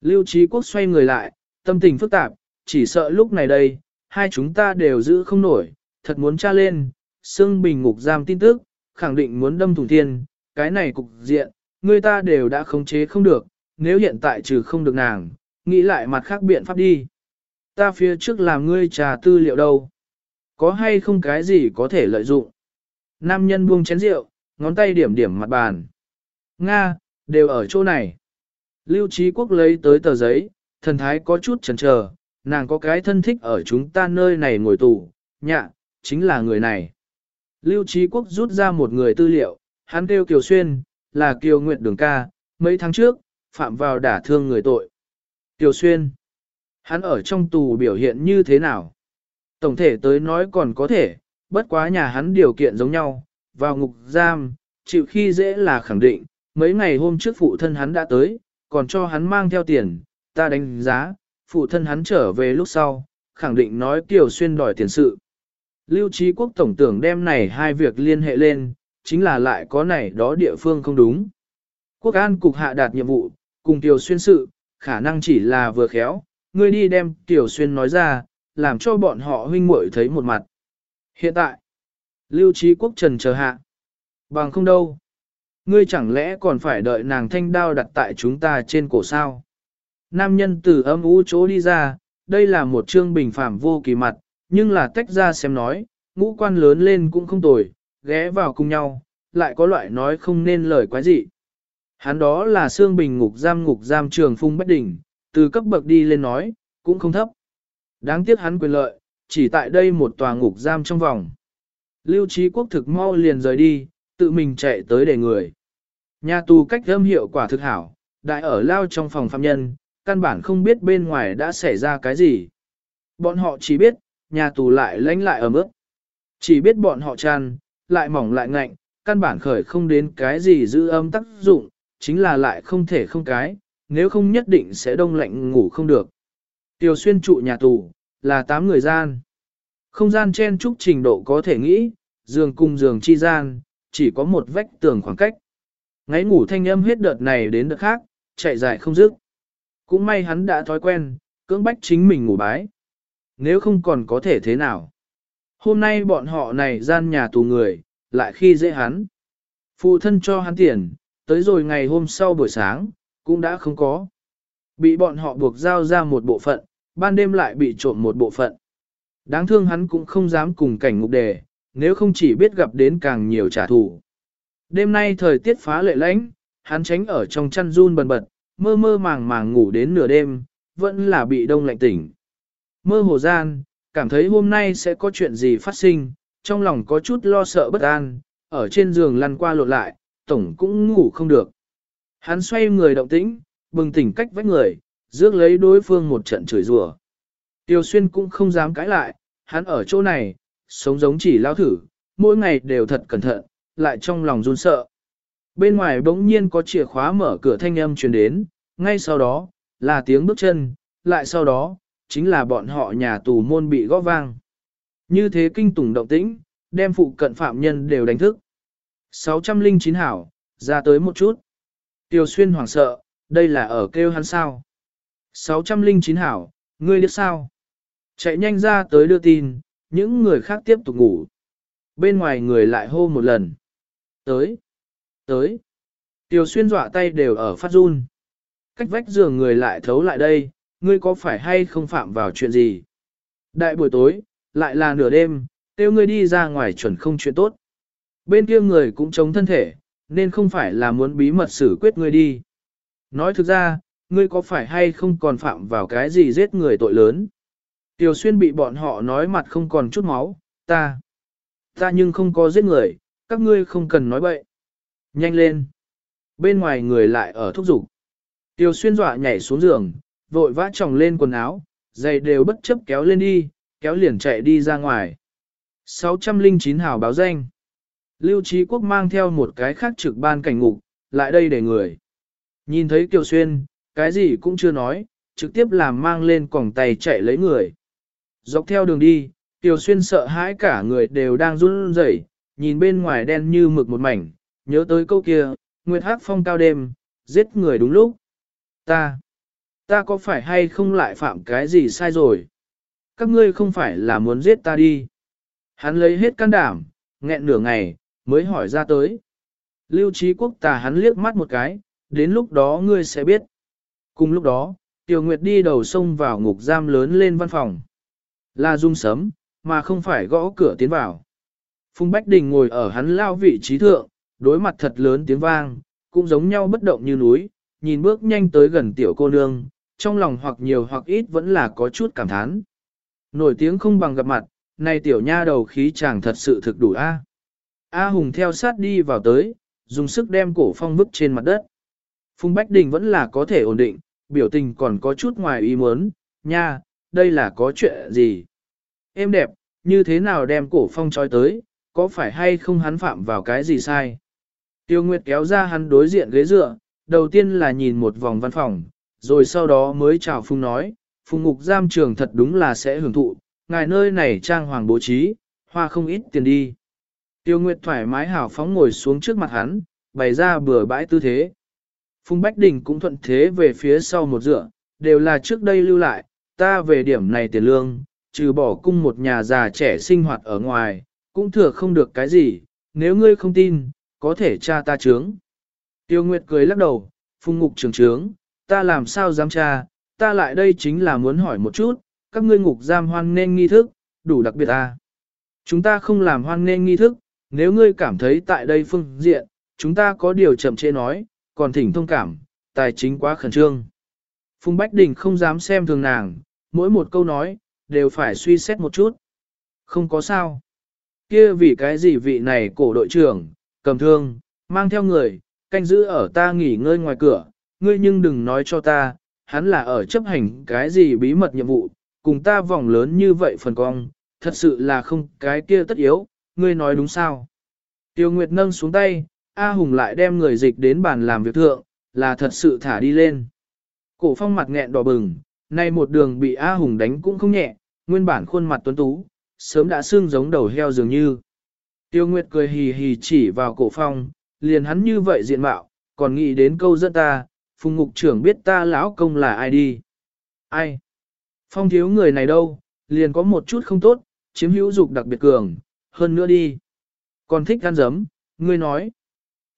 Lưu Trí Quốc xoay người lại, tâm tình phức tạp, chỉ sợ lúc này đây, hai chúng ta đều giữ không nổi, thật muốn tra lên, xương bình ngục giam tin tức, khẳng định muốn đâm thủng thiên, cái này cục diện, người ta đều đã khống chế không được, nếu hiện tại trừ không được nàng, nghĩ lại mặt khác biện pháp đi. Ta phía trước làm ngươi trà tư liệu đâu? Có hay không cái gì có thể lợi dụng? Nam nhân buông chén rượu, ngón tay điểm điểm mặt bàn. Nga, đều ở chỗ này. Lưu Trí Quốc lấy tới tờ giấy, thần thái có chút chần chờ, nàng có cái thân thích ở chúng ta nơi này ngồi tù, nhạ, chính là người này. Lưu Trí Quốc rút ra một người tư liệu, hắn kêu Kiều Xuyên, là Kiều Nguyệt Đường ca, mấy tháng trước, phạm vào đả thương người tội. Kiều Xuyên, hắn ở trong tù biểu hiện như thế nào? Tổng thể tới nói còn có thể, bất quá nhà hắn điều kiện giống nhau, vào ngục giam, chịu khi dễ là khẳng định, mấy ngày hôm trước phụ thân hắn đã tới, còn cho hắn mang theo tiền, ta đánh giá, phụ thân hắn trở về lúc sau, khẳng định nói Kiều Xuyên đòi tiền sự. Lưu Trí Quốc Tổng tưởng đem này hai việc liên hệ lên, chính là lại có này đó địa phương không đúng. Quốc an cục hạ đạt nhiệm vụ, cùng Kiều Xuyên sự, khả năng chỉ là vừa khéo, ngươi đi đem Kiều Xuyên nói ra, làm cho bọn họ huynh muội thấy một mặt. Hiện tại, Lưu Trí Quốc trần chờ hạ. Bằng không đâu. Ngươi chẳng lẽ còn phải đợi nàng thanh đao đặt tại chúng ta trên cổ sao? Nam nhân từ âm u chỗ đi ra, đây là một chương bình phạm vô kỳ mặt, nhưng là tách ra xem nói, ngũ quan lớn lên cũng không tồi, ghé vào cùng nhau, lại có loại nói không nên lời quái gì. Hắn đó là xương bình ngục giam ngục giam trường phung bất đỉnh, từ cấp bậc đi lên nói, cũng không thấp. Đáng tiếc hắn quyền lợi, chỉ tại đây một tòa ngục giam trong vòng. Lưu trí quốc thực mau liền rời đi, tự mình chạy tới để người. Nhà tù cách âm hiệu quả thực hảo, đại ở lao trong phòng phạm nhân, căn bản không biết bên ngoài đã xảy ra cái gì. Bọn họ chỉ biết, nhà tù lại lánh lại ở mức. Chỉ biết bọn họ tràn, lại mỏng lại ngạnh, căn bản khởi không đến cái gì giữ âm tác dụng, chính là lại không thể không cái, nếu không nhất định sẽ đông lạnh ngủ không được. Tiểu xuyên trụ nhà tù, là 8 người gian. Không gian chen trúc trình độ có thể nghĩ, giường cùng giường chi gian, chỉ có một vách tường khoảng cách. Ngáy ngủ thanh âm hết đợt này đến đợt khác, chạy dài không dứt. Cũng may hắn đã thói quen, cưỡng bách chính mình ngủ bái. Nếu không còn có thể thế nào. Hôm nay bọn họ này gian nhà tù người, lại khi dễ hắn. Phụ thân cho hắn tiền, tới rồi ngày hôm sau buổi sáng, cũng đã không có. Bị bọn họ buộc giao ra một bộ phận, ban đêm lại bị trộm một bộ phận. Đáng thương hắn cũng không dám cùng cảnh ngục đề, nếu không chỉ biết gặp đến càng nhiều trả thù. Đêm nay thời tiết phá lệ lãnh, hắn tránh ở trong chăn run bần bật, mơ mơ màng màng ngủ đến nửa đêm, vẫn là bị đông lạnh tỉnh. Mơ hồ gian, cảm thấy hôm nay sẽ có chuyện gì phát sinh, trong lòng có chút lo sợ bất an, ở trên giường lăn qua lộn lại, tổng cũng ngủ không được. Hắn xoay người động tĩnh, bừng tỉnh cách vách người, rước lấy đối phương một trận chửi rủa. Tiêu xuyên cũng không dám cãi lại, hắn ở chỗ này, sống giống chỉ lao thử, mỗi ngày đều thật cẩn thận, lại trong lòng run sợ. Bên ngoài bỗng nhiên có chìa khóa mở cửa thanh âm truyền đến, ngay sau đó, là tiếng bước chân, lại sau đó, chính là bọn họ nhà tù môn bị gõ vang. Như thế kinh tủng động tĩnh, đem phụ cận phạm nhân đều đánh thức. 609 hảo, ra tới một chút. Tiêu xuyên hoảng sợ, đây là ở kêu hắn sao. 609 hảo, ngươi biết sao? Chạy nhanh ra tới đưa tin, những người khác tiếp tục ngủ. Bên ngoài người lại hô một lần. Tới, tới. Tiêu xuyên dọa tay đều ở phát run. Cách vách giường người lại thấu lại đây, ngươi có phải hay không phạm vào chuyện gì? Đại buổi tối, lại là nửa đêm, tiêu ngươi đi ra ngoài chuẩn không chuyện tốt. Bên kia người cũng chống thân thể, nên không phải là muốn bí mật xử quyết ngươi đi. Nói thực ra, ngươi có phải hay không còn phạm vào cái gì giết người tội lớn? Tiểu xuyên bị bọn họ nói mặt không còn chút máu, ta. Ta nhưng không có giết người, các ngươi không cần nói bậy. Nhanh lên. Bên ngoài người lại ở thúc giục. Tiểu xuyên dọa nhảy xuống giường, vội vã tròng lên quần áo, giày đều bất chấp kéo lên đi, kéo liền chạy đi ra ngoài. 609 hào báo danh. Lưu Trí Quốc mang theo một cái khác trực ban cảnh ngục, lại đây để người. Nhìn thấy Kiều Xuyên, cái gì cũng chưa nói, trực tiếp làm mang lên còng tay chạy lấy người. Dọc theo đường đi, Kiều Xuyên sợ hãi cả người đều đang run rẩy, nhìn bên ngoài đen như mực một mảnh, nhớ tới câu kia, Nguyệt Hắc phong cao đêm, giết người đúng lúc. Ta, ta có phải hay không lại phạm cái gì sai rồi? Các ngươi không phải là muốn giết ta đi. Hắn lấy hết can đảm, nghẹn nửa ngày, mới hỏi ra tới. Lưu trí quốc tà hắn liếc mắt một cái, đến lúc đó ngươi sẽ biết. Cùng lúc đó, Tiểu Nguyệt đi đầu sông vào ngục giam lớn lên văn phòng. Là rung sấm, mà không phải gõ cửa tiến vào. Phùng Bách Đình ngồi ở hắn lao vị trí thượng, đối mặt thật lớn tiếng vang, cũng giống nhau bất động như núi, nhìn bước nhanh tới gần tiểu cô nương, trong lòng hoặc nhiều hoặc ít vẫn là có chút cảm thán. Nổi tiếng không bằng gặp mặt, này tiểu nha đầu khí chàng thật sự thực đủ a. A Hùng theo sát đi vào tới, dùng sức đem cổ phong vứt trên mặt đất. Phùng Bách Đình vẫn là có thể ổn định, biểu tình còn có chút ngoài ý muốn, nha, đây là có chuyện gì? Em đẹp, như thế nào đem cổ phong trói tới, có phải hay không hắn phạm vào cái gì sai? Tiêu Nguyệt kéo ra hắn đối diện ghế dựa, đầu tiên là nhìn một vòng văn phòng, rồi sau đó mới chào Phùng nói, Phùng ngục giam trường thật đúng là sẽ hưởng thụ, ngài nơi này trang hoàng bố trí, hoa không ít tiền đi. Tiêu Nguyệt thoải mái hào phóng ngồi xuống trước mặt hắn, bày ra bừa bãi tư thế. Phùng Bách Đình cũng thuận thế về phía sau một dựa, đều là trước đây lưu lại, ta về điểm này tiền lương, trừ bỏ cung một nhà già trẻ sinh hoạt ở ngoài, cũng thừa không được cái gì, nếu ngươi không tin, có thể tra ta trướng. Tiêu Nguyệt cười lắc đầu, phùng ngục trường trướng, ta làm sao dám tra, ta lại đây chính là muốn hỏi một chút, các ngươi ngục giam hoan nên nghi thức, đủ đặc biệt à. Chúng ta không làm hoan nên nghi thức, nếu ngươi cảm thấy tại đây phương diện, chúng ta có điều chậm chế nói, còn thỉnh thông cảm, tài chính quá khẩn trương. Phùng Bách Đình không dám xem thường nàng, mỗi một câu nói, đều phải suy xét một chút. Không có sao. Kia vì cái gì vị này cổ đội trưởng, cầm thương, mang theo người, canh giữ ở ta nghỉ ngơi ngoài cửa, ngươi nhưng đừng nói cho ta, hắn là ở chấp hành cái gì bí mật nhiệm vụ, cùng ta vòng lớn như vậy phần cong, thật sự là không cái kia tất yếu, ngươi nói đúng sao. Tiêu Nguyệt nâng xuống tay, A Hùng lại đem người dịch đến bàn làm việc thượng, là thật sự thả đi lên. Cổ phong mặt nghẹn đỏ bừng, nay một đường bị A Hùng đánh cũng không nhẹ, nguyên bản khuôn mặt tuấn tú, sớm đã xương giống đầu heo dường như. Tiêu Nguyệt cười hì hì chỉ vào cổ phong, liền hắn như vậy diện mạo, còn nghĩ đến câu dẫn ta, phùng ngục trưởng biết ta lão công là ai đi. Ai? Phong thiếu người này đâu, liền có một chút không tốt, chiếm hữu dục đặc biệt cường, hơn nữa đi. Còn thích ăn dấm, ngươi nói.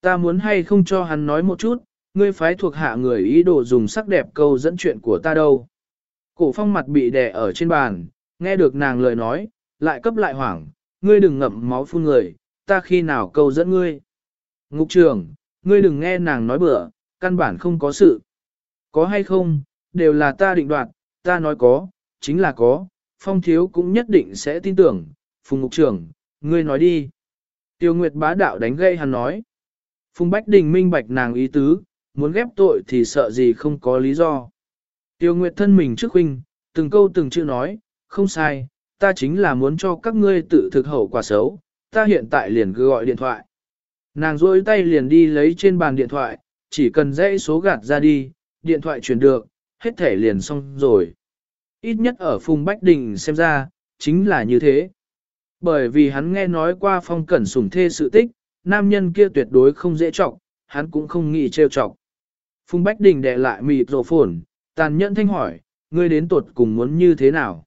Ta muốn hay không cho hắn nói một chút, ngươi phái thuộc hạ người ý đồ dùng sắc đẹp câu dẫn chuyện của ta đâu. Cổ phong mặt bị đè ở trên bàn, nghe được nàng lời nói, lại cấp lại hoảng, ngươi đừng ngậm máu phun người, ta khi nào câu dẫn ngươi. Ngục trưởng, ngươi đừng nghe nàng nói bừa, căn bản không có sự. Có hay không, đều là ta định đoạt, ta nói có, chính là có, phong thiếu cũng nhất định sẽ tin tưởng, phùng ngục trưởng, ngươi nói đi. Tiêu Nguyệt bá đạo đánh gây hắn nói. Phùng Bách Đình minh bạch nàng ý tứ, muốn ghép tội thì sợ gì không có lý do. Tiêu Nguyệt thân mình trước huynh, từng câu từng chữ nói, không sai, ta chính là muốn cho các ngươi tự thực hậu quả xấu, ta hiện tại liền gọi điện thoại. Nàng rôi tay liền đi lấy trên bàn điện thoại, chỉ cần dãy số gạt ra đi, điện thoại chuyển được, hết thể liền xong rồi. Ít nhất ở Phùng Bách Đình xem ra, chính là như thế. Bởi vì hắn nghe nói qua phong cẩn sủng thê sự tích, nam nhân kia tuyệt đối không dễ trọng, hắn cũng không nghĩ trêu chọc. Phùng Bách Đình đè lại mịt rổ phồn, tàn nhẫn thanh hỏi, ngươi đến tuột cùng muốn như thế nào?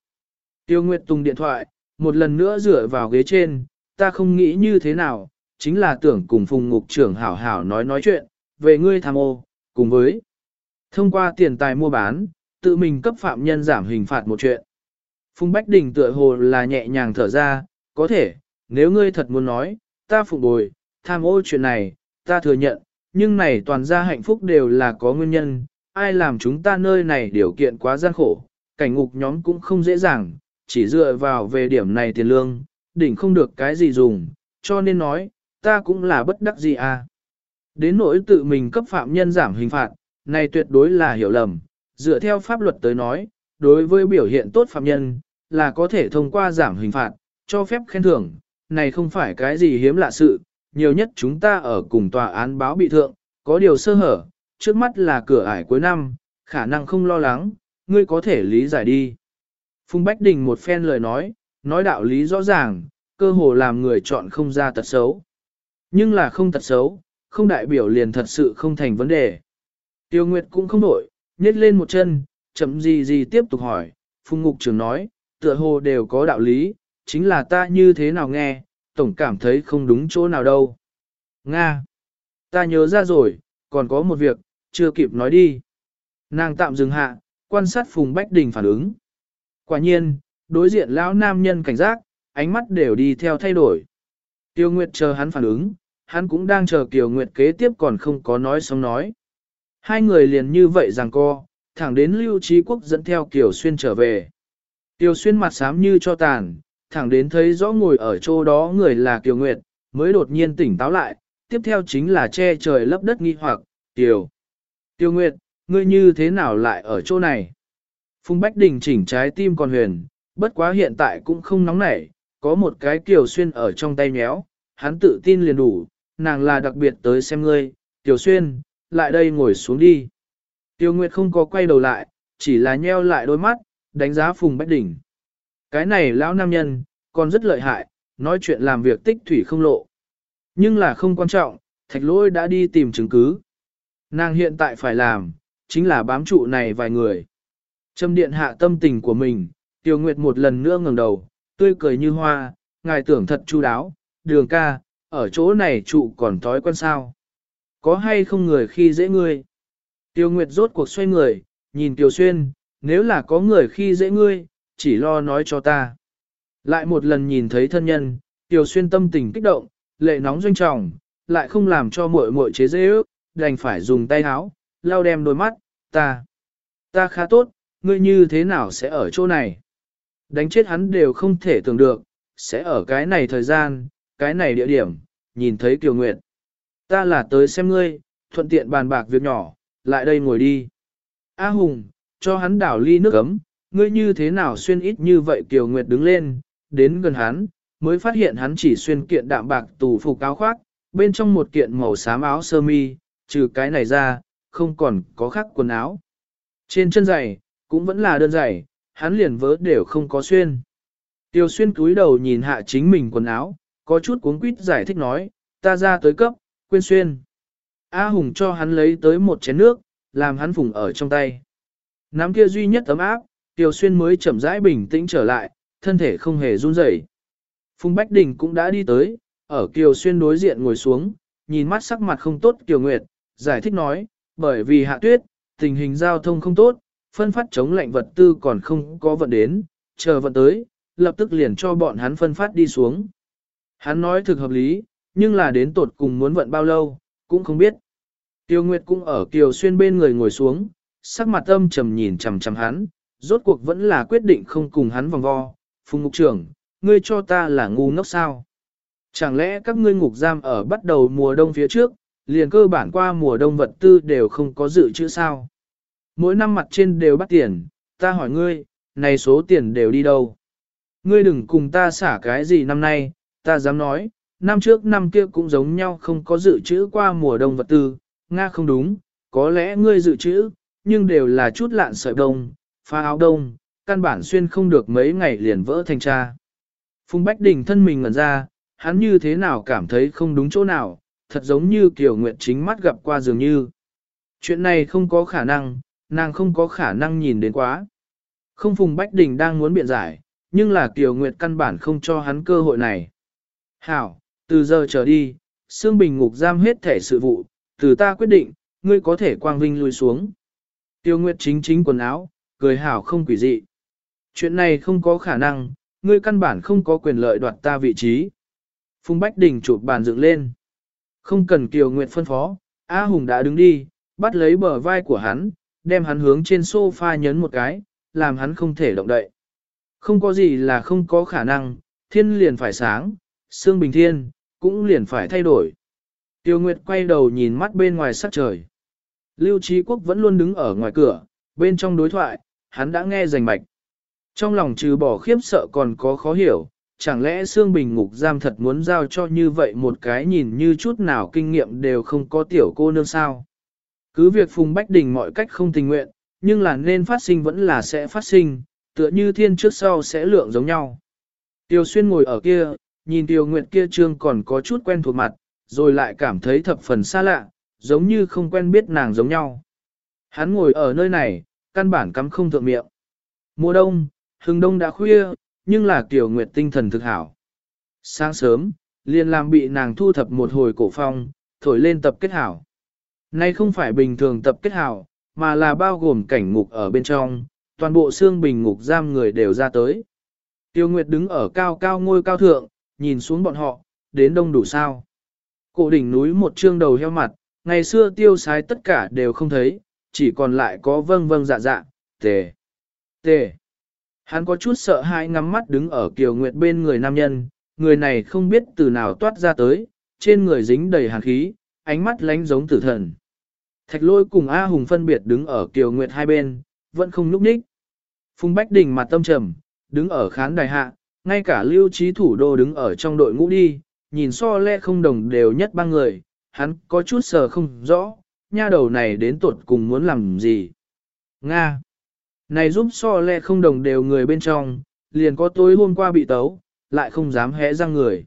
Tiêu Nguyệt Tùng điện thoại, một lần nữa dựa vào ghế trên, ta không nghĩ như thế nào, chính là tưởng cùng Phùng Ngục trưởng hảo hảo nói nói chuyện, về ngươi tham ô, cùng với thông qua tiền tài mua bán, tự mình cấp phạm nhân giảm hình phạt một chuyện. Phùng Bách Đình tựa hồ là nhẹ nhàng thở ra, có thể, nếu ngươi thật muốn nói, ta phục bồi, tham ô chuyện này, ta thừa nhận, nhưng này toàn ra hạnh phúc đều là có nguyên nhân, ai làm chúng ta nơi này điều kiện quá gian khổ, cảnh ngục nhóm cũng không dễ dàng, chỉ dựa vào về điểm này tiền lương, đỉnh không được cái gì dùng, cho nên nói, ta cũng là bất đắc gì à. Đến nỗi tự mình cấp phạm nhân giảm hình phạt, này tuyệt đối là hiểu lầm, dựa theo pháp luật tới nói, đối với biểu hiện tốt phạm nhân, là có thể thông qua giảm hình phạt, cho phép khen thưởng, này không phải cái gì hiếm lạ sự, nhiều nhất chúng ta ở cùng tòa án báo bị thượng, có điều sơ hở, trước mắt là cửa ải cuối năm, khả năng không lo lắng, ngươi có thể lý giải đi. Phùng Bách Đình một phen lời nói, nói đạo lý rõ ràng, cơ hồ làm người chọn không ra tật xấu. Nhưng là không tật xấu, không đại biểu liền thật sự không thành vấn đề. Tiêu Nguyệt cũng không đổi, nhét lên một chân, chậm gì gì tiếp tục hỏi, Phùng Ngục trưởng nói, tựa hồ đều có đạo lý, chính là ta như thế nào nghe, tổng cảm thấy không đúng chỗ nào đâu. Nga! Ta nhớ ra rồi, còn có một việc, chưa kịp nói đi. Nàng tạm dừng hạ, quan sát Phùng Bách Đình phản ứng. Quả nhiên, đối diện lão nam nhân cảnh giác, ánh mắt đều đi theo thay đổi. Tiêu Nguyệt chờ hắn phản ứng, hắn cũng đang chờ Kiều Nguyệt kế tiếp còn không có nói xong nói. Hai người liền như vậy rằng co, thẳng đến Lưu Trí Quốc dẫn theo Kiều Xuyên trở về. Tiêu Xuyên mặt xám như cho tàn, thẳng đến thấy rõ ngồi ở chỗ đó người là Kiều Nguyệt, mới đột nhiên tỉnh táo lại, tiếp theo chính là che trời lấp đất nghi hoặc, Kiều. Tiêu Nguyệt, ngươi như thế nào lại ở chỗ này? Phùng Bách Đình chỉnh trái tim còn huyền, bất quá hiện tại cũng không nóng nảy, có một cái Kiều Xuyên ở trong tay méo, hắn tự tin liền đủ, nàng là đặc biệt tới xem ngươi, Kiều Xuyên, lại đây ngồi xuống đi. Tiêu Nguyệt không có quay đầu lại, chỉ là nheo lại đôi mắt, đánh giá Phùng Bách Đình. Cái này lão nam nhân, còn rất lợi hại, nói chuyện làm việc tích thủy không lộ. Nhưng là không quan trọng, thạch lỗi đã đi tìm chứng cứ. Nàng hiện tại phải làm, chính là bám trụ này vài người. Trâm điện hạ tâm tình của mình, Tiêu Nguyệt một lần nữa ngẩng đầu, tươi cười như hoa, ngài tưởng thật chu đáo, đường ca, ở chỗ này trụ còn thói quen sao. Có hay không người khi dễ ngươi? Tiêu Nguyệt rốt cuộc xoay người, nhìn Tiêu Xuyên, nếu là có người khi dễ ngươi, chỉ lo nói cho ta. Lại một lần nhìn thấy thân nhân, Tiểu Xuyên tâm tình kích động, lệ nóng doanh trọng, lại không làm cho muội muội chế dễ ước, đành phải dùng tay áo, lau đem đôi mắt, ta, ta khá tốt, ngươi như thế nào sẽ ở chỗ này? Đánh chết hắn đều không thể tưởng được, sẽ ở cái này thời gian, cái này địa điểm, nhìn thấy Kiều Nguyệt. Ta là tới xem ngươi, thuận tiện bàn bạc việc nhỏ, lại đây ngồi đi. A Hùng, cho hắn đảo ly nước ấm, ngươi như thế nào xuyên ít như vậy Kiều Nguyệt đứng lên, đến gần hắn, mới phát hiện hắn chỉ xuyên kiện đạm bạc tù phục áo khoác, bên trong một kiện màu xám áo sơ mi, trừ cái này ra, không còn có khác quần áo. Trên chân giày, cũng vẫn là đơn giày, hắn liền vớ đều không có xuyên. Tiêu xuyên cúi đầu nhìn hạ chính mình quần áo, có chút cuốn quýt giải thích nói, ta ra tới cấp, quên xuyên. A Hùng cho hắn lấy tới một chén nước, làm hắn phùng ở trong tay. Nắm kia duy nhất ấm áp, Tiêu xuyên mới chậm rãi bình tĩnh trở lại, thân thể không hề run rẩy. Phùng Bách Đình cũng đã đi tới, ở Kiều Xuyên đối diện ngồi xuống, nhìn mắt sắc mặt không tốt Kiều Nguyệt, giải thích nói, bởi vì hạ tuyết, tình hình giao thông không tốt, phân phát chống lạnh vật tư còn không có vận đến, chờ vận tới, lập tức liền cho bọn hắn phân phát đi xuống. Hắn nói thực hợp lý, nhưng là đến tột cùng muốn vận bao lâu, cũng không biết. Tiêu Nguyệt cũng ở Kiều Xuyên bên người ngồi xuống, sắc mặt âm trầm nhìn chằm chằm hắn, rốt cuộc vẫn là quyết định không cùng hắn vòng vo. Phùng Ngục trưởng, ngươi cho ta là ngu ngốc sao? Chẳng lẽ các ngươi ngục giam ở bắt đầu mùa đông phía trước, liền cơ bản qua mùa đông vật tư đều không có dự trữ sao? Mỗi năm mặt trên đều bắt tiền, ta hỏi ngươi, này số tiền đều đi đâu? Ngươi đừng cùng ta xả cái gì năm nay, ta dám nói, năm trước năm kia cũng giống nhau không có dự trữ qua mùa đông vật tư, Nga không đúng, có lẽ ngươi dự trữ, nhưng đều là chút lạn sợi đông, pha áo đông, căn bản xuyên không được mấy ngày liền vỡ thành cha. Phùng Bách Đình thân mình ngẩn ra, hắn như thế nào cảm thấy không đúng chỗ nào, thật giống như kiểu Nguyệt chính mắt gặp qua dường như. Chuyện này không có khả năng, nàng không có khả năng nhìn đến quá. Không Phùng Bách Đình đang muốn biện giải, nhưng là Kiều Nguyệt căn bản không cho hắn cơ hội này. Hảo, từ giờ trở đi, Sương Bình ngục giam hết thể sự vụ, từ ta quyết định, ngươi có thể quang vinh lui xuống. Tiêu Nguyệt chính chính quần áo, cười hảo không quỷ dị. Chuyện này không có khả năng, ngươi căn bản không có quyền lợi đoạt ta vị trí. Phùng Bách Đình chụp bàn dựng lên. Không cần Kiều Nguyệt phân phó, A Hùng đã đứng đi, bắt lấy bờ vai của hắn, đem hắn hướng trên sofa nhấn một cái, làm hắn không thể động đậy. Không có gì là không có khả năng, thiên liền phải sáng, xương bình thiên, cũng liền phải thay đổi. Tiêu Nguyệt quay đầu nhìn mắt bên ngoài sắc trời. Lưu Trí Quốc vẫn luôn đứng ở ngoài cửa, bên trong đối thoại, hắn đã nghe rành mạch. Trong lòng trừ bỏ khiếp sợ còn có khó hiểu, chẳng lẽ Sương Bình ngục giam thật muốn giao cho như vậy một cái nhìn như chút nào kinh nghiệm đều không có tiểu cô nương sao. Cứ việc Phùng Bách Đình mọi cách không tình nguyện, nhưng là nên phát sinh vẫn là sẽ phát sinh, tựa như thiên trước sau sẽ lượng giống nhau. Tiêu Xuyên ngồi ở kia, nhìn Tiêu Nguyệt kia trương còn có chút quen thuộc mặt, rồi lại cảm thấy thập phần xa lạ, giống như không quen biết nàng giống nhau. Hắn ngồi ở nơi này, căn bản cắm không thượng miệng. Mùa đông, Hưng đông đã khuya, nhưng là Kiều Nguyệt tinh thần thực hảo. Sáng sớm, liền làm bị nàng thu thập một hồi cổ phong, thổi lên tập kết hảo. Nay không phải bình thường tập kết hảo, mà là bao gồm cảnh ngục ở bên trong, toàn bộ xương bình ngục giam người đều ra tới. Tiêu Nguyệt đứng ở cao cao ngôi cao thượng, nhìn xuống bọn họ, đến đông đủ sao. Cổ đỉnh núi một trương đầu heo mặt, ngày xưa tiêu sái tất cả đều không thấy, chỉ còn lại có vâng vâng dạ dạ, tề, tề. Hắn có chút sợ hãi ngắm mắt đứng ở Kiều Nguyệt bên người nam nhân, người này không biết từ nào toát ra tới, trên người dính đầy hàn khí, ánh mắt lánh giống tử thần. Thạch lôi cùng A Hùng phân biệt đứng ở Kiều Nguyệt hai bên, vẫn không núp ních. Phùng Bách Đình mặt tâm trầm, đứng ở khán đài hạ, ngay cả lưu trí thủ đô đứng ở trong đội ngũ đi, nhìn so le không đồng đều nhất ba người, hắn có chút sờ không rõ, nha đầu này đến tuột cùng muốn làm gì. Nga. Này giúp so le không đồng đều người bên trong, liền có tối hôm qua bị tấu, lại không dám hé răng người.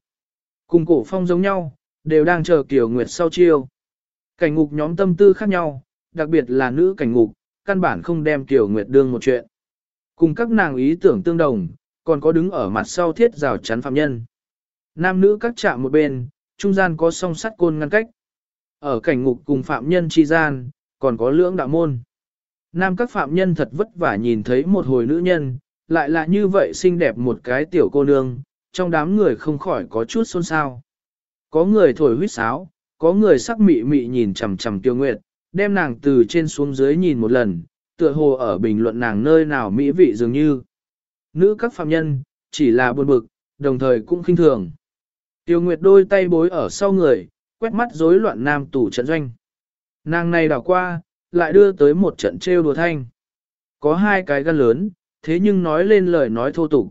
Cùng cổ phong giống nhau, đều đang chờ Kiều Nguyệt sau chiêu. Cảnh ngục nhóm tâm tư khác nhau, đặc biệt là nữ cảnh ngục, căn bản không đem Kiều Nguyệt đương một chuyện. Cùng các nàng ý tưởng tương đồng, còn có đứng ở mặt sau thiết rào chắn phạm nhân. Nam nữ các chạm một bên, trung gian có song sắt côn ngăn cách. Ở cảnh ngục cùng phạm nhân chi gian, còn có lưỡng đạo môn. Nam các phạm nhân thật vất vả nhìn thấy một hồi nữ nhân, lại là như vậy xinh đẹp một cái tiểu cô nương, trong đám người không khỏi có chút xôn xao. Có người thổi huýt sáo, có người sắc mị mị nhìn chằm chằm tiêu nguyệt, đem nàng từ trên xuống dưới nhìn một lần, tựa hồ ở bình luận nàng nơi nào mỹ vị dường như. Nữ các phạm nhân, chỉ là buồn bực, đồng thời cũng khinh thường. Tiêu Nguyệt đôi tay bối ở sau người, quét mắt rối loạn nam tủ trận doanh. Nàng này đảo qua, lại đưa tới một trận trêu đùa thanh. Có hai cái gan lớn, thế nhưng nói lên lời nói thô tục.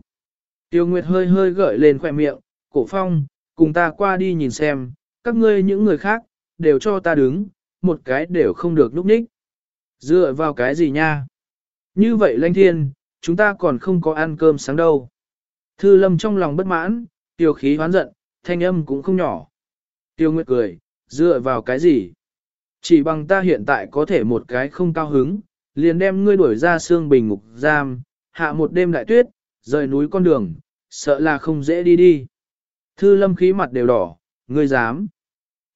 Tiêu Nguyệt hơi hơi gợi lên khỏe miệng, cổ phong, cùng ta qua đi nhìn xem, các ngươi những người khác, đều cho ta đứng, một cái đều không được núp ních. Dựa vào cái gì nha? Như vậy lanh thiên, chúng ta còn không có ăn cơm sáng đâu. Thư lâm trong lòng bất mãn, tiêu khí hoán giận, thanh âm cũng không nhỏ. Tiêu Nguyệt cười, dựa vào cái gì? Chỉ bằng ta hiện tại có thể một cái không cao hứng, liền đem ngươi đuổi ra xương bình ngục giam, hạ một đêm đại tuyết, rời núi con đường, sợ là không dễ đi đi. Thư lâm khí mặt đều đỏ, ngươi dám.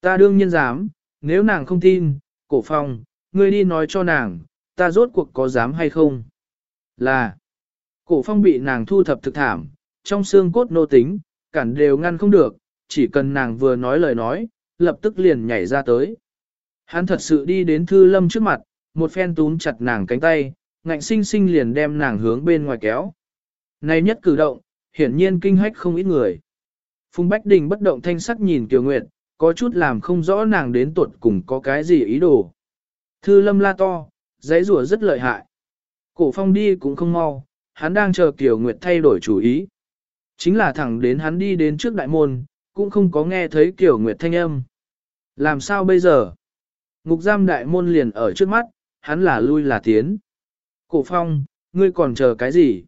Ta đương nhiên dám, nếu nàng không tin, cổ phong, ngươi đi nói cho nàng, ta rốt cuộc có dám hay không. Là, cổ phong bị nàng thu thập thực thảm, trong xương cốt nô tính, cản đều ngăn không được, chỉ cần nàng vừa nói lời nói, lập tức liền nhảy ra tới. Hắn thật sự đi đến thư lâm trước mặt, một phen túm chặt nàng cánh tay, ngạnh sinh sinh liền đem nàng hướng bên ngoài kéo. Này nhất cử động, hiển nhiên kinh hách không ít người. Phùng Bách Đình bất động thanh sắc nhìn Kiều Nguyệt, có chút làm không rõ nàng đến tuột cùng có cái gì ý đồ. Thư lâm la to, giấy rủa rất lợi hại. Cổ phong đi cũng không mau, hắn đang chờ Kiều Nguyệt thay đổi chủ ý. Chính là thẳng đến hắn đi đến trước đại môn, cũng không có nghe thấy Kiều Nguyệt thanh âm. Làm sao bây giờ? Ngục giam đại môn liền ở trước mắt, hắn là lui là tiến. Cổ phong, ngươi còn chờ cái gì?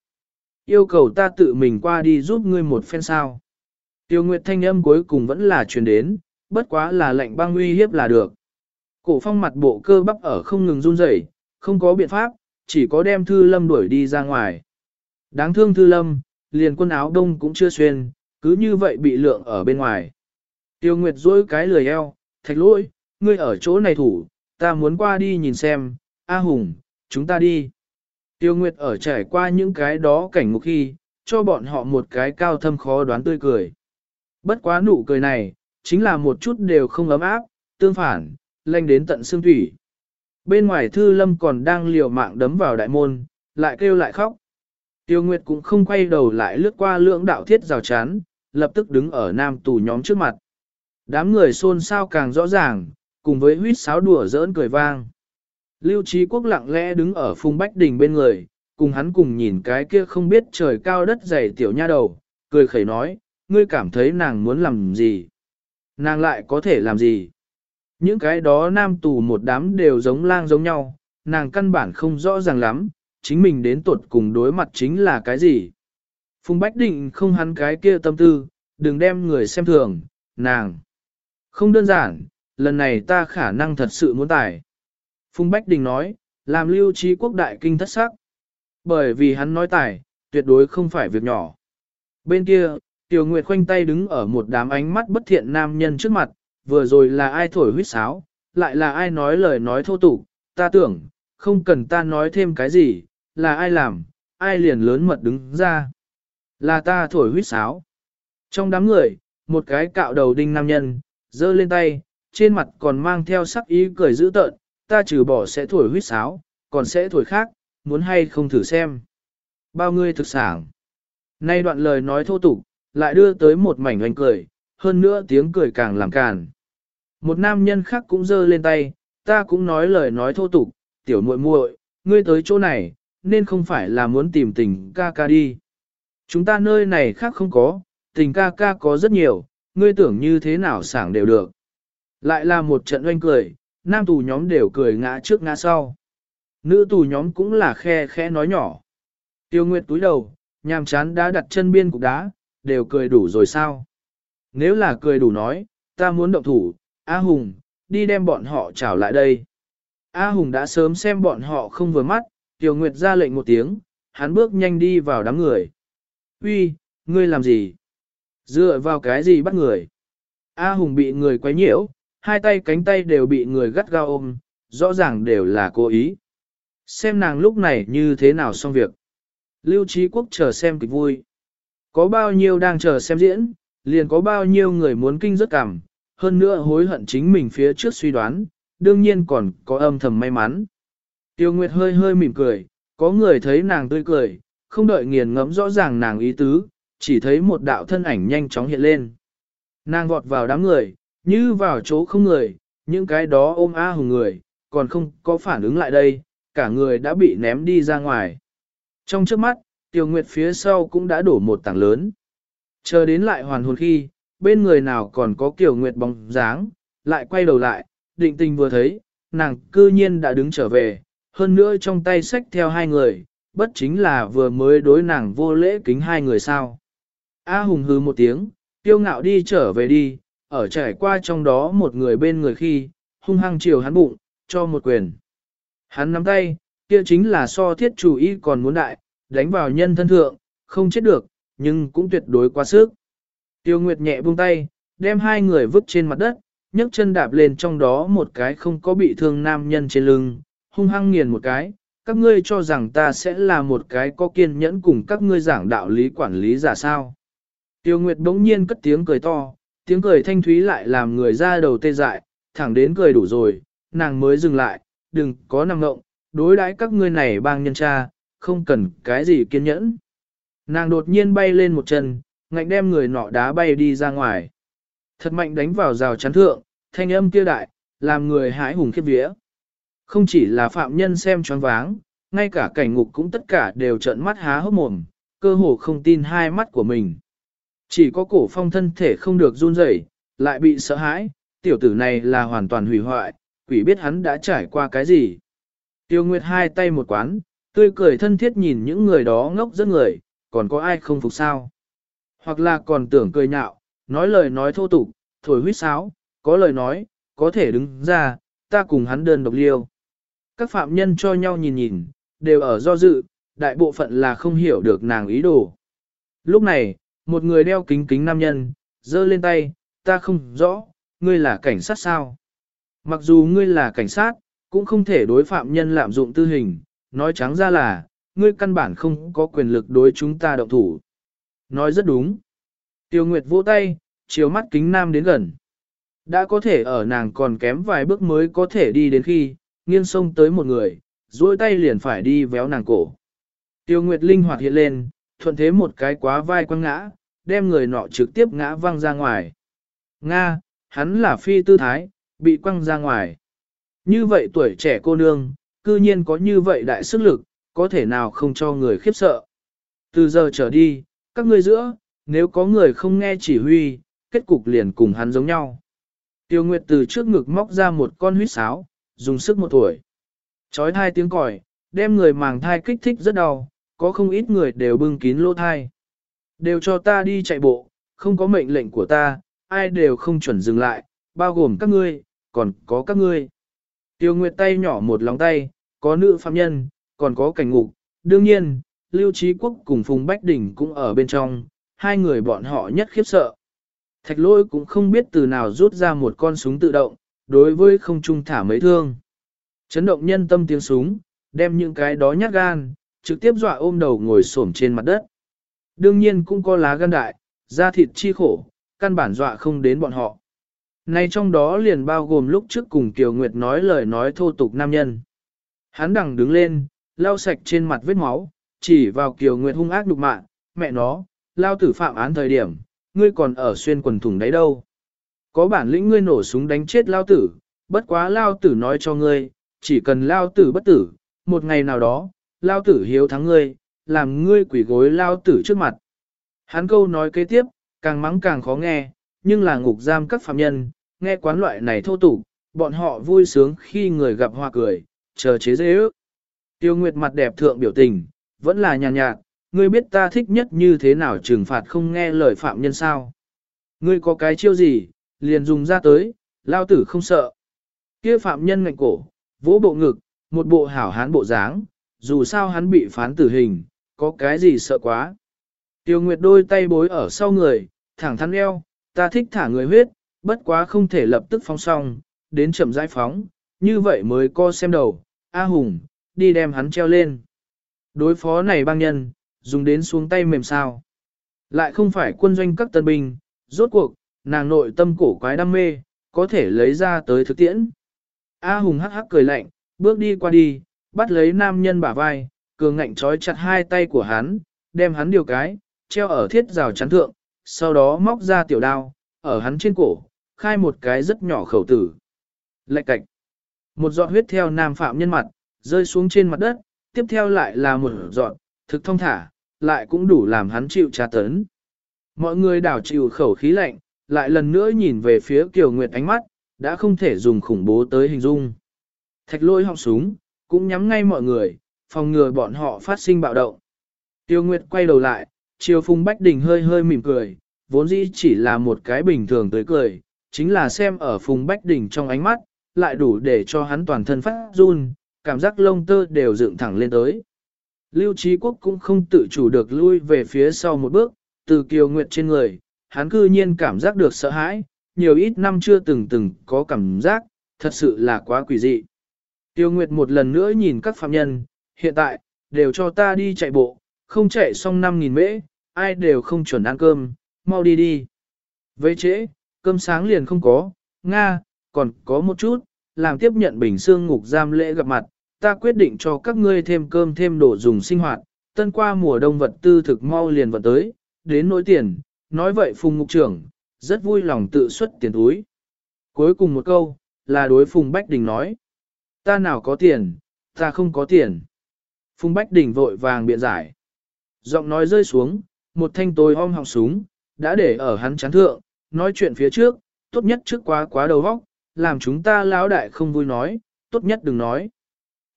Yêu cầu ta tự mình qua đi giúp ngươi một phen sao. Tiêu Nguyệt thanh âm cuối cùng vẫn là truyền đến, bất quá là lệnh băng uy hiếp là được. Cổ phong mặt bộ cơ bắp ở không ngừng run rẩy, không có biện pháp, chỉ có đem Thư Lâm đuổi đi ra ngoài. Đáng thương Thư Lâm, liền quân áo đông cũng chưa xuyên, cứ như vậy bị lượng ở bên ngoài. Tiêu Nguyệt dối cái lười eo, thạch lỗi, ngươi ở chỗ này thủ, ta muốn qua đi nhìn xem, A Hùng, chúng ta đi. Tiêu Nguyệt ở trải qua những cái đó cảnh ngục khi, cho bọn họ một cái cao thâm khó đoán tươi cười. Bất quá nụ cười này, chính là một chút đều không ấm áp, tương phản, lanh đến tận xương thủy. Bên ngoài thư lâm còn đang liều mạng đấm vào đại môn, lại kêu lại khóc. Tiêu Nguyệt cũng không quay đầu lại lướt qua lưỡng đạo thiết rào chắn, lập tức đứng ở nam tù nhóm trước mặt. Đám người xôn xao càng rõ ràng, cùng với huýt sáo đùa giỡn cười vang. Lưu Trí Quốc lặng lẽ đứng ở phung bách đình bên người, cùng hắn cùng nhìn cái kia không biết trời cao đất dày tiểu nha đầu, cười khẩy nói, ngươi cảm thấy nàng muốn làm gì? Nàng lại có thể làm gì? Những cái đó nam tù một đám đều giống lang giống nhau, nàng căn bản không rõ ràng lắm, chính mình đến tuột cùng đối mặt chính là cái gì? Phùng Bách Định không hắn cái kia tâm tư, đừng đem người xem thường, nàng. Không đơn giản, lần này ta khả năng thật sự muốn tải. Phùng Bách Đình nói, làm lưu trí quốc đại kinh thất sắc. Bởi vì hắn nói tải, tuyệt đối không phải việc nhỏ. Bên kia, Tiểu Nguyệt khoanh tay đứng ở một đám ánh mắt bất thiện nam nhân trước mặt, vừa rồi là ai thổi huyết sáo, lại là ai nói lời nói thô tục, ta tưởng, không cần ta nói thêm cái gì, là ai làm, ai liền lớn mật đứng ra. Là ta thổi huýt sáo. Trong đám người, một cái cạo đầu đinh nam nhân, giơ lên tay, trên mặt còn mang theo sắc ý cười dữ tợn, ta trừ bỏ sẽ thổi huýt sáo, còn sẽ thổi khác, muốn hay không thử xem. Bao ngươi thực sản. Nay đoạn lời nói thô tục, lại đưa tới một mảnh hoành cười, hơn nữa tiếng cười càng làm càn. Một nam nhân khác cũng giơ lên tay, ta cũng nói lời nói thô tục, tiểu muội muội, ngươi tới chỗ này, nên không phải là muốn tìm tình ca ca đi. Chúng ta nơi này khác không có, tình ca ca có rất nhiều, ngươi tưởng như thế nào sảng đều được. Lại là một trận oanh cười, nam tù nhóm đều cười ngã trước ngã sau. Nữ tù nhóm cũng là khe khe nói nhỏ. Tiêu Nguyệt túi đầu, nhàm chán đã đặt chân biên cục đá, đều cười đủ rồi sao? Nếu là cười đủ nói, ta muốn động thủ, A Hùng, đi đem bọn họ trảo lại đây. A Hùng đã sớm xem bọn họ không vừa mắt, Tiêu Nguyệt ra lệnh một tiếng, hắn bước nhanh đi vào đám người. Uy, ngươi làm gì? Dựa vào cái gì bắt người? A Hùng bị người quấy nhiễu, hai tay cánh tay đều bị người gắt gao ôm, rõ ràng đều là cố ý. Xem nàng lúc này như thế nào xong việc. Lưu Trí Quốc chờ xem kịch vui. Có bao nhiêu đang chờ xem diễn, liền có bao nhiêu người muốn kinh rất cảm, hơn nữa hối hận chính mình phía trước suy đoán, đương nhiên còn có âm thầm may mắn. Tiêu Nguyệt hơi hơi mỉm cười, có người thấy nàng tươi cười, không đợi nghiền ngẫm rõ ràng nàng ý tứ, chỉ thấy một đạo thân ảnh nhanh chóng hiện lên. Nàng vọt vào đám người, như vào chỗ không người, những cái đó ôm A hùng người, còn không có phản ứng lại đây, cả người đã bị ném đi ra ngoài. Trong trước mắt, Tiêu Nguyệt phía sau cũng đã đổ một tảng lớn. Chờ đến lại hoàn hồn khi, bên người nào còn có Kiều Nguyệt bóng dáng, lại quay đầu lại, định tình vừa thấy, nàng cư nhiên đã đứng trở về, hơn nữa trong tay sách theo hai người, bất chính là vừa mới đối nàng vô lễ kính hai người sao. A hùng hư một tiếng, tiêu ngạo đi trở về đi, ở trải qua trong đó một người bên người khi, hung hăng chiều hắn bụng, cho một quyền. Hắn nắm tay, kia chính là so thiết chủ ý còn muốn đại, đánh vào nhân thân thượng, không chết được, nhưng cũng tuyệt đối quá sức. Tiêu Nguyệt nhẹ buông tay, đem hai người vứt trên mặt đất, nhấc chân đạp lên trong đó một cái không có bị thương nam nhân trên lưng, hung hăng nghiền một cái. Các ngươi cho rằng ta sẽ là một cái có kiên nhẫn cùng các ngươi giảng đạo lý quản lý giả sao. Tiêu Nguyệt bỗng nhiên cất tiếng cười to, tiếng cười thanh thúy lại làm người ra đầu tê dại, thẳng đến cười đủ rồi, nàng mới dừng lại, đừng có năng ngộng, đối đãi các ngươi này bang nhân cha, không cần cái gì kiên nhẫn. Nàng đột nhiên bay lên một chân, ngạnh đem người nọ đá bay đi ra ngoài. Thật mạnh đánh vào rào chắn thượng, thanh âm kia đại, làm người hãi hùng khiếp vía. Không chỉ là phạm nhân xem choáng váng, ngay cả cảnh ngục cũng tất cả đều trợn mắt há hốc mồm, cơ hồ không tin hai mắt của mình. Chỉ có cổ phong thân thể không được run rẩy, lại bị sợ hãi, tiểu tử này là hoàn toàn hủy hoại, quỷ biết hắn đã trải qua cái gì. Tiêu Nguyệt hai tay một quán, tươi cười thân thiết nhìn những người đó ngốc rất người, còn có ai không phục sao. Hoặc là còn tưởng cười nhạo, nói lời nói thô tục, thổi huyết sáo, có lời nói, có thể đứng ra, ta cùng hắn đơn độc liêu. Các phạm nhân cho nhau nhìn nhìn, đều ở do dự, đại bộ phận là không hiểu được nàng ý đồ. Lúc này, một người đeo kính kính nam nhân, giơ lên tay, ta không rõ, ngươi là cảnh sát sao? Mặc dù ngươi là cảnh sát, cũng không thể đối phạm nhân lạm dụng tư hình, nói trắng ra là, ngươi căn bản không có quyền lực đối chúng ta động thủ. Nói rất đúng. Tiêu Nguyệt vỗ tay, chiếu mắt kính nam đến gần. Đã có thể ở nàng còn kém vài bước mới có thể đi đến khi, nghiêng sông tới một người, duỗi tay liền phải đi véo nàng cổ. Tiêu Nguyệt linh hoạt hiện lên, thuận thế một cái quá vai quăng ngã, đem người nọ trực tiếp ngã văng ra ngoài. Nga, hắn là phi tư thái, bị quăng ra ngoài. Như vậy tuổi trẻ cô nương, cư nhiên có như vậy đại sức lực, có thể nào không cho người khiếp sợ. Từ giờ trở đi, các ngươi giữa, nếu có người không nghe chỉ huy, kết cục liền cùng hắn giống nhau. Tiêu Nguyệt từ trước ngực móc ra một con huyết sáo, dùng sức một tuổi. Chói thai tiếng còi, đem người màng thai kích thích rất đau, có không ít người đều bưng kín lỗ thai. Đều cho ta đi chạy bộ, không có mệnh lệnh của ta, ai đều không chuẩn dừng lại, bao gồm các ngươi, còn có các ngươi. Tiêu Nguyệt tay nhỏ một lòng tay, có nữ phạm nhân, còn có cảnh ngục, đương nhiên, Lưu Trí Quốc cùng Phùng Bách Đình cũng ở bên trong, hai người bọn họ nhất khiếp sợ. Thạch lôi cũng không biết từ nào rút ra một con súng tự động, đối với không trung thả mấy thương. Chấn động nhân tâm tiếng súng, đem những cái đó nhát gan, trực tiếp dọa ôm đầu ngồi xổm trên mặt đất. Đương nhiên cũng có lá gan đại, da thịt chi khổ, căn bản dọa không đến bọn họ. Này trong đó liền bao gồm lúc trước cùng Kiều Nguyệt nói lời nói thô tục nam nhân. Hắn đằng đứng lên, lau sạch trên mặt vết máu, chỉ vào Kiều Nguyệt hung ác đục mạng, mẹ nó, lao tử phạm án thời điểm, ngươi còn ở xuyên quần thủng đấy đâu. Có bản lĩnh ngươi nổ súng đánh chết lao tử, bất quá lao tử nói cho ngươi, chỉ cần lao tử bất tử, một ngày nào đó, lao tử hiếu thắng ngươi, làm ngươi quỷ gối lao tử trước mặt. Hắn câu nói kế tiếp, càng mắng càng khó nghe, nhưng là ngục giam các phạm nhân, nghe quán loại này thô tục, bọn họ vui sướng khi người gặp hoa cười, chờ chế dễ ước. Tiêu Nguyệt mặt đẹp thượng biểu tình, vẫn là nhàn nhạt, nhạt, ngươi biết ta thích nhất như thế nào trừng phạt không nghe lời phạm nhân sao. Ngươi có cái chiêu gì, liền dùng ra tới, lao tử không sợ. Kia phạm nhân ngạnh cổ, vỗ bộ ngực, một bộ hảo hán bộ dáng, dù sao hắn bị phán tử hình, có cái gì sợ quá. Tiêu Nguyệt đôi tay bối ở sau người, thẳng thắn eo, ta thích thả người huyết, bất quá không thể lập tức phóng xong, đến chậm giải phóng, như vậy mới co xem đầu, A Hùng, đi đem hắn treo lên. Đối phó này băng nhân, dùng đến xuống tay mềm sao. Lại không phải quân doanh các tân binh, rốt cuộc, nàng nội tâm cổ quái đam mê, có thể lấy ra tới thực tiễn. A Hùng hắc hắc cười lạnh, bước đi qua đi, bắt lấy nam nhân bả vai, cường ngạnh trói chặt hai tay của hắn, đem hắn điều cái, treo ở thiết rào chắn thượng, sau đó móc ra tiểu đao, ở hắn trên cổ, khai một cái rất nhỏ khẩu tử. Lạch cạch. Một giọt huyết theo nam phạm nhân mặt, rơi xuống trên mặt đất, tiếp theo lại là một giọt, thực thông thả, lại cũng đủ làm hắn chịu tra tấn. Mọi người đảo chịu khẩu khí lạnh, lại lần nữa nhìn về phía Kiều Nguyệt ánh mắt, đã không thể dùng khủng bố tới hình dung. Thạch lôi họng súng, cũng nhắm ngay mọi người, phòng ngừa bọn họ phát sinh bạo động. Tiêu Nguyệt quay đầu lại, chiều Phùng Bách Đình hơi hơi mỉm cười, vốn dĩ chỉ là một cái bình thường tới cười, chính là xem ở Phùng Bách Đình trong ánh mắt, lại đủ để cho hắn toàn thân phát run, cảm giác lông tơ đều dựng thẳng lên tới. Lưu Trí Quốc cũng không tự chủ được lui về phía sau một bước, từ Kiều Nguyệt trên người, hắn cư nhiên cảm giác được sợ hãi, nhiều ít năm chưa từng từng có cảm giác, thật sự là quá quỷ dị. Tiêu Nguyệt một lần nữa nhìn các phạm nhân, hiện tại, đều cho ta đi chạy bộ, không chạy xong 5.000 mễ, ai đều không chuẩn ăn cơm, mau đi đi. Với trễ, cơm sáng liền không có, Nga, còn có một chút, làm tiếp nhận bình xương ngục giam lễ gặp mặt, ta quyết định cho các ngươi thêm cơm thêm đồ dùng sinh hoạt, tân qua mùa đông vật tư thực mau liền vận tới, đến nỗi tiền, nói vậy phùng ngục trưởng, rất vui lòng tự xuất tiền túi. Cuối cùng một câu, là đối phùng Bách Đình nói, ta nào có tiền, ta không có tiền. Phùng Bách Đình vội vàng biện giải. Giọng nói rơi xuống, một thanh tối om họng súng, đã để ở hắn chán thượng, nói chuyện phía trước, tốt nhất trước quá quá đầu vóc làm chúng ta lão đại không vui nói, tốt nhất đừng nói.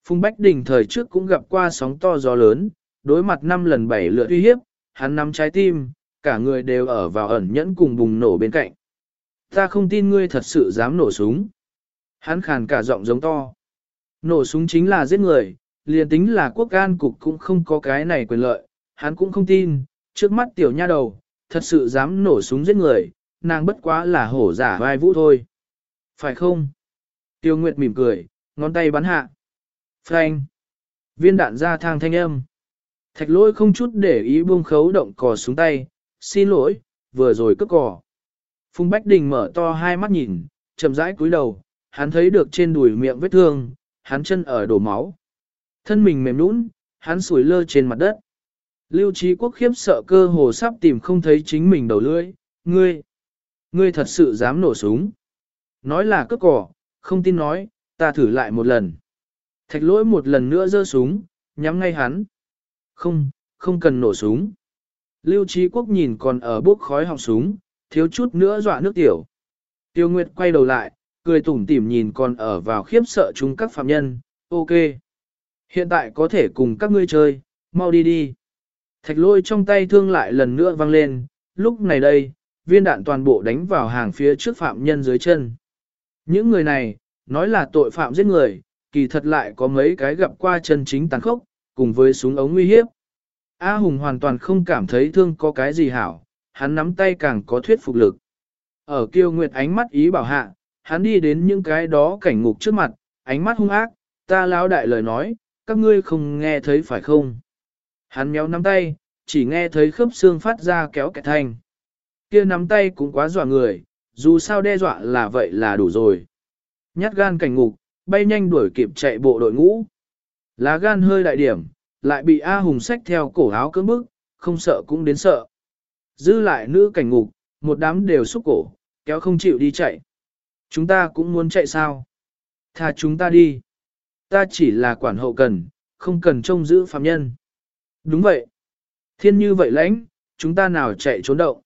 Phùng Bách Đình thời trước cũng gặp qua sóng to gió lớn, đối mặt năm lần bảy lượt uy hiếp, hắn nắm trái tim, cả người đều ở vào ẩn nhẫn cùng bùng nổ bên cạnh. Ta không tin ngươi thật sự dám nổ súng. Hắn khàn cả giọng giống to. Nổ súng chính là giết người, liền tính là quốc an cục cũng không có cái này quyền lợi, hắn cũng không tin, trước mắt tiểu nha đầu, thật sự dám nổ súng giết người, nàng bất quá là hổ giả vai vũ thôi. Phải không? Tiêu Nguyệt mỉm cười, ngón tay bắn hạ. Phanh. Viên đạn ra thang thanh âm. Thạch lôi không chút để ý buông khấu động cò xuống tay, xin lỗi, vừa rồi cướp cỏ Phùng Bách Đình mở to hai mắt nhìn, chậm rãi cúi đầu, hắn thấy được trên đùi miệng vết thương, hắn chân ở đổ máu. Thân mình mềm nũng, hắn sủi lơ trên mặt đất. Lưu Trí Quốc khiếp sợ cơ hồ sắp tìm không thấy chính mình đầu lưỡi, ngươi, ngươi thật sự dám nổ súng. Nói là cướp cỏ, không tin nói, ta thử lại một lần. Thạch lỗi một lần nữa giơ súng, nhắm ngay hắn. Không, không cần nổ súng. Lưu Trí Quốc nhìn còn ở bốc khói họng súng, thiếu chút nữa dọa nước tiểu. Tiêu Nguyệt quay đầu lại, cười tủm tỉm nhìn còn ở vào khiếp sợ chúng các phạm nhân, ok. Hiện tại có thể cùng các ngươi chơi, mau đi đi. Thạch lôi trong tay thương lại lần nữa văng lên, lúc này đây, viên đạn toàn bộ đánh vào hàng phía trước phạm nhân dưới chân. Những người này, nói là tội phạm giết người, kỳ thật lại có mấy cái gặp qua chân chính tàn khốc, cùng với súng ống nguy hiếp. A Hùng hoàn toàn không cảm thấy thương có cái gì hảo, hắn nắm tay càng có thuyết phục lực. Ở kiêu nguyệt ánh mắt ý bảo hạ, hắn đi đến những cái đó cảnh ngục trước mặt, ánh mắt hung ác, ta lão đại lời nói, các ngươi không nghe thấy phải không? Hắn méo nắm tay, chỉ nghe thấy khớp xương phát ra kéo kẹt thanh. Kia nắm tay cũng quá dọa người, dù sao đe dọa là vậy là đủ rồi. Nhát gan cảnh ngục, bay nhanh đuổi kịp chạy bộ đội ngũ. Lá gan hơi đại điểm, lại bị A Hùng xách theo cổ áo cưỡng bức, không sợ cũng đến sợ. Dư lại nữ cảnh ngục, một đám đều xúc cổ, kéo không chịu đi chạy. Chúng ta cũng muốn chạy sao? Tha chúng ta đi. Ta chỉ là quản hậu cần, không cần trông giữ phạm nhân. Đúng vậy. Thiên như vậy lãnh, chúng ta nào chạy trốn động.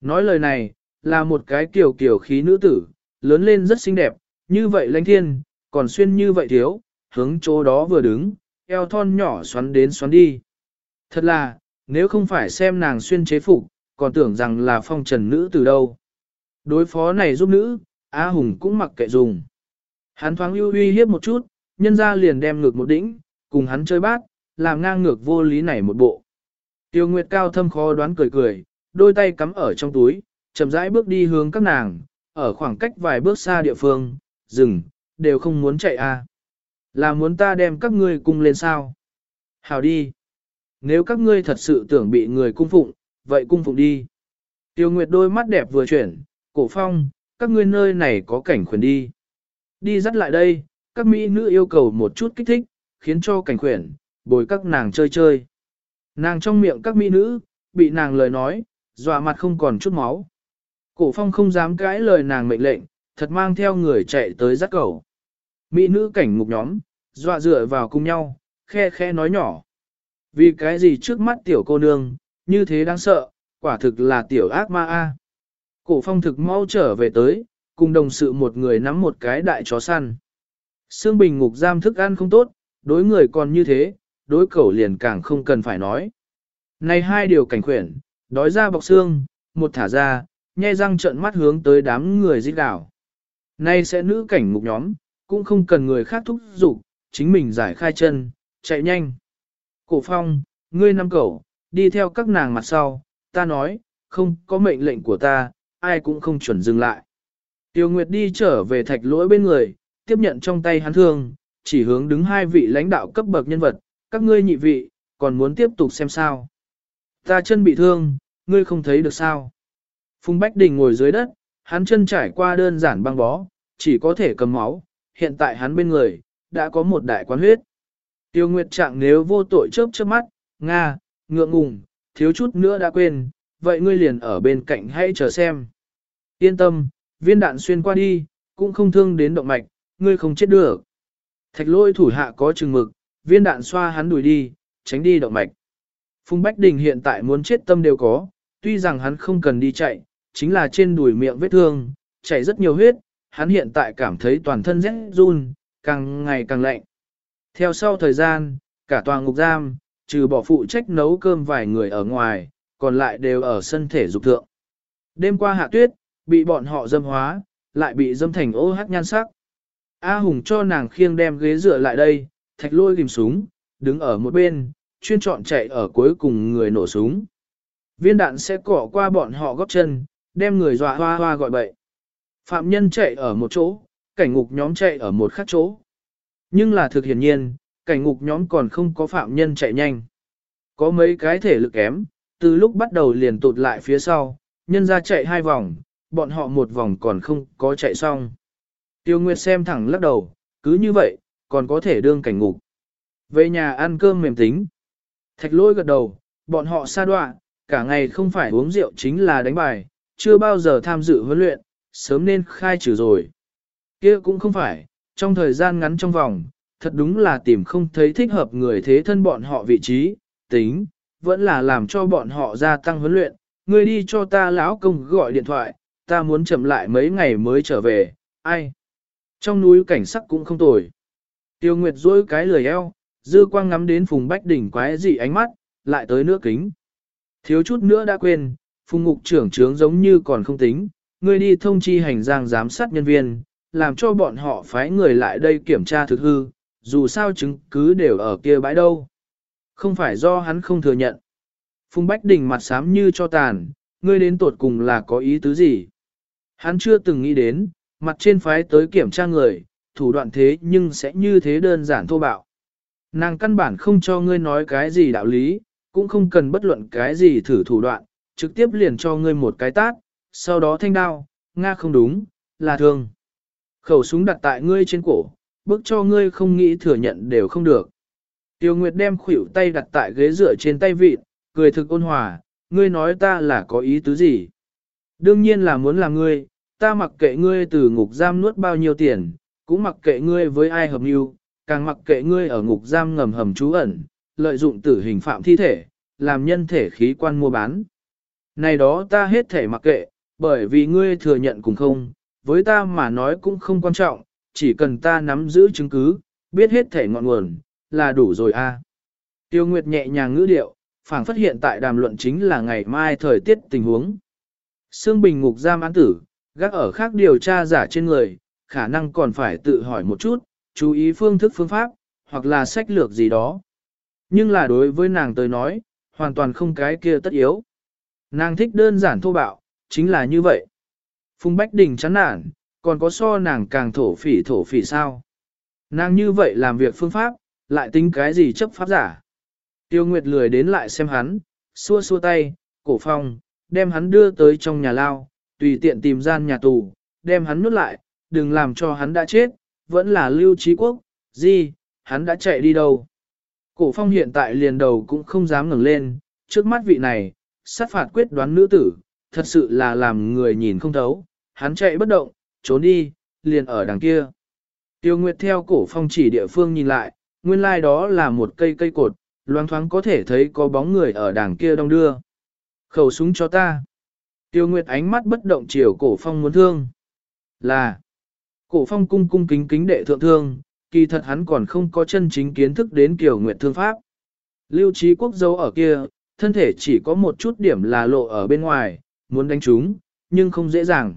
Nói lời này, là một cái kiểu kiểu khí nữ tử, lớn lên rất xinh đẹp, như vậy lãnh thiên, còn xuyên như vậy thiếu, hướng chỗ đó vừa đứng, eo thon nhỏ xoắn đến xoắn đi. Thật là, nếu không phải xem nàng xuyên chế phục, còn tưởng rằng là phong trần nữ từ đâu. Đối phó này giúp nữ, A Hùng cũng mặc kệ dùng. Hắn thoáng ưu uy hiếp một chút, nhân ra liền đem ngược một đỉnh, cùng hắn chơi bát, làm ngang ngược vô lý này một bộ. Tiêu Nguyệt cao thâm khó đoán cười cười, đôi tay cắm ở trong túi, chậm rãi bước đi hướng các nàng, ở khoảng cách vài bước xa địa phương, dừng, đều không muốn chạy a. Là muốn ta đem các ngươi cung lên sao? Hào đi. Nếu các ngươi thật sự tưởng bị người cung phụng, vậy cung phụng đi. Tiêu Nguyệt đôi mắt đẹp vừa chuyển, cổ phong, các ngươi nơi này có cảnh khuyển đi. Đi dắt lại đây, các mỹ nữ yêu cầu một chút kích thích, khiến cho cảnh khuyển, bồi các nàng chơi chơi. Nàng trong miệng các mỹ nữ, bị nàng lời nói, dọa mặt không còn chút máu. Cổ phong không dám cãi lời nàng mệnh lệnh, thật mang theo người chạy tới dắt cầu. Mỹ nữ cảnh ngục nhóm, dọa dựa vào cùng nhau, khe khe nói nhỏ. Vì cái gì trước mắt tiểu cô nương, như thế đáng sợ, quả thực là tiểu ác ma a. Cổ phong thực mau trở về tới, cùng đồng sự một người nắm một cái đại chó săn. Sương bình ngục giam thức ăn không tốt, đối người còn như thế, đối cẩu liền càng không cần phải nói. Này hai điều cảnh khuyển, đói ra bọc xương, một thả ra, nhai răng trợn mắt hướng tới đám người giết đảo. Nay sẽ nữ cảnh ngục nhóm, cũng không cần người khác thúc giục, chính mình giải khai chân, chạy nhanh. Cổ phong, ngươi năm cẩu, đi theo các nàng mặt sau, ta nói, không có mệnh lệnh của ta, ai cũng không chuẩn dừng lại. Tiêu Nguyệt đi trở về thạch lỗi bên người, tiếp nhận trong tay hắn thương, chỉ hướng đứng hai vị lãnh đạo cấp bậc nhân vật, các ngươi nhị vị, còn muốn tiếp tục xem sao. Ta chân bị thương, ngươi không thấy được sao. Phùng Bách Đình ngồi dưới đất, hắn chân trải qua đơn giản băng bó, chỉ có thể cầm máu, hiện tại hắn bên người, đã có một đại quán huyết. Tiêu Nguyệt Trạng nếu vô tội chớp chớp mắt, Nga, ngượng ngùng, thiếu chút nữa đã quên, vậy ngươi liền ở bên cạnh hãy chờ xem. Yên tâm, viên đạn xuyên qua đi, cũng không thương đến động mạch, ngươi không chết được. Thạch lôi thủ hạ có chừng mực, viên đạn xoa hắn đuổi đi, tránh đi động mạch. Phùng Bách Đình hiện tại muốn chết tâm đều có, tuy rằng hắn không cần đi chạy, chính là trên đùi miệng vết thương, chảy rất nhiều huyết, hắn hiện tại cảm thấy toàn thân rét run, càng ngày càng lạnh. Theo sau thời gian, cả tòa ngục giam, trừ bỏ phụ trách nấu cơm vài người ở ngoài, còn lại đều ở sân thể dục thượng. Đêm qua hạ tuyết, bị bọn họ dâm hóa, lại bị dâm thành ô hát nhan sắc. A Hùng cho nàng khiêng đem ghế dựa lại đây, thạch lôi ghim súng, đứng ở một bên, chuyên chọn chạy ở cuối cùng người nổ súng. Viên đạn sẽ cỏ qua bọn họ góp chân, đem người dọa hoa hoa gọi bậy. Phạm nhân chạy ở một chỗ, cảnh ngục nhóm chạy ở một khác chỗ. Nhưng là thực hiển nhiên, cảnh ngục nhóm còn không có phạm nhân chạy nhanh. Có mấy cái thể lực kém, từ lúc bắt đầu liền tụt lại phía sau, nhân ra chạy hai vòng, bọn họ một vòng còn không có chạy xong. Tiêu Nguyệt xem thẳng lắc đầu, cứ như vậy, còn có thể đương cảnh ngục. Về nhà ăn cơm mềm tính. Thạch lôi gật đầu, bọn họ xa đoạ, cả ngày không phải uống rượu chính là đánh bài, chưa bao giờ tham dự huấn luyện, sớm nên khai trừ rồi. kia cũng không phải, trong thời gian ngắn trong vòng, thật đúng là tìm không thấy thích hợp người thế thân bọn họ vị trí, tính, vẫn là làm cho bọn họ gia tăng huấn luyện, Ngươi đi cho ta lão công gọi điện thoại, ta muốn chậm lại mấy ngày mới trở về, ai? Trong núi cảnh sắc cũng không tồi. Tiêu Nguyệt dối cái lười eo, dư quang ngắm đến Phùng Bách Đỉnh quái dị ánh mắt, lại tới nước kính. Thiếu chút nữa đã quên, Phùng Ngục trưởng trướng giống như còn không tính, ngươi đi thông chi hành giang giám sát nhân viên, làm cho bọn họ phái người lại đây kiểm tra thực hư, dù sao chứng cứ đều ở kia bãi đâu. Không phải do hắn không thừa nhận. Phùng Bách Đình mặt xám như cho tàn, ngươi đến tột cùng là có ý tứ gì? Hắn chưa từng nghĩ đến, mặt trên phái tới kiểm tra người, thủ đoạn thế nhưng sẽ như thế đơn giản thô bạo. Nàng căn bản không cho ngươi nói cái gì đạo lý, cũng không cần bất luận cái gì thử thủ đoạn, trực tiếp liền cho ngươi một cái tát, sau đó thanh đao, Nga không đúng, là thương. Khẩu súng đặt tại ngươi trên cổ, bước cho ngươi không nghĩ thừa nhận đều không được. Tiêu Nguyệt đem khuỷu tay đặt tại ghế dựa trên tay vịt, cười thực ôn hòa, ngươi nói ta là có ý tứ gì? Đương nhiên là muốn làm ngươi, ta mặc kệ ngươi từ ngục giam nuốt bao nhiêu tiền, cũng mặc kệ ngươi với ai hợp mưu, càng mặc kệ ngươi ở ngục giam ngầm hầm trú ẩn, lợi dụng tử hình phạm thi thể, làm nhân thể khí quan mua bán. Này đó ta hết thể mặc kệ, bởi vì ngươi thừa nhận cũng không, với ta mà nói cũng không quan trọng, chỉ cần ta nắm giữ chứng cứ, biết hết thể ngọn nguồn, là đủ rồi a. Tiêu Nguyệt nhẹ nhàng ngữ điệu, phảng phát hiện tại đàm luận chính là ngày mai thời tiết tình huống. Sương Bình ngục giam án tử, gác ở khác điều tra giả trên người, khả năng còn phải tự hỏi một chút, chú ý phương thức phương pháp, hoặc là sách lược gì đó. Nhưng là đối với nàng tới nói, hoàn toàn không cái kia tất yếu. Nàng thích đơn giản thô bạo, chính là như vậy. Phùng Bách Đình chán nản, còn có so nàng càng thổ phỉ thổ phỉ sao. Nàng như vậy làm việc phương pháp, lại tính cái gì chấp pháp giả. Tiêu Nguyệt lười đến lại xem hắn, xua xua tay, cổ phong, đem hắn đưa tới trong nhà lao, tùy tiện tìm gian nhà tù, đem hắn nuốt lại, đừng làm cho hắn đã chết, vẫn là lưu trí quốc, gì, hắn đã chạy đi đâu. Cổ phong hiện tại liền đầu cũng không dám ngẩng lên, trước mắt vị này, sát phạt quyết đoán nữ tử, thật sự là làm người nhìn không thấu, hắn chạy bất động, trốn đi, liền ở đằng kia. Tiêu Nguyệt theo cổ phong chỉ địa phương nhìn lại, nguyên lai like đó là một cây cây cột, loang thoáng có thể thấy có bóng người ở đằng kia đông đưa. Khẩu súng cho ta. Tiêu Nguyệt ánh mắt bất động chiều cổ phong muốn thương. Là. Cổ phong cung cung kính kính đệ thượng thương, kỳ thật hắn còn không có chân chính kiến thức đến kiểu nguyệt thương pháp. Lưu trí quốc dấu ở kia, thân thể chỉ có một chút điểm là lộ ở bên ngoài, muốn đánh chúng, nhưng không dễ dàng.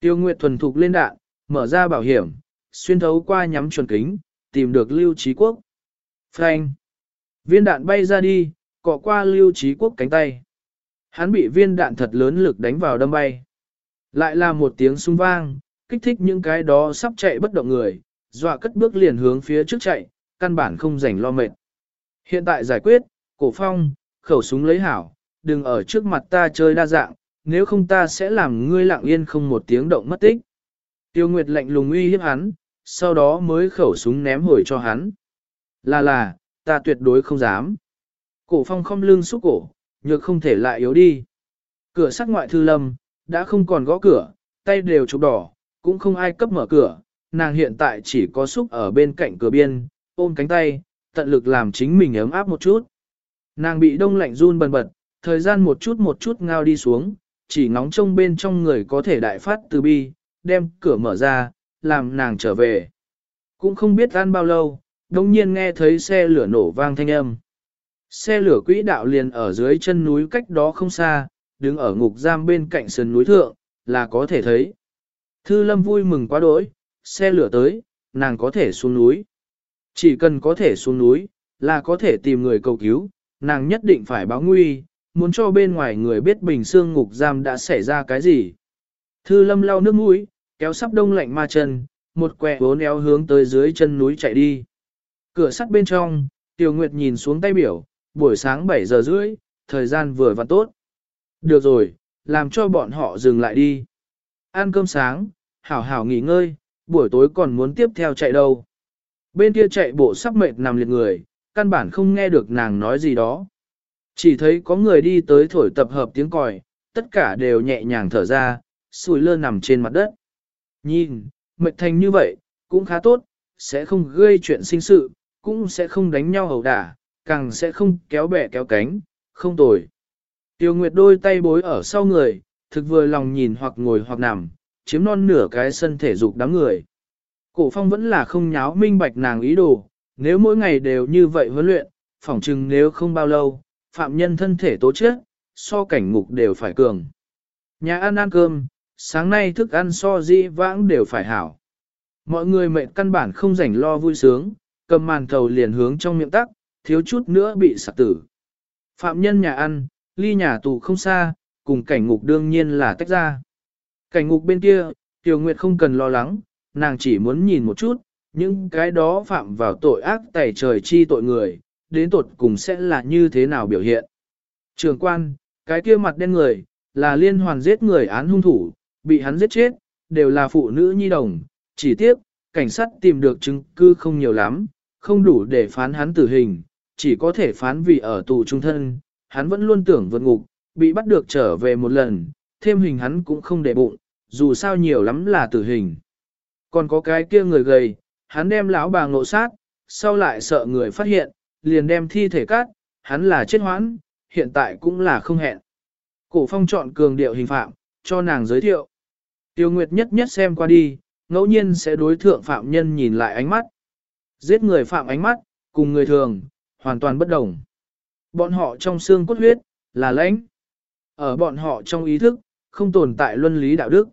Tiêu Nguyệt thuần thục lên đạn, mở ra bảo hiểm, xuyên thấu qua nhắm chuẩn kính, tìm được Lưu Trí Quốc. Phanh! Viên đạn bay ra đi, cọ qua Lưu Trí Quốc cánh tay. Hắn bị viên đạn thật lớn lực đánh vào đâm bay. Lại là một tiếng sung vang, kích thích những cái đó sắp chạy bất động người, dọa cất bước liền hướng phía trước chạy, căn bản không rảnh lo mệt. Hiện tại giải quyết, cổ phong, khẩu súng lấy hảo, đừng ở trước mặt ta chơi đa dạng, nếu không ta sẽ làm ngươi lặng yên không một tiếng động mất tích. Tiêu Nguyệt lạnh lùng uy hiếp hắn, sau đó mới khẩu súng ném hồi cho hắn. Là là, ta tuyệt đối không dám. Cổ phong không lưng xúc cổ, nhược không thể lại yếu đi. Cửa sắt ngoại thư lâm, đã không còn gõ cửa, tay đều trục đỏ, cũng không ai cấp mở cửa, nàng hiện tại chỉ có xúc ở bên cạnh cửa biên, ôm cánh tay, tận lực làm chính mình ấm áp một chút. Nàng bị đông lạnh run bần bật, thời gian một chút một chút ngao đi xuống, chỉ ngóng trông bên trong người có thể đại phát từ bi, đem cửa mở ra, làm nàng trở về. Cũng không biết ăn bao lâu, đồng nhiên nghe thấy xe lửa nổ vang thanh âm. Xe lửa quỹ đạo liền ở dưới chân núi cách đó không xa, đứng ở ngục giam bên cạnh sườn núi thượng, là có thể thấy. Thư lâm vui mừng quá đỗi, xe lửa tới, nàng có thể xuống núi. Chỉ cần có thể xuống núi, là có thể tìm người cầu cứu, nàng nhất định phải báo nguy, muốn cho bên ngoài người biết bình xương ngục giam đã xảy ra cái gì. Thư lâm lau nước mũi, kéo sắp đông lạnh ma chân, một quẹ bốn éo hướng tới dưới chân núi chạy đi. Cửa sắt bên trong, Tiểu Nguyệt nhìn xuống tay biểu, buổi sáng 7 giờ rưỡi, thời gian vừa và tốt. Được rồi, làm cho bọn họ dừng lại đi. Ăn cơm sáng, hảo hảo nghỉ ngơi, buổi tối còn muốn tiếp theo chạy đâu. Bên kia chạy bộ sắp mệt nằm liệt người, căn bản không nghe được nàng nói gì đó. Chỉ thấy có người đi tới thổi tập hợp tiếng còi, tất cả đều nhẹ nhàng thở ra, sùi lơ nằm trên mặt đất. Nhìn, mệt thành như vậy, cũng khá tốt, sẽ không gây chuyện sinh sự, cũng sẽ không đánh nhau hầu đả, càng sẽ không kéo bẻ kéo cánh, không tồi. Tiêu Nguyệt đôi tay bối ở sau người, thực vừa lòng nhìn hoặc ngồi hoặc nằm, chiếm non nửa cái sân thể dục đám người. Cổ phong vẫn là không nháo minh bạch nàng ý đồ, nếu mỗi ngày đều như vậy huấn luyện, phỏng chừng nếu không bao lâu, phạm nhân thân thể tố chết, so cảnh ngục đều phải cường. Nhà ăn ăn cơm, sáng nay thức ăn so di vãng đều phải hảo. Mọi người mệt căn bản không rảnh lo vui sướng, cầm màn thầu liền hướng trong miệng tắc, thiếu chút nữa bị sạc tử. Phạm nhân nhà ăn, ly nhà tù không xa, cùng cảnh ngục đương nhiên là tách ra. Cảnh ngục bên kia, Tiểu Nguyệt không cần lo lắng, nàng chỉ muốn nhìn một chút, những cái đó phạm vào tội ác tẩy trời chi tội người, đến tột cùng sẽ là như thế nào biểu hiện. Trường quan, cái kia mặt đen người, là liên hoàn giết người án hung thủ, bị hắn giết chết, đều là phụ nữ nhi đồng, chỉ tiếc, cảnh sát tìm được chứng cứ không nhiều lắm, không đủ để phán hắn tử hình, chỉ có thể phán vì ở tù trung thân, hắn vẫn luôn tưởng vượt ngục, bị bắt được trở về một lần, thêm hình hắn cũng không để bụng, dù sao nhiều lắm là tử hình. Còn có cái kia người gầy, hắn đem lão bà ngộ sát, sau lại sợ người phát hiện, liền đem thi thể cát, hắn là chết hoãn, hiện tại cũng là không hẹn. Cổ phong chọn cường điệu hình phạm, cho nàng giới thiệu. Tiêu Nguyệt nhất nhất xem qua đi, ngẫu nhiên sẽ đối thượng phạm nhân nhìn lại ánh mắt. Giết người phạm ánh mắt, cùng người thường, hoàn toàn bất đồng. Bọn họ trong xương cốt huyết, là lãnh. Ở bọn họ trong ý thức, không tồn tại luân lý đạo đức.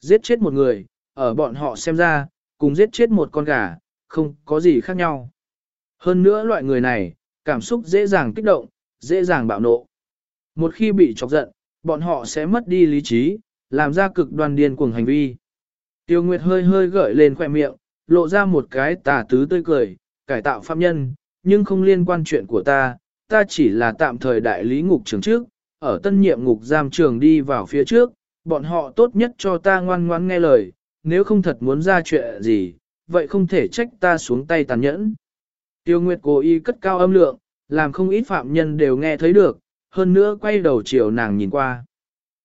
Giết chết một người, ở bọn họ xem ra, cùng giết chết một con gà, không có gì khác nhau. Hơn nữa loại người này, cảm xúc dễ dàng kích động, dễ dàng bạo nộ. Một khi bị chọc giận, bọn họ sẽ mất đi lý trí, làm ra cực đoan điên cuồng hành vi. Tiêu Nguyệt hơi hơi gợi lên khoẻ miệng, lộ ra một cái tà tứ tươi cười, cải tạo phạm nhân, nhưng không liên quan chuyện của ta, ta chỉ là tạm thời đại lý ngục trường trước, ở tân nhiệm ngục giam trường đi vào phía trước, bọn họ tốt nhất cho ta ngoan ngoãn nghe lời, nếu không thật muốn ra chuyện gì, vậy không thể trách ta xuống tay tàn nhẫn. Tiêu Nguyệt cố ý cất cao âm lượng, làm không ít phạm nhân đều nghe thấy được, hơn nữa quay đầu chiều nàng nhìn qua.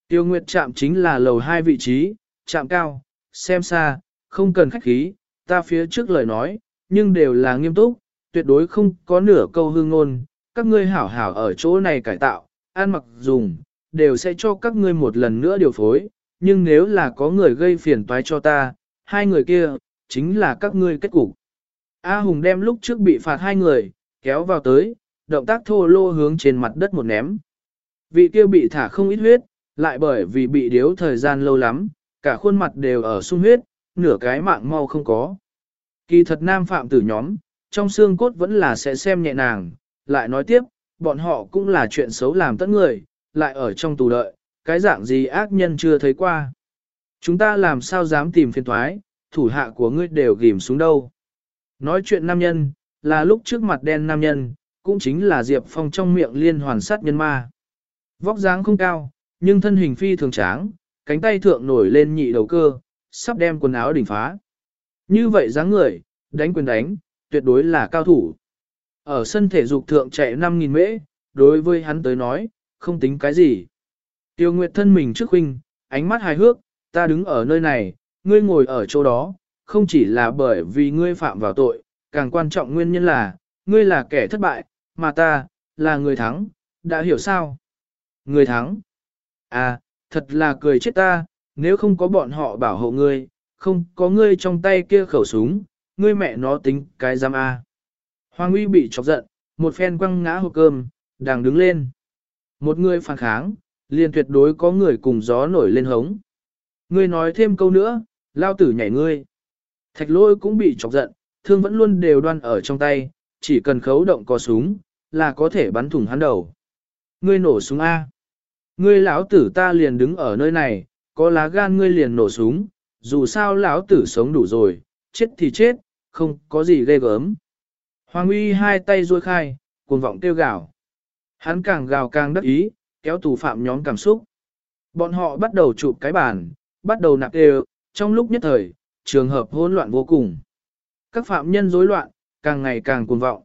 Tiêu Nguyệt chạm chính là lầu hai vị trí, chạm cao, xem xa, không cần khách khí, ta phía trước lời nói, nhưng đều là nghiêm túc, tuyệt đối không có nửa câu hương ngôn, các ngươi hảo hảo ở chỗ này cải tạo, ăn mặc dùng, đều sẽ cho các ngươi một lần nữa điều phối, nhưng nếu là có người gây phiền toái cho ta, hai người kia, chính là các ngươi kết cục. A Hùng đem lúc trước bị phạt hai người, kéo vào tới, động tác thô lô hướng trên mặt đất một ném. Vị kia bị thả không ít huyết, lại bởi vì bị điếu thời gian lâu lắm, cả khuôn mặt đều ở sung huyết, nửa cái mạng mau không có. Kỳ thật nam phạm tử nhóm, trong xương cốt vẫn là sẽ xem nhẹ nàng, lại nói tiếp, bọn họ cũng là chuyện xấu làm tất người, lại ở trong tù đợi, cái dạng gì ác nhân chưa thấy qua. Chúng ta làm sao dám tìm phiền thoái, thủ hạ của ngươi đều ghim xuống đâu. Nói chuyện nam nhân, là lúc trước mặt đen nam nhân, cũng chính là Diệp Phong trong miệng liên hoàn sát nhân ma. Vóc dáng không cao, nhưng thân hình phi thường tráng, cánh tay thượng nổi lên nhị đầu cơ, sắp đem quần áo đỉnh phá. Như vậy dáng người, đánh quyền đánh, tuyệt đối là cao thủ. Ở sân thể dục thượng chạy 5.000 mễ, đối với hắn tới nói, không tính cái gì. Tiêu Nguyệt thân mình trước huynh, ánh mắt hài hước, ta đứng ở nơi này, ngươi ngồi ở chỗ đó, không chỉ là bởi vì ngươi phạm vào tội, càng quan trọng nguyên nhân là, ngươi là kẻ thất bại, mà ta, là người thắng, đã hiểu sao? Người thắng? À, thật là cười chết ta, nếu không có bọn họ bảo hộ ngươi, không có ngươi trong tay kia khẩu súng, ngươi mẹ nó tính cái giam A. Hoàng uy bị chọc giận, một phen quăng ngã hộp cơm, đang đứng lên. Một người phản kháng, liền tuyệt đối có người cùng gió nổi lên hống. Ngươi nói thêm câu nữa, lao tử nhảy ngươi. Thạch lôi cũng bị chọc giận, thương vẫn luôn đều đoan ở trong tay, chỉ cần khấu động có súng, là có thể bắn thủng hắn đầu. Ngươi nổ súng A. Ngươi lão tử ta liền đứng ở nơi này, có lá gan ngươi liền nổ súng, dù sao lão tử sống đủ rồi, chết thì chết, không có gì ghê gớm. Hoàng uy hai tay duỗi khai, cuồng vọng kêu gào. Hắn càng gào càng đắc ý, kéo tù phạm nhóm cảm xúc. Bọn họ bắt đầu chụp cái bàn, bắt đầu nạp đều, trong lúc nhất thời, trường hợp hỗn loạn vô cùng. Các phạm nhân rối loạn, càng ngày càng cuồng vọng.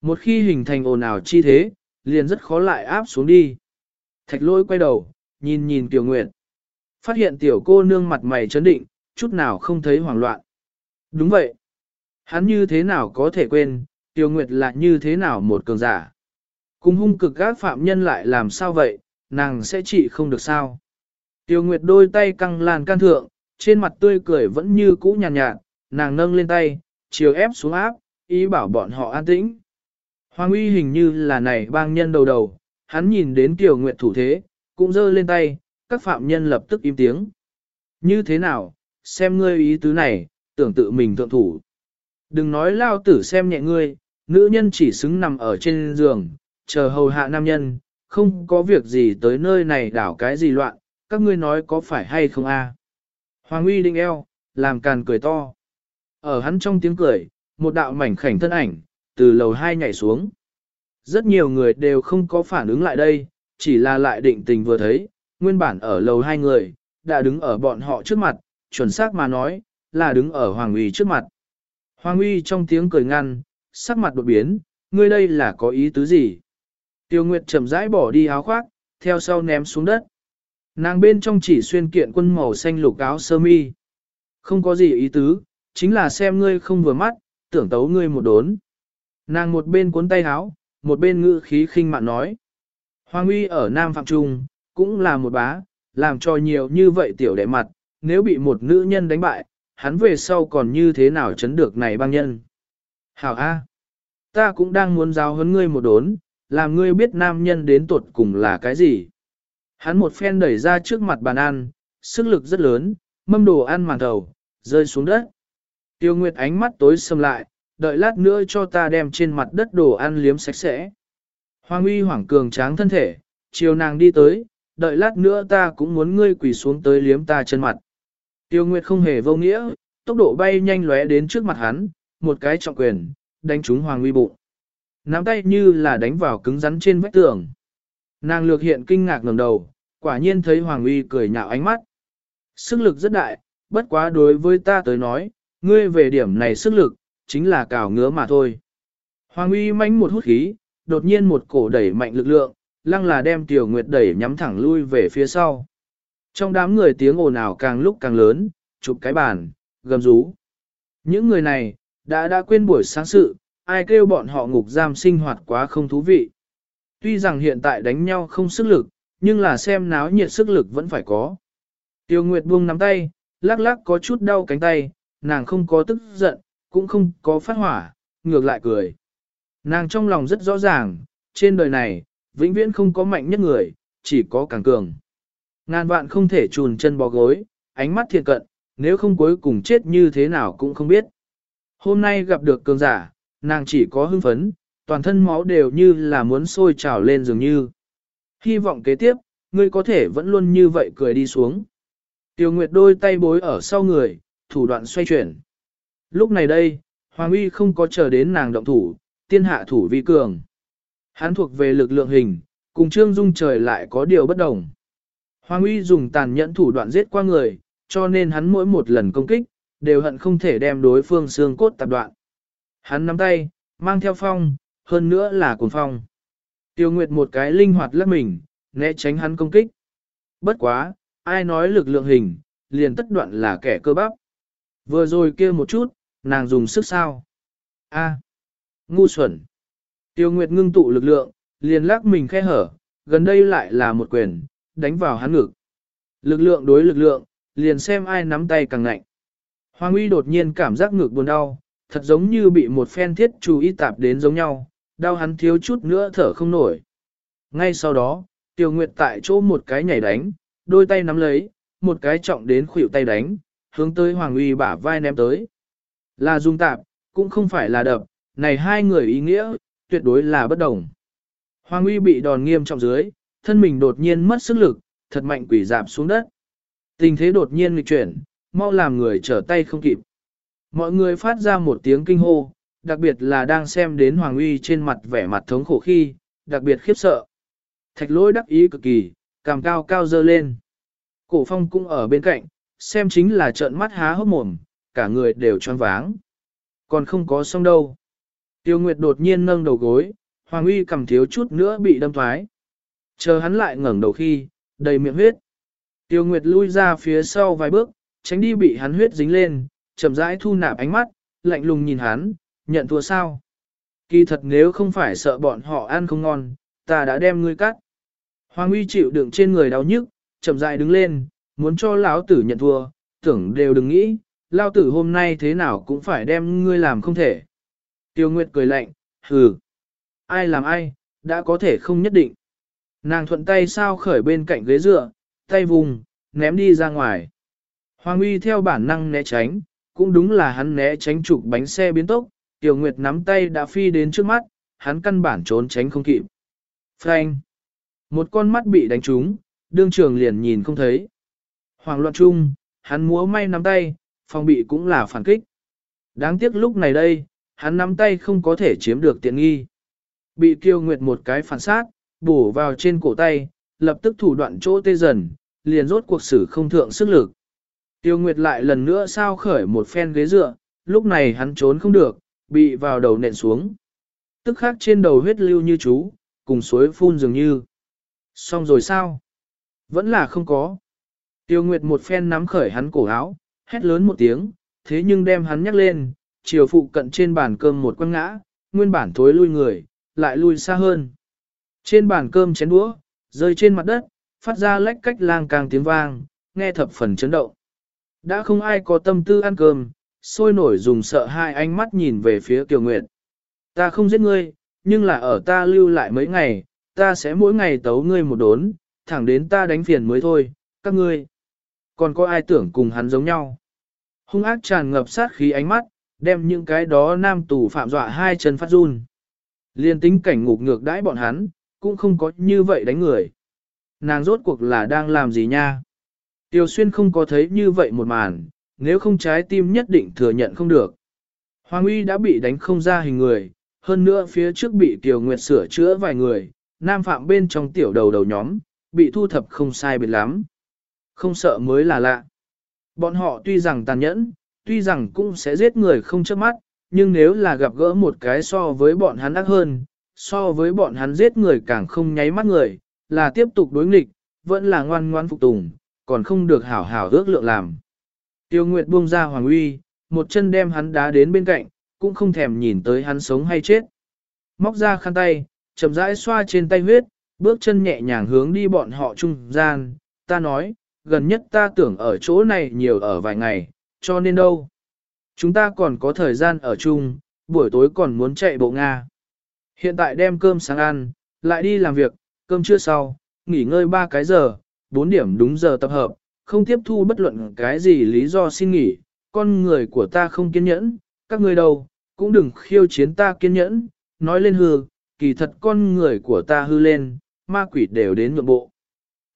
Một khi hình thành ồn ào chi thế, liền rất khó lại áp xuống đi. Thạch lôi quay đầu, nhìn nhìn Tiểu Nguyệt. Phát hiện tiểu cô nương mặt mày chấn định, chút nào không thấy hoảng loạn. Đúng vậy. Hắn như thế nào có thể quên, Tiểu Nguyệt là như thế nào một cường giả. Cùng hung cực các phạm nhân lại làm sao vậy, nàng sẽ trị không được sao. Tiểu Nguyệt đôi tay căng làn can thượng, trên mặt tươi cười vẫn như cũ nhàn nhạt, nhạt, nàng nâng lên tay, chiều ép xuống áp, ý bảo bọn họ an tĩnh. Hoàng uy hình như là này bang nhân đầu đầu, hắn nhìn đến Tiểu Nguyệt thủ thế, cũng giơ lên tay, các phạm nhân lập tức im tiếng. Như thế nào, xem ngươi ý tứ này, tưởng tự mình thượng thủ. Đừng nói lao tử xem nhẹ ngươi, nữ nhân chỉ xứng nằm ở trên giường, chờ hầu hạ nam nhân, không có việc gì tới nơi này đảo cái gì loạn, các ngươi nói có phải hay không a? Hoàng uy định eo, làm càn cười to. Ở hắn trong tiếng cười, một đạo mảnh khảnh thân ảnh, từ lầu hai nhảy xuống. Rất nhiều người đều không có phản ứng lại đây, chỉ là lại định tình vừa thấy, nguyên bản ở lầu hai người, đã đứng ở bọn họ trước mặt, chuẩn xác mà nói, là đứng ở Hoàng uy trước mặt. Hoàng uy trong tiếng cười ngăn, sắc mặt đột biến, ngươi đây là có ý tứ gì? Tiêu Nguyệt chậm rãi bỏ đi áo khoác, theo sau ném xuống đất. Nàng bên trong chỉ xuyên kiện quân màu xanh lục áo sơ mi. Không có gì ý tứ, chính là xem ngươi không vừa mắt, tưởng tấu ngươi một đốn. Nàng một bên cuốn tay áo, một bên ngữ khí khinh mạn nói. Hoàng uy ở Nam Phạm Trung, cũng là một bá, làm cho nhiều như vậy tiểu đệ mặt, nếu bị một nữ nhân đánh bại, hắn về sau còn như thế nào chấn được này băng nhân. Hảo A, ta cũng đang muốn giáo huấn ngươi một đốn, làm ngươi biết nam nhân đến tuột cùng là cái gì. Hắn một phen đẩy ra trước mặt bàn ăn, sức lực rất lớn, mâm đồ ăn màn thầu, rơi xuống đất. Tiêu Nguyệt ánh mắt tối sầm lại, đợi lát nữa cho ta đem trên mặt đất đồ ăn liếm sạch sẽ. Hoàng uy hoảng cường tráng thân thể, chiều nàng đi tới, đợi lát nữa ta cũng muốn ngươi quỳ xuống tới liếm ta chân mặt. Tiêu Nguyệt không hề vô nghĩa, tốc độ bay nhanh lóe đến trước mặt hắn, một cái trọng quyền, đánh trúng Hoàng uy bụng. Nắm tay như là đánh vào cứng rắn trên vách tường. Nàng lược hiện kinh ngạc ngẩng đầu, quả nhiên thấy Hoàng uy cười nhạo ánh mắt. Sức lực rất đại, bất quá đối với ta tới nói, ngươi về điểm này sức lực, chính là cào ngứa mà thôi. Hoàng uy mánh một hút khí, đột nhiên một cổ đẩy mạnh lực lượng, lăng là đem Tiểu Nguyệt đẩy nhắm thẳng lui về phía sau. Trong đám người tiếng ồn ào càng lúc càng lớn, chụp cái bàn, gầm rú. Những người này, đã đã quên buổi sáng sự, ai kêu bọn họ ngục giam sinh hoạt quá không thú vị. Tuy rằng hiện tại đánh nhau không sức lực, nhưng là xem náo nhiệt sức lực vẫn phải có. Tiêu Nguyệt buông nắm tay, lắc lắc có chút đau cánh tay, nàng không có tức giận, cũng không có phát hỏa, ngược lại cười. Nàng trong lòng rất rõ ràng, trên đời này, vĩnh viễn không có mạnh nhất người, chỉ có càng cường. Ngàn vạn không thể chùn chân bò gối, ánh mắt thiệt cận, nếu không cuối cùng chết như thế nào cũng không biết. Hôm nay gặp được cường giả, nàng chỉ có hưng phấn, toàn thân máu đều như là muốn sôi trào lên dường như. Hy vọng kế tiếp, ngươi có thể vẫn luôn như vậy cười đi xuống. Tiêu Nguyệt đôi tay bối ở sau người, thủ đoạn xoay chuyển. Lúc này đây, Hoàng Uy không có chờ đến nàng động thủ, tiên hạ thủ vi cường. Hắn thuộc về lực lượng hình, cùng Trương Dung trời lại có điều bất đồng. Hoàng Uy dùng tàn nhẫn thủ đoạn giết qua người, cho nên hắn mỗi một lần công kích, đều hận không thể đem đối phương xương cốt tạp đoạn. Hắn nắm tay, mang theo phong, hơn nữa là cuồng phong. Tiêu Nguyệt một cái linh hoạt lắc mình, né tránh hắn công kích. Bất quá, ai nói lực lượng hình, liền tất đoạn là kẻ cơ bắp. Vừa rồi kia một chút, nàng dùng sức sao. A, ngu xuẩn. Tiêu Nguyệt ngưng tụ lực lượng, liền lắc mình khe hở, gần đây lại là một quyền, đánh vào hắn ngực. Lực lượng đối lực lượng, liền xem ai nắm tay càng ngạnh. Hoàng uy đột nhiên cảm giác ngực buồn đau, thật giống như bị một phen thiết chú ý tạp đến giống nhau, đau hắn thiếu chút nữa thở không nổi. Ngay sau đó, Tiêu Nguyệt tại chỗ một cái nhảy đánh, đôi tay nắm lấy, một cái trọng đến khuỷu tay đánh, hướng tới Hoàng Uy bả vai ném tới. Là dung tạp, cũng không phải là đập, này hai người ý nghĩa, tuyệt đối là bất đồng. Hoàng Uy bị đòn nghiêm trọng dưới, thân mình đột nhiên mất sức lực, thật mạnh quỷ dạp xuống đất. Tình thế đột nhiên nghịch chuyển, mau làm người trở tay không kịp. Mọi người phát ra một tiếng kinh hô, đặc biệt là đang xem đến Hoàng Uy trên mặt vẻ mặt thống khổ khi, đặc biệt khiếp sợ. Thạch lỗi đắc ý cực kỳ, cằm cao cao dơ lên. Cổ phong cũng ở bên cạnh, xem chính là trợn mắt há hốc mồm, cả người đều choáng váng. Còn không có xong đâu. Tiêu Nguyệt đột nhiên nâng đầu gối, Hoàng Uy cầm thiếu chút nữa bị đâm thoái. Chờ hắn lại ngẩng đầu khi, đầy miệng huyết. Tiêu Nguyệt lui ra phía sau vài bước, tránh đi bị hắn huyết dính lên, chậm rãi thu nạp ánh mắt, lạnh lùng nhìn hắn, nhận thua sao. Kỳ thật nếu không phải sợ bọn họ ăn không ngon, ta đã đem ngươi cắt. Hoàng uy chịu đựng trên người đau nhức, chậm rãi đứng lên, muốn cho lão tử nhận thua, tưởng đều đừng nghĩ, lão tử hôm nay thế nào cũng phải đem ngươi làm không thể. Tiêu Nguyệt cười lạnh, hừ, ai làm ai, đã có thể không nhất định. Nàng thuận tay sao khởi bên cạnh ghế dựa, tay vùng, ném đi ra ngoài. Hoàng uy theo bản năng né tránh, cũng đúng là hắn né tránh trục bánh xe biến tốc, Tiểu Nguyệt nắm tay đã phi đến trước mắt, hắn căn bản trốn tránh không kịp. Frank! Một con mắt bị đánh trúng, đương trường liền nhìn không thấy. Hoàng loạn chung, hắn múa may nắm tay, phòng bị cũng là phản kích. Đáng tiếc lúc này đây, hắn nắm tay không có thể chiếm được tiện nghi. Bị Kiều nguyệt một cái phản sát, bổ vào trên cổ tay, lập tức thủ đoạn chỗ tê dần, liền rốt cuộc xử không thượng sức lực. Tiêu Nguyệt lại lần nữa sao khởi một phen ghế dựa, lúc này hắn trốn không được, bị vào đầu nện xuống. Tức khắc trên đầu huyết lưu như chú, cùng suối phun dường như. Xong rồi sao? Vẫn là không có. Tiêu Nguyệt một phen nắm khởi hắn cổ áo, hét lớn một tiếng, thế nhưng đem hắn nhắc lên, chiều phụ cận trên bàn cơm một quăng ngã, nguyên bản thối lui người, lại lui xa hơn. Trên bàn cơm chén đũa, rơi trên mặt đất, phát ra lách cách lang càng tiếng vang, nghe thập phần chấn động. Đã không ai có tâm tư ăn cơm, sôi nổi dùng sợ hai ánh mắt nhìn về phía Kiều Nguyệt. Ta không giết ngươi, nhưng là ở ta lưu lại mấy ngày, ta sẽ mỗi ngày tấu ngươi một đốn, thẳng đến ta đánh phiền mới thôi, các ngươi. Còn có ai tưởng cùng hắn giống nhau? Hung ác tràn ngập sát khí ánh mắt, đem những cái đó nam tù phạm dọa hai chân phát run. Liên tính cảnh ngục ngược đãi bọn hắn, cũng không có như vậy đánh người. Nàng rốt cuộc là đang làm gì nha? Tiêu xuyên không có thấy như vậy một màn, nếu không trái tim nhất định thừa nhận không được. Hoàng uy đã bị đánh không ra hình người, hơn nữa phía trước bị Tiểu Nguyệt sửa chữa vài người, nam phạm bên trong tiểu đầu đầu nhóm, bị thu thập không sai biệt lắm. Không sợ mới là lạ. Bọn họ tuy rằng tàn nhẫn, tuy rằng cũng sẽ giết người không chớp mắt, nhưng nếu là gặp gỡ một cái so với bọn hắn ác hơn, so với bọn hắn giết người càng không nháy mắt người, là tiếp tục đối nghịch, vẫn là ngoan ngoan phục tùng, còn không được hảo hảo ước lượng làm. Tiêu Nguyệt buông ra Hoàng Uy, một chân đem hắn đá đến bên cạnh, cũng không thèm nhìn tới hắn sống hay chết. Móc ra khăn tay, chậm rãi xoa trên tay huyết, bước chân nhẹ nhàng hướng đi bọn họ trung gian, ta nói, gần nhất ta tưởng ở chỗ này nhiều ở vài ngày, cho nên đâu. Chúng ta còn có thời gian ở chung, buổi tối còn muốn chạy bộ Nga. Hiện tại đem cơm sáng ăn, lại đi làm việc, cơm trưa sau, nghỉ ngơi 3 cái giờ, 4 điểm đúng giờ tập hợp, không tiếp thu bất luận cái gì lý do xin nghỉ, con người của ta không kiên nhẫn, các ngươi đâu, cũng đừng khiêu chiến ta kiên nhẫn, nói lên hư, kỳ thật con người của ta hư lên, ma quỷ đều đến nhượng bộ.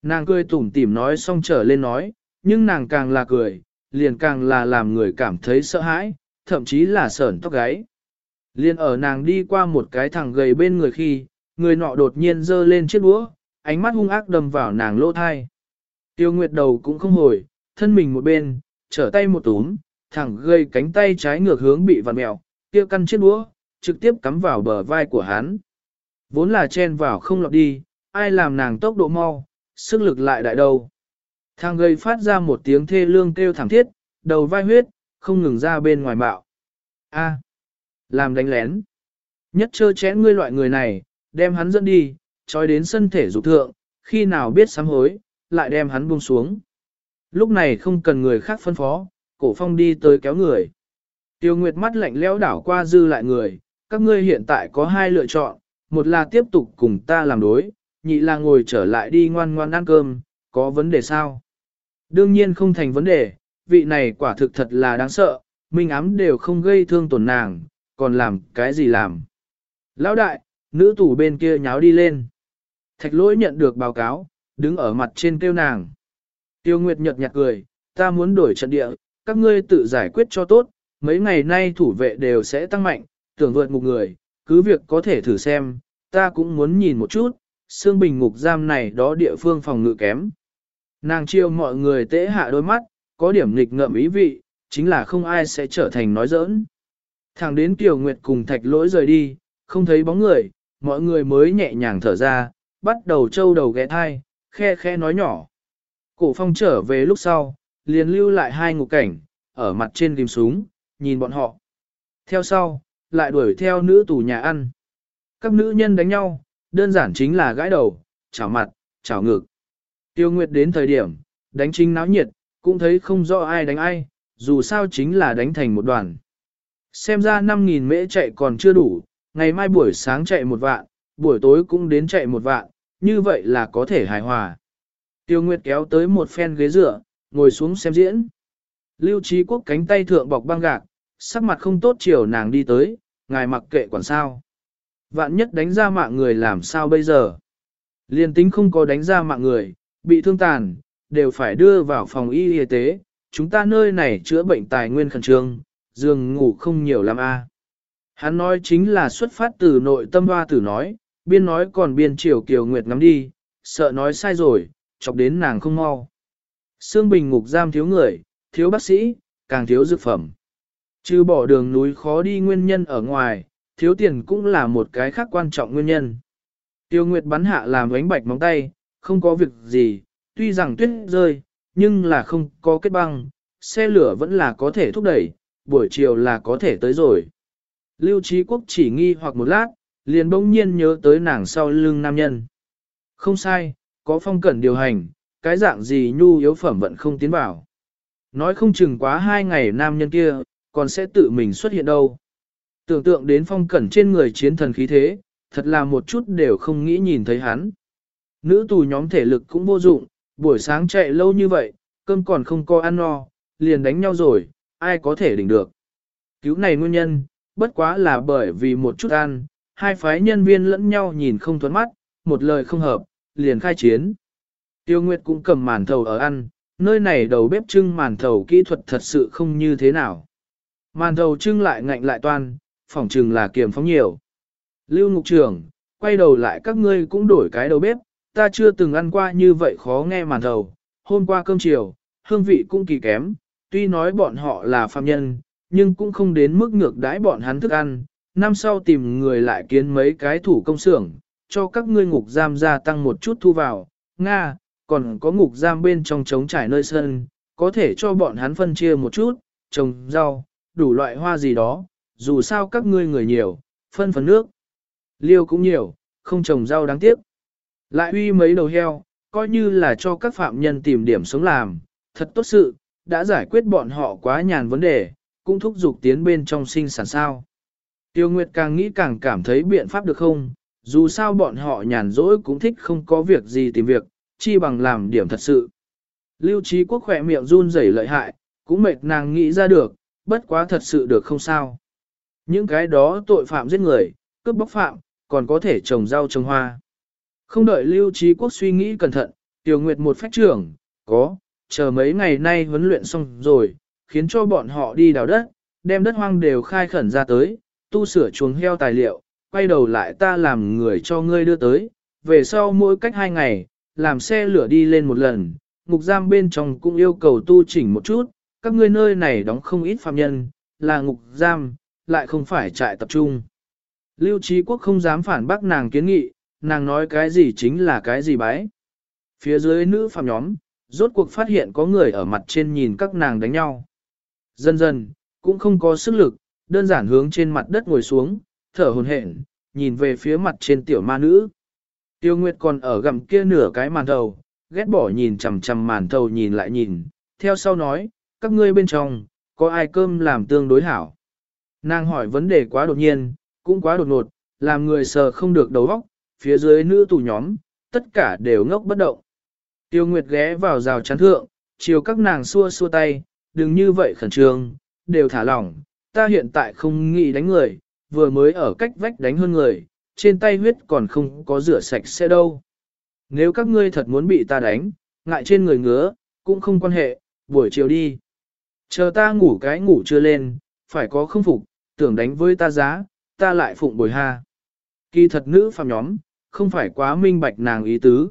Nàng cười tủm tỉm nói xong trở lên nói, nhưng nàng càng là cười, liền càng là làm người cảm thấy sợ hãi, thậm chí là sởn tóc gáy. Liên ở nàng đi qua một cái thằng gầy bên người khi, người nọ đột nhiên giơ lên chiếc đũa, ánh mắt hung ác đâm vào nàng lỗ thai. Tiêu Nguyệt đầu cũng không hồi, thân mình một bên, trở tay một túm, thẳng gây cánh tay trái ngược hướng bị vặn mèo, kia căn chiếc đũa, trực tiếp cắm vào bờ vai của hắn. Vốn là chen vào không lọt đi, ai làm nàng tốc độ mau, sức lực lại đại đầu, Thằng gây phát ra một tiếng thê lương kêu thảm thiết, đầu vai huyết, không ngừng ra bên ngoài bạo. A, làm đánh lén. Nhất chơ chén ngươi loại người này, đem hắn dẫn đi, trói đến sân thể dục thượng, khi nào biết sám hối, lại đem hắn buông xuống. Lúc này không cần người khác phân phó, cổ phong đi tới kéo người. Tiêu Nguyệt mắt lạnh lẽo đảo qua dư lại người, các ngươi hiện tại có hai lựa chọn, một là tiếp tục cùng ta làm đối, nhị là ngồi trở lại đi ngoan ngoan ăn cơm, có vấn đề sao? Đương nhiên không thành vấn đề, vị này quả thực thật là đáng sợ, minh ám đều không gây thương tổn nàng, còn làm cái gì làm? Lão đại, nữ tủ bên kia nháo đi lên. Thạch lỗi nhận được báo cáo, đứng ở mặt trên kêu nàng. Tiêu Nguyệt nhật nhạt cười, ta muốn đổi trận địa, các ngươi tự giải quyết cho tốt, mấy ngày nay thủ vệ đều sẽ tăng mạnh, tưởng vượt ngục người, cứ việc có thể thử xem, ta cũng muốn nhìn một chút, xương bình ngục giam này đó địa phương phòng ngự kém. Nàng chiêu mọi người tế hạ đôi mắt, có điểm nghịch ngợm ý vị, chính là không ai sẽ trở thành nói giỡn. Thẳng đến Kiều Nguyệt cùng thạch lỗi rời đi, không thấy bóng người, mọi người mới nhẹ nhàng thở ra, bắt đầu trâu đầu ghé thai, khe khe nói nhỏ. Cổ phong trở về lúc sau, liền lưu lại hai ngục cảnh, ở mặt trên tìm súng, nhìn bọn họ. Theo sau, lại đuổi theo nữ tù nhà ăn. Các nữ nhân đánh nhau, đơn giản chính là gãi đầu, chảo mặt, chảo ngực. Tiêu Nguyệt đến thời điểm, đánh chính náo nhiệt, cũng thấy không rõ ai đánh ai, dù sao chính là đánh thành một đoàn. Xem ra 5.000 mễ chạy còn chưa đủ, ngày mai buổi sáng chạy một vạn, buổi tối cũng đến chạy một vạn, như vậy là có thể hài hòa. Tiêu Nguyệt kéo tới một phen ghế dựa, ngồi xuống xem diễn. Lưu Trí Quốc cánh tay thượng bọc băng gạc, sắc mặt không tốt chiều nàng đi tới, ngài mặc kệ quản sao. Vạn nhất đánh ra mạng người làm sao bây giờ? Liên tính không có đánh ra mạng người, bị thương tàn, đều phải đưa vào phòng y y tế, chúng ta nơi này chữa bệnh tài nguyên khẩn trương, giường ngủ không nhiều lắm a. Hắn nói chính là xuất phát từ nội tâm hoa tử nói, biên nói còn biên chiều kiều nguyệt ngắm đi, sợ nói sai rồi, chọc đến nàng không mau. Sương Bình ngục giam thiếu người, thiếu bác sĩ, càng thiếu dược phẩm. Chứ bỏ đường núi khó đi nguyên nhân ở ngoài, thiếu tiền cũng là một cái khác quan trọng nguyên nhân. Tiêu Nguyệt bắn hạ làm ánh bạch móng tay, không có việc gì, tuy rằng tuyết rơi, nhưng là không có kết băng, xe lửa vẫn là có thể thúc đẩy, buổi chiều là có thể tới rồi. Lưu Trí Quốc chỉ nghi hoặc một lát, liền bỗng nhiên nhớ tới nàng sau lưng nam nhân. Không sai, có phong cẩn điều hành, cái dạng gì nhu yếu phẩm vẫn không tiến vào. Nói không chừng quá hai ngày nam nhân kia, còn sẽ tự mình xuất hiện đâu. Tưởng tượng đến phong cẩn trên người chiến thần khí thế, thật là một chút đều không nghĩ nhìn thấy hắn. Nữ tù nhóm thể lực cũng vô dụng, buổi sáng chạy lâu như vậy, cơm còn không có ăn no, liền đánh nhau rồi, ai có thể đỉnh được. Cứu này nguyên nhân, bất quá là bởi vì một chút ăn, hai phái nhân viên lẫn nhau nhìn không thuẫn mắt, một lời không hợp, liền khai chiến. Tiêu Nguyệt cũng cầm màn thầu ở ăn, nơi này đầu bếp trưng màn thầu kỹ thuật thật sự không như thế nào. Màn thầu trưng lại ngạnh lại toan, phỏng trừng là kiềm phóng nhiều. Lưu Ngục Trưởng, quay đầu lại các ngươi cũng đổi cái đầu bếp, ta chưa từng ăn qua như vậy khó nghe màn thầu. Hôm qua cơm chiều, hương vị cũng kỳ kém, tuy nói bọn họ là phạm nhân, nhưng cũng không đến mức ngược đãi bọn hắn thức ăn. Năm sau tìm người lại kiến mấy cái thủ công xưởng, cho các ngươi ngục giam gia tăng một chút thu vào. Nga, còn có ngục giam bên trong trống trải nơi sân, có thể cho bọn hắn phân chia một chút, trồng rau, đủ loại hoa gì đó, dù sao các ngươi người nhiều, phân phần nước. Liêu cũng nhiều, không trồng rau đáng tiếc. Lại uy mấy đầu heo, coi như là cho các phạm nhân tìm điểm sống làm, thật tốt sự, đã giải quyết bọn họ quá nhàn vấn đề, cũng thúc giục tiến bên trong sinh sản sao. Tiêu Nguyệt càng nghĩ càng cảm thấy biện pháp được không, dù sao bọn họ nhàn rỗi cũng thích không có việc gì tìm việc, chi bằng làm điểm thật sự. Lưu Trí Quốc khỏe miệng run rẩy lợi hại, cũng mệt nàng nghĩ ra được, bất quá thật sự được không sao. Những cái đó tội phạm giết người, cướp bóc phạm, còn có thể trồng rau trồng hoa. Không đợi Lưu Trí Quốc suy nghĩ cẩn thận, Tiêu Nguyệt một phách trưởng, có, chờ mấy ngày nay huấn luyện xong rồi, khiến cho bọn họ đi đào đất, đem đất hoang đều khai khẩn ra tới, tu sửa chuồng heo tài liệu, quay đầu lại ta làm người cho ngươi đưa tới, về sau mỗi cách hai ngày, làm xe lửa đi lên một lần, ngục giam bên trong cũng yêu cầu tu chỉnh một chút, các ngươi nơi này đóng không ít phạm nhân, là ngục giam, lại không phải trại tập trung. Lưu Trí Quốc không dám phản bác nàng kiến nghị, nàng nói cái gì chính là cái gì bái. Phía dưới nữ phạm nhóm, rốt cuộc phát hiện có người ở mặt trên nhìn các nàng đánh nhau. Dần dần, cũng không có sức lực, đơn giản hướng trên mặt đất ngồi xuống, thở hồn hển, nhìn về phía mặt trên tiểu ma nữ. Tiêu Nguyệt còn ở gầm kia nửa cái màn thầu, ghét bỏ nhìn chằm chằm màn thầu nhìn lại nhìn, theo sau nói, các ngươi bên trong, có ai cơm làm tương đối hảo. Nàng hỏi vấn đề quá đột nhiên, cũng quá đột ngột, làm người sờ không được đầu óc, phía dưới nữ tù nhóm, tất cả đều ngốc bất động. Tiêu Nguyệt ghé vào rào chắn thượng, chiều các nàng xua xua tay, đừng như vậy khẩn trương, đều thả lỏng, ta hiện tại không nghĩ đánh người, vừa mới ở cách vách đánh hơn người, trên tay huyết còn không có rửa sạch sẽ đâu. Nếu các ngươi thật muốn bị ta đánh, ngại trên người ngứa, cũng không quan hệ, buổi chiều đi. Chờ ta ngủ cái ngủ chưa lên, phải có không phục, tưởng đánh với ta giá, ta lại phụng bồi ha. Kỳ thật nữ phạm nhóm, không phải quá minh bạch nàng ý tứ.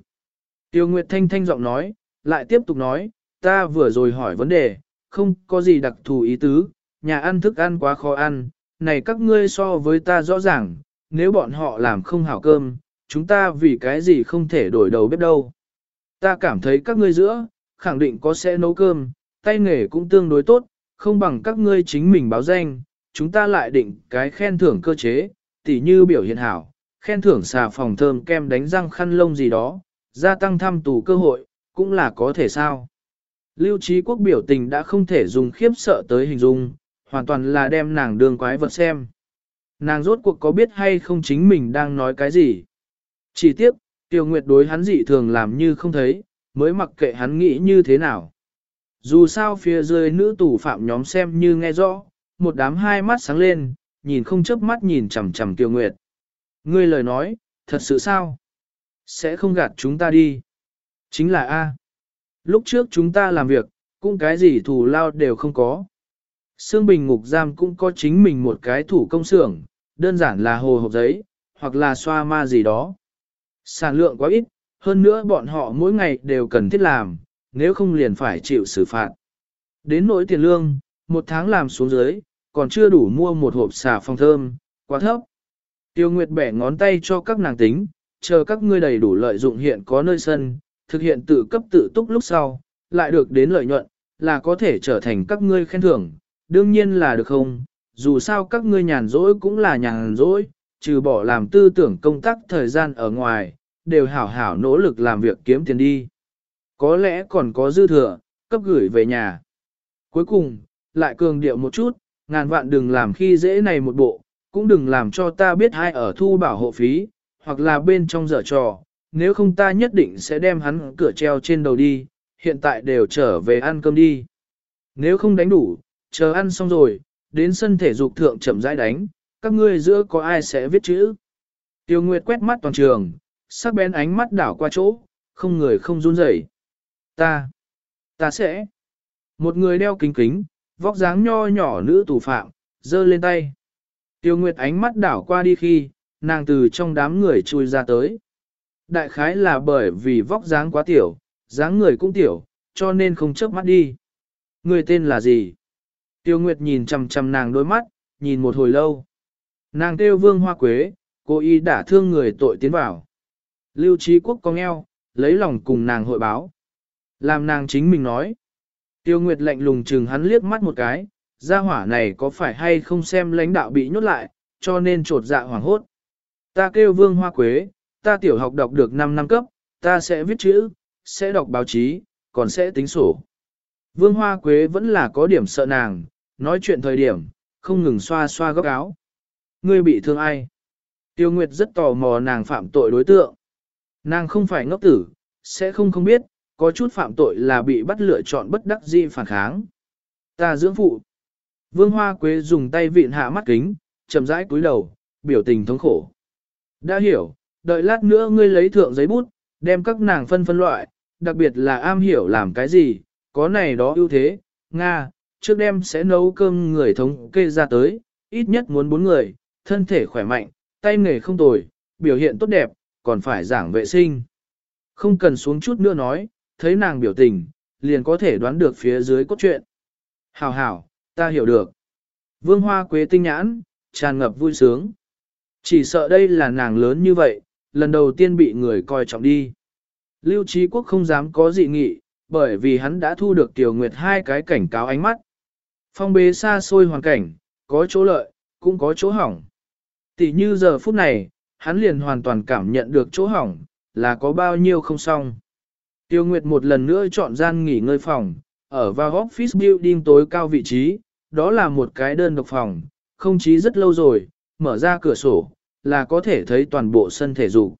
Tiêu Nguyệt Thanh thanh giọng nói, lại tiếp tục nói, ta vừa rồi hỏi vấn đề, không có gì đặc thù ý tứ, nhà ăn thức ăn quá khó ăn, này các ngươi so với ta rõ ràng, nếu bọn họ làm không hảo cơm, chúng ta vì cái gì không thể đổi đầu bếp đâu. Ta cảm thấy các ngươi giữa, khẳng định có sẽ nấu cơm, tay nghề cũng tương đối tốt, không bằng các ngươi chính mình báo danh, chúng ta lại định cái khen thưởng cơ chế, tỉ như biểu hiện hảo, khen thưởng xà phòng thơm kem đánh răng khăn lông gì đó, gia tăng thăm tù cơ hội, cũng là có thể sao. Lưu trí quốc biểu tình đã không thể dùng khiếp sợ tới hình dung, hoàn toàn là đem nàng đường quái vật xem. Nàng rốt cuộc có biết hay không chính mình đang nói cái gì. Chỉ tiếp, Tiêu Nguyệt đối hắn dị thường làm như không thấy, mới mặc kệ hắn nghĩ như thế nào. Dù sao phía dưới nữ tù phạm nhóm xem như nghe rõ, một đám hai mắt sáng lên, nhìn không chớp mắt nhìn chằm chằm Tiêu Nguyệt. Ngươi lời nói, thật sự sao? Sẽ không gạt chúng ta đi. Chính là A. Lúc trước chúng ta làm việc, cũng cái gì thù lao đều không có. Sương Bình ngục giam cũng có chính mình một cái thủ công xưởng, đơn giản là hồ hộp giấy, hoặc là xoa ma gì đó. Sản lượng quá ít, hơn nữa bọn họ mỗi ngày đều cần thiết làm, nếu không liền phải chịu xử phạt. Đến nỗi tiền lương, một tháng làm xuống dưới, còn chưa đủ mua một hộp xà phòng thơm, quá thấp. Tiêu Nguyệt bẻ ngón tay cho các nàng tính, chờ các ngươi đầy đủ lợi dụng hiện có nơi sân, thực hiện tự cấp tự túc lúc sau, lại được đến lợi nhuận, là có thể trở thành các ngươi khen thưởng, đương nhiên là được không, dù sao các ngươi nhàn rỗi cũng là nhàn rỗi, trừ bỏ làm tư tưởng công tác thời gian ở ngoài, đều hảo hảo nỗ lực làm việc kiếm tiền đi. Có lẽ còn có dư thừa, cấp gửi về nhà. Cuối cùng, lại cường điệu một chút, ngàn vạn đừng làm khi dễ này một bộ, cũng đừng làm cho ta biết ai ở thu bảo hộ phí, hoặc là bên trong dở trò, nếu không ta nhất định sẽ đem hắn cửa treo trên đầu đi, hiện tại đều trở về ăn cơm đi. Nếu không đánh đủ, chờ ăn xong rồi, đến sân thể dục thượng chậm rãi đánh, các ngươi giữa có ai sẽ viết chữ. Tiêu Nguyệt quét mắt toàn trường, sắc bén ánh mắt đảo qua chỗ, không người không run rẩy. Ta, ta sẽ. Một người đeo kính kính, vóc dáng nho nhỏ nữ tù phạm, giơ lên tay. Tiêu Nguyệt ánh mắt đảo qua đi khi, nàng từ trong đám người chui ra tới. Đại khái là bởi vì vóc dáng quá tiểu, dáng người cũng tiểu, cho nên không chớp mắt đi. Người tên là gì? Tiêu Nguyệt nhìn chằm chằm nàng đôi mắt, nhìn một hồi lâu. Nàng kêu vương hoa quế, cô y đã thương người tội tiến vào. Lưu trí quốc cong eo, lấy lòng cùng nàng hội báo. Làm nàng chính mình nói. Tiêu Nguyệt lạnh lùng chừng hắn liếc mắt một cái, gia hỏa này có phải hay không xem lãnh đạo bị nhốt lại, cho nên trột dạ hoảng hốt. Ta kêu vương hoa quế, ta tiểu học đọc được 5 năm cấp, ta sẽ viết chữ, sẽ đọc báo chí, còn sẽ tính sổ. Vương hoa quế vẫn là có điểm sợ nàng, nói chuyện thời điểm, không ngừng xoa xoa góc áo. Ngươi bị thương ai? Tiêu Nguyệt rất tò mò nàng phạm tội đối tượng. Nàng không phải ngốc tử, sẽ không không biết, có chút phạm tội là bị bắt lựa chọn bất đắc dĩ phản kháng. Ta dưỡng phụ. Vương Hoa Quế dùng tay vịn hạ mắt kính, chậm rãi cúi đầu, biểu tình thống khổ. Đã hiểu, đợi lát nữa ngươi lấy thượng giấy bút, đem các nàng phân phân loại, đặc biệt là am hiểu làm cái gì, có này đó ưu thế, Nga, trước đêm sẽ nấu cơm người thống kê ra tới, ít nhất muốn bốn người, thân thể khỏe mạnh, tay nghề không tồi, biểu hiện tốt đẹp, còn phải giảng vệ sinh. Không cần xuống chút nữa nói, thấy nàng biểu tình, liền có thể đoán được phía dưới cốt truyện. Hảo hảo, ta hiểu được. Vương hoa quế tinh nhãn, tràn ngập vui sướng. Chỉ sợ đây là nàng lớn như vậy, lần đầu tiên bị người coi trọng đi. Lưu Trí Quốc không dám có dị nghị, bởi vì hắn đã thu được Tiểu Nguyệt hai cái cảnh cáo ánh mắt. Phong bế xa xôi hoàn cảnh, có chỗ lợi, cũng có chỗ hỏng. Tỷ như giờ phút này, hắn liền hoàn toàn cảm nhận được chỗ hỏng, là có bao nhiêu không xong. Tiêu Nguyệt một lần nữa chọn gian nghỉ ngơi phòng, ở vào office building tối cao vị trí, đó là một cái đơn độc phòng, không chí rất lâu rồi, mở ra cửa sổ, là có thể thấy toàn bộ sân thể dục.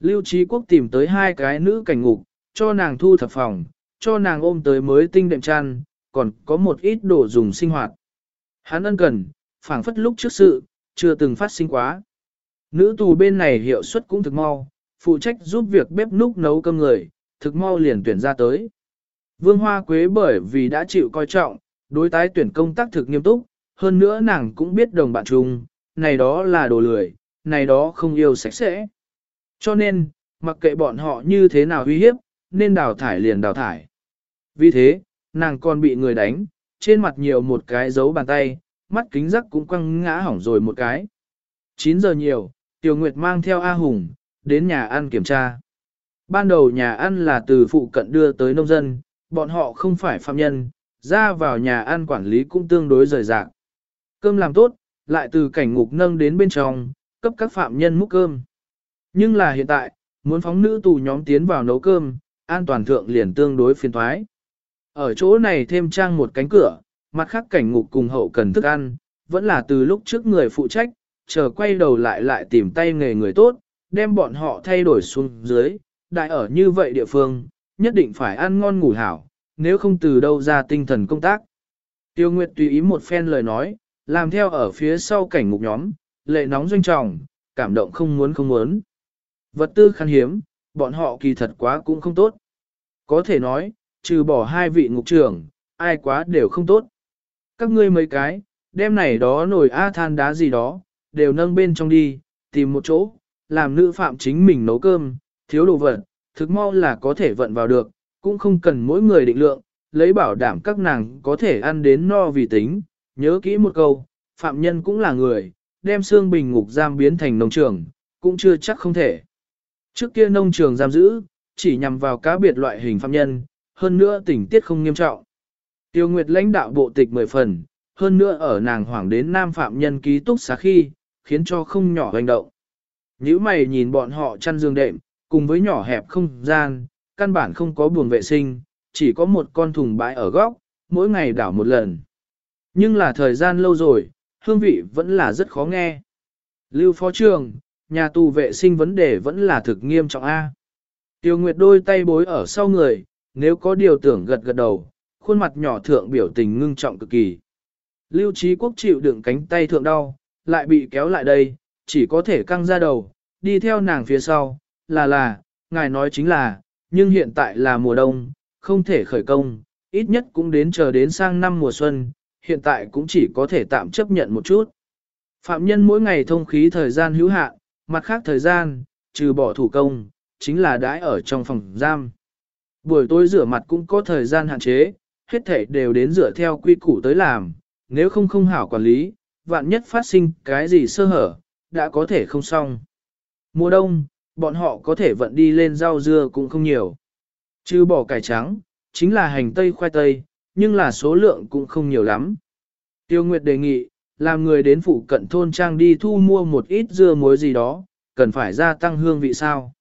Lưu Trí Quốc tìm tới hai cái nữ cảnh ngục, cho nàng thu thập phòng, cho nàng ôm tới mới tinh đệm chăn, còn có một ít đồ dùng sinh hoạt. Hắn ân cần, phảng phất lúc trước sự, chưa từng phát sinh quá. Nữ tù bên này hiệu suất cũng thực mau, phụ trách giúp việc bếp núc nấu cơm người, thực mau liền tuyển ra tới. Vương Hoa Quế bởi vì đã chịu coi trọng, đối tái tuyển công tác thực nghiêm túc, hơn nữa nàng cũng biết đồng bạn chung, này đó là đồ lười, này đó không yêu sạch sẽ. Cho nên, mặc kệ bọn họ như thế nào uy hiếp, nên đào thải liền đào thải. Vì thế, nàng còn bị người đánh, trên mặt nhiều một cái dấu bàn tay, mắt kính rắc cũng quăng ngã hỏng rồi một cái. 9 giờ nhiều, Tiểu Nguyệt mang theo A Hùng, đến nhà ăn kiểm tra. Ban đầu nhà ăn là từ phụ cận đưa tới nông dân, bọn họ không phải phạm nhân, ra vào nhà ăn quản lý cũng tương đối rời rạc. Cơm làm tốt, lại từ cảnh ngục nâng đến bên trong, cấp các phạm nhân múc cơm. Nhưng là hiện tại, muốn phóng nữ tù nhóm tiến vào nấu cơm, an toàn thượng liền tương đối phiền thoái. Ở chỗ này thêm trang một cánh cửa, mặt khác cảnh ngục cùng hậu cần thức ăn, vẫn là từ lúc trước người phụ trách, chờ quay đầu lại lại tìm tay nghề người tốt, đem bọn họ thay đổi xuống dưới, đại ở như vậy địa phương, nhất định phải ăn ngon ngủ hảo, nếu không từ đâu ra tinh thần công tác. Tiêu Nguyệt tùy ý một phen lời nói, làm theo ở phía sau cảnh ngục nhóm, lệ nóng doanh trọng, cảm động không muốn không muốn. Vật tư khan hiếm, bọn họ kỳ thật quá cũng không tốt. Có thể nói, trừ bỏ hai vị ngục trưởng, ai quá đều không tốt. Các ngươi mấy cái, đem này đó nổi A than đá gì đó, đều nâng bên trong đi, tìm một chỗ, làm nữ phạm chính mình nấu cơm, thiếu đồ vật, thực mau là có thể vận vào được, cũng không cần mỗi người định lượng, lấy bảo đảm các nàng có thể ăn đến no vì tính. Nhớ kỹ một câu, phạm nhân cũng là người, đem xương bình ngục giam biến thành nông trường, cũng chưa chắc không thể. Trước kia nông trường giam giữ, chỉ nhằm vào cá biệt loại hình phạm nhân, hơn nữa tình tiết không nghiêm trọng. Tiêu Nguyệt lãnh đạo bộ tịch mười phần, hơn nữa ở nàng hoảng đến nam phạm nhân ký túc xá khi, khiến cho không nhỏ hành động. Nếu mày nhìn bọn họ chăn giường đệm, cùng với nhỏ hẹp không gian, căn bản không có buồng vệ sinh, chỉ có một con thùng bãi ở góc, mỗi ngày đảo một lần. Nhưng là thời gian lâu rồi, hương vị vẫn là rất khó nghe. Lưu phó trường, nhà tù vệ sinh vấn đề vẫn là thực nghiêm trọng A. Tiêu Nguyệt đôi tay bối ở sau người, nếu có điều tưởng gật gật đầu, khuôn mặt nhỏ thượng biểu tình ngưng trọng cực kỳ. Lưu Trí Quốc chịu đựng cánh tay thượng đau, lại bị kéo lại đây, chỉ có thể căng ra đầu, đi theo nàng phía sau, là là, ngài nói chính là, nhưng hiện tại là mùa đông, không thể khởi công, ít nhất cũng đến chờ đến sang năm mùa xuân, hiện tại cũng chỉ có thể tạm chấp nhận một chút. Phạm nhân mỗi ngày thông khí thời gian hữu hạn, mặt khác thời gian, trừ bỏ thủ công, chính là đãi ở trong phòng giam. Buổi tối rửa mặt cũng có thời gian hạn chế, hết thể đều đến rửa theo quy củ tới làm, nếu không không hảo quản lý, vạn nhất phát sinh cái gì sơ hở, đã có thể không xong. Mùa đông, bọn họ có thể vận đi lên rau dưa cũng không nhiều. Chứ bỏ cải trắng, chính là hành tây khoai tây, nhưng là số lượng cũng không nhiều lắm. Tiêu Nguyệt đề nghị, làm người đến phụ cận thôn trang đi thu mua một ít dưa muối gì đó, cần phải gia tăng hương vị sao.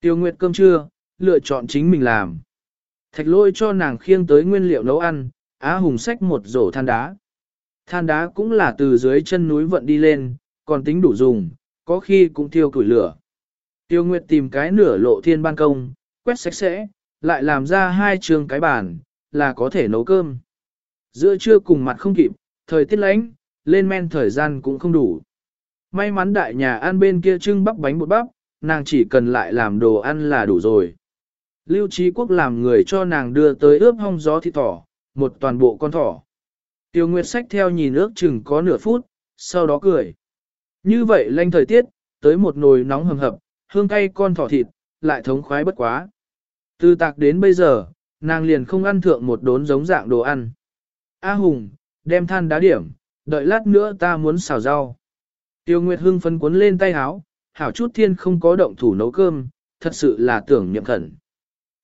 Tiêu Nguyệt cơm trưa, lựa chọn chính mình làm. Thạch lôi cho nàng khiêng tới nguyên liệu nấu ăn, á hùng xách một rổ than đá. Than đá cũng là từ dưới chân núi vận đi lên, còn tính đủ dùng, có khi cũng thiêu củi lửa. Tiêu Nguyệt tìm cái nửa lộ thiên ban công, quét sạch sẽ, lại làm ra hai trường cái bàn, là có thể nấu cơm. Giữa trưa cùng mặt không kịp, thời tiết lạnh, lên men thời gian cũng không đủ. May mắn đại nhà ăn bên kia trưng bắp bánh bột bắp, nàng chỉ cần lại làm đồ ăn là đủ rồi. Lưu Trí Quốc làm người cho nàng đưa tới ướp hong gió thịt thỏ, một toàn bộ con thỏ. Tiêu Nguyệt sách theo nhìn ước chừng có nửa phút, sau đó cười. Như vậy lanh thời tiết, tới một nồi nóng hầm hập, hương cay con thỏ thịt, lại thống khoái bất quá. Từ tạc đến bây giờ, nàng liền không ăn thượng một đốn giống dạng đồ ăn. A Hùng, đem than đá điểm, đợi lát nữa ta muốn xào rau. Tiêu Nguyệt hưng phấn cuốn lên tay háo, hảo chút thiên không có động thủ nấu cơm, thật sự là tưởng nhậm khẩn.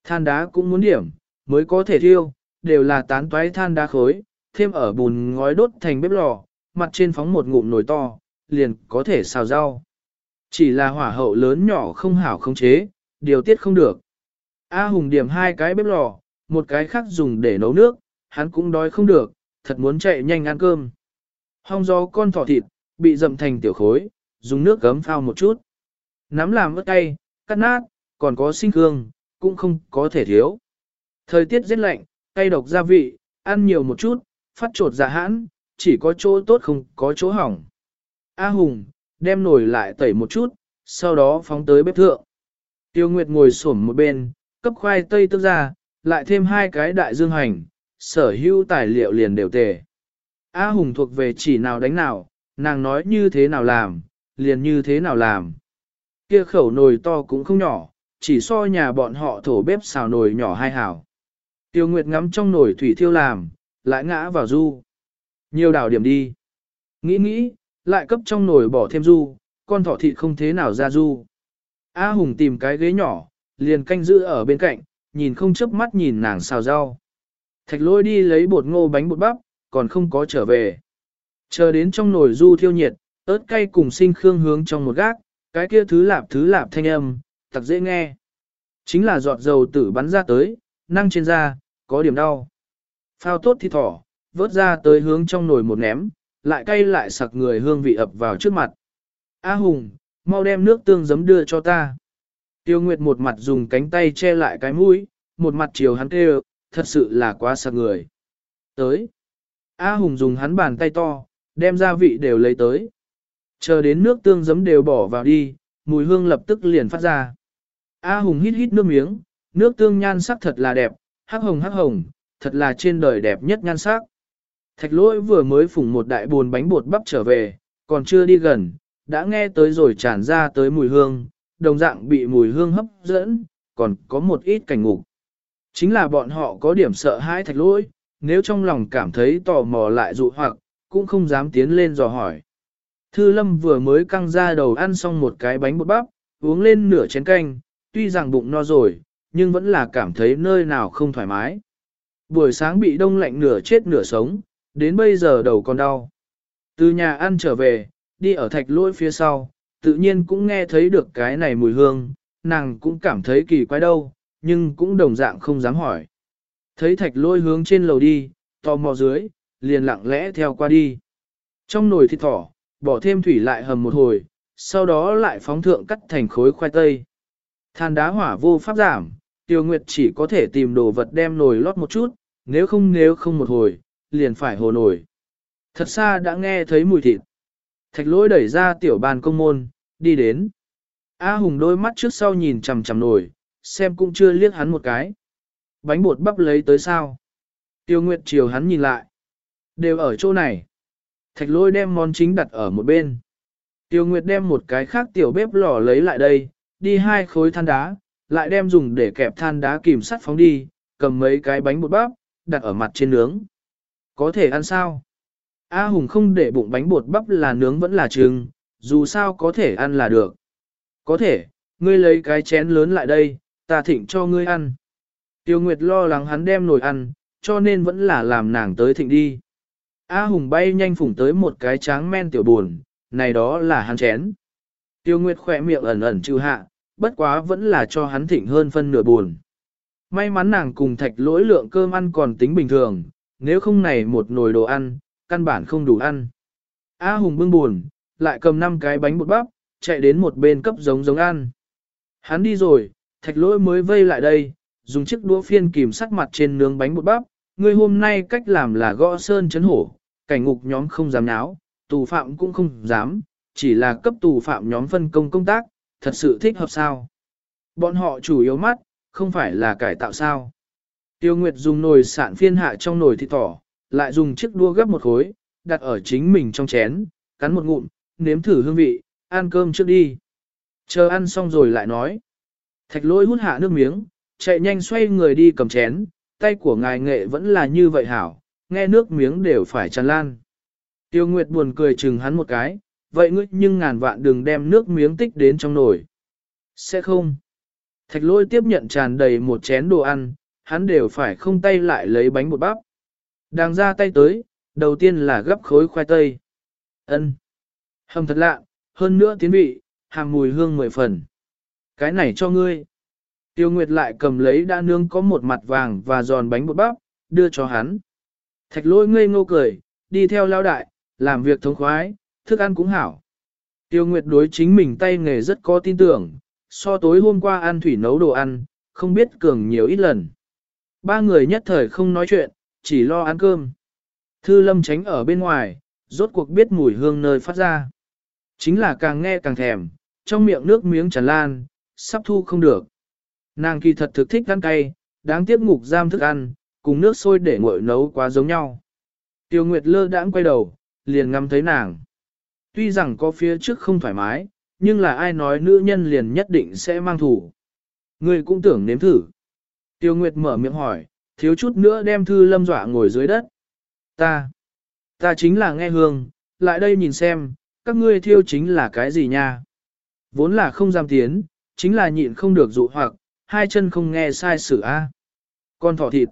Than đá cũng muốn điểm, mới có thể thiêu, đều là tán toái than đá khối, thêm ở bùn ngói đốt thành bếp lò, mặt trên phóng một ngụm nồi to, liền có thể xào rau. Chỉ là hỏa hậu lớn nhỏ không hảo không chế, điều tiết không được. A Hùng điểm hai cái bếp lò, một cái khác dùng để nấu nước, hắn cũng đói không được, thật muốn chạy nhanh ăn cơm. Hong gió con thỏ thịt, bị dậm thành tiểu khối, dùng nước gấm phao một chút. Nắm làm ớt tay, cắt nát, còn có sinh hương, cũng không có thể thiếu. Thời tiết rất lạnh, cay độc gia vị, ăn nhiều một chút, phát trột dạ hãn, chỉ có chỗ tốt không có chỗ hỏng. A Hùng, đem nồi lại tẩy một chút, sau đó phóng tới bếp thượng. Tiêu Nguyệt ngồi xổm một bên, cấp khoai tây tức ra, lại thêm hai cái đại dương hành, sở hữu tài liệu liền đều tề. A Hùng thuộc về chỉ nào đánh nào, nàng nói như thế nào làm, liền như thế nào làm. Kia khẩu nồi to cũng không nhỏ, chỉ so nhà bọn họ thổ bếp xào nồi nhỏ hai hảo. Tiêu Nguyệt ngắm trong nồi thủy thiêu làm, lại ngã vào du. Nhiều đảo điểm đi. Nghĩ nghĩ, lại cấp trong nồi bỏ thêm du, con thỏ thịt không thế nào ra du. A Hùng tìm cái ghế nhỏ, liền canh giữ ở bên cạnh, nhìn không chớp mắt nhìn nàng xào rau. Thạch lôi đi lấy bột ngô bánh bột bắp, còn không có trở về. Chờ đến trong nồi du thiêu nhiệt, ớt cay cùng sinh khương hướng trong một gác, cái kia thứ lạp thứ lạp thanh âm, tặc dễ nghe. Chính là giọt dầu tử bắn ra tới, năng trên da, có điểm đau. Phao tốt thì thỏ, vớt ra tới hướng trong nồi một ném, lại cay lại sặc người hương vị ập vào trước mặt. A Hùng, mau đem nước tương giấm đưa cho ta. Tiêu Nguyệt một mặt dùng cánh tay che lại cái mũi, một mặt chiều hắn kêu, thật sự là quá sặc người. Tới. A Hùng dùng hắn bàn tay to, đem gia vị đều lấy tới. Chờ đến nước tương giấm đều bỏ vào đi, mùi hương lập tức liền phát ra. A Hùng hít hít nước miếng, nước tương nhan sắc thật là đẹp, hắc hồng hắc hồng, thật là trên đời đẹp nhất nhan sắc. Thạch lỗi vừa mới phủng một đại buồn bánh bột bắp trở về, còn chưa đi gần, đã nghe tới rồi tràn ra tới mùi hương, đồng dạng bị mùi hương hấp dẫn, còn có một ít cảnh ngục. Chính là bọn họ có điểm sợ hãi thạch lỗi, nếu trong lòng cảm thấy tò mò lại dụ hoặc, cũng không dám tiến lên dò hỏi. Thư lâm vừa mới căng ra đầu ăn xong một cái bánh bột bắp, uống lên nửa chén canh, tuy rằng bụng no rồi, nhưng vẫn là cảm thấy nơi nào không thoải mái. Buổi sáng bị đông lạnh nửa chết nửa sống, đến bây giờ đầu còn đau. Từ nhà ăn trở về, đi ở thạch lỗi phía sau, tự nhiên cũng nghe thấy được cái này mùi hương, nàng cũng cảm thấy kỳ quái đâu, nhưng cũng đồng dạng không dám hỏi. Thấy thạch lỗi hướng trên lầu đi, tò mò dưới, liền lặng lẽ theo qua đi. Trong nồi thịt thỏ, bỏ thêm thủy lại hầm một hồi, sau đó lại phóng thượng cắt thành khối khoai tây. Than đá hỏa vô pháp giảm, Tiêu Nguyệt chỉ có thể tìm đồ vật đem nồi lót một chút, nếu không nếu không một hồi, liền phải hồ nổi. Thật xa đã nghe thấy mùi thịt. Thạch lỗi đẩy ra tiểu bàn công môn, đi đến. A Hùng đôi mắt trước sau nhìn chằm chằm nổi, xem cũng chưa liếc hắn một cái. Bánh bột bắp lấy tới sao? Tiêu Nguyệt chiều hắn nhìn lại. Đều ở chỗ này. Thạch lôi đem món chính đặt ở một bên. Tiêu Nguyệt đem một cái khác tiểu bếp lò lấy lại đây, đi hai khối than đá, lại đem dùng để kẹp than đá kìm sắt phóng đi, cầm mấy cái bánh bột bắp, đặt ở mặt trên nướng. Có thể ăn sao? A Hùng không để bụng bánh bột bắp là nướng vẫn là trứng, dù sao có thể ăn là được. Có thể, ngươi lấy cái chén lớn lại đây, ta thịnh cho ngươi ăn. Tiêu Nguyệt lo lắng hắn đem nồi ăn, cho nên vẫn là làm nàng tới thịnh đi. A Hùng bay nhanh phủng tới một cái tráng men tiểu buồn, này đó là hắn chén. Tiêu Nguyệt khỏe miệng ẩn ẩn trừ hạ, bất quá vẫn là cho hắn thịnh hơn phân nửa buồn. May mắn nàng cùng thạch lỗi lượng cơm ăn còn tính bình thường, nếu không này một nồi đồ ăn, căn bản không đủ ăn. A Hùng bưng buồn, lại cầm 5 cái bánh bột bắp, chạy đến một bên cấp giống giống ăn. Hắn đi rồi, thạch lỗi mới vây lại đây, dùng chiếc đũa phiên kìm sắc mặt trên nướng bánh bột bắp. Người hôm nay cách làm là gõ sơn chấn hổ, cảnh ngục nhóm không dám náo, tù phạm cũng không dám, chỉ là cấp tù phạm nhóm phân công công tác, thật sự thích hợp sao. Bọn họ chủ yếu mắt, không phải là cải tạo sao. Tiêu Nguyệt dùng nồi sạn phiên hạ trong nồi thịt thỏ, lại dùng chiếc đua gấp một khối, đặt ở chính mình trong chén, cắn một ngụm, nếm thử hương vị, ăn cơm trước đi. Chờ ăn xong rồi lại nói. Thạch lôi hút hạ nước miếng, chạy nhanh xoay người đi cầm chén, tay của ngài nghệ vẫn là như vậy hảo, nghe nước miếng đều phải tràn lan. Tiêu Nguyệt buồn cười chừng hắn một cái, vậy ngươi nhưng ngàn vạn đừng đem nước miếng tích đến trong nồi. Sẽ không. Thạch lôi tiếp nhận tràn đầy một chén đồ ăn, hắn đều phải không tay lại lấy bánh bột bắp. Đang ra tay tới, đầu tiên là gấp khối khoai tây. ân Hầm thật lạ, hơn nữa tiến vị, hàng mùi hương mười phần. Cái này cho ngươi. Tiêu Nguyệt lại cầm lấy đã nương có một mặt vàng và giòn bánh bột bắp, đưa cho hắn. Thạch lôi ngây ngô cười, đi theo lao đại, làm việc thống khoái, thức ăn cũng hảo. Tiêu Nguyệt đối chính mình tay nghề rất có tin tưởng, so tối hôm qua ăn thủy nấu đồ ăn, không biết cường nhiều ít lần. Ba người nhất thời không nói chuyện, chỉ lo ăn cơm. Thư lâm tránh ở bên ngoài, rốt cuộc biết mùi hương nơi phát ra. Chính là càng nghe càng thèm, trong miệng nước miếng tràn lan, sắp thu không được. Nàng kỳ thật thực thích ăn cay, đáng tiếc ngục giam thức ăn, cùng nước sôi để nguội nấu quá giống nhau. Tiêu Nguyệt lơ đãng quay đầu, liền ngắm thấy nàng. Tuy rằng có phía trước không thoải mái, nhưng là ai nói nữ nhân liền nhất định sẽ mang thủ. Người cũng tưởng nếm thử. Tiêu Nguyệt mở miệng hỏi, thiếu chút nữa đem thư lâm dọa ngồi dưới đất. Ta, ta chính là nghe hương, lại đây nhìn xem, các ngươi thiêu chính là cái gì nha. Vốn là không dám tiến, chính là nhịn không được dụ hoặc, hai chân không nghe sai sự a. Con thỏ thịt.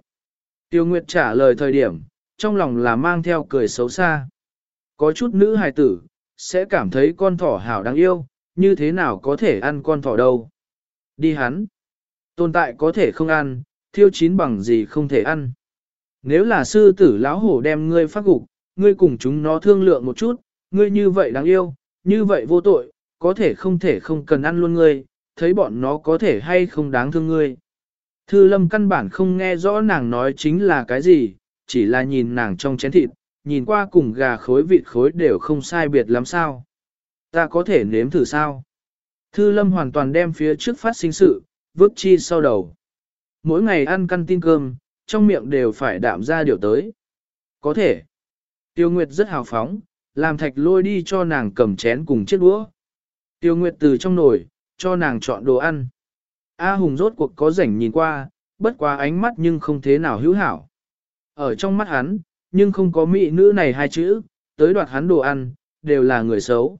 Tiêu Nguyệt trả lời thời điểm, trong lòng là mang theo cười xấu xa. Có chút nữ hài tử, sẽ cảm thấy con thỏ hảo đáng yêu, như thế nào có thể ăn con thỏ đâu. Đi hắn. Tồn tại có thể không ăn, thiêu chín bằng gì không thể ăn. Nếu là sư tử lão hổ đem ngươi phát gục, ngươi cùng chúng nó thương lượng một chút, ngươi như vậy đáng yêu, như vậy vô tội, có thể không thể không cần ăn luôn ngươi, thấy bọn nó có thể hay không đáng thương ngươi. Thư lâm căn bản không nghe rõ nàng nói chính là cái gì, chỉ là nhìn nàng trong chén thịt, nhìn qua cùng gà khối vịt khối đều không sai biệt lắm sao. Ta có thể nếm thử sao? Thư lâm hoàn toàn đem phía trước phát sinh sự, vứt chi sau đầu. Mỗi ngày ăn căn tin cơm, trong miệng đều phải đạm ra điều tới. Có thể. Tiêu Nguyệt rất hào phóng, làm thạch lôi đi cho nàng cầm chén cùng chiếc đũa. Tiêu Nguyệt từ trong nồi, cho nàng chọn đồ ăn. A Hùng rốt cuộc có rảnh nhìn qua, bất quá ánh mắt nhưng không thế nào hữu hảo. Ở trong mắt hắn, nhưng không có mỹ nữ này hai chữ, tới đoạt hắn đồ ăn, đều là người xấu.